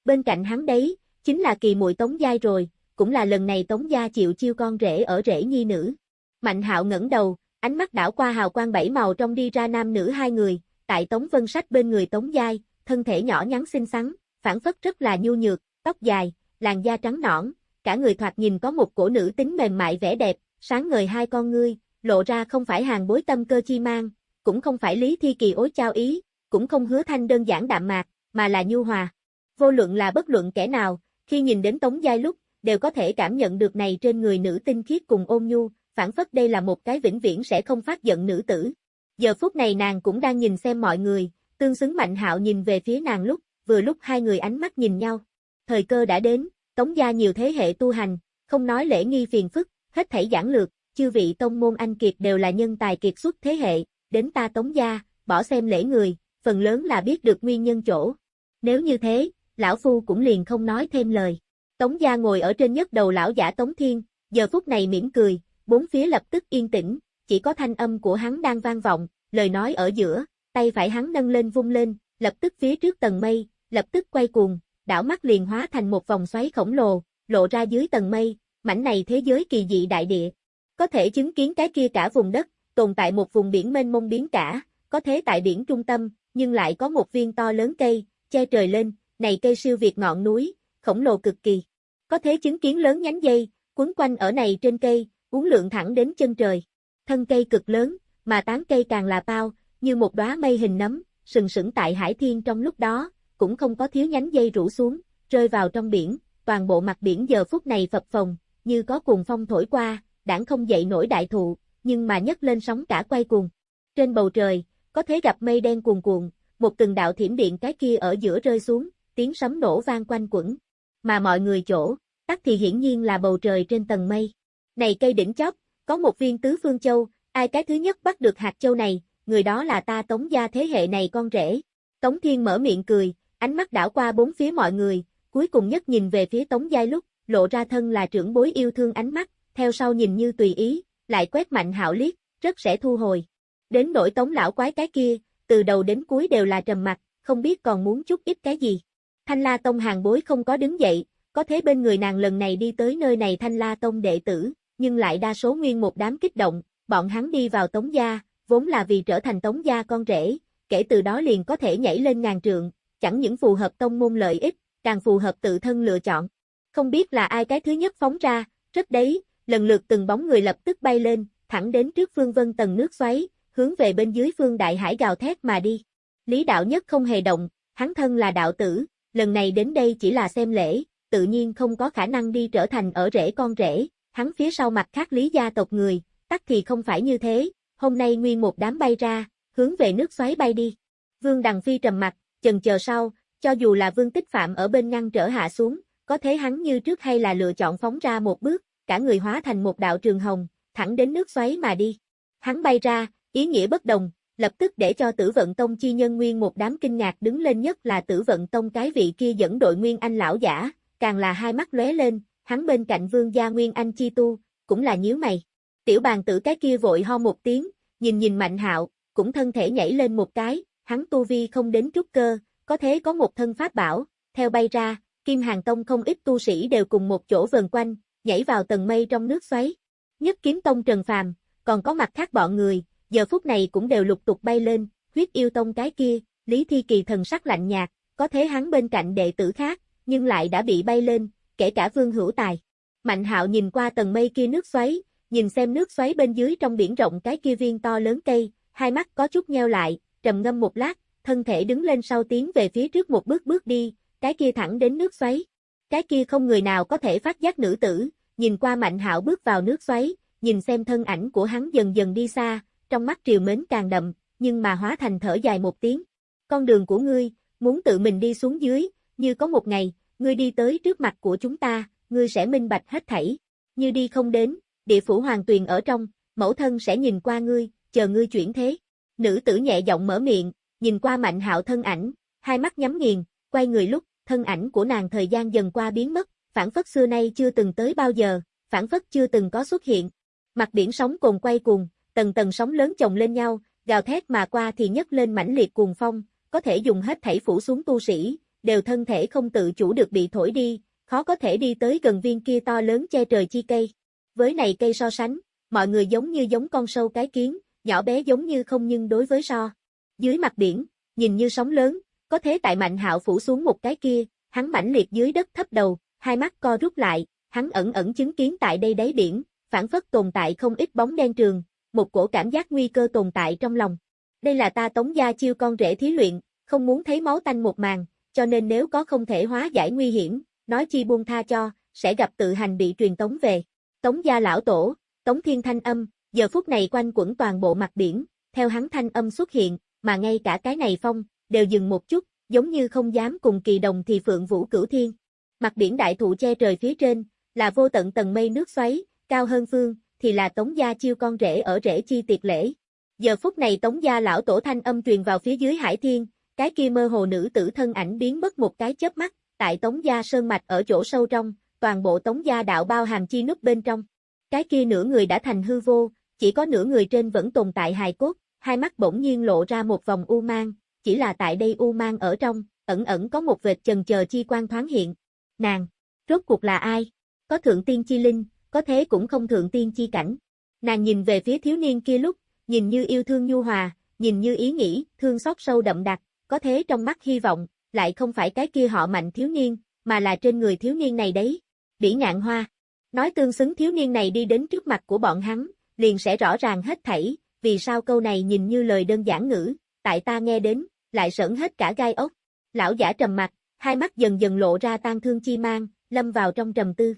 Bên cạnh hắn đấy, chính là kỳ muội Tống giai rồi, cũng là lần này Tống gia chịu chiêu con rể ở rể nhi nữ. Mạnh Hạo ngẩng đầu, ánh mắt đảo qua hào quang bảy màu trong đi ra nam nữ hai người, tại Tống Vân Sách bên người Tống giai, thân thể nhỏ nhắn xinh xắn, phản phất rất là nhu nhược, tóc dài, làn da trắng nõn, cả người thoạt nhìn có một cổ nữ tính mềm mại vẻ đẹp, sáng ngời hai con ngươi, lộ ra không phải hàng bối tâm cơ chi mang, cũng không phải lý thi kỳ ối trao ý, cũng không hứa thanh đơn giản đạm mạc, mà là nhu hòa. Vô luận là bất luận kẻ nào, khi nhìn đến Tống Giai lúc, đều có thể cảm nhận được này trên người nữ tinh khiết cùng ôn nhu, phản phất đây là một cái vĩnh viễn sẽ không phát giận nữ tử. Giờ phút này nàng cũng đang nhìn xem mọi người, tương xứng Mạnh Hạo nhìn về phía nàng lúc, vừa lúc hai người ánh mắt nhìn nhau. Thời cơ đã đến, Tống gia nhiều thế hệ tu hành, không nói lễ nghi phiền phức, hết thảy giảng lược, chư vị tông môn anh kiệt đều là nhân tài kiệt xuất thế hệ, đến ta Tống gia, bỏ xem lễ người, phần lớn là biết được nguyên nhân chỗ. Nếu như thế, lão phu cũng liền không nói thêm lời. Tống gia ngồi ở trên nhất đầu lão giả Tống Thiên, giờ phút này mỉm cười, bốn phía lập tức yên tĩnh, chỉ có thanh âm của hắn đang vang vọng, lời nói ở giữa, tay phải hắn nâng lên vung lên, lập tức phía trước tầng mây, lập tức quay cuồng, đảo mắt liền hóa thành một vòng xoáy khổng lồ, lộ ra dưới tầng mây, mảnh này thế giới kỳ dị đại địa. Có thể chứng kiến cái kia cả vùng đất, tồn tại một vùng biển mênh mông biến cả, có thế tại biển trung tâm, nhưng lại có một viên to lớn cây, che trời lên, này cây siêu việt ngọn núi, khổng lồ cực kỳ. Có thế chứng kiến lớn nhánh dây, quấn quanh ở này trên cây, uốn lượn thẳng đến chân trời. Thân cây cực lớn, mà tán cây càng là bao, như một đóa mây hình nấm, sừng sững tại hải thiên trong lúc đó, cũng không có thiếu nhánh dây rủ xuống, rơi vào trong biển, toàn bộ mặt biển giờ phút này phập phồng, như có cuồng phong thổi qua, đảng không dậy nổi đại thụ, nhưng mà nhấc lên sóng cả quay cuồng. Trên bầu trời, có thể gặp mây đen cuồn cuộn, một từng đạo thiểm điện cái kia ở giữa rơi xuống, tiếng sấm nổ vang quanh quẩn. Mà mọi người chỗ, tắt thì hiển nhiên là bầu trời trên tầng mây. Này cây đỉnh chóp, có một viên tứ phương châu, ai cái thứ nhất bắt được hạt châu này, người đó là ta tống gia thế hệ này con rể. Tống Thiên mở miệng cười, ánh mắt đảo qua bốn phía mọi người, cuối cùng nhất nhìn về phía Tống Giai lúc, lộ ra thân là trưởng bối yêu thương ánh mắt, theo sau nhìn như tùy ý, lại quét mạnh hạo liếc, rất sẽ thu hồi. Đến nỗi Tống lão quái cái kia, từ đầu đến cuối đều là trầm mặt, không biết còn muốn chút ít cái gì. Thanh La Tông hàng bối không có đứng dậy, có thế bên người nàng lần này đi tới nơi này Thanh La Tông đệ tử, nhưng lại đa số nguyên một đám kích động, bọn hắn đi vào Tống Gia, vốn là vì trở thành Tống Gia con rể, kể từ đó liền có thể nhảy lên ngàn trượng, chẳng những phù hợp tông môn lợi ích, càng phù hợp tự thân lựa chọn. Không biết là ai cái thứ nhất phóng ra, rất đấy, lần lượt từng bóng người lập tức bay lên, thẳng đến trước phương vân tầng nước xoáy, hướng về bên dưới phương đại hải gào thét mà đi. Lý đạo nhất không hề động, hắn thân là đạo tử, lần này đến đây chỉ là xem lễ, tự nhiên không có khả năng đi trở thành ở rễ con rễ hắn phía sau mặt khác lý gia tộc người, tắc thì không phải như thế, hôm nay nguyên một đám bay ra, hướng về nước xoáy bay đi. Vương Đằng Phi trầm mặt, chần chờ sau, cho dù là Vương Tích Phạm ở bên ngăn trở hạ xuống, có thế hắn như trước hay là lựa chọn phóng ra một bước, cả người hóa thành một đạo trường hồng, thẳng đến nước xoáy mà đi. Hắn bay ra, ý nghĩa bất đồng, lập tức để cho tử vận tông chi nhân nguyên một đám kinh ngạc đứng lên nhất là tử vận tông cái vị kia dẫn đội nguyên anh lão giả, càng là hai mắt lóe lên, hắn bên cạnh vương gia nguyên anh chi tu, cũng là nhíu mày. Tiểu bàn tử cái kia vội ho một tiếng, nhìn nhìn mạnh hạo, cũng thân thể nhảy lên một cái, hắn tu vi không đến trúc cơ, có thế có một thân pháp bảo, theo bay ra, Kim Hàng Tông không ít tu sĩ đều cùng một chỗ vần quanh, nhảy vào tầng mây trong nước xoáy. Nhất kiếm tông Trần Phàm, còn có mặt khác bọn người, giờ phút này cũng đều lục tục bay lên, huyết yêu tông cái kia, Lý Thi Kỳ thần sắc lạnh nhạt, có thế hắn bên cạnh đệ tử khác, nhưng lại đã bị bay lên, kể cả Vương Hữu Tài. Mạnh Hạo nhìn qua tầng mây kia nước xoáy, nhìn xem nước xoáy bên dưới trong biển rộng cái kia viên to lớn cây, hai mắt có chút nheo lại, trầm ngâm một lát, thân thể đứng lên sau tiến về phía trước một bước bước đi, cái kia thẳng đến nước xoáy. Cái kia không người nào có thể phát giác nữ tử, nhìn qua Mạnh Hạo bước vào nước xoáy, nhìn xem thân ảnh của hắn dần dần đi xa, trong mắt triều mến càng đậm, nhưng mà hóa thành thở dài một tiếng. Con đường của ngươi, muốn tự mình đi xuống dưới, như có một ngày, ngươi đi tới trước mặt của chúng ta, ngươi sẽ minh bạch hết thảy. Như đi không đến, địa phủ hoàng tuyền ở trong, mẫu thân sẽ nhìn qua ngươi, chờ ngươi chuyển thế. Nữ tử nhẹ giọng mở miệng, nhìn qua mạnh hạo thân ảnh, hai mắt nhắm nghiền, quay người lúc, thân ảnh của nàng thời gian dần qua biến mất, phản phất xưa nay chưa từng tới bao giờ, phản phất chưa từng có xuất hiện. Mặt biển sóng cồn quay cuồng, tầng tầng sóng lớn chồng lên nhau, gào thét mà qua thì nhấc lên mãnh liệt cuồng phong, có thể dùng hết thảy phủ xuống tu sĩ, đều thân thể không tự chủ được bị thổi đi, khó có thể đi tới gần viên kia to lớn che trời chi cây. Với này cây so sánh, mọi người giống như giống con sâu cái kiến, nhỏ bé giống như không nhưng đối với so. Dưới mặt biển, nhìn như sóng lớn, có thế tại mạnh hạo phủ xuống một cái kia, hắn mãnh liệt dưới đất thấp đầu, hai mắt co rút lại, hắn ẩn ẩn chứng kiến tại đây đáy biển, phản phất tồn tại không ít bóng đen trường, một cổ cảm giác nguy cơ tồn tại trong lòng. Đây là ta tống gia chiêu con rể thí luyện, không muốn thấy máu tanh một màn, cho nên nếu có không thể hóa giải nguy hiểm, nói chi buông tha cho, sẽ gặp tự hành bị truyền tống về. Tống gia lão tổ, tống thiên thanh âm, giờ phút này quanh quẩn toàn bộ mặt biển, theo hắn thanh âm xuất hiện, mà ngay cả cái này phong, đều dừng một chút, giống như không dám cùng kỳ đồng thì phượng vũ cửu thiên. Mặt biển đại thụ che trời phía trên, là vô tận tầng mây nước xoáy, cao hơn phương, thì là tống gia chiêu con rể ở rễ chi tiệc lễ. Giờ phút này tống gia lão tổ thanh âm truyền vào phía dưới hải thiên, cái kia mơ hồ nữ tử thân ảnh biến mất một cái chớp mắt, tại tống gia sơn mạch ở chỗ sâu trong, toàn bộ tống gia đạo bao hàm chi nút bên trong. Cái kia nửa người đã thành hư vô, chỉ có nửa người trên vẫn tồn tại hài cốt, hai mắt bỗng nhiên lộ ra một vòng u mang, chỉ là tại đây u mang ở trong, ẩn ẩn có một vệt chần chờ chi quan thoáng hiện. Nàng, rốt cuộc là ai? Có thượng tiên chi linh, có thế cũng không thượng tiên chi cảnh. Nàng nhìn về phía thiếu niên kia lúc, nhìn như yêu thương nhu hòa, nhìn như ý nghĩ, thương xót sâu đậm đặc, có thế trong mắt hy vọng, lại không phải cái kia họ mạnh thiếu niên, mà là trên người thiếu niên này đấy. Bỉ ngạn hoa. Nói tương xứng thiếu niên này đi đến trước mặt của bọn hắn, liền sẽ rõ ràng hết thảy, vì sao câu này nhìn như lời đơn giản ngữ, tại ta nghe đến, lại sởn hết cả gai ốc. Lão giả trầm mặt, hai mắt dần dần lộ ra tan thương chi mang, lâm vào trong trầm tư.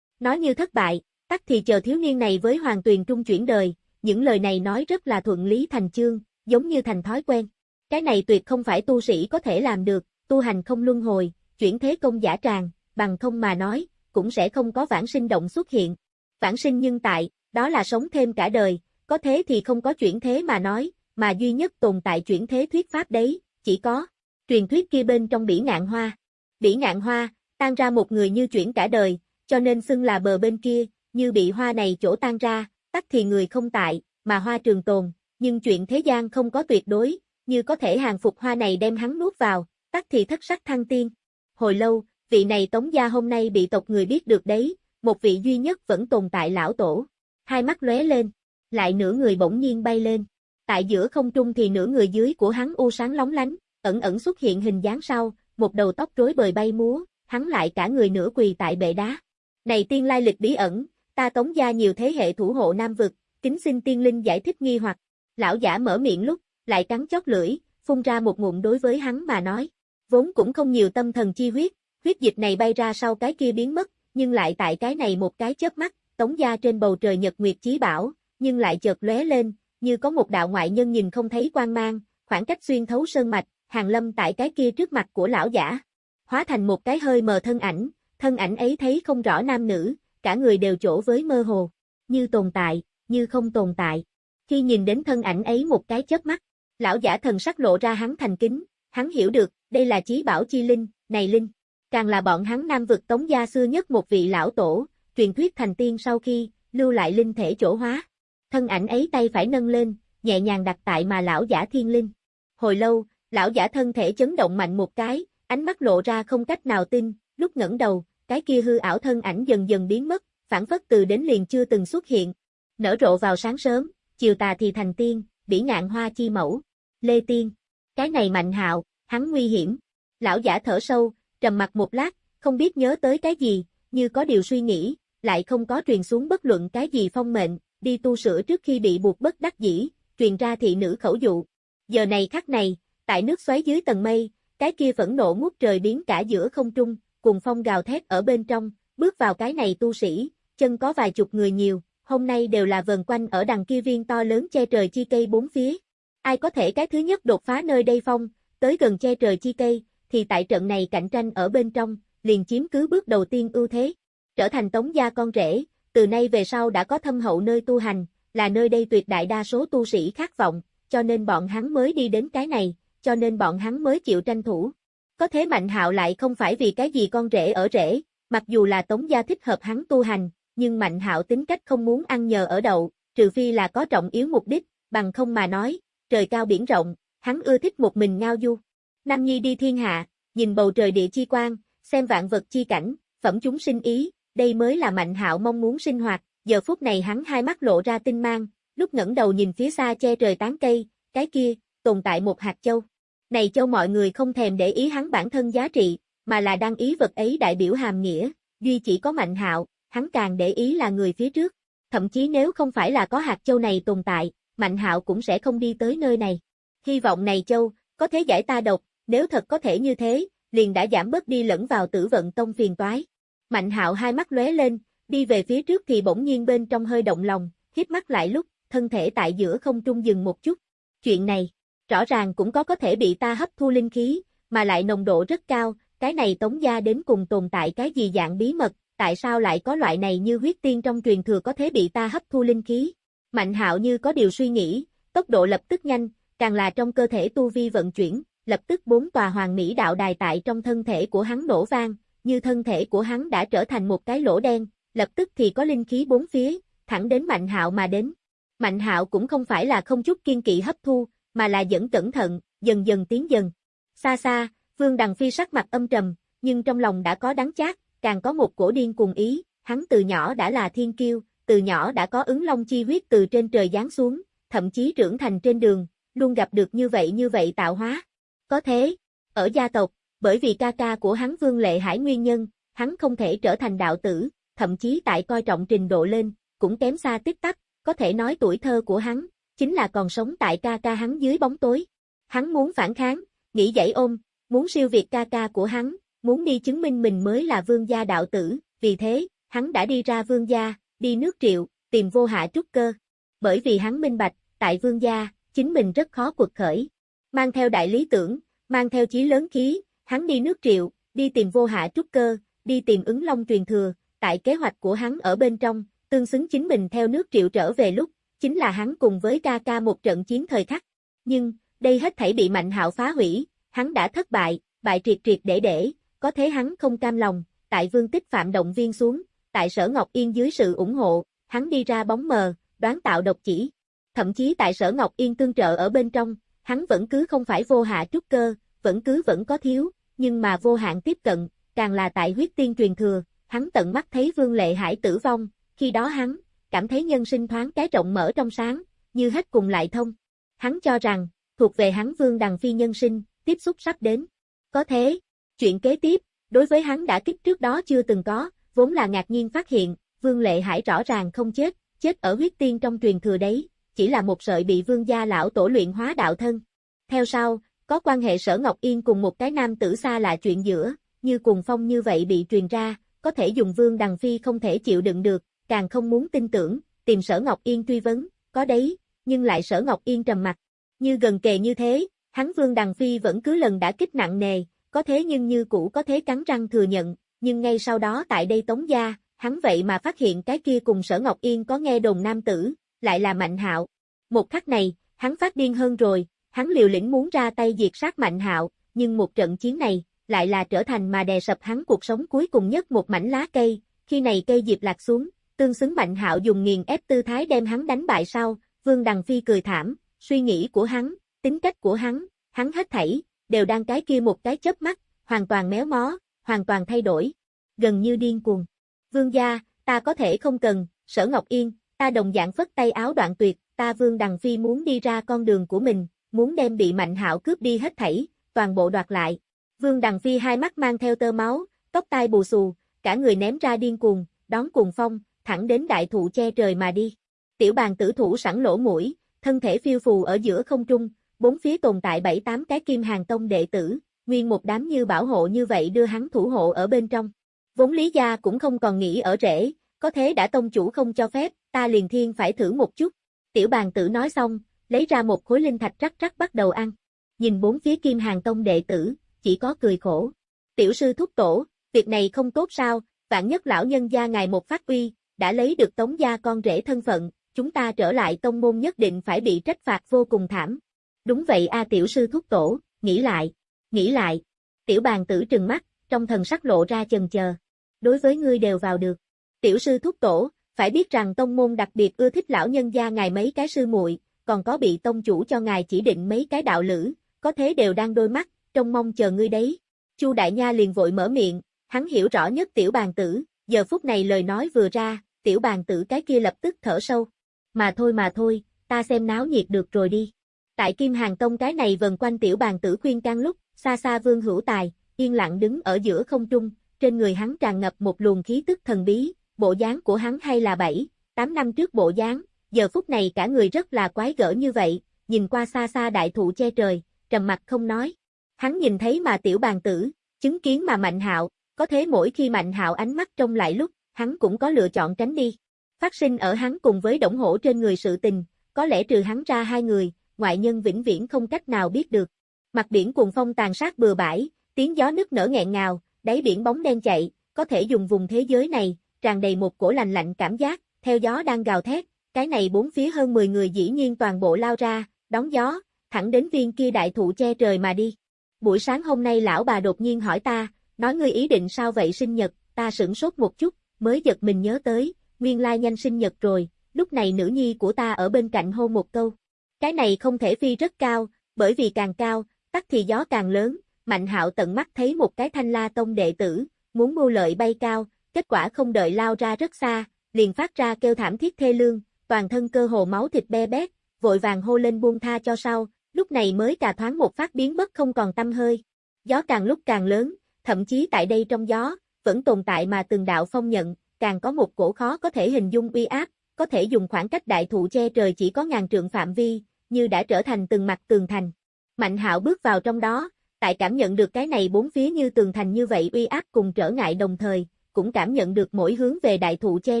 Nói như thất bại, tắc thì chờ thiếu niên này với hoàng tuyền trung chuyển đời, những lời này nói rất là thuận lý thành chương, giống như thành thói quen. Cái này tuyệt không phải tu sĩ có thể làm được, tu hành không luân hồi, chuyển thế công giả tràng, bằng không mà nói, cũng sẽ không có vãng sinh động xuất hiện. Vãng sinh nhưng tại, đó là sống thêm cả đời, có thế thì không có chuyển thế mà nói, mà duy nhất tồn tại chuyển thế thuyết pháp đấy, chỉ có truyền thuyết kia bên trong bỉ ngạn hoa. Bỉ ngạn hoa, tan ra một người như chuyển cả đời, cho nên xưng là bờ bên kia, như bị hoa này chỗ tan ra, tắt thì người không tại, mà hoa trường tồn, nhưng chuyện thế gian không có tuyệt đối, như có thể hàng phục hoa này đem hắn nuốt vào, tắt thì thất sắc thăng tiên. Hồi lâu, vị này tống gia hôm nay bị tộc người biết được đấy, một vị duy nhất vẫn tồn tại lão tổ. Hai mắt lóe lên, lại nửa người bỗng nhiên bay lên. Tại giữa không trung thì nửa người dưới của hắn u sáng lóng lánh, ẩn ẩn xuất hiện hình dáng sau, một đầu tóc rối bời bay múa, hắn lại cả người nửa quỳ tại bệ đá. Này tiên lai lịch bí ẩn, ta tống gia nhiều thế hệ thủ hộ Nam Vực, kính xin tiên linh giải thích nghi hoặc. Lão giả mở miệng lúc, lại cắn chót lưỡi, phun ra một ngụm đối với hắn mà nói. Vốn cũng không nhiều tâm thần chi huyết, huyết dịch này bay ra sau cái kia biến mất, nhưng lại tại cái này một cái chớp mắt, tống gia trên bầu trời nhật nguyệt chí bảo, nhưng lại chợt lóe lên, như có một đạo ngoại nhân nhìn không thấy quang mang, khoảng cách xuyên thấu sơn mạch, hàng lâm tại cái kia trước mặt của lão giả. Hóa thành một cái hơi mờ thân ảnh, thân ảnh ấy thấy không rõ nam nữ, cả người đều chỗ với mơ hồ, như tồn tại, như không tồn tại. Khi nhìn đến thân ảnh ấy một cái chớp mắt, lão giả thần sắc lộ ra hắn thành kính, hắn hiểu được, đây là chí bảo chi linh, này linh. Càng là bọn hắn nam vực tống gia xưa nhất một vị lão tổ, truyền thuyết thành tiên sau khi, lưu lại linh thể chỗ hóa. Thân ảnh ấy tay phải nâng lên, nhẹ nhàng đặt tại mà lão giả thiên linh. Hồi lâu, lão giả thân thể chấn động mạnh một cái, ánh mắt lộ ra không cách nào tin, lúc ngẩng đầu, cái kia hư ảo thân ảnh dần dần biến mất, phản phất từ đến liền chưa từng xuất hiện. Nở rộ vào sáng sớm, chiều tà thì thành tiên, bỉ ngạn hoa chi mẫu. Lê Tiên. Cái này mạnh hạo, hắn nguy hiểm. Lão giả thở sâu, trầm mặt một lát, không biết nhớ tới cái gì, như có điều suy nghĩ, lại không có truyền xuống bất luận cái gì phong mệnh, đi tu sửa trước khi bị buộc bất đắc dĩ, truyền ra thị nữ khẩu dụ. Giờ này khắc này, tại nước xoáy dưới tầng mây, cái kia phẫn nộ ngút trời biến cả giữa không trung, cùng phong gào thét ở bên trong, bước vào cái này tu sĩ, chân có vài chục người nhiều, hôm nay đều là vần quanh ở đằng kia viên to lớn che trời chi cây bốn phía. Ai có thể cái thứ nhất đột phá nơi đây phong, tới gần che trời chi cây, thì tại trận này cạnh tranh ở bên trong, liền chiếm cứ bước đầu tiên ưu thế. Trở thành tống gia con rể, từ nay về sau đã có thâm hậu nơi tu hành, là nơi đây tuyệt đại đa số tu sĩ khát vọng, cho nên bọn hắn mới đi đến cái này, cho nên bọn hắn mới chịu tranh thủ. Có thế Mạnh Hạo lại không phải vì cái gì con rể ở rể, mặc dù là tống gia thích hợp hắn tu hành, nhưng Mạnh Hạo tính cách không muốn ăn nhờ ở đậu, trừ phi là có trọng yếu mục đích, bằng không mà nói, trời cao biển rộng, hắn ưa thích một mình ngao du. Nam Nhi đi thiên hạ, nhìn bầu trời địa chi quan, xem vạn vật chi cảnh, phẩm chúng sinh ý, đây mới là Mạnh Hạo mong muốn sinh hoạt, giờ phút này hắn hai mắt lộ ra tinh mang, lúc ngẩng đầu nhìn phía xa che trời tán cây, cái kia, tồn tại một hạt châu. Này châu mọi người không thèm để ý hắn bản thân giá trị, mà là đang ý vật ấy đại biểu hàm nghĩa, duy chỉ có Mạnh Hạo, hắn càng để ý là người phía trước. Thậm chí nếu không phải là có hạt châu này tồn tại, Mạnh Hạo cũng sẽ không đi tới nơi này. Hy vọng này châu, có thể giải ta độc, nếu thật có thể như thế, liền đã giảm bớt đi lẫn vào tử vận tông phiền toái. Mạnh Hạo hai mắt lóe lên, đi về phía trước thì bỗng nhiên bên trong hơi động lòng, hít mắt lại lúc, thân thể tại giữa không trung dừng một chút. Chuyện này, rõ ràng cũng có có thể bị ta hấp thu linh khí, mà lại nồng độ rất cao, cái này tống gia đến cùng tồn tại cái gì dạng bí mật, tại sao lại có loại này như huyết tiên trong truyền thừa có thể bị ta hấp thu linh khí. Mạnh hạo như có điều suy nghĩ, tốc độ lập tức nhanh, càng là trong cơ thể tu vi vận chuyển, lập tức bốn tòa hoàng mỹ đạo đài tại trong thân thể của hắn nổ vang, như thân thể của hắn đã trở thành một cái lỗ đen, lập tức thì có linh khí bốn phía, thẳng đến Mạnh Hạo mà đến. Mạnh Hạo cũng không phải là không chút kiên kỵ hấp thu, mà là dẫn cẩn thận, dần dần tiến dần. Xa xa, Vương Đằng Phi sắc mặt âm trầm, nhưng trong lòng đã có đắng chát, càng có một cổ điên cùng ý, hắn từ nhỏ đã là thiên kiêu, từ nhỏ đã có ứng long chi huyết từ trên trời giáng xuống, thậm chí trưởng thành trên đường, luôn gặp được như vậy như vậy tạo hóa. Có thế, ở gia tộc, bởi vì ca ca của hắn Vương Lệ Hải nguyên nhân, hắn không thể trở thành đạo tử, thậm chí tại coi trọng trình độ lên, cũng kém xa tích tắc, có thể nói tuổi thơ của hắn, chính là còn sống tại ca ca hắn dưới bóng tối. Hắn muốn phản kháng, nghĩ dậy ôm, muốn siêu việt ca ca của hắn, muốn đi chứng minh mình mới là vương gia đạo tử, vì thế, hắn đã đi ra vương gia, đi nước triệu, tìm vô hạ trúc cơ. Bởi vì hắn minh bạch, tại vương gia, chính mình rất khó cuộc khởi. Mang theo đại lý tưởng, mang theo chí lớn khí, hắn đi nước triệu, đi tìm vô hạ trúc cơ, đi tìm ứng long truyền thừa, tại kế hoạch của hắn ở bên trong, tương xứng chính mình theo nước triệu trở về lúc, chính là hắn cùng với ca ca một trận chiến thời khắc. Nhưng, đây hết thảy bị Mạnh Hạo phá hủy, hắn đã thất bại, bại triệt triệt để để, có thế hắn không cam lòng, tại vương tích phạm động viên xuống, tại sở Ngọc Yên dưới sự ủng hộ, hắn đi ra bóng mờ, đoán tạo độc chỉ. Thậm chí tại sở Ngọc Yên tương trợ ở bên trong, hắn vẫn cứ không phải vô hạ trúc cơ, vẫn cứ vẫn có thiếu, nhưng mà vô hạn tiếp cận, càng là tại huyết tiên truyền thừa, hắn tận mắt thấy Vương Lệ Hải tử vong, khi đó hắn, cảm thấy nhân sinh thoáng cái rộng mở trong sáng, như hết cùng lại thông. Hắn cho rằng, thuộc về hắn Vương Đằng Phi nhân sinh, tiếp xúc sắp đến. Có thế, chuyện kế tiếp, đối với hắn đã kích trước đó chưa từng có, vốn là ngạc nhiên phát hiện, Vương Lệ Hải rõ ràng không chết, chết ở huyết tiên trong truyền thừa đấy, chỉ là một sợi bị Vương gia lão tổ luyện hóa đạo thân. Theo sau, có quan hệ sở Ngọc Yên cùng một cái nam tử xa là chuyện giữa, như cùng phong như vậy bị truyền ra, có thể dùng Vương Đằng Phi không thể chịu đựng được, càng không muốn tin tưởng, tìm sở Ngọc Yên truy vấn, có đấy, nhưng lại sở Ngọc Yên trầm mặt. Như gần kề như thế, hắn Vương Đằng Phi vẫn cứ lần đã kích nặng nề, có thế nhưng như cũ có thế cắn răng thừa nhận, nhưng ngay sau đó tại đây tống gia, hắn vậy mà phát hiện cái kia cùng sở Ngọc Yên có nghe đồn nam tử, lại là Mạnh Hạo. Một khắc này, hắn phát điên hơn rồi, hắn liều lĩnh muốn ra tay diệt sát Mạnh Hạo, nhưng một trận chiến này, lại là trở thành mà đè sập hắn cuộc sống cuối cùng nhất một mảnh lá cây, khi này cây diệp lạc xuống, tương xứng Mạnh Hạo dùng nghiền ép tư thái đem hắn đánh bại sau, Vương Đằng Phi cười thảm, suy nghĩ của hắn, tính cách của hắn, hắn hết thảy, đều đang cái kia một cái chớp mắt, hoàn toàn méo mó, hoàn toàn thay đổi, gần như điên cuồng. Vương gia, ta có thể không cần, sở Ngọc Yên, ta đồng dạng phất tay áo đoạn tuyệt, ta Vương Đằng Phi muốn đi ra con đường của mình, muốn đem bị Mạnh Hạo cướp đi hết thảy, toàn bộ đoạt lại. Vương Đằng Phi hai mắt mang theo tơ máu, tóc tai bù xù, cả người ném ra điên cuồng, đón cuồng phong, thẳng đến đại thụ che trời mà đi. Tiểu bàn tử thủ sẵn lỗ mũi, thân thể phiêu phù ở giữa không trung, bốn phía tồn tại bảy tám cái kim hàng tông đệ tử, nguyên một đám như bảo hộ như vậy đưa hắn thủ hộ ở bên trong. Vốn lý gia cũng không còn nghĩ ở rễ, có thế đã tông chủ không cho phép, ta liền thiên phải thử một chút. Tiểu bàn tử nói xong, lấy ra một khối linh thạch rắc rắc bắt đầu ăn. Nhìn bốn phía kim hàng tông đệ tử, chỉ có cười khổ. Tiểu sư thúc tổ, việc này không tốt sao, vạn nhất lão nhân gia ngài một phát uy, đã lấy được tống gia con rể thân phận, chúng ta trở lại tông môn nhất định phải bị trách phạt vô cùng thảm. Đúng vậy a tiểu sư thúc tổ, nghĩ lại, nghĩ lại. Tiểu bàn tử trừng mắt, trong thần sắc lộ ra chần chờ. Đối với ngươi đều vào được. Tiểu sư thúc tổ, phải biết rằng tông môn đặc biệt ưa thích lão nhân gia ngài mấy cái sư muội, còn có bị tông chủ cho ngài chỉ định mấy cái đạo lữ, có thế đều đang đôi mắt, trông mong chờ ngươi đấy. Chu Đại Nha liền vội mở miệng, hắn hiểu rõ nhất tiểu bàn tử, giờ phút này lời nói vừa ra, tiểu bàn tử cái kia lập tức thở sâu. Mà thôi mà thôi, ta xem náo nhiệt được rồi đi. Tại Kim Hàng Tông cái này vần quanh tiểu bàn tử khuyên can lúc, xa xa vương hữu tài, yên lặng đứng ở giữa không trung, trên người hắn tràn ngập một luồng khí tức thần bí, bộ dáng của hắn hay là 7, 8 năm trước bộ dáng, giờ phút này cả người rất là quái gở như vậy, nhìn qua xa xa đại thụ che trời, trầm mặt không nói. Hắn nhìn thấy mà tiểu bàn tử, chứng kiến mà Mạnh Hạo, có thế mỗi khi Mạnh Hạo ánh mắt trông lại lúc, hắn cũng có lựa chọn tránh đi. Phát sinh ở hắn cùng với Đổng Hổ trên người sự tình, có lẽ trừ hắn ra hai người, ngoại nhân vĩnh viễn không cách nào biết được. Mặt biển cuồng phong tàn sát bừa bãi, tiếng gió nức nở nghẹn ngào, đáy biển bóng đen chạy, có thể dùng vùng thế giới này, tràn đầy một cổ lành lạnh cảm giác, theo gió đang gào thét, cái này bốn phía hơn 10 người dĩ nhiên toàn bộ lao ra, đón gió, thẳng đến viên kia đại thụ che trời mà đi. Buổi sáng hôm nay lão bà đột nhiên hỏi ta, nói ngươi ý định sao vậy sinh nhật, ta sửng sốt một chút, mới giật mình nhớ tới, nguyên lai nhanh sinh nhật rồi, lúc này nữ nhi của ta ở bên cạnh hô một câu. Cái này không thể phi rất cao, bởi vì càng cao, tắt thì gió càng lớn, Mạnh hạo tận mắt thấy một cái thanh la tông đệ tử, muốn mưu lợi bay cao, kết quả không đợi lao ra rất xa, liền phát ra kêu thảm thiết thê lương, toàn thân cơ hồ máu thịt be bét, vội vàng hô lên buông tha cho sau, lúc này mới cà thoáng một phát biến mất không còn tâm hơi. Gió càng lúc càng lớn, thậm chí tại đây trong gió, vẫn tồn tại mà từng đạo phong nhận, càng có một cổ khó có thể hình dung uy áp, có thể dùng khoảng cách đại thụ che trời chỉ có ngàn trượng phạm vi, như đã trở thành từng mặt tường thành. Mạnh hạo bước vào trong đó, tại cảm nhận được cái này bốn phía như tường thành như vậy uy áp cùng trở ngại đồng thời, cũng cảm nhận được mỗi hướng về đại thụ che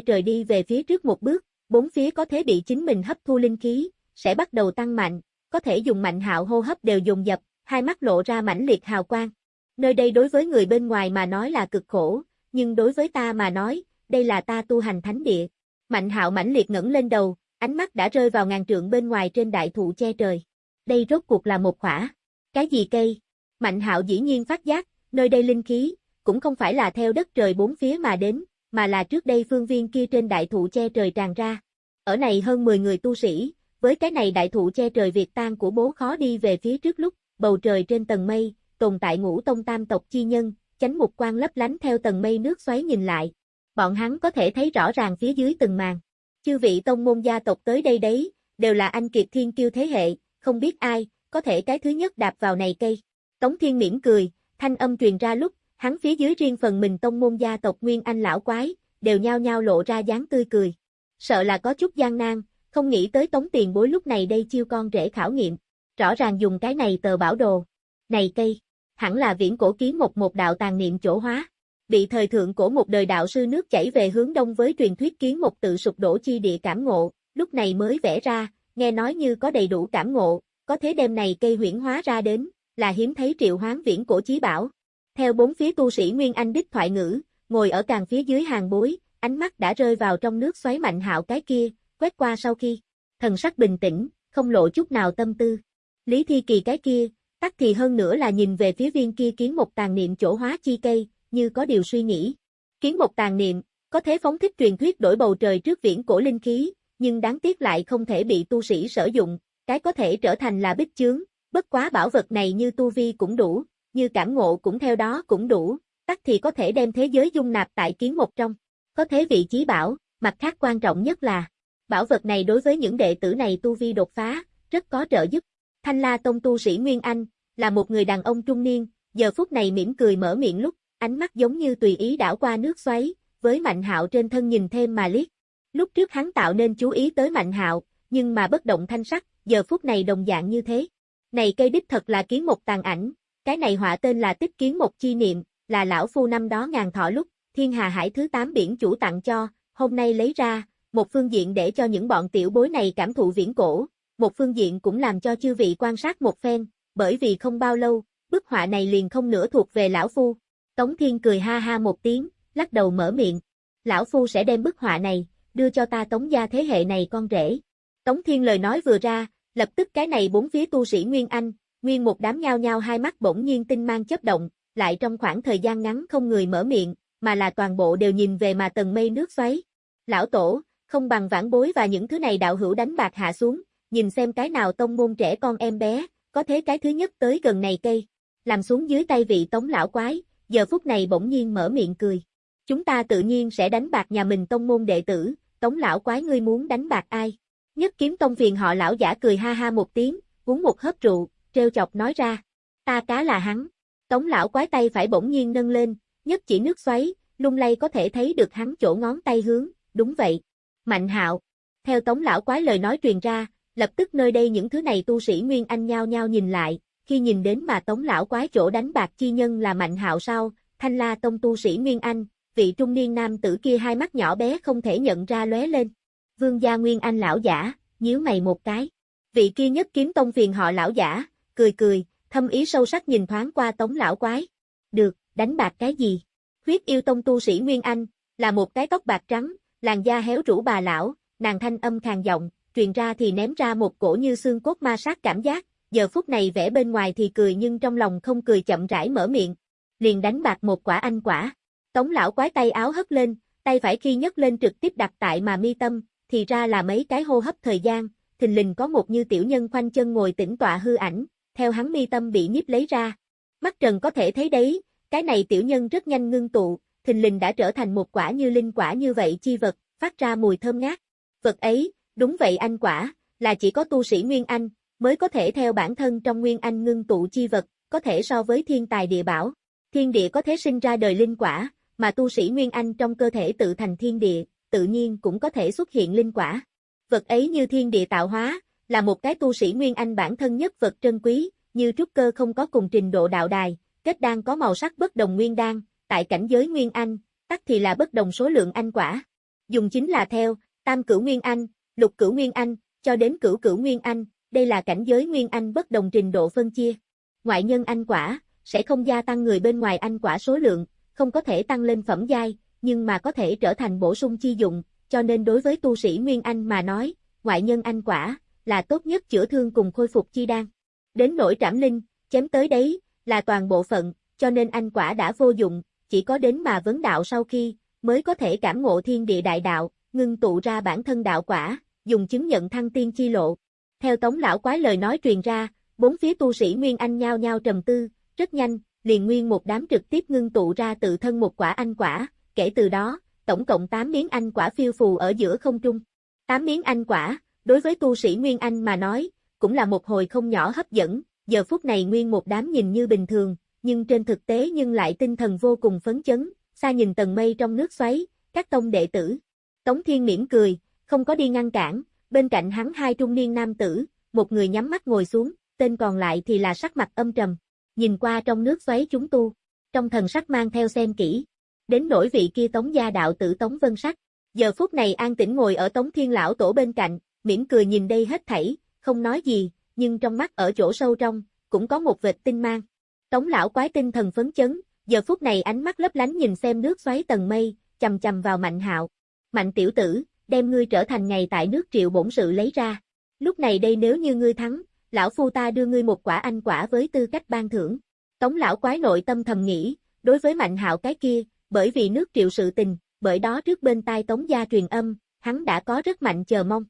trời đi về phía trước một bước, bốn phía có thể bị chính mình hấp thu linh khí, sẽ bắt đầu tăng mạnh, có thể dùng mạnh hạo hô hấp đều dùng dập, hai mắt lộ ra mãnh liệt hào quang. Nơi đây đối với người bên ngoài mà nói là cực khổ, nhưng đối với ta mà nói, đây là ta tu hành thánh địa. Mạnh hạo mãnh liệt ngẩng lên đầu, ánh mắt đã rơi vào ngàn trượng bên ngoài trên đại thụ che trời. Đây rốt cuộc là một khỏa. Cái gì cây? Mạnh hạo dĩ nhiên phát giác, nơi đây linh khí, cũng không phải là theo đất trời bốn phía mà đến, mà là trước đây phương viên kia trên đại thụ che trời tràn ra. Ở này hơn 10 người tu sĩ, với cái này đại thụ che trời việc tan của bố khó đi về phía trước lúc, bầu trời trên tầng mây, tồn tại ngũ tông tam tộc chi nhân, chánh mục quan lấp lánh theo tầng mây nước xoáy nhìn lại. Bọn hắn có thể thấy rõ ràng phía dưới từng màn. Chư vị tông môn gia tộc tới đây đấy, đều là anh kiệt thiên kiêu thế hệ, không biết ai, có thể cái thứ nhất đạp vào này cây. Tống Thiên miễn cười, thanh âm truyền ra lúc, hắn phía dưới riêng phần mình tông môn gia tộc Nguyên Anh lão quái, đều nhao nhao lộ ra dáng tươi cười. Sợ là có chút gian nan, không nghĩ tới tống tiền bối lúc này đây chiêu con rể khảo nghiệm. Rõ ràng dùng cái này tờ bảo đồ. Này cây, hẳn là viễn cổ kiến một một đạo tàn niệm chỗ hóa. Bị thời thượng cổ một đời đạo sư nước chảy về hướng đông với truyền thuyết kiến một tự sụp đổ chi địa cảm ngộ, lúc này mới vẽ ra, nghe nói như có đầy đủ cảm ngộ, có thế đêm này cây huyễn hóa ra đến, là hiếm thấy triệu hoán viễn cổ chí bảo. Theo bốn phía tu sĩ Nguyên Anh đích thoại ngữ, ngồi ở càng phía dưới hàng bối, ánh mắt đã rơi vào trong nước xoáy mạnh hạo cái kia, quét qua sau khi, thần sắc bình tĩnh, không lộ chút nào tâm tư. Lý Thi Kỳ cái kia, tắc thì hơn nữa là nhìn về phía viên kia kiến một tàn niệm chỗ hóa chi cây, như có điều suy nghĩ. Kiến một tàn niệm, có thế phóng thích truyền thuyết đổi bầu trời trước viễn cổ linh khí, nhưng đáng tiếc lại không thể bị tu sĩ sử dụng, cái có thể trở thành là bích chướng, bất quá bảo vật này như tu vi cũng đủ, như cảm ngộ cũng theo đó cũng đủ, tắc thì có thể đem thế giới dung nạp tại kiến một trong. Có thế vị trí bảo, mặt khác quan trọng nhất là, bảo vật này đối với những đệ tử này tu vi đột phá, rất có trợ giúp. Thanh La Tông tu sĩ Nguyên Anh, là một người đàn ông trung niên, giờ phút này mỉm cười mở miệng lúc, ánh mắt giống như tùy ý đảo qua nước xoáy, với Mạnh Hạo trên thân nhìn thêm mà liếc. Lúc trước hắn tạo nên chú ý tới Mạnh Hạo, nhưng mà bất động thanh sắc, giờ phút này đồng dạng như thế. Này cây đích thật là kiến một tàn ảnh, cái này họa tên là tích kiến một chi niệm, là lão phu năm đó ngàn thọ lúc, thiên hà hải thứ 8 biển chủ tặng cho, hôm nay lấy ra, một phương diện để cho những bọn tiểu bối này cảm thụ viễn cổ, một phương diện cũng làm cho chư vị quan sát một phen, bởi vì không bao lâu, bức họa này liền không nữa thuộc về lão phu. Tống Thiên cười ha ha một tiếng, lắc đầu mở miệng. Lão phu sẽ đem bức họa này, đưa cho ta tống gia thế hệ này con rể. Tống Thiên lời nói vừa ra, lập tức cái này bốn phía tu sĩ Nguyên Anh, nguyên một đám nhao nhao hai mắt bỗng nhiên tinh mang chớp động, lại trong khoảng thời gian ngắn không người mở miệng, mà là toàn bộ đều nhìn về mà tầng mây nước xoáy. Lão tổ, không bằng vãn bối và những thứ này đạo hữu đánh bạc hạ xuống, nhìn xem cái nào tông môn trẻ con em bé, có thế cái thứ nhất tới gần này cây, làm xuống dưới tay vị tống lão quái, giờ phút này bỗng nhiên mở miệng cười. Chúng ta tự nhiên sẽ đánh bạc nhà mình tông môn đệ tử, tống lão quái ngươi muốn đánh bạc ai? Nhất kiếm tông phiền họ lão giả cười ha ha một tiếng, uống một hớp rượu, treo chọc nói ra. Ta cá là hắn. Tống lão quái tay phải bỗng nhiên nâng lên, nhất chỉ nước xoáy, lung lay có thể thấy được hắn chỗ ngón tay hướng, đúng vậy. Mạnh hạo. Theo tống lão quái lời nói truyền ra, lập tức nơi đây những thứ này tu sĩ Nguyên Anh nhao nhao nhìn lại, khi nhìn đến mà tống lão quái chỗ đánh bạc chi nhân là mạnh hạo sau, thanh la tông tu sĩ Nguyên Anh, vị trung niên nam tử kia hai mắt nhỏ bé không thể nhận ra lóe lên. Vương gia Nguyên Anh lão giả, nhíu mày một cái. Vị kia nhất kiếm tông phiền họ lão giả, cười cười, thâm ý sâu sắc nhìn thoáng qua tống lão quái. Được, đánh bạc cái gì? Huyết yêu tông tu sĩ Nguyên Anh, là một cái tóc bạc trắng, làn da héo rũ bà lão, nàng thanh âm khàn giọng, truyền ra thì ném ra một cổ như xương cốt ma sát cảm giác, giờ phút này vẽ bên ngoài thì cười nhưng trong lòng không cười chậm rãi mở miệng. Liền đánh bạc một quả anh quả. Tống lão quái tay áo hất lên, tay phải khi nhấc lên trực tiếp đặt tại mà mi tâm, thì ra là mấy cái hô hấp thời gian, thình lình có một như tiểu nhân khoanh chân ngồi tĩnh tọa hư ảnh, theo hắn mi tâm bị nhiếp lấy ra. Mắt trần có thể thấy đấy, cái này tiểu nhân rất nhanh ngưng tụ, thình lình đã trở thành một quả như linh quả như vậy chi vật, phát ra mùi thơm ngát. Vật ấy, đúng vậy anh quả, là chỉ có tu sĩ Nguyên Anh, mới có thể theo bản thân trong Nguyên Anh ngưng tụ chi vật, có thể so với thiên tài địa bảo. Thiên địa có thể sinh ra đời linh quả, mà tu sĩ Nguyên Anh trong cơ thể tự thành thiên địa, tự nhiên cũng có thể xuất hiện linh quả. Vật ấy như thiên địa tạo hóa, là một cái tu sĩ Nguyên Anh bản thân nhất vật trân quý, như trúc cơ không có cùng trình độ đạo đài, kết đan có màu sắc bất đồng nguyên đan, tại cảnh giới Nguyên Anh, tắc thì là bất đồng số lượng anh quả. Dùng chính là theo, tam cửu Nguyên Anh, lục cửu Nguyên Anh, cho đến cửu cửu Nguyên Anh, đây là cảnh giới Nguyên Anh bất đồng trình độ phân chia. Ngoại nhân anh quả, sẽ không gia tăng người bên ngoài anh quả số lượng, không có thể tăng lên phẩm giai, nhưng mà có thể trở thành bổ sung chi dụng, cho nên đối với tu sĩ Nguyên Anh mà nói, ngoại nhân anh quả, là tốt nhất chữa thương cùng khôi phục chi đan. Đến nỗi trảm linh, chém tới đấy, là toàn bộ phận, cho nên anh quả đã vô dụng, chỉ có đến mà vấn đạo sau khi, mới có thể cảm ngộ thiên địa đại đạo, ngưng tụ ra bản thân đạo quả, dùng chứng nhận thăng tiên chi lộ. Theo tống lão quái lời nói truyền ra, bốn phía tu sĩ Nguyên Anh nhao nhao trầm tư, rất nhanh, liền nguyên một đám trực tiếp ngưng tụ ra tự thân một quả anh quả, kể từ đó, tổng cộng 8 miếng anh quả phiêu phù ở giữa không trung. 8 miếng anh quả, đối với tu sĩ Nguyên Anh mà nói, cũng là một hồi không nhỏ hấp dẫn, giờ phút này nguyên một đám nhìn như bình thường, nhưng trên thực tế nhưng lại tinh thần vô cùng phấn chấn, xa nhìn tầng mây trong nước xoáy, các tông đệ tử. Tống Thiên mỉm cười, không có đi ngăn cản, bên cạnh hắn hai trung niên nam tử, một người nhắm mắt ngồi xuống, tên còn lại thì là sắc mặt âm trầm, nhìn qua trong nước xoáy chúng tu, trong thần sắc mang theo xem kỹ. Đến nỗi vị kia tống gia đạo tử tống vân sắc, giờ phút này an tĩnh ngồi ở tống thiên lão tổ bên cạnh, mỉm cười nhìn đây hết thảy, không nói gì, nhưng trong mắt ở chỗ sâu trong, cũng có một vệt tinh mang. Tống lão quái tinh thần phấn chấn, giờ phút này ánh mắt lấp lánh nhìn xem nước xoáy tầng mây, chầm chầm vào mạnh hạo. Mạnh tiểu tử, đem ngươi trở thành ngày tại nước triệu bổn sự lấy ra. Lúc này đây nếu như ngươi thắng, lão phu ta đưa ngươi một quả anh quả với tư cách ban thưởng. Tống lão quái nội tâm thầm nghĩ, đối với mạnh hạo cái kia, bởi vì nước triệu sự tình, bởi đó trước bên tai tống gia truyền âm, hắn đã có rất mạnh chờ mong.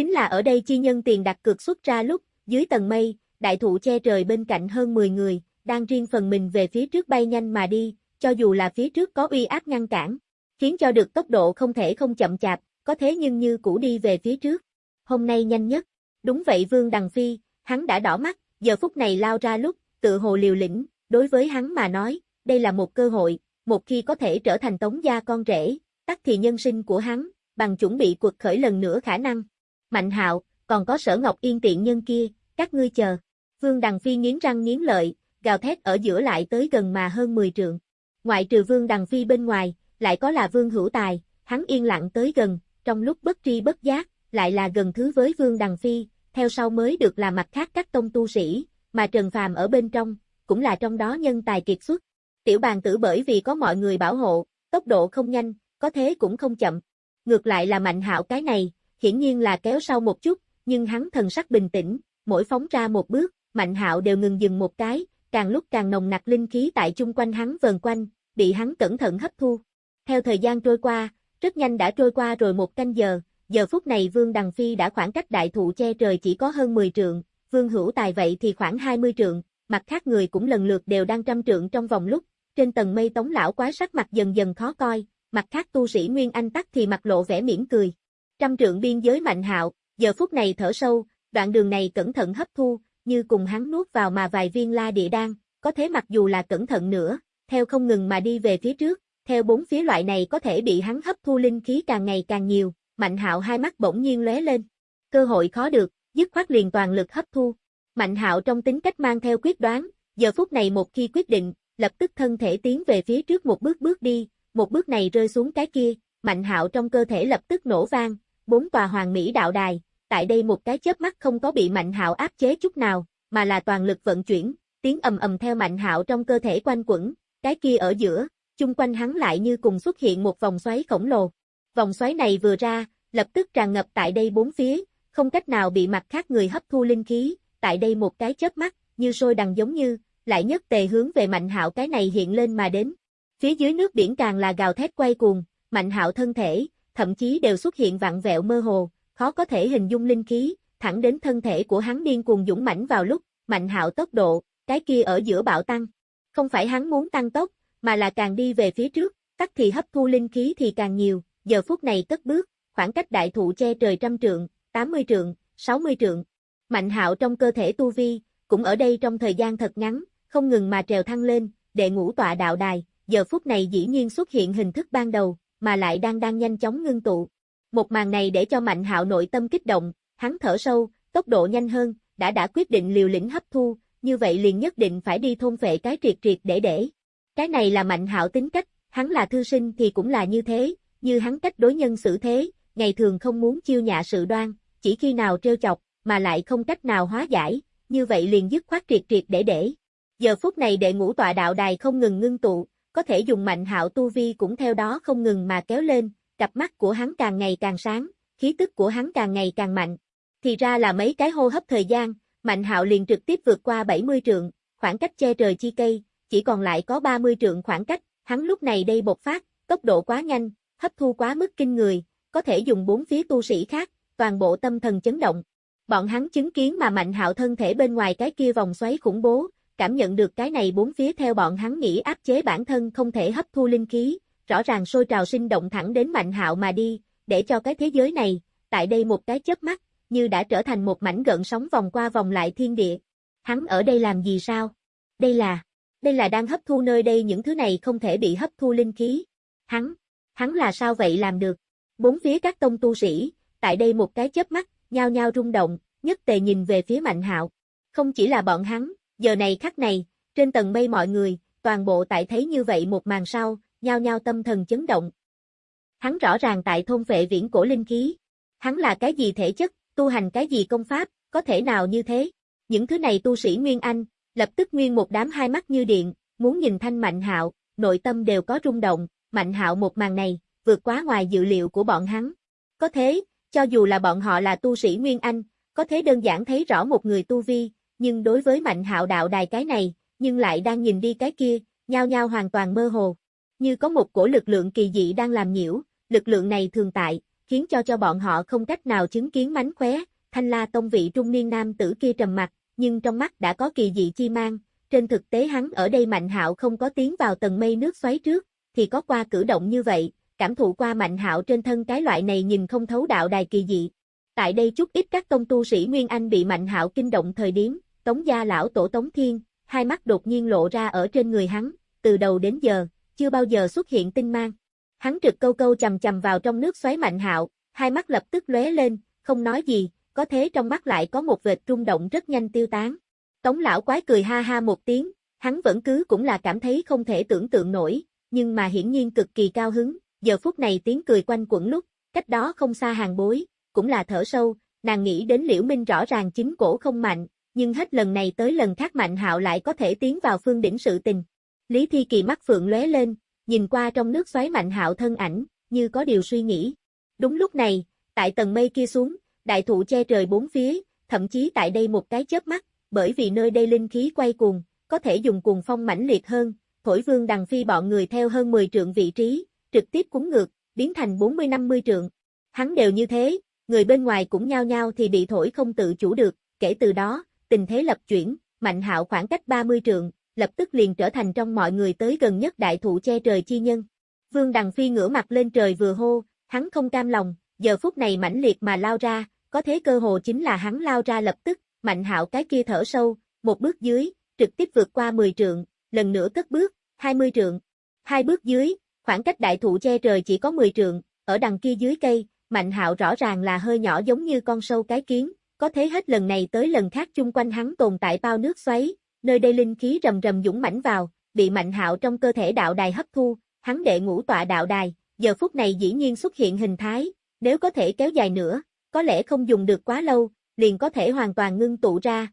Chính là ở đây chi nhân tiền đặt cược xuất ra lúc, dưới tầng mây, đại thụ che trời bên cạnh hơn 10 người, đang riêng phần mình về phía trước bay nhanh mà đi, cho dù là phía trước có uy áp ngăn cản, khiến cho được tốc độ không thể không chậm chạp, có thế nhưng như cũ đi về phía trước. Hôm nay nhanh nhất. Đúng vậy Vương Đằng Phi, hắn đã đỏ mắt, giờ phút này lao ra lúc, tự hồ liều lĩnh, đối với hắn mà nói, đây là một cơ hội, một khi có thể trở thành tống gia con rể, tắc thì nhân sinh của hắn, bằng chuẩn bị cuộc khởi lần nữa khả năng. Mạnh hạo, còn có sở ngọc yên tiện nhân kia, các ngươi chờ. Vương Đằng Phi nghiến răng nghiến lợi, gào thét ở giữa lại tới gần mà hơn 10 trượng. Ngoại trừ Vương Đằng Phi bên ngoài, lại có là Vương Hữu Tài, hắn yên lặng tới gần, trong lúc bất tri bất giác, lại là gần thứ với Vương Đằng Phi, theo sau mới được là mặt khác các tông tu sĩ, mà Trần Phàm ở bên trong, cũng là trong đó nhân tài kiệt xuất. Tiểu bàn tử bởi vì có mọi người bảo hộ, tốc độ không nhanh, có thế cũng không chậm. Ngược lại là mạnh hạo cái này, hiển nhiên là kéo sau một chút, nhưng hắn thần sắc bình tĩnh, mỗi phóng ra một bước, mạnh hạo đều ngừng dừng một cái, càng lúc càng nồng nặc linh khí tại chung quanh hắn vờn quanh, bị hắn cẩn thận hấp thu. Theo thời gian trôi qua, rất nhanh đã trôi qua rồi một canh giờ, giờ phút này Vương Đằng Phi đã khoảng cách đại thụ che trời chỉ có hơn 10 trượng, Vương Hữu Tài vậy thì khoảng 20 trượng, mặt khác người cũng lần lượt đều đang trăm trượng trong vòng lúc, trên tầng mây tống lão quá sắc mặt dần dần khó coi, mặt khác tu sĩ Nguyên Anh tắc thì mặt lộ vẻ mỉm cười. Trăm trượng biên giới mạnh hạo, giờ phút này thở sâu, đoạn đường này cẩn thận hấp thu, như cùng hắn nuốt vào mà vài viên la địa đan, có thế mặc dù là cẩn thận nữa, theo không ngừng mà đi về phía trước, theo bốn phía loại này có thể bị hắn hấp thu linh khí càng ngày càng nhiều, Mạnh Hạo hai mắt bỗng nhiên lóe lên. Cơ hội khó được, dứt khoát liền toàn lực hấp thu. Mạnh Hạo trong tính cách mang theo quyết đoán, giờ phút này một khi quyết định, lập tức thân thể tiến về phía trước một bước bước đi, một bước này rơi xuống cái kia, Mạnh Hạo trong cơ thể lập tức nổ vang, bốn tòa hoàng mỹ đạo đài, tại đây một cái chớp mắt không có bị Mạnh Hạo áp chế chút nào, mà là toàn lực vận chuyển, tiếng ầm ầm theo Mạnh Hạo trong cơ thể quanh quẩn, cái kia ở giữa, chung quanh hắn lại như cùng xuất hiện một vòng xoáy khổng lồ. Vòng xoáy này vừa ra, lập tức tràn ngập tại đây bốn phía, không cách nào bị mặt khác người hấp thu linh khí, tại đây một cái chớp mắt, như sôi đằng giống như, lại nhất tề hướng về Mạnh Hạo cái này hiện lên mà đến. Phía dưới nước biển càng là gào thét quay cuồng, Mạnh Hạo thân thể, thậm chí đều xuất hiện vặn vẹo mơ hồ, khó có thể hình dung linh khí, thẳng đến thân thể của hắn điên cuồng dũng mãnh vào lúc, Mạnh Hạo tốc độ, cái kia ở giữa bạo tăng. Không phải hắn muốn tăng tốc, mà là càng đi về phía trước, tắc thì hấp thu linh khí thì càng nhiều, giờ phút này cất bước, khoảng cách đại thụ che trời trăm trượng, 80 trượng, 60 trượng. Mạnh hạo trong cơ thể tu vi, cũng ở đây trong thời gian thật ngắn, không ngừng mà trèo thăng lên, đệ ngũ tọa đạo đài, giờ phút này dĩ nhiên xuất hiện hình thức ban đầu, mà lại đang đang nhanh chóng ngưng tụ. Một màn này để cho Mạnh Hạo nội tâm kích động, hắn thở sâu, tốc độ nhanh hơn, đã đã quyết định liều lĩnh hấp thu, như vậy liền nhất định phải đi thôn phệ cái triệt triệt để để. Cái này là Mạnh Hạo tính cách, hắn là thư sinh thì cũng là như thế, như hắn cách đối nhân xử thế, ngày thường không muốn chiêu nhạ sự đoan, chỉ khi nào trêu chọc, mà lại không cách nào hóa giải, như vậy liền dứt khoát triệt triệt để để. Giờ phút này đệ ngũ tọa đạo đài không ngừng ngưng tụ, có thể dùng mạnh hạo tu vi cũng theo đó không ngừng mà kéo lên, cặp mắt của hắn càng ngày càng sáng, khí tức của hắn càng ngày càng mạnh. Thì ra là mấy cái hô hấp thời gian, mạnh hạo liền trực tiếp vượt qua 70 trượng, khoảng cách che trời chi cây, chỉ còn lại có 30 trượng khoảng cách, hắn lúc này đây bộc phát, tốc độ quá nhanh, hấp thu quá mức kinh người, có thể dùng bốn phía tu sĩ khác, toàn bộ tâm thần chấn động. Bọn hắn chứng kiến mà Mạnh Hạo thân thể bên ngoài cái kia vòng xoáy khủng bố, cảm nhận được cái này bốn phía theo bọn hắn nghĩ áp chế bản thân không thể hấp thu linh khí, rõ ràng sôi trào sinh động thẳng đến Mạnh Hạo mà đi, để cho cái thế giới này, tại đây một cái chớp mắt, như đã trở thành một mảnh gợn sóng vòng qua vòng lại thiên địa. Hắn ở đây làm gì sao? Đây là, đây là đang hấp thu nơi đây những thứ này không thể bị hấp thu linh khí. Hắn, hắn là sao vậy làm được? Bốn phía các tông tu sĩ, tại đây một cái chớp mắt, nhao nhao rung động, nhất tề nhìn về phía Mạnh Hạo. Không chỉ là bọn hắn, giờ này khắc này, trên tầng mây mọi người, toàn bộ tại thấy như vậy một màn sau, nhao nhao tâm thần chấn động. Hắn rõ ràng tại thôn vệ viễn cổ linh khí. Hắn là cái gì thể chất, tu hành cái gì công pháp, có thể nào như thế? Những thứ này tu sĩ Nguyên Anh, lập tức nguyên một đám hai mắt như điện, muốn nhìn thanh Mạnh Hạo, nội tâm đều có rung động, Mạnh Hạo một màn này, vượt quá ngoài dự liệu của bọn hắn. Có thế, cho dù là bọn họ là tu sĩ Nguyên Anh, có thế đơn giản thấy rõ một người tu vi, nhưng đối với Mạnh Hạo đạo đài cái này, nhưng lại đang nhìn đi cái kia, nhao nhao hoàn toàn mơ hồ. Như có một cổ lực lượng kỳ dị đang làm nhiễu, lực lượng này thường tại, khiến cho cho bọn họ không cách nào chứng kiến mánh khóe, thanh la tông vị trung niên nam tử kia trầm mặt, nhưng trong mắt đã có kỳ dị chi mang, trên thực tế hắn ở đây Mạnh Hạo không có tiến vào tầng mây nước xoáy trước, thì có qua cử động như vậy, cảm thụ qua Mạnh Hạo trên thân cái loại này nhìn không thấu đạo đài kỳ dị. Tại đây chút ít các tông tu sĩ Nguyên Anh bị Mạnh Hạo kinh động thời điểm, Tống gia lão tổ Tống Thiên, hai mắt đột nhiên lộ ra ở trên người hắn, từ đầu đến giờ, chưa bao giờ xuất hiện tinh mang. Hắn trực câu câu chầm chầm vào trong nước xoáy Mạnh Hạo, hai mắt lập tức lóe lên, không nói gì, có thế trong mắt lại có một vệt rung động rất nhanh tiêu tán. Tống lão quái cười ha ha một tiếng, hắn vẫn cứ cũng là cảm thấy không thể tưởng tượng nổi, nhưng mà hiển nhiên cực kỳ cao hứng, giờ phút này tiếng cười quanh quẩn lúc, cách đó không xa hàng bối, cũng là thở sâu, nàng nghĩ đến liễu minh rõ ràng chính cổ không mạnh, nhưng hết lần này tới lần khác mạnh hạo lại có thể tiến vào phương đỉnh sự tình. Lý Thi Kỳ mắt phượng lóe lên, nhìn qua trong nước xoáy mạnh hạo thân ảnh, như có điều suy nghĩ. Đúng lúc này, tại tầng mây kia xuống, đại thụ che trời bốn phía, thậm chí tại đây một cái chớp mắt, bởi vì nơi đây linh khí quay cuồng, có thể dùng cuồng phong mãnh liệt hơn, thổi vương đằng phi bọn người theo hơn 10 trượng vị trí, trực tiếp cúng ngược, biến thành 40-50 trượng. Hắn đều như thế, người bên ngoài cũng nhao nhao thì bị thổi không tự chủ được, kể từ đó, tình thế lập chuyển, mạnh hạo khoảng cách 30 trượng, lập tức liền trở thành trong mọi người tới gần nhất đại thụ che trời chi nhân. Vương Đằng Phi ngửa mặt lên trời vừa hô, hắn không cam lòng, giờ phút này mãnh liệt mà lao ra, có thế cơ hồ chính là hắn lao ra lập tức, mạnh hạo cái kia thở sâu, một bước dưới, trực tiếp vượt qua 10 trượng, lần nữa cất bước, 20 trượng. Hai bước dưới, khoảng cách đại thụ che trời chỉ có 10 trượng, ở đằng kia dưới cây, Mạnh Hạo rõ ràng là hơi nhỏ giống như con sâu cái kiến, có thế hết lần này tới lần khác chung quanh hắn tồn tại bao nước xoáy, nơi đây linh khí rầm rầm dũng mãnh vào, bị Mạnh Hạo trong cơ thể đạo đài hấp thu, hắn đệ ngũ tọa đạo đài, giờ phút này dĩ nhiên xuất hiện hình thái, nếu có thể kéo dài nữa, có lẽ không dùng được quá lâu, liền có thể hoàn toàn ngưng tụ ra,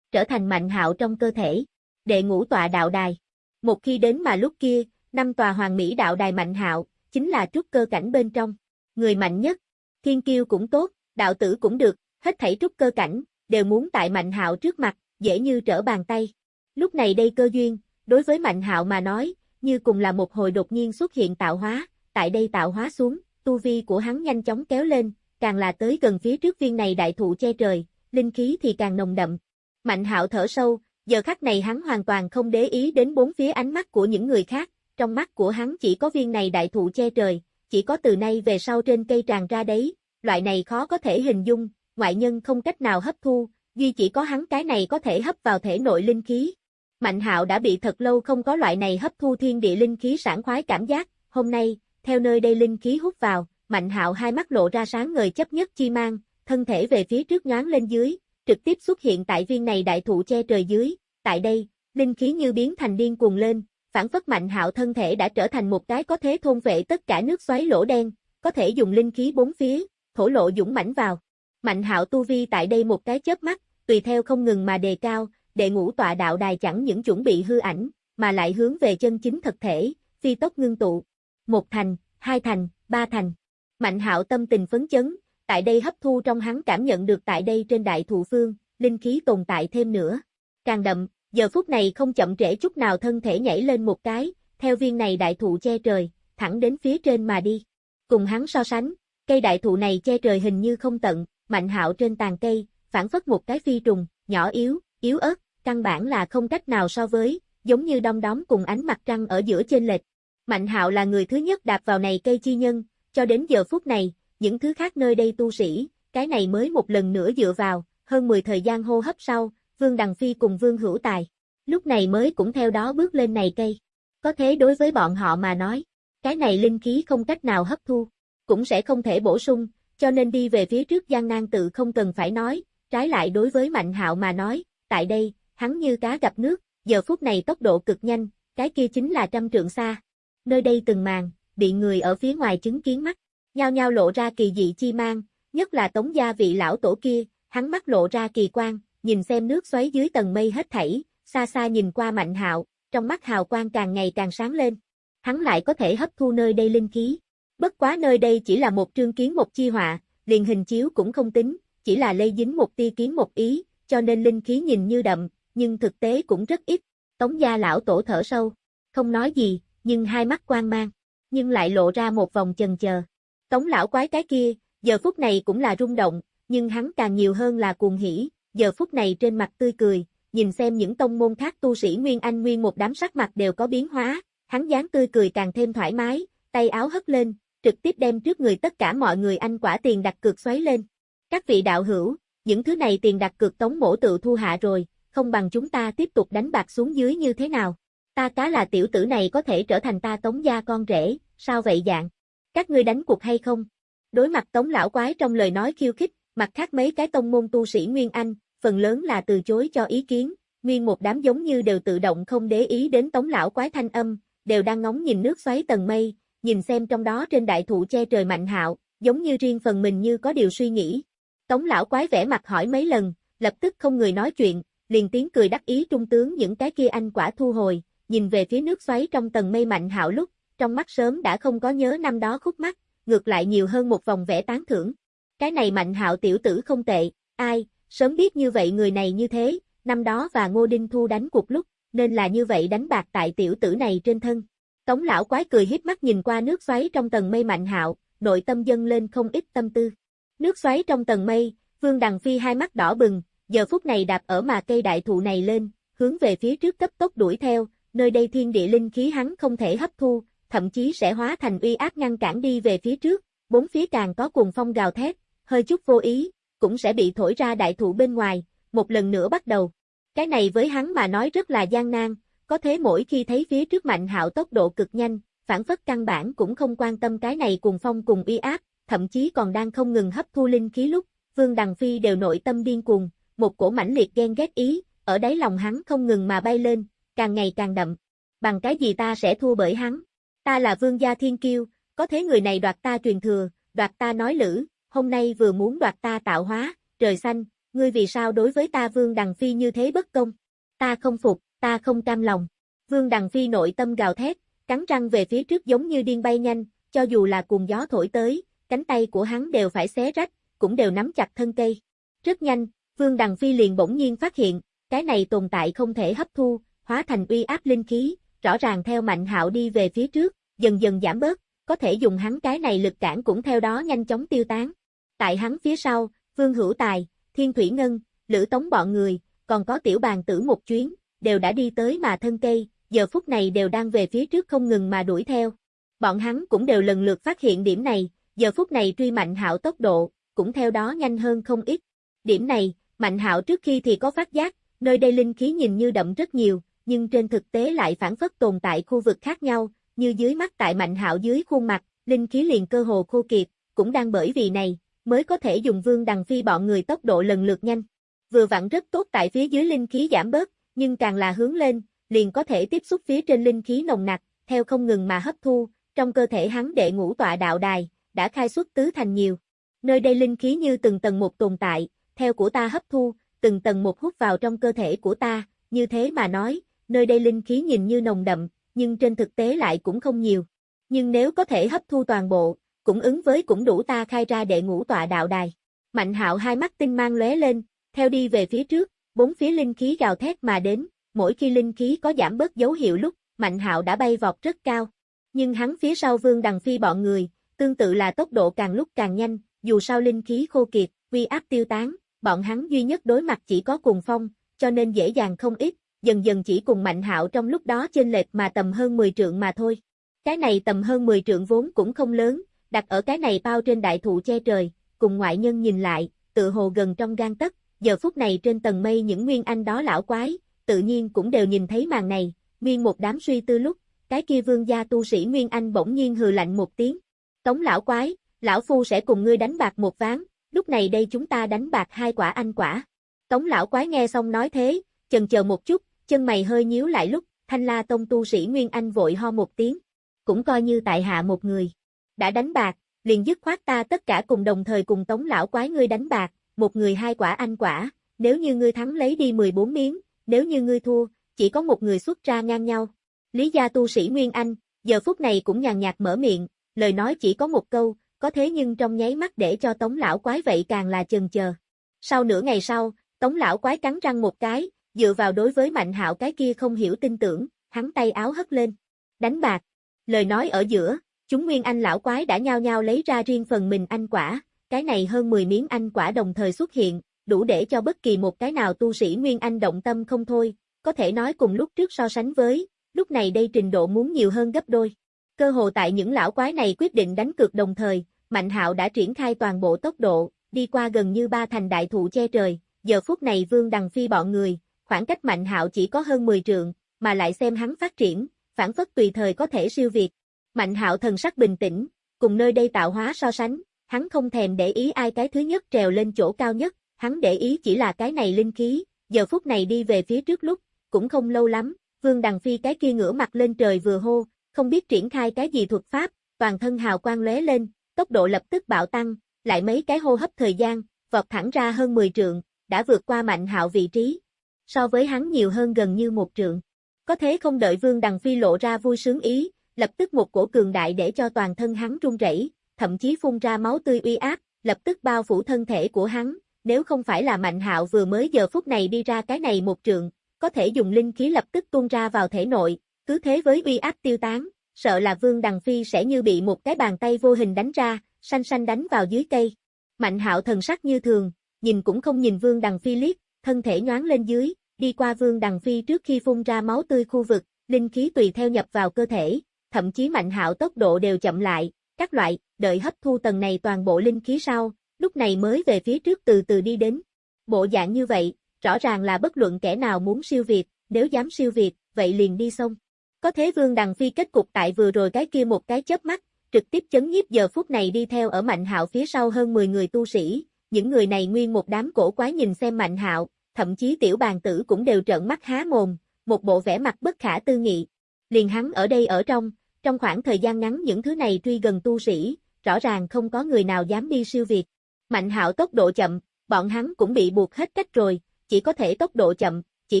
trở thành Mạnh Hạo trong cơ thể. Đệ ngũ tọa đạo đài. Một khi đến mà lúc kia, năm tòa hoàng mỹ đạo đài Mạnh Hạo, chính là trúc cơ cảnh bên trong. Người mạnh nhất, thiên kiêu cũng tốt, đạo tử cũng được, hết thảy trúc cơ cảnh, đều muốn tại Mạnh Hạo trước mặt, dễ như trở bàn tay. Lúc này đây cơ duyên, đối với Mạnh Hạo mà nói, như cùng là một hồi đột nhiên xuất hiện tạo hóa, tại đây tạo hóa xuống, tu vi của hắn nhanh chóng kéo lên, càng là tới gần phía trước viên này đại thụ che trời, linh khí thì càng nồng đậm. Mạnh Hạo thở sâu, giờ khắc này hắn hoàn toàn không để ý đến bốn phía ánh mắt của những người khác, trong mắt của hắn chỉ có viên này đại thụ che trời, chỉ có từ nay về sau trên cây tràn ra đấy, loại này khó có thể hình dung, ngoại nhân không cách nào hấp thu, duy chỉ có hắn cái này có thể hấp vào thể nội linh khí. Mạnh hạo đã bị thật lâu không có loại này hấp thu thiên địa linh khí sản khoái cảm giác, hôm nay, theo nơi đây linh khí hút vào, mạnh hạo hai mắt lộ ra sáng ngời chấp nhất chi mang, thân thể về phía trước nhoáng lên dưới, trực tiếp xuất hiện tại viên này đại thụ che trời dưới, tại đây, linh khí như biến thành điên cuồng lên, phản phất mạnh hạo thân thể đã trở thành một cái có thế thôn vệ tất cả nước xoáy lỗ đen, có thể dùng linh khí bốn phía, thổ lộ dũng mãnh vào. Mạnh hạo tu vi tại đây một cái chớp mắt, tùy theo không ngừng mà đề cao, đệ ngũ tọa đạo đài chẳng những chuẩn bị hư ảnh, mà lại hướng về chân chính thực thể, phi tốc ngưng tụ. Một thành, hai thành, ba thành. Mạnh hạo tâm tình phấn chấn, tại đây hấp thu trong hắn cảm nhận được tại đây trên đại thụ phương, linh khí tồn tại thêm nữa. Càng đậm, giờ phút này không chậm trễ chút nào thân thể nhảy lên một cái, theo viên này đại thụ che trời, thẳng đến phía trên mà đi. Cùng hắn so sánh, cây đại thụ này che trời hình như không tận, mạnh hạo trên tàn cây, phản phất một cái phi trùng, nhỏ yếu, yếu ớt, căn bản là không cách nào so với, giống như đong đóm cùng ánh mặt trăng ở giữa trên lệch. Mạnh hạo là người thứ nhất đạp vào này cây chi nhân, cho đến giờ phút này, những thứ khác nơi đây tu sĩ, cái này mới một lần nữa dựa vào, hơn 10 thời gian hô hấp sau, Vương Đằng Phi cùng Vương Hữu Tài, lúc này mới cũng theo đó bước lên này cây. Có thế đối với bọn họ mà nói, cái này linh khí không cách nào hấp thu, cũng sẽ không thể bổ sung, cho nên đi về phía trước gian nan tự không cần phải nói, trái lại đối với Mạnh Hạo mà nói, tại đây, hắn như cá gặp nước, giờ phút này tốc độ cực nhanh, cái kia chính là trăm trượng xa. Nơi đây từng màn, bị người ở phía ngoài chứng kiến mắt, nhao nhao lộ ra kỳ dị chi mang, nhất là tống gia vị lão tổ kia, hắn mắt lộ ra kỳ quang, nhìn xem nước xoáy dưới tầng mây hết thảy, xa xa nhìn qua mạnh hạo, trong mắt hào quang càng ngày càng sáng lên. Hắn lại có thể hấp thu nơi đây linh khí. Bất quá nơi đây chỉ là một trương kiến một chi họa, liền hình chiếu cũng không tính, chỉ là lây dính một tia kiến một ý, cho nên linh khí nhìn như đậm, nhưng thực tế cũng rất ít. Tống gia lão tổ thở sâu, không nói gì, nhưng hai mắt quang mang, nhưng lại lộ ra một vòng chần chờ. Tống lão quái cái kia, giờ phút này cũng là rung động, nhưng hắn càng nhiều hơn là cuồng hỉ, giờ phút này trên mặt tươi cười, nhìn xem những tông môn khác tu sĩ Nguyên Anh Nguyên một đám sắc mặt đều có biến hóa, hắn dáng tươi cười càng thêm thoải mái, tay áo hất lên, trực tiếp đem trước người tất cả mọi người anh quả tiền đặt cược xoáy lên. Các vị đạo hữu, những thứ này tiền đặt cược tống mổ tự thu hạ rồi, không bằng chúng ta tiếp tục đánh bạc xuống dưới như thế nào. Ta cá là tiểu tử này có thể trở thành ta tống gia con rể, sao vậy dạng? Các ngươi đánh cuộc hay không? Đối mặt tống lão quái trong lời nói khiêu khích, mặt khác mấy cái tông môn tu sĩ Nguyên Anh, phần lớn là từ chối cho ý kiến, nguyên một đám giống như đều tự động không để ý đến tống lão quái thanh âm, đều đang ngóng nhìn nước xoáy tầng mây, nhìn xem trong đó trên đại thụ che trời mạnh hạo, giống như riêng phần mình như có điều suy nghĩ. Tống lão quái vẻ mặt hỏi mấy lần, lập tức không người nói chuyện, liền tiếng cười đắc ý trung tướng những cái kia anh quả thu hồi, nhìn về phía nước xoáy trong tầng mây mạnh hạo lúc, trong mắt sớm đã không có nhớ năm đó khúc mắt, ngược lại nhiều hơn một vòng vẽ tán thưởng. Cái này mạnh hạo tiểu tử không tệ, ai, sớm biết như vậy người này như thế, năm đó và Ngô Đinh Thu đánh cuộc lúc, nên là như vậy đánh bạc tại tiểu tử này trên thân. Tống lão quái cười hiếp mắt nhìn qua nước xoáy trong tầng mây mạnh hạo, nội tâm dâng lên không ít tâm tư. Nước xoáy trong tầng mây, Vương Đằng Phi hai mắt đỏ bừng, giờ phút này đạp ở mà cây đại thụ này lên, hướng về phía trước cấp tốc đuổi theo, nơi đây thiên địa linh khí hắn không thể hấp thu, thậm chí sẽ hóa thành uy áp ngăn cản đi về phía trước, bốn phía càng có cuồng phong gào thét, hơi chút vô ý, cũng sẽ bị thổi ra đại thụ bên ngoài, một lần nữa bắt đầu. Cái này với hắn mà nói rất là gian nan, có thế mỗi khi thấy phía trước Mạnh Hạo tốc độ cực nhanh, phản phất căn bản cũng không quan tâm cái này cùng phong cùng uy áp, thậm chí còn đang không ngừng hấp thu linh khí lúc, Vương Đằng Phi đều nội tâm điên cuồng, một cổ mãnh liệt ghen ghét ý, ở đáy lòng hắn không ngừng mà bay lên, càng ngày càng đậm. Bằng cái gì ta sẽ thua bởi hắn? Ta là vương gia thiên kiêu, có thế người này đoạt ta truyền thừa, đoạt ta nói lữ, hôm nay vừa muốn đoạt ta tạo hóa, trời xanh, ngươi vì sao đối với ta vương đằng phi như thế bất công? Ta không phục, ta không cam lòng. Vương đằng phi nội tâm gào thét, cắn răng về phía trước giống như điên bay nhanh, cho dù là cuồng gió thổi tới, cánh tay của hắn đều phải xé rách, cũng đều nắm chặt thân cây. Rất nhanh, Vương Đằng Phi liền bỗng nhiên phát hiện, cái này tồn tại không thể hấp thu, hóa thành uy áp linh khí, rõ ràng theo Mạnh Hạo đi về phía trước, dần dần giảm bớt, có thể dùng hắn cái này lực cản cũng theo đó nhanh chóng tiêu tán. Tại hắn phía sau, Vương Hữu Tài, Thiên Thủy Ngân, Lữ Tống bọn người, còn có tiểu bàn tử một chuyến, đều đã đi tới mà thân cây, giờ phút này đều đang về phía trước không ngừng mà đuổi theo. Bọn hắn cũng đều lần lượt phát hiện điểm này, giờ phút này truy Mạnh Hạo tốc độ, cũng theo đó nhanh hơn không ít. Điểm này, Mạnh Hạo trước khi thì có phát giác, nơi đây linh khí nhìn như đậm rất nhiều, nhưng trên thực tế lại phản phất tồn tại khu vực khác nhau, như dưới mắt tại Mạnh Hạo dưới khuôn mặt, linh khí liền cơ hồ khô kiệt, cũng đang bởi vì này, mới có thể dùng Vương Đằng Phi bọn người tốc độ lần lượt nhanh. Vừa vặn rất tốt tại phía dưới linh khí giảm bớt, nhưng càng là hướng lên, liền có thể tiếp xúc phía trên linh khí nồng nặc, theo không ngừng mà hấp thu, trong cơ thể hắn đệ ngũ tọa đạo đài, đã khai xuất tứ thành nhiều. Nơi đây linh khí như từng tầng một tồn tại, theo của ta hấp thu, từng tầng một hút vào trong cơ thể của ta, như thế mà nói, nơi đây linh khí nhìn như nồng đậm, nhưng trên thực tế lại cũng không nhiều. Nhưng nếu có thể hấp thu toàn bộ, cũng ứng với cũng đủ ta khai ra đệ ngũ tọa đạo đài. Mạnh hạo hai mắt tinh mang lóe lên, theo đi về phía trước, bốn phía linh khí gào thét mà đến, mỗi khi linh khí có giảm bớt dấu hiệu lúc, Mạnh hạo đã bay vọt rất cao. Nhưng hắn phía sau vương đằng phi bọn người, tương tự là tốc độ càng lúc càng nhanh, dù sao linh khí khô kiệt, uy áp tiêu tán, bọn hắn duy nhất đối mặt chỉ có cùng phong, cho nên dễ dàng không ít, dần dần chỉ cùng Mạnh Hạo trong lúc đó chênh lệch mà tầm hơn 10 trượng mà thôi. Cái này tầm hơn 10 trượng vốn cũng không lớn, đặt ở cái này bao trên đại thụ che trời, cùng ngoại nhân nhìn lại, tự hồ gần trong gan tất, giờ phút này trên tầng mây những nguyên anh đó lão quái, tự nhiên cũng đều nhìn thấy màn này, nguyên một đám suy tư lúc, cái kia vương gia tu sĩ nguyên anh bỗng nhiên hừ lạnh một tiếng. Tống lão quái, lão phu sẽ cùng ngươi đánh bạc một ván, lúc này đây chúng ta đánh bạc hai quả anh quả. Tống lão quái nghe xong nói thế, chần chờ một chút, chân mày hơi nhíu lại lúc, thanh la tông tu sĩ Nguyên Anh vội ho một tiếng. Cũng coi như tại hạ một người. Đã đánh bạc, liền dứt khoát ta tất cả cùng đồng thời cùng tống lão quái ngươi đánh bạc, một người hai quả anh quả, nếu như ngươi thắng lấy đi 14 miếng, nếu như ngươi thua, chỉ có một người xuất ra ngang nhau. Lý gia tu sĩ Nguyên Anh, giờ phút này cũng nhàn nhạt mở miệng, lời nói chỉ có một câu, có thế nhưng trong nháy mắt để cho tống lão quái vậy càng là chần chờ. Sau nửa ngày sau, tống lão quái cắn răng một cái, dựa vào đối với mạnh hạo cái kia không hiểu tin tưởng, hắn tay áo hất lên. Đánh bạc. Lời nói ở giữa, chúng nguyên anh lão quái đã nhao nhao lấy ra riêng phần mình anh quả, cái này hơn 10 miếng anh quả đồng thời xuất hiện, đủ để cho bất kỳ một cái nào tu sĩ nguyên anh động tâm không thôi, có thể nói cùng lúc trước so sánh với, lúc này đây trình độ muốn nhiều hơn gấp đôi. Cơ hồ tại những lão quái này quyết định đánh cược đồng thời, Mạnh Hạo đã triển khai toàn bộ tốc độ, đi qua gần như ba thành đại thụ che trời, giờ phút này Vương Đằng Phi bọn người, khoảng cách Mạnh Hạo chỉ có hơn 10 trượng, mà lại xem hắn phát triển, phản phất tùy thời có thể siêu việt. Mạnh Hạo thần sắc bình tĩnh, cùng nơi đây tạo hóa so sánh, hắn không thèm để ý ai cái thứ nhất trèo lên chỗ cao nhất, hắn để ý chỉ là cái này linh khí, giờ phút này đi về phía trước lúc, cũng không lâu lắm, Vương Đằng Phi cái kia ngửa mặt lên trời vừa hô, không biết triển khai cái gì thuật pháp, toàn thân hào quang lóe lên, tốc độ lập tức bạo tăng, lại mấy cái hô hấp thời gian, vọt thẳng ra hơn 10 trượng, đã vượt qua Mạnh Hạo vị trí, so với hắn nhiều hơn gần như một trượng. Có thế không đợi Vương Đằng Phi lộ ra vui sướng ý, lập tức một cổ cường đại để cho toàn thân hắn run rẩy, thậm chí phun ra máu tươi uy áp, lập tức bao phủ thân thể của hắn, nếu không phải là Mạnh Hạo vừa mới giờ phút này đi ra cái này một trường có thể dùng linh khí lập tức tuôn ra vào thể nội, cứ thế với uy áp tiêu tán, sợ là Vương Đằng Phi sẽ như bị một cái bàn tay vô hình đánh ra, xanh xanh đánh vào dưới cây. Mạnh Hạo thần sắc như thường, nhìn cũng không nhìn Vương Đằng Phi liếc, thân thể nhoáng lên dưới, đi qua Vương Đằng Phi trước khi phun ra máu tươi khu vực, linh khí tùy theo nhập vào cơ thể, thậm chí Mạnh Hạo tốc độ đều chậm lại, các loại, đợi hấp thu tầng này toàn bộ linh khí sau, lúc này mới về phía trước từ từ đi đến. Bộ dạng như vậy, rõ ràng là bất luận kẻ nào muốn siêu việt, nếu dám siêu việt, vậy liền đi xong. Có thế Vương Đằng Phi kết cục tại vừa rồi cái kia một cái chớp mắt, trực tiếp chấn nhiếp giờ phút này đi theo ở Mạnh Hạo phía sau hơn 10 người tu sĩ, những người này nguyên một đám cổ quái nhìn xem Mạnh Hạo, thậm chí tiểu bàn tử cũng đều trợn mắt há mồm, một bộ vẻ mặt bất khả tư nghị. Liền hắn ở đây ở trong, trong khoảng thời gian ngắn những thứ này truy gần tu sĩ, rõ ràng không có người nào dám đi siêu việt. Mạnh Hạo tốc độ chậm, bọn hắn cũng bị buộc hết cách rồi, chỉ có thể tốc độ chậm, chỉ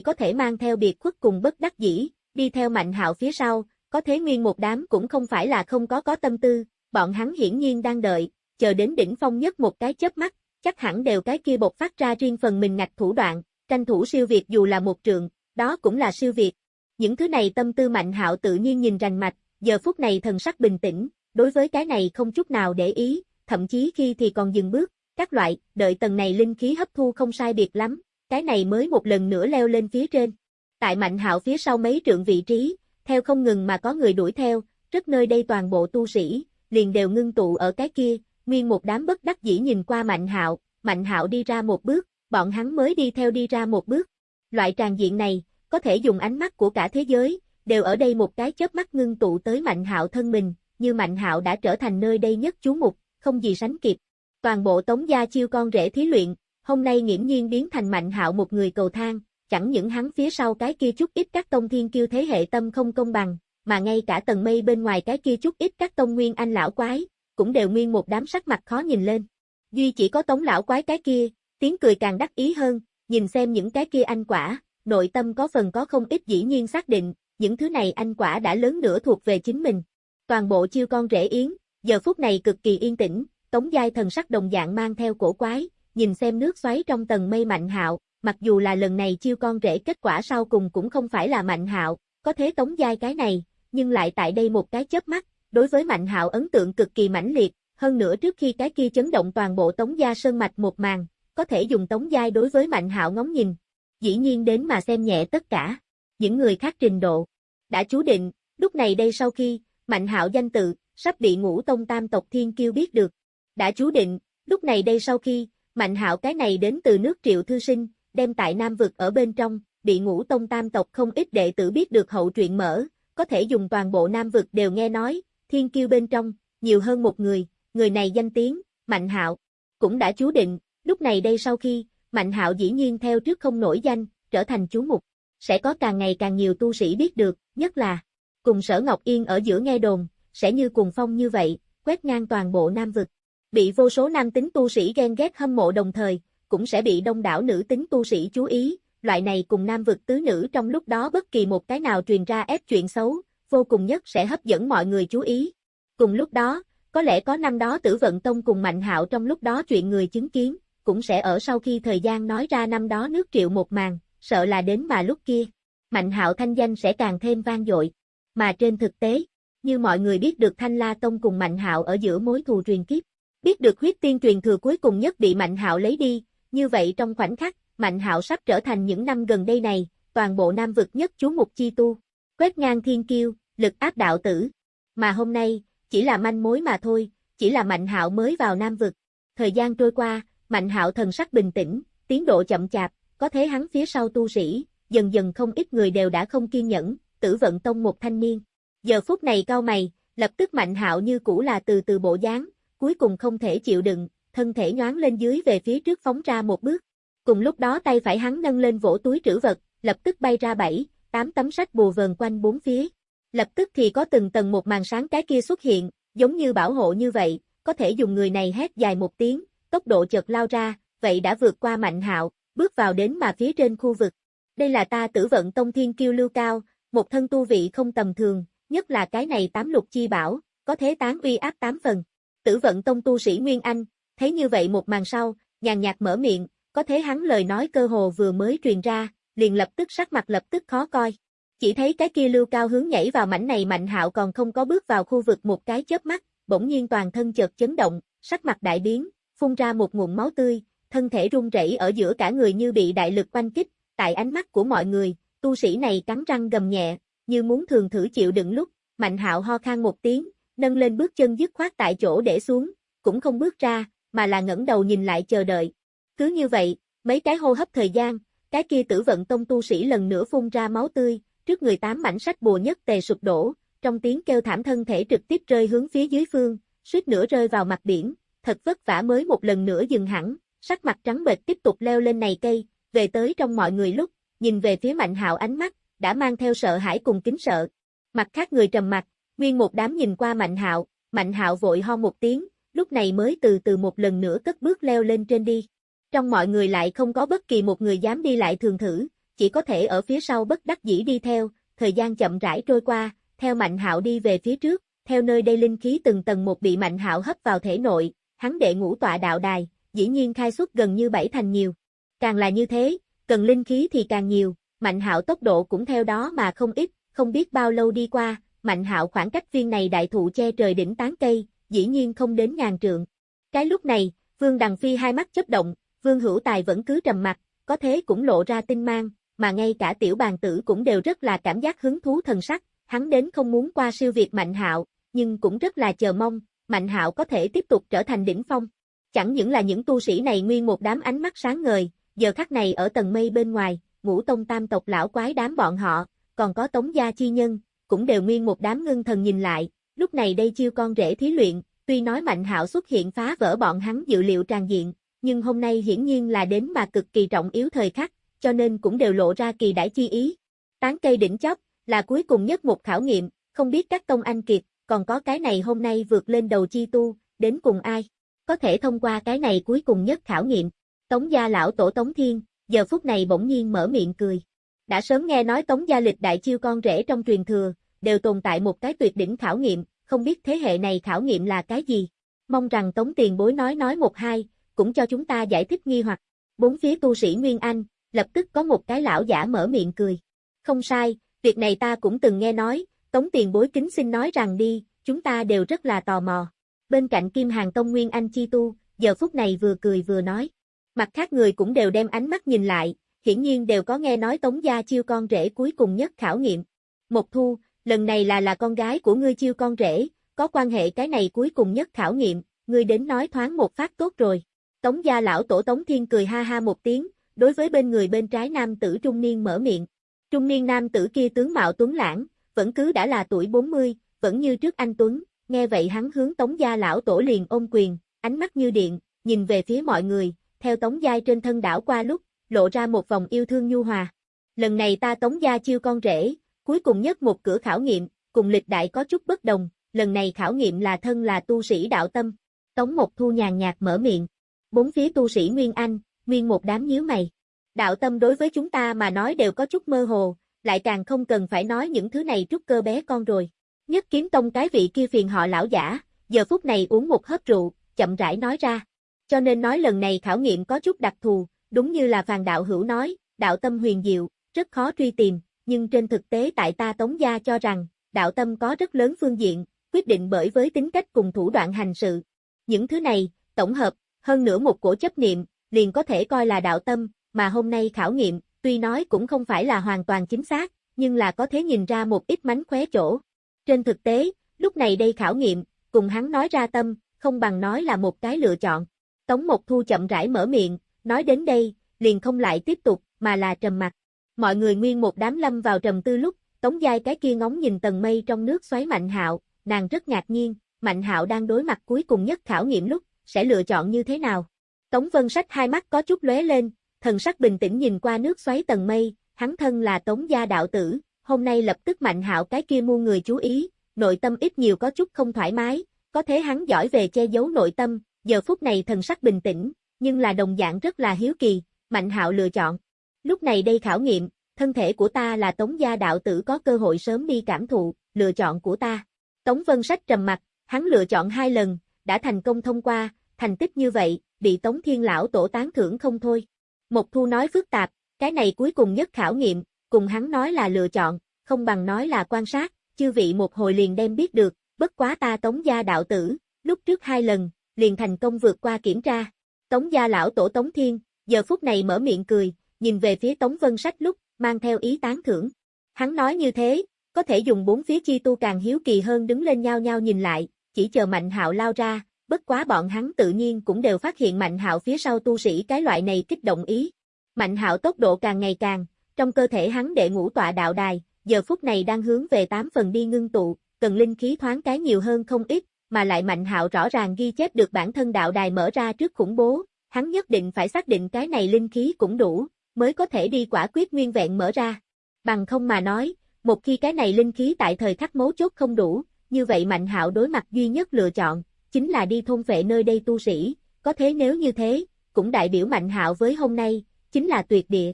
có thể mang theo biệt khuất cùng bất đắc dĩ, đi theo Mạnh Hạo phía sau, có thế nguyên một đám cũng không phải là không có có tâm tư, bọn hắn hiển nhiên đang đợi, chờ đến đỉnh phong nhất một cái chớp mắt, chắc hẳn đều cái kia bột phát ra riêng phần mình ngạch thủ đoạn, tranh thủ siêu việt dù là một trường, đó cũng là siêu việt. Những thứ này tâm tư Mạnh Hạo tự nhiên nhìn rành mạch, giờ phút này thần sắc bình tĩnh, đối với cái này không chút nào để ý, thậm chí khi thì còn dừng bước, các loại, đợi tầng này linh khí hấp thu không sai biệt lắm, cái này mới một lần nữa leo lên phía trên. Tại Mạnh Hạo phía sau mấy trượng vị trí, theo không ngừng mà có người đuổi theo, rất nơi đây toàn bộ tu sĩ, liền đều ngưng tụ ở cái kia, nguyên một đám bất đắc dĩ nhìn qua Mạnh Hạo, Mạnh Hạo đi ra một bước, bọn hắn mới đi theo đi ra một bước. Loại tràn diện này, có thể dùng ánh mắt của cả thế giới, đều ở đây một cái chớp mắt ngưng tụ tới Mạnh Hạo thân mình, như Mạnh Hạo đã trở thành nơi đây nhất chú mục, không gì sánh kịp. Toàn bộ Tống gia chiêu con rể thí luyện, hôm nay nghiễm nhiên biến thành Mạnh Hạo một người cầu thang, chẳng những hắn phía sau cái kia chút ít các tông thiên kiêu thế hệ tâm không công bằng, mà ngay cả tầng mây bên ngoài cái kia chút ít các tông nguyên anh lão quái, cũng đều nguyên một đám sắc mặt khó nhìn lên. Duy chỉ có tống lão quái cái kia, tiếng cười càng đắc ý hơn, nhìn xem những cái kia anh quả, nội tâm có phần có không ít dĩ nhiên xác định, những thứ này anh quả đã lớn nửa thuộc về chính mình. Toàn bộ chiêu con rể yến, giờ phút này cực kỳ yên tĩnh, tống giai thần sắc đồng dạng mang theo cổ quái, nhìn xem nước xoáy trong tầng mây mạnh hạo, mặc dù là lần này chiêu con rể kết quả sau cùng cũng không phải là mạnh hạo, có thế tống giai cái này, nhưng lại tại đây một cái chớp mắt, đối với mạnh hạo ấn tượng cực kỳ mãnh liệt, hơn nữa trước khi cái kia chấn động toàn bộ tống gia sơn mạch một màn, có thể dùng tống giai đối với mạnh hạo ngóng nhìn, dĩ nhiên đến mà xem nhẹ tất cả, những người khác trình độ, đã chú định, lúc này đây sau khi, mạnh hạo danh tự, sắp bị ngũ tông tam tộc thiên kiêu biết được, đã chú định, lúc này đây sau khi, mạnh hạo cái này đến từ nước triệu thư sinh, đem tại Nam vực ở bên trong, bị ngũ tông tam tộc không ít đệ tử biết được hậu truyện mở, có thể dùng toàn bộ Nam vực đều nghe nói, thiên kiêu bên trong, nhiều hơn một người, người này danh tiếng, Mạnh Hạo, cũng đã chú định, lúc này đây sau khi, Mạnh Hạo dĩ nhiên theo trước không nổi danh, trở thành chú mục, sẽ có càng ngày càng nhiều tu sĩ biết được, nhất là, cùng sở Ngọc Yên ở giữa nghe đồn, sẽ như cùng phong như vậy, quét ngang toàn bộ Nam vực. Bị vô số nam tính tu sĩ ghen ghét hâm mộ đồng thời, cũng sẽ bị đông đảo nữ tính tu sĩ chú ý, loại này cùng nam vực tứ nữ trong lúc đó bất kỳ một cái nào truyền ra ép chuyện xấu, vô cùng nhất sẽ hấp dẫn mọi người chú ý. Cùng lúc đó, có lẽ có năm đó tử vận tông cùng mạnh hạo trong lúc đó chuyện người chứng kiến, cũng sẽ ở sau khi thời gian nói ra năm đó nước triệu một màn, sợ là đến mà lúc kia, mạnh hạo thanh danh sẽ càng thêm vang dội. Mà trên thực tế, như mọi người biết được Thanh La Tông cùng Mạnh Hạo ở giữa mối thù truyền kiếp, biết được huyết tiên truyền thừa cuối cùng nhất bị Mạnh Hạo lấy đi, như vậy trong khoảnh khắc, Mạnh Hạo sắp trở thành những năm gần đây này, toàn bộ Nam vực nhất chú mục chi tu, quét ngang thiên kiêu, lực áp đạo tử. Mà hôm nay, chỉ là manh mối mà thôi, chỉ là Mạnh Hạo mới vào Nam vực. Thời gian trôi qua, Mạnh Hạo thần sắc bình tĩnh, tiến độ chậm chạp, có thế hắn phía sau tu sĩ, dần dần không ít người đều đã không kiên nhẫn, tử vận tông một thanh niên. Giờ phút này cao mày, lập tức Mạnh Hạo như cũ là từ từ bộ dáng, cuối cùng không thể chịu đựng, thân thể nhoáng lên dưới về phía trước phóng ra một bước. Cùng lúc đó tay phải hắn nâng lên vỗ túi trữ vật, lập tức bay ra bảy, tám tấm sách bùa vờn quanh bốn phía. Lập tức thì có từng tầng một màn sáng cái kia xuất hiện, giống như bảo hộ như vậy, có thể dùng người này hét dài một tiếng, tốc độ chợt lao ra, vậy đã vượt qua mạnh hạo, bước vào đến mà phía trên khu vực. Đây là ta tử vận tông thiên kiêu lưu cao, một thân tu vị không tầm thường, nhất là cái này tám lục chi bảo, có thế tán uy áp tám phần. Tử vận tông tu sĩ Nguyên Anh, thấy như vậy một màn sau, nhàn nhạt mở miệng, có thế hắn lời nói cơ hồ vừa mới truyền ra, liền lập tức sắc mặt lập tức khó coi. Chỉ thấy cái kia lưu cao hướng nhảy vào mảnh này mạnh hạo còn không có bước vào khu vực một cái chớp mắt, bỗng nhiên toàn thân chợt chấn động, sắc mặt đại biến, phun ra một nguồn máu tươi, thân thể run rẩy ở giữa cả người như bị đại lực quanh kích, tại ánh mắt của mọi người, tu sĩ này cắn răng gầm nhẹ, như muốn thường thử chịu đựng lúc, mạnh hạo ho khan một tiếng, nâng lên bước chân dứt khoát tại chỗ để xuống, cũng không bước ra, mà là ngẩng đầu nhìn lại chờ đợi. Cứ như vậy, mấy cái hô hấp thời gian, cái kia tử vận tông tu sĩ lần nữa phun ra máu tươi, trước người tám mảnh sách bùa nhất tề sụp đổ, trong tiếng kêu thảm thân thể trực tiếp rơi hướng phía dưới phương, suýt nữa rơi vào mặt biển, thật vất vả mới một lần nữa dừng hẳn, sắc mặt trắng bệch tiếp tục leo lên này cây, về tới trong mọi người lúc, nhìn về phía Mạnh Hạo ánh mắt, đã mang theo sợ hãi cùng kính sợ. Mặt khác người trầm mặt, nguyên một đám nhìn qua Mạnh Hạo, Mạnh Hạo vội ho một tiếng, lúc này mới từ từ một lần nữa cất bước leo lên trên đi. Trong mọi người lại không có bất kỳ một người dám đi lại thường thử, chỉ có thể ở phía sau bất đắc dĩ đi theo, thời gian chậm rãi trôi qua, theo Mạnh Hạo đi về phía trước, theo nơi đây linh khí từng tầng một bị Mạnh Hạo hấp vào thể nội, hắn đệ ngũ tọa đạo đài, dĩ nhiên khai xuất gần như bảy thành nhiều. Càng là như thế, cần linh khí thì càng nhiều, Mạnh Hạo tốc độ cũng theo đó mà không ít, không biết bao lâu đi qua, Mạnh Hạo khoảng cách viên này đại thụ che trời đỉnh tán cây, dĩ nhiên không đến ngàn trượng. Cái lúc này, Vương Đằng Phi hai mắt chớp động, Vương Hữu Tài vẫn cứ trầm mặt, có thế cũng lộ ra tinh mang, mà ngay cả tiểu bàn tử cũng đều rất là cảm giác hứng thú thần sắc, hắn đến không muốn qua siêu việt Mạnh Hạo, nhưng cũng rất là chờ mong, Mạnh Hạo có thể tiếp tục trở thành đỉnh phong. Chẳng những là những tu sĩ này nguyên một đám ánh mắt sáng ngời, giờ khắc này ở tầng mây bên ngoài, ngũ tông tam tộc lão quái đám bọn họ, còn có tống gia chi nhân, cũng đều nguyên một đám ngưng thần nhìn lại, lúc này đây chiêu con rể thí luyện, tuy nói Mạnh Hạo xuất hiện phá vỡ bọn hắn dự liệu tràn diện, nhưng hôm nay hiển nhiên là đến mà cực kỳ trọng yếu thời khắc, cho nên cũng đều lộ ra kỳ đãi chi ý. Tán cây đỉnh chóp, là cuối cùng nhất một khảo nghiệm, không biết các tông anh kiệt, còn có cái này hôm nay vượt lên đầu chi tu, đến cùng ai? Có thể thông qua cái này cuối cùng nhất khảo nghiệm. Tống gia lão tổ Tống Thiên, giờ phút này bỗng nhiên mở miệng cười. Đã sớm nghe nói Tống gia lịch đại chiêu con rể trong truyền thừa, đều tồn tại một cái tuyệt đỉnh khảo nghiệm, không biết thế hệ này khảo nghiệm là cái gì. Mong rằng Tống tiền bối nói nói một hai, cũng cho chúng ta giải thích nghi hoặc. Bốn phía tu sĩ Nguyên Anh, lập tức có một cái lão giả mở miệng cười. Không sai, việc này ta cũng từng nghe nói, Tống tiền bối kính xin nói rằng đi, chúng ta đều rất là tò mò. Bên cạnh Kim Hàng Tông Nguyên Anh Chi Tu, giờ phút này vừa cười vừa nói. Mặt khác người cũng đều đem ánh mắt nhìn lại, hiển nhiên đều có nghe nói Tống gia chiêu con rể cuối cùng nhất khảo nghiệm. Một thu, lần này là là con gái của ngươi chiêu con rể, có quan hệ cái này cuối cùng nhất khảo nghiệm, ngươi đến nói thoáng một phát tốt rồi. Tống gia lão tổ Tống Thiên cười ha ha một tiếng, đối với bên người bên trái nam tử trung niên mở miệng. Trung niên nam tử kia tướng mạo tuấn lãng, vẫn cứ đã là tuổi 40, vẫn như trước anh Tuấn, nghe vậy hắn hướng Tống gia lão tổ liền ôm quyền, ánh mắt như điện, nhìn về phía mọi người, theo Tống giai trên thân đảo qua lúc, lộ ra một vòng yêu thương nhu hòa. Lần này ta Tống gia chiêu con rể, cuối cùng nhất một cửa khảo nghiệm, cùng lịch đại có chút bất đồng, lần này khảo nghiệm là thân là tu sĩ đạo tâm. Tống một thu nhàn nhạt mở miệng. Bốn phía tu sĩ Nguyên Anh, nguyên một đám nhíu mày. Đạo tâm đối với chúng ta mà nói đều có chút mơ hồ, lại càng không cần phải nói những thứ này trúc cơ bé con rồi. Nhất kiếm tông cái vị kia phiền họ lão giả, giờ phút này uống một hớp rượu, chậm rãi nói ra. Cho nên nói lần này khảo nghiệm có chút đặc thù, đúng như là phàn đạo hữu nói, đạo tâm huyền diệu, rất khó truy tìm, nhưng trên thực tế tại ta tống gia cho rằng, đạo tâm có rất lớn phương diện, quyết định bởi với tính cách cùng thủ đoạn hành sự. Những thứ này, tổng hợp, hơn nữa một cổ chấp niệm, liền có thể coi là đạo tâm, mà hôm nay khảo nghiệm, tuy nói cũng không phải là hoàn toàn chính xác, nhưng là có thể nhìn ra một ít mánh khóe chỗ. Trên thực tế, lúc này đây khảo nghiệm, cùng hắn nói ra tâm, không bằng nói là một cái lựa chọn. Tống Mộc Thu chậm rãi mở miệng, nói đến đây, liền không lại tiếp tục, mà là trầm mặt. Mọi người nguyên một đám lâm vào trầm tư lúc, Tống Giai cái kia ngóng nhìn tầng mây trong nước xoáy Mạnh Hạo, nàng rất ngạc nhiên, Mạnh Hạo đang đối mặt cuối cùng nhất khảo nghiệm lúc, sẽ lựa chọn như thế nào. Tống Vân Sách hai mắt có chút lóe lên, thần sắc bình tĩnh nhìn qua nước xoáy tầng mây, hắn thân là Tống gia đạo tử, hôm nay lập tức Mạnh Hạo cái kia mua người chú ý, nội tâm ít nhiều có chút không thoải mái, có thế hắn giỏi về che giấu nội tâm, giờ phút này thần sắc bình tĩnh, nhưng là đồng dạng rất là hiếu kỳ, Mạnh Hạo lựa chọn. Lúc này đây khảo nghiệm, thân thể của ta là Tống gia đạo tử có cơ hội sớm đi cảm thụ, lựa chọn của ta. Tống Vân Sách trầm mặt, hắn lựa chọn hai lần, đã thành công thông qua, thành tích như vậy, bị Tống Thiên Lão tổ tán thưởng không thôi. Một thu nói phức tạp, cái này cuối cùng nhất khảo nghiệm, cùng hắn nói là lựa chọn, không bằng nói là quan sát, chư vị một hồi liền đem biết được, bất quá ta tống gia đạo tử, lúc trước hai lần, liền thành công vượt qua kiểm tra. Tống gia lão tổ Tống Thiên, giờ phút này mở miệng cười, nhìn về phía Tống Vân Sách lúc, mang theo ý tán thưởng. Hắn nói như thế, có thể dùng bốn phía chi tu càng hiếu kỳ hơn đứng lên nhau nhau nhìn lại, chỉ chờ Mạnh Hạo lao ra, bất quá bọn hắn tự nhiên cũng đều phát hiện Mạnh Hạo phía sau tu sĩ cái loại này kích động ý. Mạnh hạo tốc độ càng ngày càng, trong cơ thể hắn đệ ngũ tọa đạo đài, giờ phút này đang hướng về 8 phần đi ngưng tụ, cần linh khí thoáng cái nhiều hơn không ít, mà lại Mạnh Hạo rõ ràng ghi chép được bản thân đạo đài mở ra trước khủng bố, hắn nhất định phải xác định cái này linh khí cũng đủ, mới có thể đi quả quyết nguyên vẹn mở ra. Bằng không mà nói, một khi cái này linh khí tại thời khắc mấu chốt không đủ, như vậy Mạnh Hạo đối mặt duy nhất lựa chọn, chính là đi thôn vệ nơi đây tu sĩ, có thế nếu như thế, cũng đại biểu Mạnh Hạo với hôm nay, chính là tuyệt địa.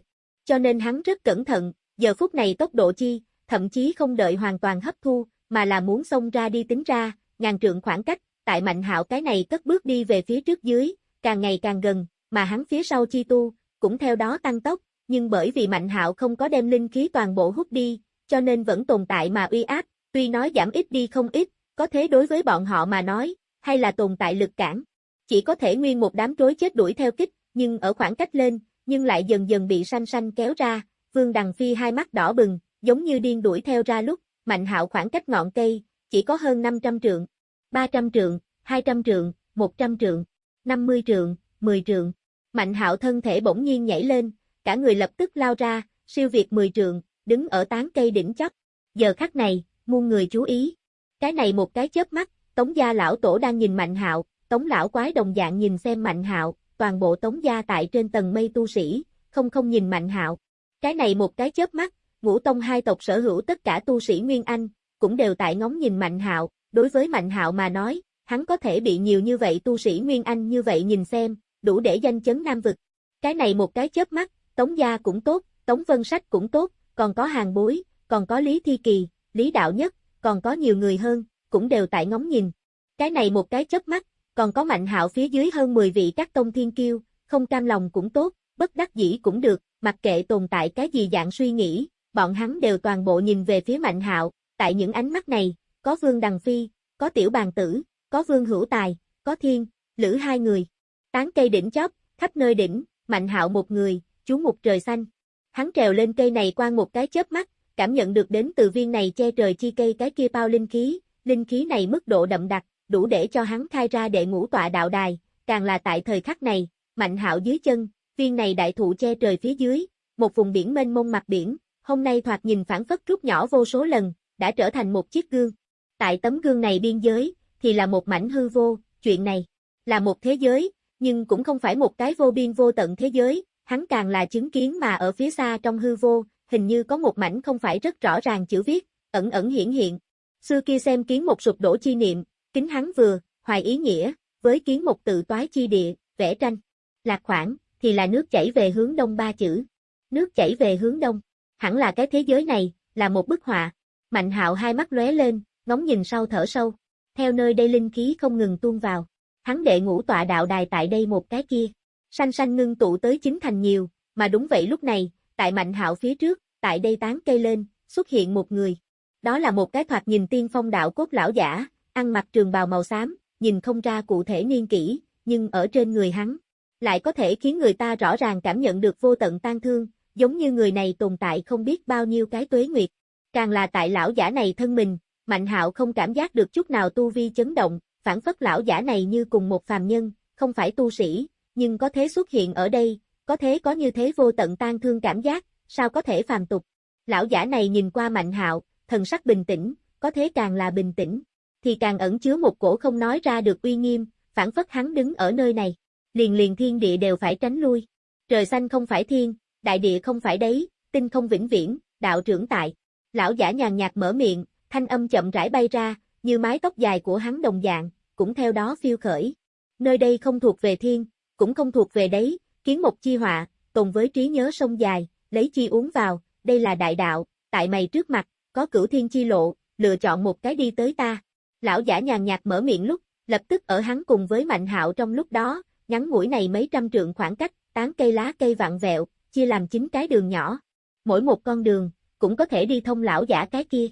Cho nên hắn rất cẩn thận, giờ phút này tốc độ chi, thậm chí không đợi hoàn toàn hấp thu, mà là muốn xông ra đi tính ra, ngàn trượng khoảng cách, tại Mạnh Hạo cái này cất bước đi về phía trước dưới, càng ngày càng gần, mà hắn phía sau chi tu, cũng theo đó tăng tốc, nhưng bởi vì Mạnh Hạo không có đem linh khí toàn bộ hút đi, cho nên vẫn tồn tại mà uy áp, tuy nói giảm ít đi không ít, có thế đối với bọn họ mà nói, hay là tồn tại lực cản. Chỉ có thể nguyên một đám rối chết đuổi theo kích, nhưng ở khoảng cách lên, nhưng lại dần dần bị sanh sanh kéo ra, Vương Đằng Phi hai mắt đỏ bừng, giống như điên đuổi theo ra lúc, Mạnh Hạo khoảng cách ngọn cây, chỉ có hơn 500 trượng, 300 trượng, 200 trượng, 100 trượng, 50 trượng, 10 trượng. Mạnh Hạo thân thể bỗng nhiên nhảy lên, cả người lập tức lao ra, siêu việt 10 trượng, đứng ở tán cây đỉnh chót. Giờ khắc này, muôn người chú ý. Cái này một cái chớp mắt, Tống gia lão tổ đang nhìn Mạnh Hạo, Tống lão quái đồng dạng nhìn xem Mạnh Hạo, toàn bộ Tống gia tại trên tầng mây tu sĩ, không không nhìn Mạnh Hạo. Cái này một cái chớp mắt, ngũ tông hai tộc sở hữu tất cả tu sĩ Nguyên Anh, cũng đều tại ngóng nhìn Mạnh Hạo, đối với Mạnh Hạo mà nói, hắn có thể bị nhiều như vậy tu sĩ Nguyên Anh như vậy nhìn xem, đủ để danh chấn Nam vực. Cái này một cái chớp mắt, Tống gia cũng tốt, Tống Vân Sách cũng tốt, còn có hàng bối, còn có Lý Thi Kỳ, Lý Đạo Nhất, còn có nhiều người hơn, cũng đều tại ngóng nhìn. Cái này một cái chớp mắt, còn có Mạnh Hạo phía dưới hơn 10 vị các tông thiên kiêu, không cam lòng cũng tốt, bất đắc dĩ cũng được, mặc kệ tồn tại cái gì dạng suy nghĩ, bọn hắn đều toàn bộ nhìn về phía Mạnh Hạo, tại những ánh mắt này, có Vương Đằng Phi, có Tiểu Bàn Tử, có Vương Hữu Tài, có Thiên, Lữ hai người. Tán cây đỉnh chóp, khắp nơi đỉnh, Mạnh Hạo một người, chú một trời xanh. Hắn trèo lên cây này quan một cái chớp mắt, cảm nhận được đến từ viên này che trời chi cây cái kia bao linh khí, linh khí này mức độ đậm đặc, đủ để cho hắn khai ra đệ ngũ tọa đạo đài, càng là tại thời khắc này, Mạnh Hạo dưới chân, viên này đại thụ che trời phía dưới, một vùng biển mênh mông mặt biển, hôm nay thoạt nhìn phản phất rút nhỏ vô số lần, đã trở thành một chiếc gương. Tại tấm gương này biên giới, thì là một mảnh hư vô, chuyện này, là một thế giới, nhưng cũng không phải một cái vô biên vô tận thế giới, hắn càng là chứng kiến mà ở phía xa trong hư vô, hình như có một mảnh không phải rất rõ ràng chữ viết, ẩn ẩn hiển hiện. Xưa kia xem kiến một sụp đổ chi niệm, kính hắn vừa, hoài ý nghĩa, với kiến một tự toái chi địa, vẽ tranh. Lạc khoảng, thì là nước chảy về hướng đông ba chữ. Nước chảy về hướng đông, hẳn là cái thế giới này, là một bức họa. Mạnh hạo hai mắt lóe lên, ngóng nhìn sau thở sâu. Theo nơi đây linh khí không ngừng tuôn vào. Hắn đệ ngũ tọa đạo đài tại đây một cái kia. Xanh xanh ngưng tụ tới chính thành nhiều, mà đúng vậy lúc này, tại mạnh hạo phía trước, tại đây tán cây lên, xuất hiện một người. Đó là một cái thoạt nhìn tiên phong đạo cốt lão giả, ăn mặc trường bào màu xám, nhìn không ra cụ thể niên kỷ, nhưng ở trên người hắn, lại có thể khiến người ta rõ ràng cảm nhận được vô tận tan thương, giống như người này tồn tại không biết bao nhiêu cái tuế nguyệt. Càng là tại lão giả này thân mình, Mạnh Hạo không cảm giác được chút nào tu vi chấn động, phản phất lão giả này như cùng một phàm nhân, không phải tu sĩ, nhưng có thế xuất hiện ở đây, có thế có như thế vô tận tan thương cảm giác, sao có thể phàm tục. Lão giả này nhìn qua Mạnh Hạo, thần sắc bình tĩnh, có thế càng là bình tĩnh, thì càng ẩn chứa một cổ không nói ra được uy nghiêm, phản phất hắn đứng ở nơi này, liền liền thiên địa đều phải tránh lui. Trời xanh không phải thiên, đại địa không phải đấy, tinh không vĩnh viễn, đạo trưởng tại. Lão giả nhàn nhạt mở miệng, thanh âm chậm rãi bay ra, như mái tóc dài của hắn đồng dạng, cũng theo đó phiêu khởi. Nơi đây không thuộc về thiên, cũng không thuộc về đấy, kiến một chi họa, tồn với trí nhớ sông dài, lấy chi uống vào, đây là đại đạo, tại mày trước mặt, có cửu thiên chi lộ, lựa chọn một cái đi tới ta. Lão giả nhàn nhạt mở miệng lúc, lập tức ở hắn cùng với Mạnh Hạo trong lúc đó, ngắn ngủi này mấy trăm trượng khoảng cách, tán cây lá cây vặn vẹo, chia làm chín cái đường nhỏ. Mỗi một con đường, cũng có thể đi thông lão giả cái kia.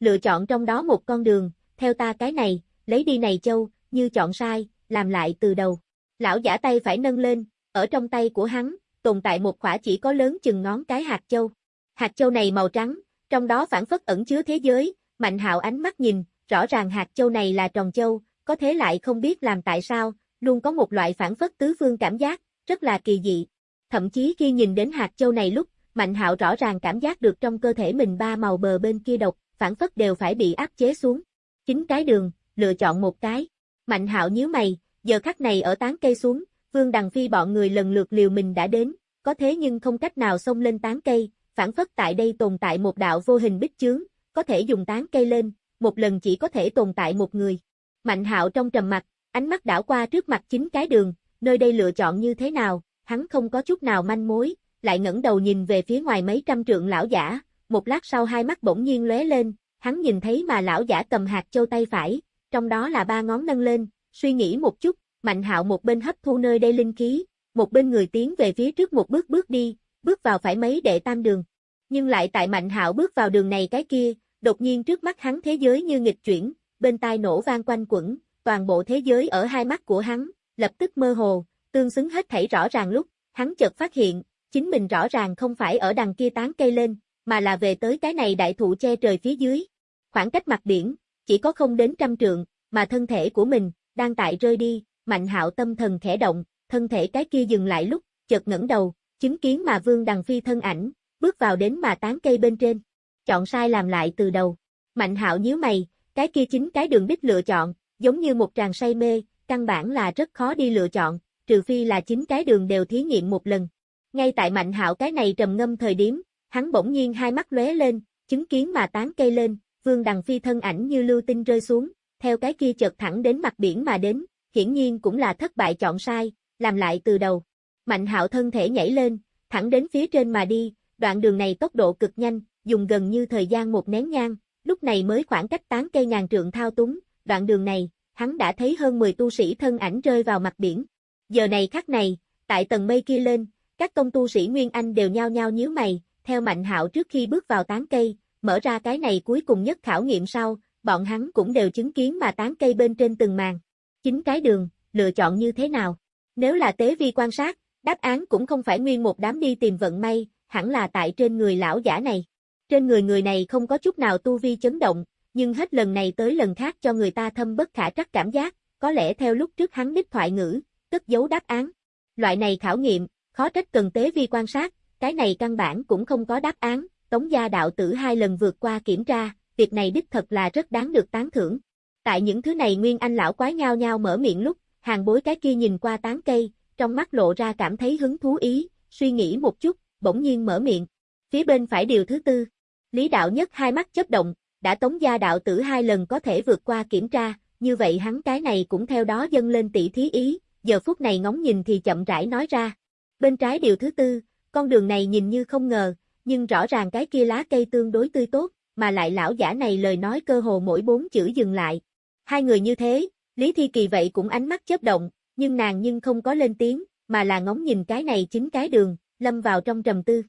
Lựa chọn trong đó một con đường, theo ta cái này, lấy đi này châu, như chọn sai, làm lại từ đầu. Lão giả tay phải nâng lên, ở trong tay của hắn, tồn tại một khỏa chỉ có lớn chừng ngón cái hạt châu. Hạt châu này màu trắng, trong đó phản phất ẩn chứa thế giới, Mạnh Hạo ánh mắt nhìn, rõ ràng hạt châu này là tròn châu, có thế lại không biết làm tại sao, luôn có một loại phản phất tứ phương cảm giác, rất là kỳ dị. Thậm chí khi nhìn đến hạt châu này lúc, Mạnh Hạo rõ ràng cảm giác được trong cơ thể mình ba màu bờ bên kia độc, phản phất đều phải bị áp chế xuống. Chính cái đường, lựa chọn một cái. Mạnh Hạo nhíu mày, giờ khắc này ở tán cây xuống, Vương Đằng Phi bọn người lần lượt liều mình đã đến, có thế nhưng không cách nào xông lên tán cây, phản phất tại đây tồn tại một đạo vô hình bích chướng, có thể dùng tán cây lên, một lần chỉ có thể tồn tại một người. Mạnh Hạo trong trầm mặt, ánh mắt đảo qua trước mặt chính cái đường, nơi đây lựa chọn như thế nào, hắn không có chút nào manh mối, lại ngẩng đầu nhìn về phía ngoài mấy trăm trượng lão giả, một lát sau hai mắt bỗng nhiên lóe lên, hắn nhìn thấy mà lão giả cầm hạt châu tay phải, trong đó là ba ngón nâng lên, suy nghĩ một chút, Mạnh Hạo một bên hấp thu nơi đây linh khí, một bên người tiến về phía trước một bước bước đi, bước vào phải mấy đệ tam đường. Nhưng lại tại Mạnh Hạo bước vào đường này cái kia, đột nhiên trước mắt hắn thế giới như nghịch chuyển, bên tai nổ vang quanh quẩn, toàn bộ thế giới ở hai mắt của hắn, lập tức mơ hồ, tương xứng hết thảy rõ ràng lúc, hắn chợt phát hiện, chính mình rõ ràng không phải ở đằng kia tán cây lên, mà là về tới cái này đại thụ che trời phía dưới. Khoảng cách mặt biển, chỉ có không đến trăm trượng, mà thân thể của mình, đang tại rơi đi, mạnh hạo tâm thần khẽ động, thân thể cái kia dừng lại lúc, chợt ngẩng đầu, chứng kiến mà vương đằng phi thân ảnh, bước vào đến mà tán cây bên trên. Chọn sai làm lại từ đầu. Mạnh hạo nhíu mày, cái kia chính cái đường đích lựa chọn, giống như một tràng say mê, căn bản là rất khó đi lựa chọn, trừ phi là chính cái đường đều thí nghiệm một lần. Ngay tại Mạnh Hạo cái này trầm ngâm thời điểm, hắn bỗng nhiên hai mắt lóe lên, chứng kiến mà tán cây lên, Vương Đằng Phi thân ảnh như lưu tinh rơi xuống, theo cái kia chợt thẳng đến mặt biển mà đến, hiển nhiên cũng là thất bại chọn sai, làm lại từ đầu. Mạnh Hạo thân thể nhảy lên, thẳng đến phía trên mà đi, đoạn đường này tốc độ cực nhanh, dùng gần như thời gian một nén nhang, lúc này mới khoảng cách tán cây ngàn trượng thao túng, đoạn đường này, hắn đã thấy hơn 10 tu sĩ thân ảnh rơi vào mặt biển. Giờ này khắc này, tại tầng mây kia lên, các công tu sĩ Nguyên Anh đều nhao nhao nhíu mày, theo Mạnh Hạo trước khi bước vào tán cây, mở ra cái này cuối cùng nhất khảo nghiệm sau, bọn hắn cũng đều chứng kiến mà tán cây bên trên từng màn. Chính cái đường, lựa chọn như thế nào? Nếu là tế vi quan sát, đáp án cũng không phải nguyên một đám đi tìm vận may, hẳn là tại trên người lão giả này. Trên người người này không có chút nào tu vi chấn động, nhưng hết lần này tới lần khác cho người ta thâm bất khả trắc cảm giác, có lẽ theo lúc trước hắn nít thoại ngữ, cất giấu đáp án. Loại này khảo nghiệm, khó trách cần tế vi quan sát, cái này căn bản cũng không có đáp án, tống gia đạo tử hai lần vượt qua kiểm tra, việc này đích thật là rất đáng được tán thưởng. Tại những thứ này Nguyên Anh lão quái nhao nhao mở miệng lúc, hàng bối cái kia nhìn qua tán cây, trong mắt lộ ra cảm thấy hứng thú ý, suy nghĩ một chút, bỗng nhiên mở miệng. Phía bên phải điều thứ tư, Lý đạo nhất hai mắt chớp động, đã tống gia đạo tử hai lần có thể vượt qua kiểm tra, như vậy hắn cái này cũng theo đó dâng lên tỷ thí ý, giờ phút này ngóng nhìn thì chậm rãi nói ra. Bên trái điều thứ tư, con đường này nhìn như không ngờ, nhưng rõ ràng cái kia lá cây tương đối tươi tốt, mà lại lão giả này lời nói cơ hồ mỗi bốn chữ dừng lại. Hai người như thế, Lý Thi Kỳ vậy cũng ánh mắt chớp động, nhưng nàng nhưng không có lên tiếng, mà là ngóng nhìn cái này chính cái đường, lâm vào trong trầm tư.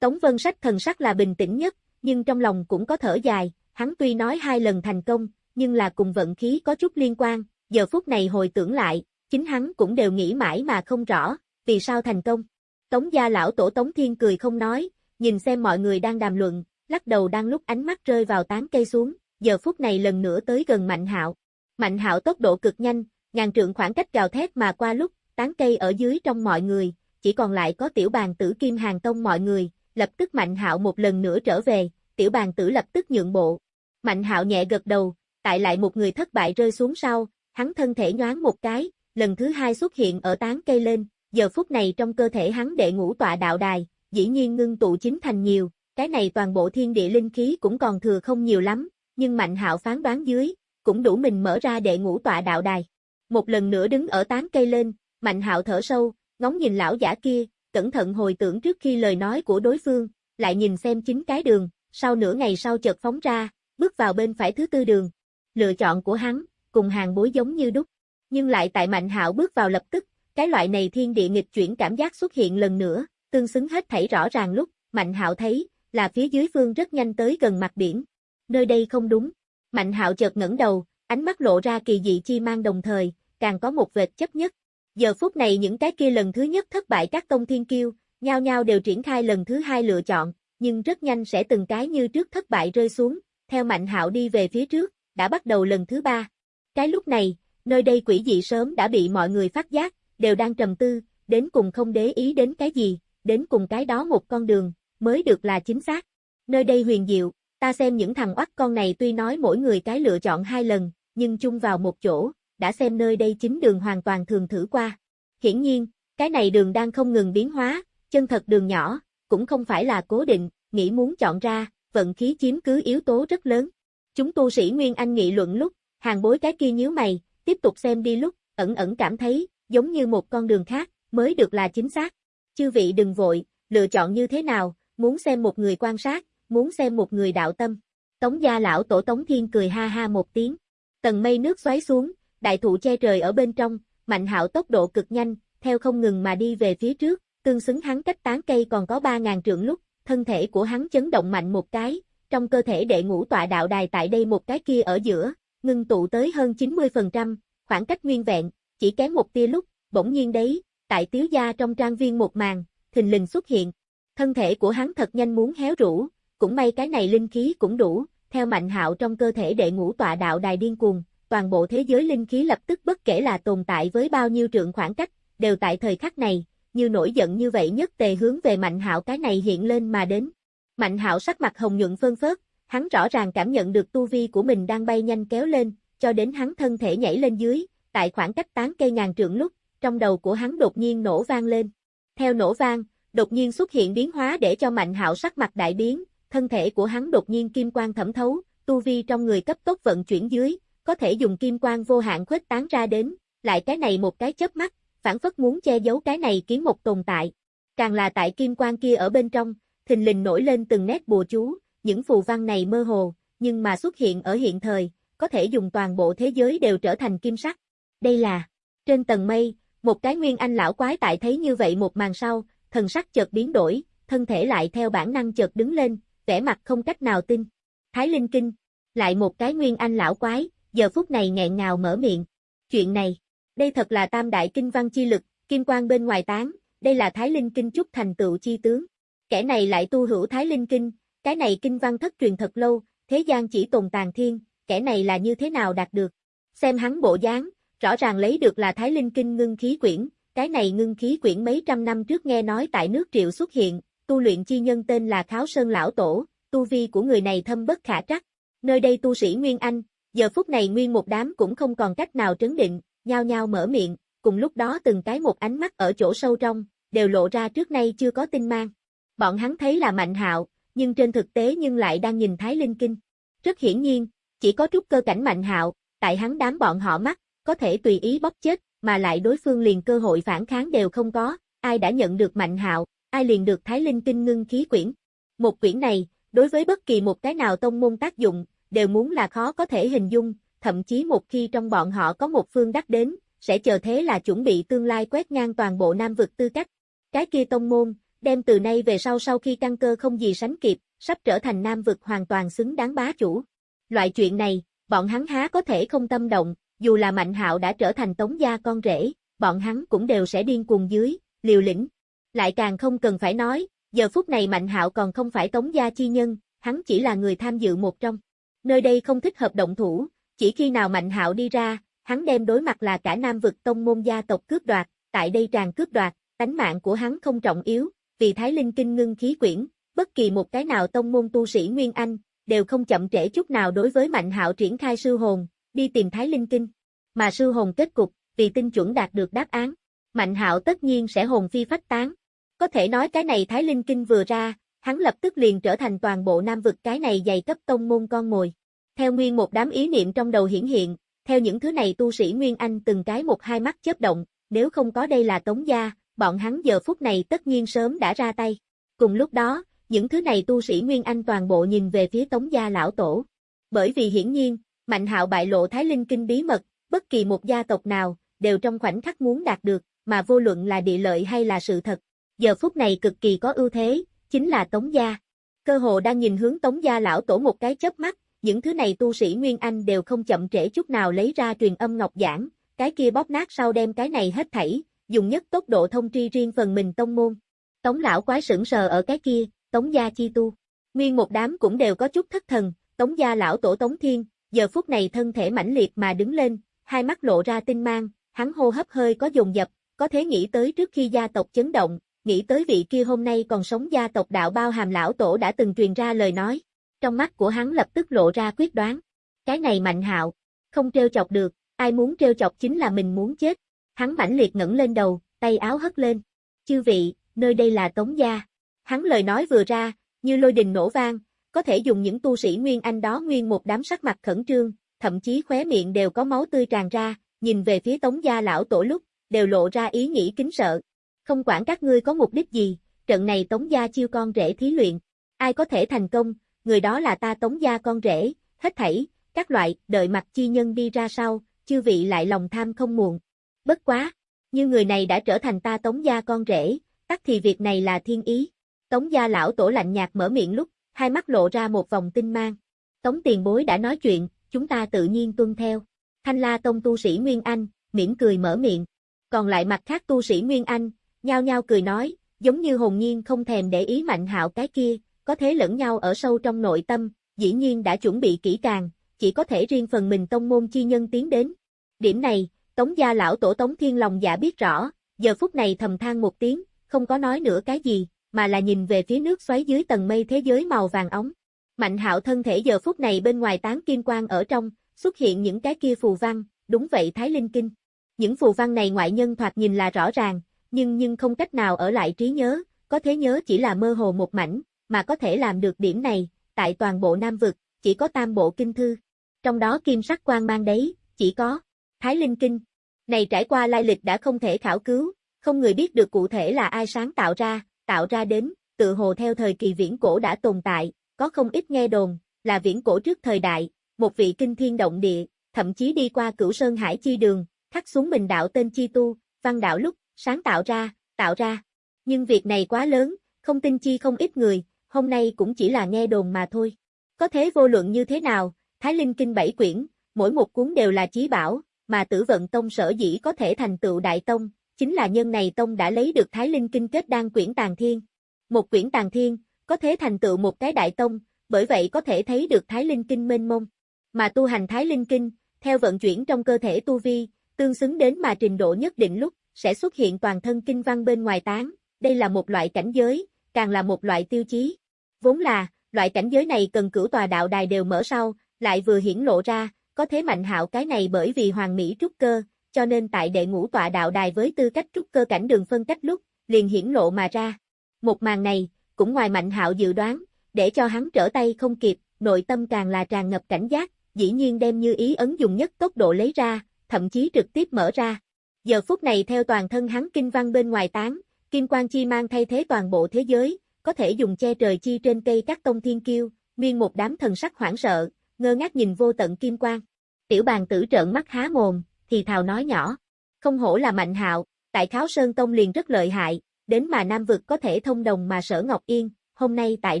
Tống Vân Sách thần sắc là bình tĩnh nhất, nhưng trong lòng cũng có thở dài, hắn tuy nói hai lần thành công, nhưng là cùng vận khí có chút liên quan, giờ phút này hồi tưởng lại, chính hắn cũng đều nghĩ mãi mà không rõ, vì sao thành công. Tống gia lão tổ Tống Thiên cười không nói, nhìn xem mọi người đang đàm luận, lắc đầu đang lúc ánh mắt rơi vào tán cây xuống, giờ phút này lần nữa tới gần Mạnh Hạo. Mạnh Hạo tốc độ cực nhanh, ngàn trượng khoảng cách gào thét mà qua lúc, tán cây ở dưới trong mọi người, chỉ còn lại có tiểu bàn tử Kim Hàng Tông mọi người, lập tức Mạnh Hạo một lần nữa trở về, tiểu bàn tử lập tức nhượng bộ. Mạnh Hạo nhẹ gật đầu, tại lại một người thất bại rơi xuống sau, hắn thân thể nhoáng một cái, lần thứ hai xuất hiện ở tán cây lên, giờ phút này trong cơ thể hắn đệ ngũ tọa đạo đài, dĩ nhiên ngưng tụ chính thành nhiều, cái này toàn bộ thiên địa linh khí cũng còn thừa không nhiều lắm, nhưng Mạnh Hạo phán đoán dưới, cũng đủ mình mở ra đệ ngũ tọa đạo đài. Một lần nữa đứng ở tán cây lên, Mạnh Hạo thở sâu, ngóng nhìn lão giả kia, cẩn thận hồi tưởng trước khi lời nói của đối phương, lại nhìn xem chính cái đường, sau nửa ngày sau chợt phóng ra, bước vào bên phải thứ tư đường. Lựa chọn của hắn, cùng hàng bối giống như đúc. Nhưng lại tại Mạnh Hạo bước vào lập tức, cái loại này thiên địa nghịch chuyển cảm giác xuất hiện lần nữa, tương xứng hết thảy rõ ràng lúc, Mạnh Hạo thấy, là phía dưới phương rất nhanh tới gần mặt biển. Nơi đây không đúng. Mạnh Hạo chợt ngẩng đầu, ánh mắt lộ ra kỳ dị chi mang đồng thời, càng có một vệt chấp nhất. Giờ phút này những cái kia lần thứ nhất thất bại các tông thiên kiêu, nhao nhao đều triển khai lần thứ hai lựa chọn, nhưng rất nhanh sẽ từng cái như trước thất bại rơi xuống, theo Mạnh Hạo đi về phía trước, đã bắt đầu lần thứ ba. Cái lúc này, nơi đây quỷ dị sớm đã bị mọi người phát giác, đều đang trầm tư, đến cùng không để ý đến cái gì, đến cùng cái đó một con đường, mới được là chính xác. Nơi đây huyền diệu, ta xem những thằng oắt con này tuy nói mỗi người cái lựa chọn hai lần, nhưng chung vào một chỗ, đã xem nơi đây chính đường hoàn toàn thường thử qua. Hiển nhiên, cái này đường đang không ngừng biến hóa, chân thật đường nhỏ, cũng không phải là cố định, nghĩ muốn chọn ra, vận khí chiếm cứ yếu tố rất lớn. Chúng tu sĩ Nguyên Anh nghị luận lúc, hàng bối cái kia nhíu mày, tiếp tục xem đi lúc, ẩn ẩn cảm thấy, giống như một con đường khác, mới được là chính xác. Chư vị đừng vội, lựa chọn như thế nào, muốn xem một người quan sát, muốn xem một người đạo tâm. Tống gia lão tổ Tống Thiên cười ha ha một tiếng. Tầng mây nước xoáy xuống, đại thụ che trời ở bên trong, mạnh hạo tốc độ cực nhanh, theo không ngừng mà đi về phía trước, tương xứng hắn cách tán cây còn có 3.000 trượng lúc, thân thể của hắn chấn động mạnh một cái, trong cơ thể đệ ngũ tọa đạo đài tại đây một cái kia ở giữa, ngưng tụ tới hơn 90%, khoảng cách nguyên vẹn, chỉ kém một tia lúc, bỗng nhiên đấy, tại tiếu gia trong trang viên một màn, thình lình xuất hiện. Thân thể của hắn thật nhanh muốn héo rũ, cũng may cái này linh khí cũng đủ, theo mạnh hạo trong cơ thể đệ ngũ tọa đạo đài điên cuồng, toàn bộ thế giới linh khí lập tức bất kể là tồn tại với bao nhiêu trượng khoảng cách, đều tại thời khắc này, như nổi giận như vậy nhất tề hướng về Mạnh Hạo cái này hiện lên mà đến. Mạnh Hạo sắc mặt hồng nhuận phân phớt, hắn rõ ràng cảm nhận được tu vi của mình đang bay nhanh kéo lên, cho đến hắn thân thể nhảy lên dưới, tại khoảng cách tán cây ngàn trượng lúc, trong đầu của hắn đột nhiên nổ vang lên. Theo nổ vang, đột nhiên xuất hiện biến hóa để cho Mạnh Hạo sắc mặt đại biến, thân thể của hắn đột nhiên kim quang thẩm thấu, tu vi trong người cấp tốc vận chuyển dưới, có thể dùng kim quang vô hạn khuếch tán ra đến, lại cái này một cái chớp mắt, phản phất muốn che giấu cái này kiến một tồn tại. Càng là tại kim quang kia ở bên trong, thình lình nổi lên từng nét bùa chú, những phù văn này mơ hồ, nhưng mà xuất hiện ở hiện thời, có thể dùng toàn bộ thế giới đều trở thành kim sắc. Đây là, trên tầng mây, một cái nguyên anh lão quái tại thấy như vậy một màn sau, thần sắc chợt biến đổi, thân thể lại theo bản năng chợt đứng lên, vẻ mặt không cách nào tin. Thái Linh Kinh, lại một cái nguyên anh lão quái, giờ phút này nghẹn ngào mở miệng. Chuyện này, đây thật là tam đại kinh văn chi lực, kim quang bên ngoài tán, đây là Thái Linh Kinh chúc thành tựu chi tướng. Kẻ này lại tu hữu Thái Linh Kinh, cái này kinh văn thất truyền thật lâu, thế gian chỉ tồn tàn thiên, kẻ này là như thế nào đạt được. Xem hắn bộ dáng, rõ ràng lấy được là Thái Linh Kinh ngưng khí quyển, cái này ngưng khí quyển mấy trăm năm trước nghe nói tại nước triệu xuất hiện, tu luyện chi nhân tên là Kháo Sơn Lão Tổ, tu vi của người này thâm bất khả trắc. Nơi đây tu sĩ Nguyên Anh, giờ phút này nguyên một đám cũng không còn cách nào trấn định, nhao nhao mở miệng, cùng lúc đó từng cái một ánh mắt ở chỗ sâu trong, đều lộ ra trước nay chưa có tin mang. Bọn hắn thấy là mạnh hạo, nhưng trên thực tế nhưng lại đang nhìn Thái Linh Kinh. Rất hiển nhiên, chỉ có trúc cơ cảnh mạnh hạo, tại hắn đám bọn họ mắt, có thể tùy ý bóp chết, mà lại đối phương liền cơ hội phản kháng đều không có, ai đã nhận được mạnh hạo, ai liền được Thái Linh Kinh ngưng khí quyển. Một quyển này, đối với bất kỳ một cái nào tông môn tác dụng, đều muốn là khó có thể hình dung, thậm chí một khi trong bọn họ có một phương đắc đến, sẽ chờ thế là chuẩn bị tương lai quét ngang toàn bộ Nam vực tư cách. Cái kia tông môn, đem từ nay về sau sau khi căn cơ không gì sánh kịp, sắp trở thành Nam vực hoàn toàn xứng đáng bá chủ. Loại chuyện này, bọn hắn há có thể không tâm động, dù là Mạnh Hạo đã trở thành tống gia con rể, bọn hắn cũng đều sẽ điên cuồng dưới, liều lĩnh. Lại càng không cần phải nói, giờ phút này Mạnh Hạo còn không phải tống gia chi nhân, hắn chỉ là người tham dự một trong. Nơi đây không thích hợp động thủ, chỉ khi nào Mạnh Hạo đi ra, hắn đem đối mặt là cả Nam vực tông môn gia tộc cướp đoạt, tại đây tràn cướp đoạt, tánh mạng của hắn không trọng yếu, vì Thái Linh Kinh ngưng khí quyển, bất kỳ một cái nào tông môn tu sĩ Nguyên Anh, đều không chậm trễ chút nào đối với Mạnh Hạo triển khai sư hồn, đi tìm Thái Linh Kinh. Mà sư hồn kết cục, vì tinh chuẩn đạt được đáp án, Mạnh Hạo tất nhiên sẽ hồn phi phách tán. Có thể nói cái này Thái Linh Kinh vừa ra, hắn lập tức liền trở thành toàn bộ Nam vực cái này dày cấp tông môn con mồi. Theo nguyên một đám ý niệm trong đầu hiển hiện, theo những thứ này tu sĩ Nguyên Anh từng cái một hai mắt chớp động, nếu không có đây là Tống Gia, bọn hắn giờ phút này tất nhiên sớm đã ra tay. Cùng lúc đó, những thứ này tu sĩ Nguyên Anh toàn bộ nhìn về phía Tống Gia lão tổ. Bởi vì hiển nhiên, Mạnh hạo bại lộ Thái Linh Kinh bí mật, bất kỳ một gia tộc nào, đều trong khoảnh khắc muốn đạt được, mà vô luận là địa lợi hay là sự thật. Giờ phút này cực kỳ có ưu thế, chính là Tống Gia. Cơ hồ đang nhìn hướng Tống Gia lão tổ một cái chớp mắt, những thứ này tu sĩ Nguyên Anh đều không chậm trễ chút nào lấy ra truyền âm ngọc giảng, cái kia bóp nát sau đem cái này hết thảy, dùng nhất tốc độ thông tri riêng phần mình tông môn. Tống lão quái sững sờ ở cái kia, Tống gia chi tu. Nguyên một đám cũng đều có chút thất thần, Tống gia lão tổ Tống Thiên, giờ phút này thân thể mãnh liệt mà đứng lên, hai mắt lộ ra tinh mang, hắn hô hấp hơi có dồn dập, có thể nghĩ tới trước khi gia tộc chấn động, nghĩ tới vị kia hôm nay còn sống gia tộc đạo bao hàm lão tổ đã từng truyền ra lời nói. Trong mắt của hắn lập tức lộ ra quyết đoán. Cái này mạnh hạo, không trêu chọc được, ai muốn trêu chọc chính là mình muốn chết. Hắn mãnh liệt ngẩng lên đầu, tay áo hất lên. Chư vị, nơi đây là Tống Gia. Hắn lời nói vừa ra, như lôi đình nổ vang, có thể dùng những tu sĩ Nguyên Anh đó nguyên một đám sắc mặt khẩn trương, thậm chí khóe miệng đều có máu tươi tràn ra, nhìn về phía Tống Gia lão tổ lúc, đều lộ ra ý nghĩ kính sợ. Không quản các ngươi có mục đích gì, trận này Tống Gia chiêu con rể thí luyện. Ai có thể thành công, người đó là ta Tống Gia con rể, hết thảy, các loại, đợi mặt chi nhân đi ra sau, chư vị lại lòng tham không muộn. Bất quá, như người này đã trở thành ta Tống Gia con rể, tắc thì việc này là thiên ý. Tống Gia lão tổ lạnh nhạt mở miệng lúc, hai mắt lộ ra một vòng tinh mang. Tống tiền bối đã nói chuyện, chúng ta tự nhiên tuân theo. Thanh La Tông tu sĩ Nguyên Anh, mỉm cười mở miệng. Còn lại mặt khác tu sĩ Nguyên Anh, nhao nhao cười nói, giống như hồn nhiên không thèm để ý mạnh hạo cái kia, có thế lẫn nhau ở sâu trong nội tâm, dĩ nhiên đã chuẩn bị kỹ càng, chỉ có thể riêng phần mình tông môn chi nhân tiến đến. Điểm này, Tống gia lão tổ Tống Thiên lòng dạ biết rõ, giờ phút này thầm than một tiếng, không có nói nữa cái gì, mà là nhìn về phía nước xoáy dưới tầng mây thế giới màu vàng ống. Mạnh hạo thân thể giờ phút này bên ngoài tán kim quang ở trong, xuất hiện những cái kia phù văn, đúng vậy Thái Linh Kinh. Những phù văn này ngoại nhân thoạt nhìn là rõ ràng, nhưng nhưng không cách nào ở lại trí nhớ, có thế nhớ chỉ là mơ hồ một mảnh, mà có thể làm được điểm này, tại toàn bộ Nam Vực, chỉ có tam bộ kinh thư. Trong đó kim sắc quang mang đấy, chỉ có Thái Linh Kinh. Này trải qua lai lịch đã không thể khảo cứu, không người biết được cụ thể là ai sáng tạo ra, tạo ra đến, tự hồ theo thời kỳ viễn cổ đã tồn tại, có không ít nghe đồn, là viễn cổ trước thời đại, một vị kinh thiên động địa, thậm chí đi qua cửu sơn hải chi đường, khắc xuống mình đạo tên chi tu, văn đạo lúc, sáng tạo ra, tạo ra. Nhưng việc này quá lớn, không tin chi không ít người, hôm nay cũng chỉ là nghe đồn mà thôi. Có thế vô luận như thế nào, Thái Linh Kinh bảy quyển, mỗi một cuốn đều là chí bảo, mà tử vận tông sở dĩ có thể thành tựu đại tông, chính là nhân này tông đã lấy được Thái Linh Kinh kết đan quyển tàng thiên. Một quyển tàng thiên, có thể thành tựu một cái đại tông, bởi vậy có thể thấy được Thái Linh Kinh mênh mông. Mà tu hành Thái Linh Kinh, theo vận chuyển trong cơ thể tu vi, tương xứng đến mà trình độ nhất định lúc, sẽ xuất hiện toàn thân kinh văn bên ngoài tán, đây là một loại cảnh giới, càng là một loại tiêu chí. Vốn là, loại cảnh giới này cần cửu tòa đạo đài đều mở sau, lại vừa hiển lộ ra, có thế mạnh hạo cái này bởi vì hoàng mỹ trúc cơ, cho nên tại đệ ngũ tọa đạo đài với tư cách trúc cơ cảnh đường phân cách lúc, liền hiển lộ mà ra. Một màn này, cũng ngoài mạnh hạo dự đoán, để cho hắn trở tay không kịp, nội tâm càng là tràn ngập cảnh giác, dĩ nhiên đem như ý ấn dùng nhất tốc độ lấy ra, thậm chí trực tiếp mở ra. Giờ phút này theo toàn thân hắn kinh văn bên ngoài tán, kim quang chi mang thay thế toàn bộ thế giới, có thể dùng che trời chi trên cây các tông thiên kiêu, nguyên một đám thần sắc hoảng sợ, ngơ ngác nhìn vô tận kim quang. Tiểu bàn tử trợn mắt há mồm, thì thào nói nhỏ. Không hổ là mạnh hạo, tại Kháo Sơn Tông liền rất lợi hại, đến mà Nam Vực có thể thông đồng mà sở Ngọc Yên, hôm nay tại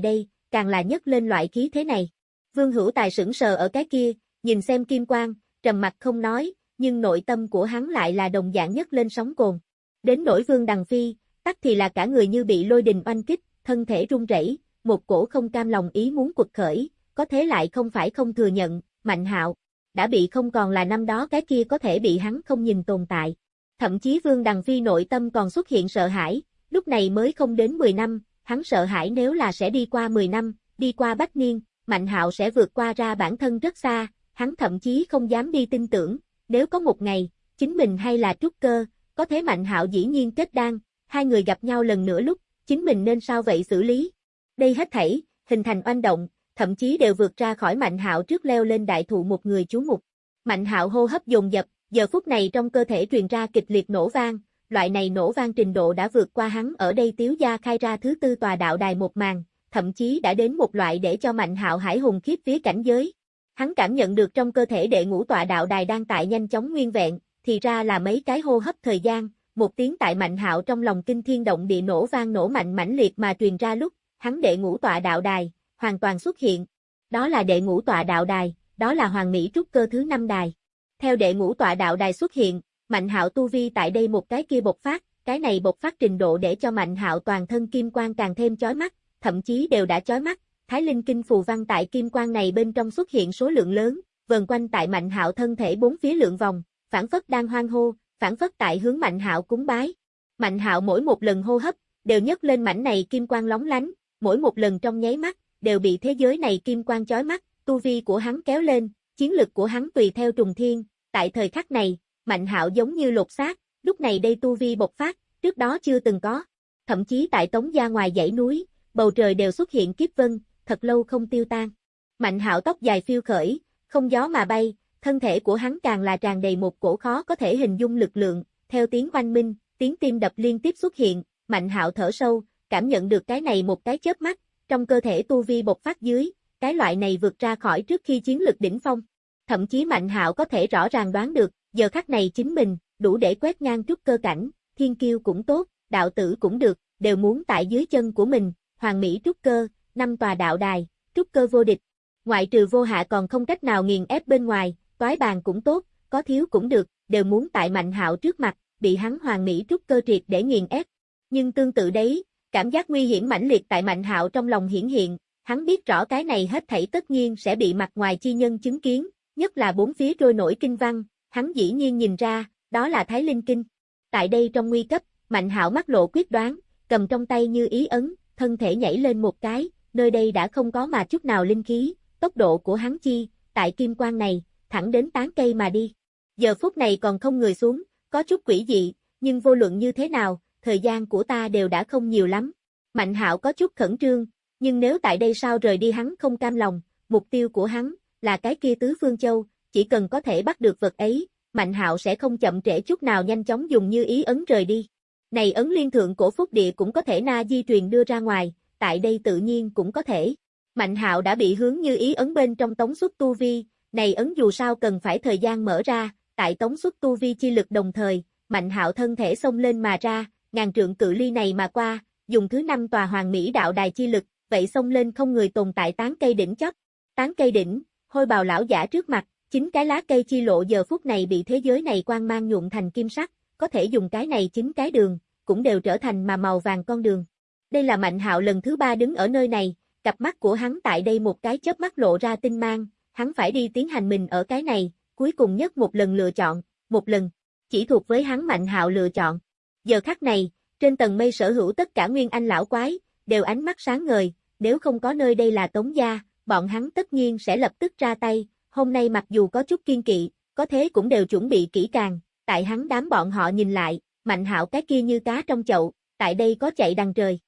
đây, càng là nhất lên loại khí thế này. Vương Hữu Tài sững sờ ở cái kia, nhìn xem kim quang, trầm mặt không nói, nhưng nội tâm của hắn lại là đồng dạng nhất lên sóng cồn. Đến nỗi Vương Đằng Phi, tắc thì là cả người như bị lôi đình oanh kích, thân thể run rẩy, một cổ không cam lòng ý muốn quật khởi, có thế lại không phải không thừa nhận, Mạnh Hạo đã bị không còn là năm đó cái kia có thể bị hắn không nhìn tồn tại. Thậm chí Vương Đằng Phi nội tâm còn xuất hiện sợ hãi, lúc này mới không đến 10 năm, hắn sợ hãi nếu là sẽ đi qua 10 năm, đi qua bách niên, Mạnh Hạo sẽ vượt qua ra bản thân rất xa, hắn thậm chí không dám đi tin tưởng, nếu có một ngày, chính mình hay là trúc cơ, có thế Mạnh Hạo dĩ nhiên kết đan, hai người gặp nhau lần nữa lúc, chính mình nên sao vậy xử lý. Đây hết thảy, hình thành oanh động, thậm chí đều vượt ra khỏi Mạnh Hạo trước leo lên đại thụ một người chú mục. Mạnh Hạo hô hấp dồn dập, giờ phút này trong cơ thể truyền ra kịch liệt nổ vang, loại này nổ vang trình độ đã vượt qua hắn ở đây tiếu gia khai ra thứ tư tòa đạo đài một màn, thậm chí đã đến một loại để cho Mạnh Hạo hải hùng khiếp phía cảnh giới. Hắn cảm nhận được trong cơ thể đệ ngũ tọa đạo đài đang tại nhanh chóng nguyên vẹn, thì ra là mấy cái hô hấp thời gian, một tiếng tại Mạnh Hạo trong lòng kinh thiên động địa nổ vang nổ mạnh mãnh liệt mà truyền ra lúc, hắn đệ ngũ tọa đạo đài, hoàn toàn xuất hiện. Đó là đệ ngũ tọa đạo đài, đó là hoàng mỹ trúc cơ thứ năm đài. Theo đệ ngũ tọa đạo đài xuất hiện, Mạnh Hạo tu vi tại đây một cái kia bộc phát, cái này bộc phát trình độ để cho Mạnh Hạo toàn thân kim quang càng thêm chói mắt, thậm chí đều đã chói mắt. Thái Linh kinh phù văn tại kim quang này bên trong xuất hiện số lượng lớn, vần quanh tại Mạnh Hạo thân thể bốn phía lượng vòng, phản phất đang hoang hô, phản phất tại hướng Mạnh Hạo cúng bái. Mạnh Hạo mỗi một lần hô hấp, đều nhấc lên mảnh này kim quang lóng lánh, mỗi một lần trong nháy mắt, đều bị thế giới này kim quang chói mắt, tu vi của hắn kéo lên, chiến lực của hắn tùy theo trùng thiên, tại thời khắc này, Mạnh Hạo giống như lột xác, lúc này đây tu vi bộc phát, trước đó chưa từng có. Thậm chí tại Tống gia ngoài dãy núi, bầu trời đều xuất hiện kiếp vân, thật lâu không tiêu tan. Mạnh Hạo tóc dài phiêu khởi, không gió mà bay, thân thể của hắn càng là tràn đầy một cổ khó có thể hình dung lực lượng, theo tiếng oanh minh, tiếng tim đập liên tiếp xuất hiện, Mạnh Hạo thở sâu, cảm nhận được cái này một cái chớp mắt, trong cơ thể tu vi bộc phát dưới, cái loại này vượt ra khỏi trước khi chiến lực đỉnh phong. Thậm chí Mạnh Hạo có thể rõ ràng đoán được, giờ khắc này chính mình, đủ để quét ngang trúc cơ cảnh, thiên kiêu cũng tốt, đạo tử cũng được, đều muốn tại dưới chân của mình, hoàng mỹ trúc cơ, năm tòa đạo đài, trúc cơ vô địch. Ngoại trừ vô hạ còn không cách nào nghiền ép bên ngoài, toái bàn cũng tốt, có thiếu cũng được, đều muốn tại Mạnh Hạo trước mặt, bị hắn hoàng mỹ trúc cơ triệt để nghiền ép. Nhưng tương tự đấy, cảm giác nguy hiểm mãnh liệt tại Mạnh Hạo trong lòng hiển hiện, hắn biết rõ cái này hết thảy tất nhiên sẽ bị mặt ngoài chi nhân chứng kiến, nhất là bốn phía trôi nổi kinh văn, hắn dĩ nhiên nhìn ra, đó là Thái Linh Kinh. Tại đây trong nguy cấp, Mạnh Hạo mắt lộ quyết đoán, cầm trong tay như ý ấn, thân thể nhảy lên một cái, nơi đây đã không có mà chút nào linh khí, tốc độ của hắn chi, tại kim quang này, thẳng đến tán cây mà đi. Giờ phút này còn không người xuống, có chút quỷ dị, nhưng vô luận như thế nào, thời gian của ta đều đã không nhiều lắm. Mạnh hạo có chút khẩn trương, nhưng nếu tại đây sao rời đi hắn không cam lòng, mục tiêu của hắn, là cái kia tứ phương châu, chỉ cần có thể bắt được vật ấy, Mạnh hạo sẽ không chậm trễ chút nào nhanh chóng dùng như ý ấn rời đi. Này ấn liên thượng cổ phúc địa cũng có thể na di truyền đưa ra ngoài, tại đây tự nhiên cũng có thể. Mạnh hạo đã bị hướng như ý ấn bên trong tống xuất tu vi, này ấn dù sao cần phải thời gian mở ra, tại tống xuất tu vi chi lực đồng thời, mạnh hạo thân thể xông lên mà ra, ngàn trượng cự ly này mà qua, dùng thứ năm tòa hoàng mỹ đạo đài chi lực, vậy xông lên không người tồn tại tán cây đỉnh chót. Tán cây đỉnh, hôi bào lão giả trước mặt, chính cái lá cây chi lộ giờ phút này bị thế giới này quang mang nhuộm thành kim sắc, có thể dùng cái này chính cái đường, cũng đều trở thành mà màu vàng con đường. Đây là Mạnh Hạo lần thứ ba đứng ở nơi này, cặp mắt của hắn tại đây một cái chớp mắt lộ ra tinh mang, hắn phải đi tiến hành mình ở cái này, cuối cùng nhất một lần lựa chọn, một lần, chỉ thuộc với hắn Mạnh Hạo lựa chọn. Giờ khắc này, trên tầng mây sở hữu tất cả nguyên anh lão quái, đều ánh mắt sáng ngời, nếu không có nơi đây là Tống Gia, bọn hắn tất nhiên sẽ lập tức ra tay, hôm nay mặc dù có chút kiên kỵ, có thế cũng đều chuẩn bị kỹ càng, tại hắn đám bọn họ nhìn lại, mạnh hạo cái kia như cá trong chậu, tại đây có chạy đằng trời.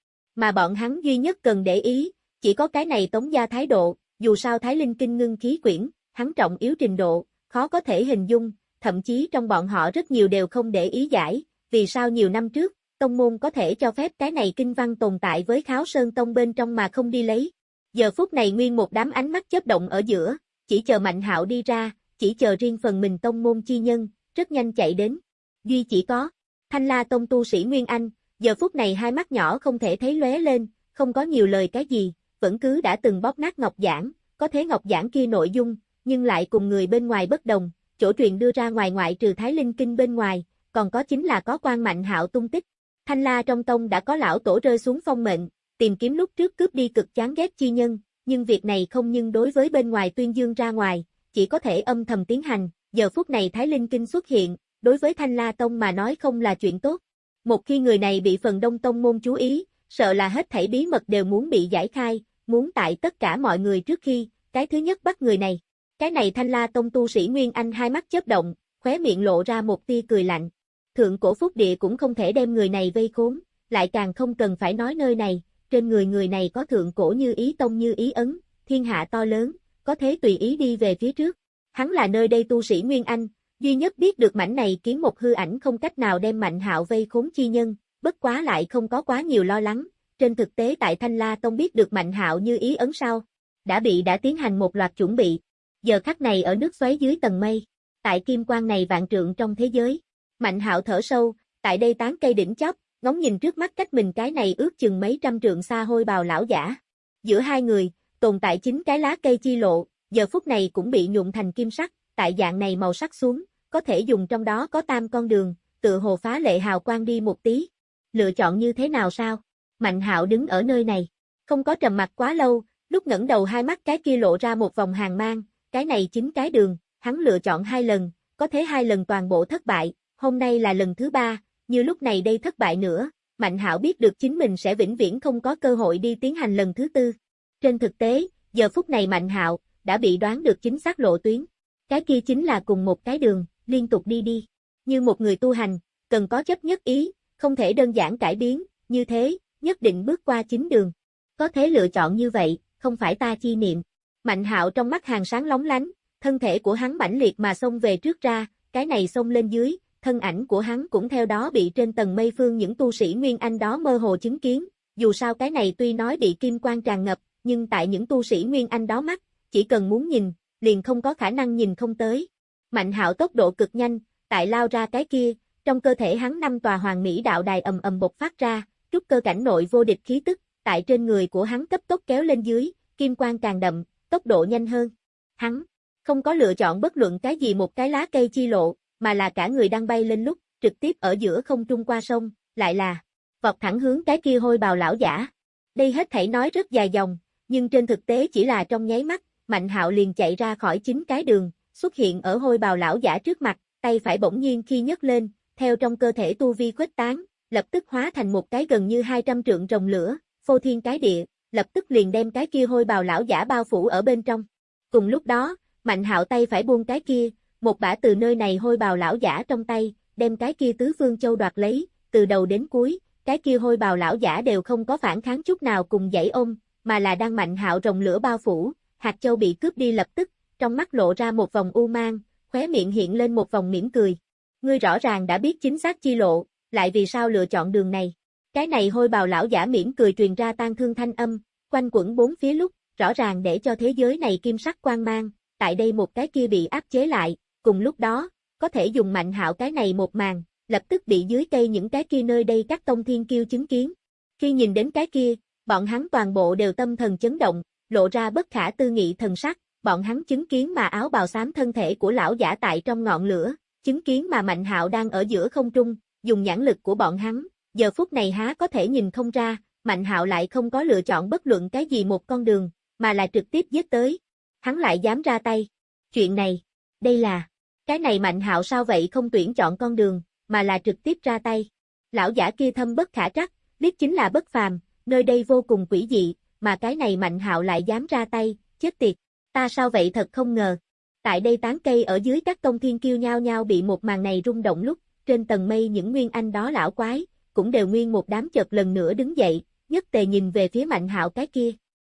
Mà bọn hắn duy nhất cần để ý, chỉ có cái này Tống Gia thái độ, dù sao Thái Linh Kinh ngưng khí quyển, hắn trọng yếu trình độ, khó có thể hình dung, thậm chí trong bọn họ rất nhiều đều không để ý giải, vì sao nhiều năm trước, tông môn có thể cho phép cái này kinh văn tồn tại với kháo sơn tông bên trong mà không đi lấy. Giờ phút này nguyên một đám ánh mắt chớp động ở giữa, chỉ chờ Mạnh Hạo đi ra, chỉ chờ riêng phần mình tông môn chi nhân, rất nhanh chạy đến. Duy chỉ có, Thanh La tông tu sĩ Nguyên Anh, giờ phút này hai mắt nhỏ không thể thấy lóe lên, không có nhiều lời cái gì, vẫn cứ đã từng bóp nát ngọc giảng, có thế ngọc giảng kia nội dung, nhưng lại cùng người bên ngoài bất đồng, chỗ truyền đưa ra ngoài ngoại trừ Thái Linh Kinh bên ngoài, còn có chính là có quan mạnh hạo tung tích. Thanh La trong tông đã có lão tổ rơi xuống phong mệnh, tìm kiếm lúc trước cướp đi cực chán ghét chi nhân, nhưng việc này không nhưng đối với bên ngoài tuyên dương ra ngoài, chỉ có thể âm thầm tiến hành, giờ phút này Thái Linh Kinh xuất hiện, đối với Thanh La Tông mà nói không là chuyện tốt. Một khi người này bị phần đông tông môn chú ý, sợ là hết thảy bí mật đều muốn bị giải khai, muốn tại tất cả mọi người trước khi, cái thứ nhất bắt người này. Cái này Thanh La Tông tu sĩ Nguyên Anh hai mắt chớp động, khóe miệng lộ ra một tia cười lạnh. Thượng cổ phúc địa cũng không thể đem người này vây khốn, lại càng không cần phải nói nơi này, trên người người này có thượng cổ như ý tông như ý ấn, thiên hạ to lớn, có thế tùy ý đi về phía trước. Hắn là nơi đây tu sĩ Nguyên Anh, duy nhất biết được mảnh này kiếm một hư ảnh không cách nào đem mạnh hạo vây khốn chi nhân, bất quá lại không có quá nhiều lo lắng, trên thực tế tại Thanh La Tông biết được mạnh hạo như ý ấn sau đã bị đã tiến hành một loạt chuẩn bị, giờ khắc này ở nước xoáy dưới tầng mây, tại kim quang này vạn trượng trong thế giới, mạnh hạo thở sâu, tại đây tán cây đỉnh chóp, ngóng nhìn trước mắt cách mình cái này ước chừng mấy trăm trượng xa hôi bào lão giả. Giữa hai người, tồn tại chính cái lá cây chi lộ, giờ phút này cũng bị nhuộm thành kim sắc, tại dạng này màu sắc xuống, có thể dùng trong đó có tam con đường, tựa hồ phá lệ hào quang đi một tí. Lựa chọn như thế nào sao? Mạnh hạo đứng ở nơi này, không có trầm mặt quá lâu, lúc ngẩng đầu hai mắt cái kia lộ ra một vòng hàng mang, cái này chính cái đường, hắn lựa chọn hai lần, có thế hai lần toàn bộ thất bại, hôm nay là lần thứ ba, như lúc này đây thất bại nữa, Mạnh Hạo biết được chính mình sẽ vĩnh viễn không có cơ hội đi tiến hành lần thứ tư. Trên thực tế, giờ phút này Mạnh Hạo đã bị đoán được chính xác lộ tuyến. Cái kia chính là cùng một cái đường, liên tục đi đi. Như một người tu hành, cần có chấp nhất ý, không thể đơn giản cải biến, như thế, nhất định bước qua chính đường. Có thể lựa chọn như vậy, không phải ta chi niệm. Mạnh hạo trong mắt hàng sáng lóng lánh, thân thể của hắn mãnh liệt mà xông về trước ra, cái này xông lên dưới, thân ảnh của hắn cũng theo đó bị trên tầng mây phương những tu sĩ Nguyên Anh đó mơ hồ chứng kiến, dù sao cái này tuy nói bị kim quang tràn ngập, nhưng tại những tu sĩ Nguyên Anh đó mắt, chỉ cần muốn nhìn, liền không có khả năng nhìn không tới. Mạnh hạo tốc độ cực nhanh, tại lao ra cái kia, trong cơ thể hắn năm tòa hoàng mỹ đạo đài ầm ầm bộc phát ra, trúc cơ cảnh nội vô địch khí tức, tại trên người của hắn cấp tốc kéo lên dưới, kim quang càng đậm, tốc độ nhanh hơn. Hắn không có lựa chọn bất luận cái gì một cái lá cây chi lộ, mà là cả người đang bay lên lúc, trực tiếp ở giữa không trung qua sông, lại là vọt thẳng hướng cái kia hôi bào lão giả. Đây hết thảy nói rất dài dòng, nhưng trên thực tế chỉ là trong nháy mắt, Mạnh Hạo liền chạy ra khỏi chính cái đường, xuất hiện ở hôi bào lão giả trước mặt, tay phải bỗng nhiên khi nhấc lên, theo trong cơ thể tu vi khuếch tán, lập tức hóa thành một cái gần như 200 trượng rồng lửa, phô thiên cái địa, lập tức liền đem cái kia hôi bào lão giả bao phủ ở bên trong. Cùng lúc đó, Mạnh Hạo tay phải buông cái kia, một bả từ nơi này hôi bào lão giả trong tay, đem cái kia tứ phương châu đoạt lấy, từ đầu đến cuối, cái kia hôi bào lão giả đều không có phản kháng chút nào cùng dãy ôm, mà là đang Mạnh Hạo rồng lửa bao phủ, hạt châu bị cướp đi lập tức, trong mắt lộ ra một vòng u mang, khóe miệng hiện lên một vòng mỉm cười. Ngươi rõ ràng đã biết chính xác chi lộ, lại vì sao lựa chọn đường này? Cái này hôi bào lão giả mỉm cười truyền ra tan thương thanh âm, quanh quẩn bốn phía lúc, rõ ràng để cho thế giới này kim sắc quang mang, tại đây một cái kia bị áp chế lại, cùng lúc đó, có thể dùng mạnh hạo cái này một màn, lập tức bị dưới cây những cái kia nơi đây các tông thiên kiêu chứng kiến. Khi nhìn đến cái kia, bọn hắn toàn bộ đều tâm thần chấn động, lộ ra bất khả tư nghị thần sắc, bọn hắn chứng kiến mà áo bào xám thân thể của lão giả tại trong ngọn lửa, chứng kiến mà Mạnh Hạo đang ở giữa không trung, dùng nhãn lực của bọn hắn, giờ phút này há có thể nhìn không ra, Mạnh Hạo lại không có lựa chọn bất luận cái gì một con đường, mà là trực tiếp giết tới. Hắn lại dám ra tay. Chuyện này, đây là, cái này Mạnh Hạo sao vậy không tuyển chọn con đường, mà là trực tiếp ra tay. Lão giả kia thâm bất khả trắc, biết chính là bất phàm, nơi đây vô cùng quỷ dị, mà cái này Mạnh Hạo lại dám ra tay, chết tiệt. Ta sao vậy thật không ngờ. Tại đây tán cây ở dưới các công thiên kiêu nhau nhau bị một màn này rung động lúc, trên tầng mây những nguyên anh đó lão quái, cũng đều nguyên một đám chợt lần nữa đứng dậy, nhất tề nhìn về phía mạnh hạo cái kia.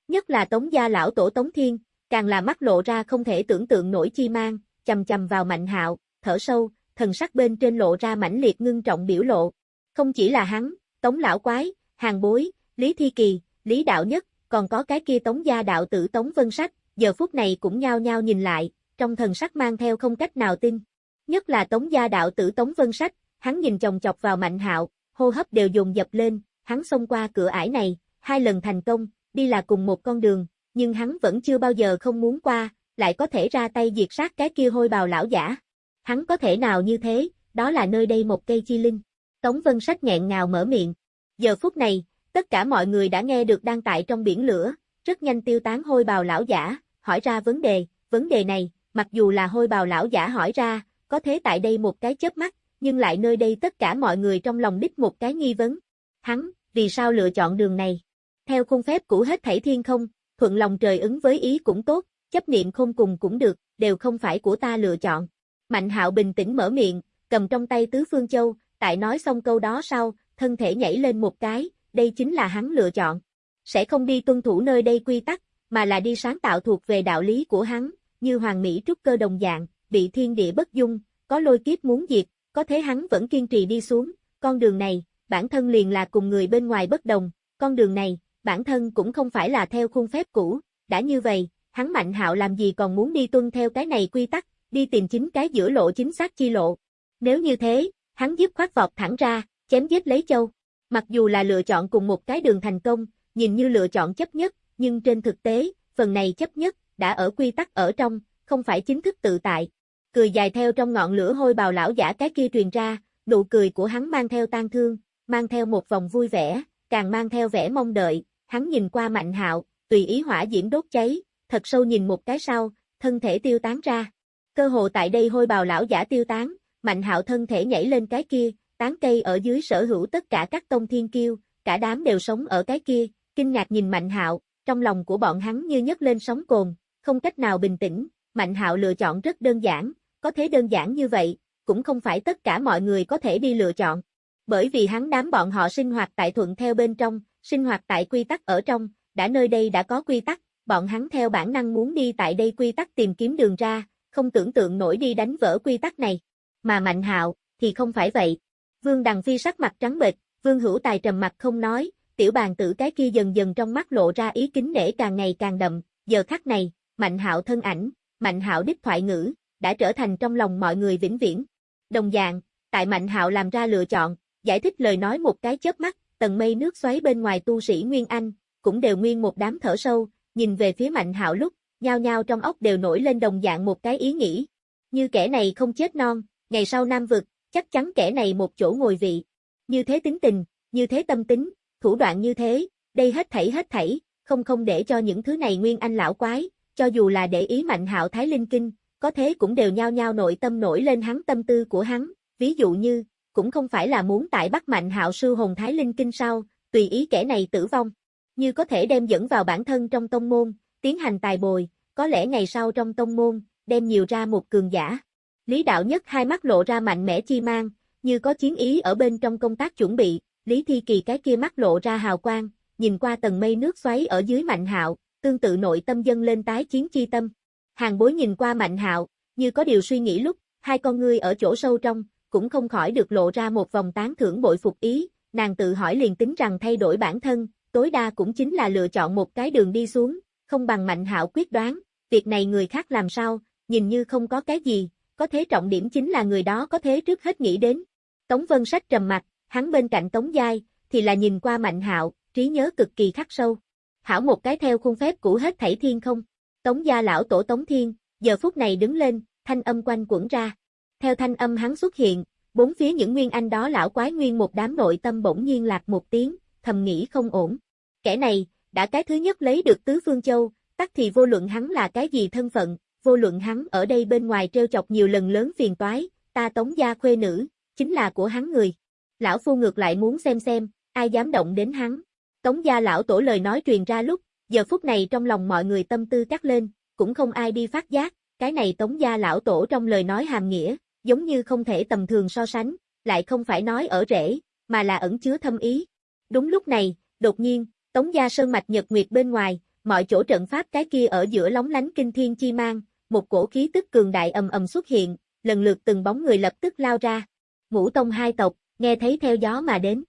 Nhất là tống gia lão tổ tống thiên, càng là mắt lộ ra không thể tưởng tượng nổi chi mang, chầm chầm vào mạnh hạo, thở sâu, thần sắc bên trên lộ ra mãnh liệt ngưng trọng biểu lộ. Không chỉ là hắn, tống lão quái, hàng bối, lý thi kỳ, lý đạo nhất, còn có cái kia tống gia đạo tử tống vân sách, giờ phút này cũng nhao nhao nhìn lại, trong thần sắc mang theo không cách nào tin. Nhất là tống gia đạo tử tống vân sách, hắn nhìn chồng chọc vào mạnh hạo, hô hấp đều dùng dập lên, hắn xông qua cửa ải này, hai lần thành công, đi là cùng một con đường, nhưng hắn vẫn chưa bao giờ không muốn qua, lại có thể ra tay diệt sát cái kia hôi bào lão giả. Hắn có thể nào như thế, đó là nơi đây một cây chi linh. Tống Vân Sách nghẹn ngào mở miệng. Giờ phút này, tất cả mọi người đã nghe được đang tại trong biển lửa, rất nhanh tiêu tán hôi bào lão giả, hỏi ra vấn đề, vấn đề này, mặc dù là hôi bào lão giả hỏi ra, có thế tại đây một cái chớp mắt, nhưng lại nơi đây tất cả mọi người trong lòng đích một cái nghi vấn. Hắn, vì sao lựa chọn đường này? Theo khung phép của hết thảy thiên không, thuận lòng trời ứng với ý cũng tốt, chấp niệm không cùng cũng được, đều không phải của ta lựa chọn. Mạnh hạo bình tĩnh mở miệng, cầm trong tay tứ phương châu, tại nói xong câu đó sau, thân thể nhảy lên một cái, đây chính là hắn lựa chọn. Sẽ không đi tuân thủ nơi đây quy tắc, mà là đi sáng tạo thuộc về đạo lý của hắn, như hoàng mỹ trúc cơ đồng dạng, bị thiên địa bất dung, có lôi kiếp muốn diệt, có thế hắn vẫn kiên trì đi xuống, con đường này, bản thân liền là cùng người bên ngoài bất đồng, con đường này, bản thân cũng không phải là theo khuôn phép cũ, đã như vậy, hắn mạnh hạo làm gì còn muốn đi tuân theo cái này quy tắc, đi tìm chính cái giữa lộ chính xác chi lộ. Nếu như thế, hắn giúp khoát vọt thẳng ra, chém giết lấy châu. Mặc dù là lựa chọn cùng một cái đường thành công, nhìn như lựa chọn chấp nhất, nhưng trên thực tế, phần này chấp nhất, đã ở quy tắc ở trong, không phải chính thức tự tại. Cười dài theo trong ngọn lửa hôi bào lão giả cái kia truyền ra, nụ cười của hắn mang theo tang thương, mang theo một vòng vui vẻ, càng mang theo vẻ mong đợi, hắn nhìn qua mạnh hạo, tùy ý hỏa diễm đốt cháy, thật sâu nhìn một cái sau, thân thể tiêu tán ra. Cơ hồ tại đây hôi bào lão giả tiêu tán, mạnh hạo thân thể nhảy lên cái kia, tán cây ở dưới sở hữu tất cả các tông thiên kiêu, cả đám đều sống ở cái kia, kinh ngạc nhìn Mạnh Hạo, trong lòng của bọn hắn như nhấc lên sóng cồn, không cách nào bình tĩnh, Mạnh Hạo lựa chọn rất đơn giản, có thế đơn giản như vậy, cũng không phải tất cả mọi người có thể đi lựa chọn. Bởi vì hắn đám bọn họ sinh hoạt tại thuận theo bên trong, sinh hoạt tại quy tắc ở trong, đã nơi đây đã có quy tắc, bọn hắn theo bản năng muốn đi tại đây quy tắc tìm kiếm đường ra, không tưởng tượng nổi đi đánh vỡ quy tắc này. Mà Mạnh Hạo, thì không phải vậy. Vương Đằng Phi sắc mặt trắng bệch, Vương Hữu Tài trầm mặt không nói, tiểu bàn tử cái kia dần dần trong mắt lộ ra ý kính nể càng ngày càng đậm, giờ khắc này, Mạnh Hạo thân ảnh, Mạnh Hạo đích thoại ngữ, đã trở thành trong lòng mọi người vĩnh viễn. Đồng dạng, tại Mạnh Hạo làm ra lựa chọn, giải thích lời nói một cái chớp mắt, tầng mây nước xoáy bên ngoài tu sĩ Nguyên Anh, cũng đều nguyên một đám thở sâu, nhìn về phía Mạnh Hạo lúc, nhao nhao trong ốc đều nổi lên đồng dạng một cái ý nghĩ. Như kẻ này không chết non, ngày sau Nam vực, chắc chắn kẻ này một chỗ ngồi vị. Như thế tính tình, như thế tâm tính, thủ đoạn như thế, đây hết thảy hết thảy, không không để cho những thứ này Nguyên Anh lão quái, cho dù là để ý Mạnh Hạo Thái Linh Kinh, có thế cũng đều nhao nhao nội tâm nổi lên hắn tâm tư của hắn, ví dụ như, cũng không phải là muốn tại bắt Mạnh Hạo sư hồn Thái Linh Kinh sau, tùy ý kẻ này tử vong, như có thể đem dẫn vào bản thân trong tông môn, tiến hành tài bồi, có lẽ ngày sau trong tông môn, đem nhiều ra một cường giả. Lý đạo nhất hai mắt lộ ra mạnh mẽ chi mang, như có chiến ý ở bên trong công tác chuẩn bị, Lý Thi Kỳ cái kia mắt lộ ra hào quang, nhìn qua tầng mây nước xoáy ở dưới Mạnh Hạo, tương tự nội tâm dân lên tái chiến chi tâm. Hàng bối nhìn qua Mạnh Hạo, như có điều suy nghĩ lúc, hai con ngươi ở chỗ sâu trong, cũng không khỏi được lộ ra một vòng tán thưởng bội phục ý, nàng tự hỏi liền tính rằng thay đổi bản thân, tối đa cũng chính là lựa chọn một cái đường đi xuống, không bằng Mạnh Hạo quyết đoán, việc này người khác làm sao, nhìn như không có cái gì, có thế trọng điểm chính là người đó có thế trước hết nghĩ đến. Tống Vân Sách trầm mặt, hắn bên cạnh Tống Giai, thì là nhìn qua Mạnh Hạo, trí nhớ cực kỳ khắc sâu. Hảo một cái theo khuôn phép của hết thảy thiên không. Tống gia lão tổ Tống Thiên, giờ phút này đứng lên, thanh âm quanh quẩn ra. Theo thanh âm hắn xuất hiện, bốn phía những nguyên anh đó lão quái nguyên một đám nội tâm bỗng nhiên lạc một tiếng, thầm nghĩ không ổn. Kẻ này, đã cái thứ nhất lấy được tứ phương châu, tắc thì vô luận hắn là cái gì thân phận, vô luận hắn ở đây bên ngoài treo chọc nhiều lần lớn phiền toái, ta tống gia khuê nữ, chính là của hắn người. Lão phu ngược lại muốn xem xem, ai dám động đến hắn. Tống gia lão tổ lời nói truyền ra lúc, giờ phút này trong lòng mọi người tâm tư cắt lên, cũng không ai đi phát giác, cái này tống gia lão tổ trong lời nói hàm nghĩa, giống như không thể tầm thường so sánh, lại không phải nói ở rễ, mà là ẩn chứa thâm ý. Đúng lúc này, đột nhiên, tống gia sơn mạch nhật nguyệt bên ngoài, mọi chỗ trận pháp cái kia ở giữa lóng lánh kinh thiên chi mang, một cổ khí tức cường đại ầm ầm xuất hiện, lần lượt từng bóng người lập tức lao ra. Ngũ tông hai tộc, nghe thấy theo gió mà đến.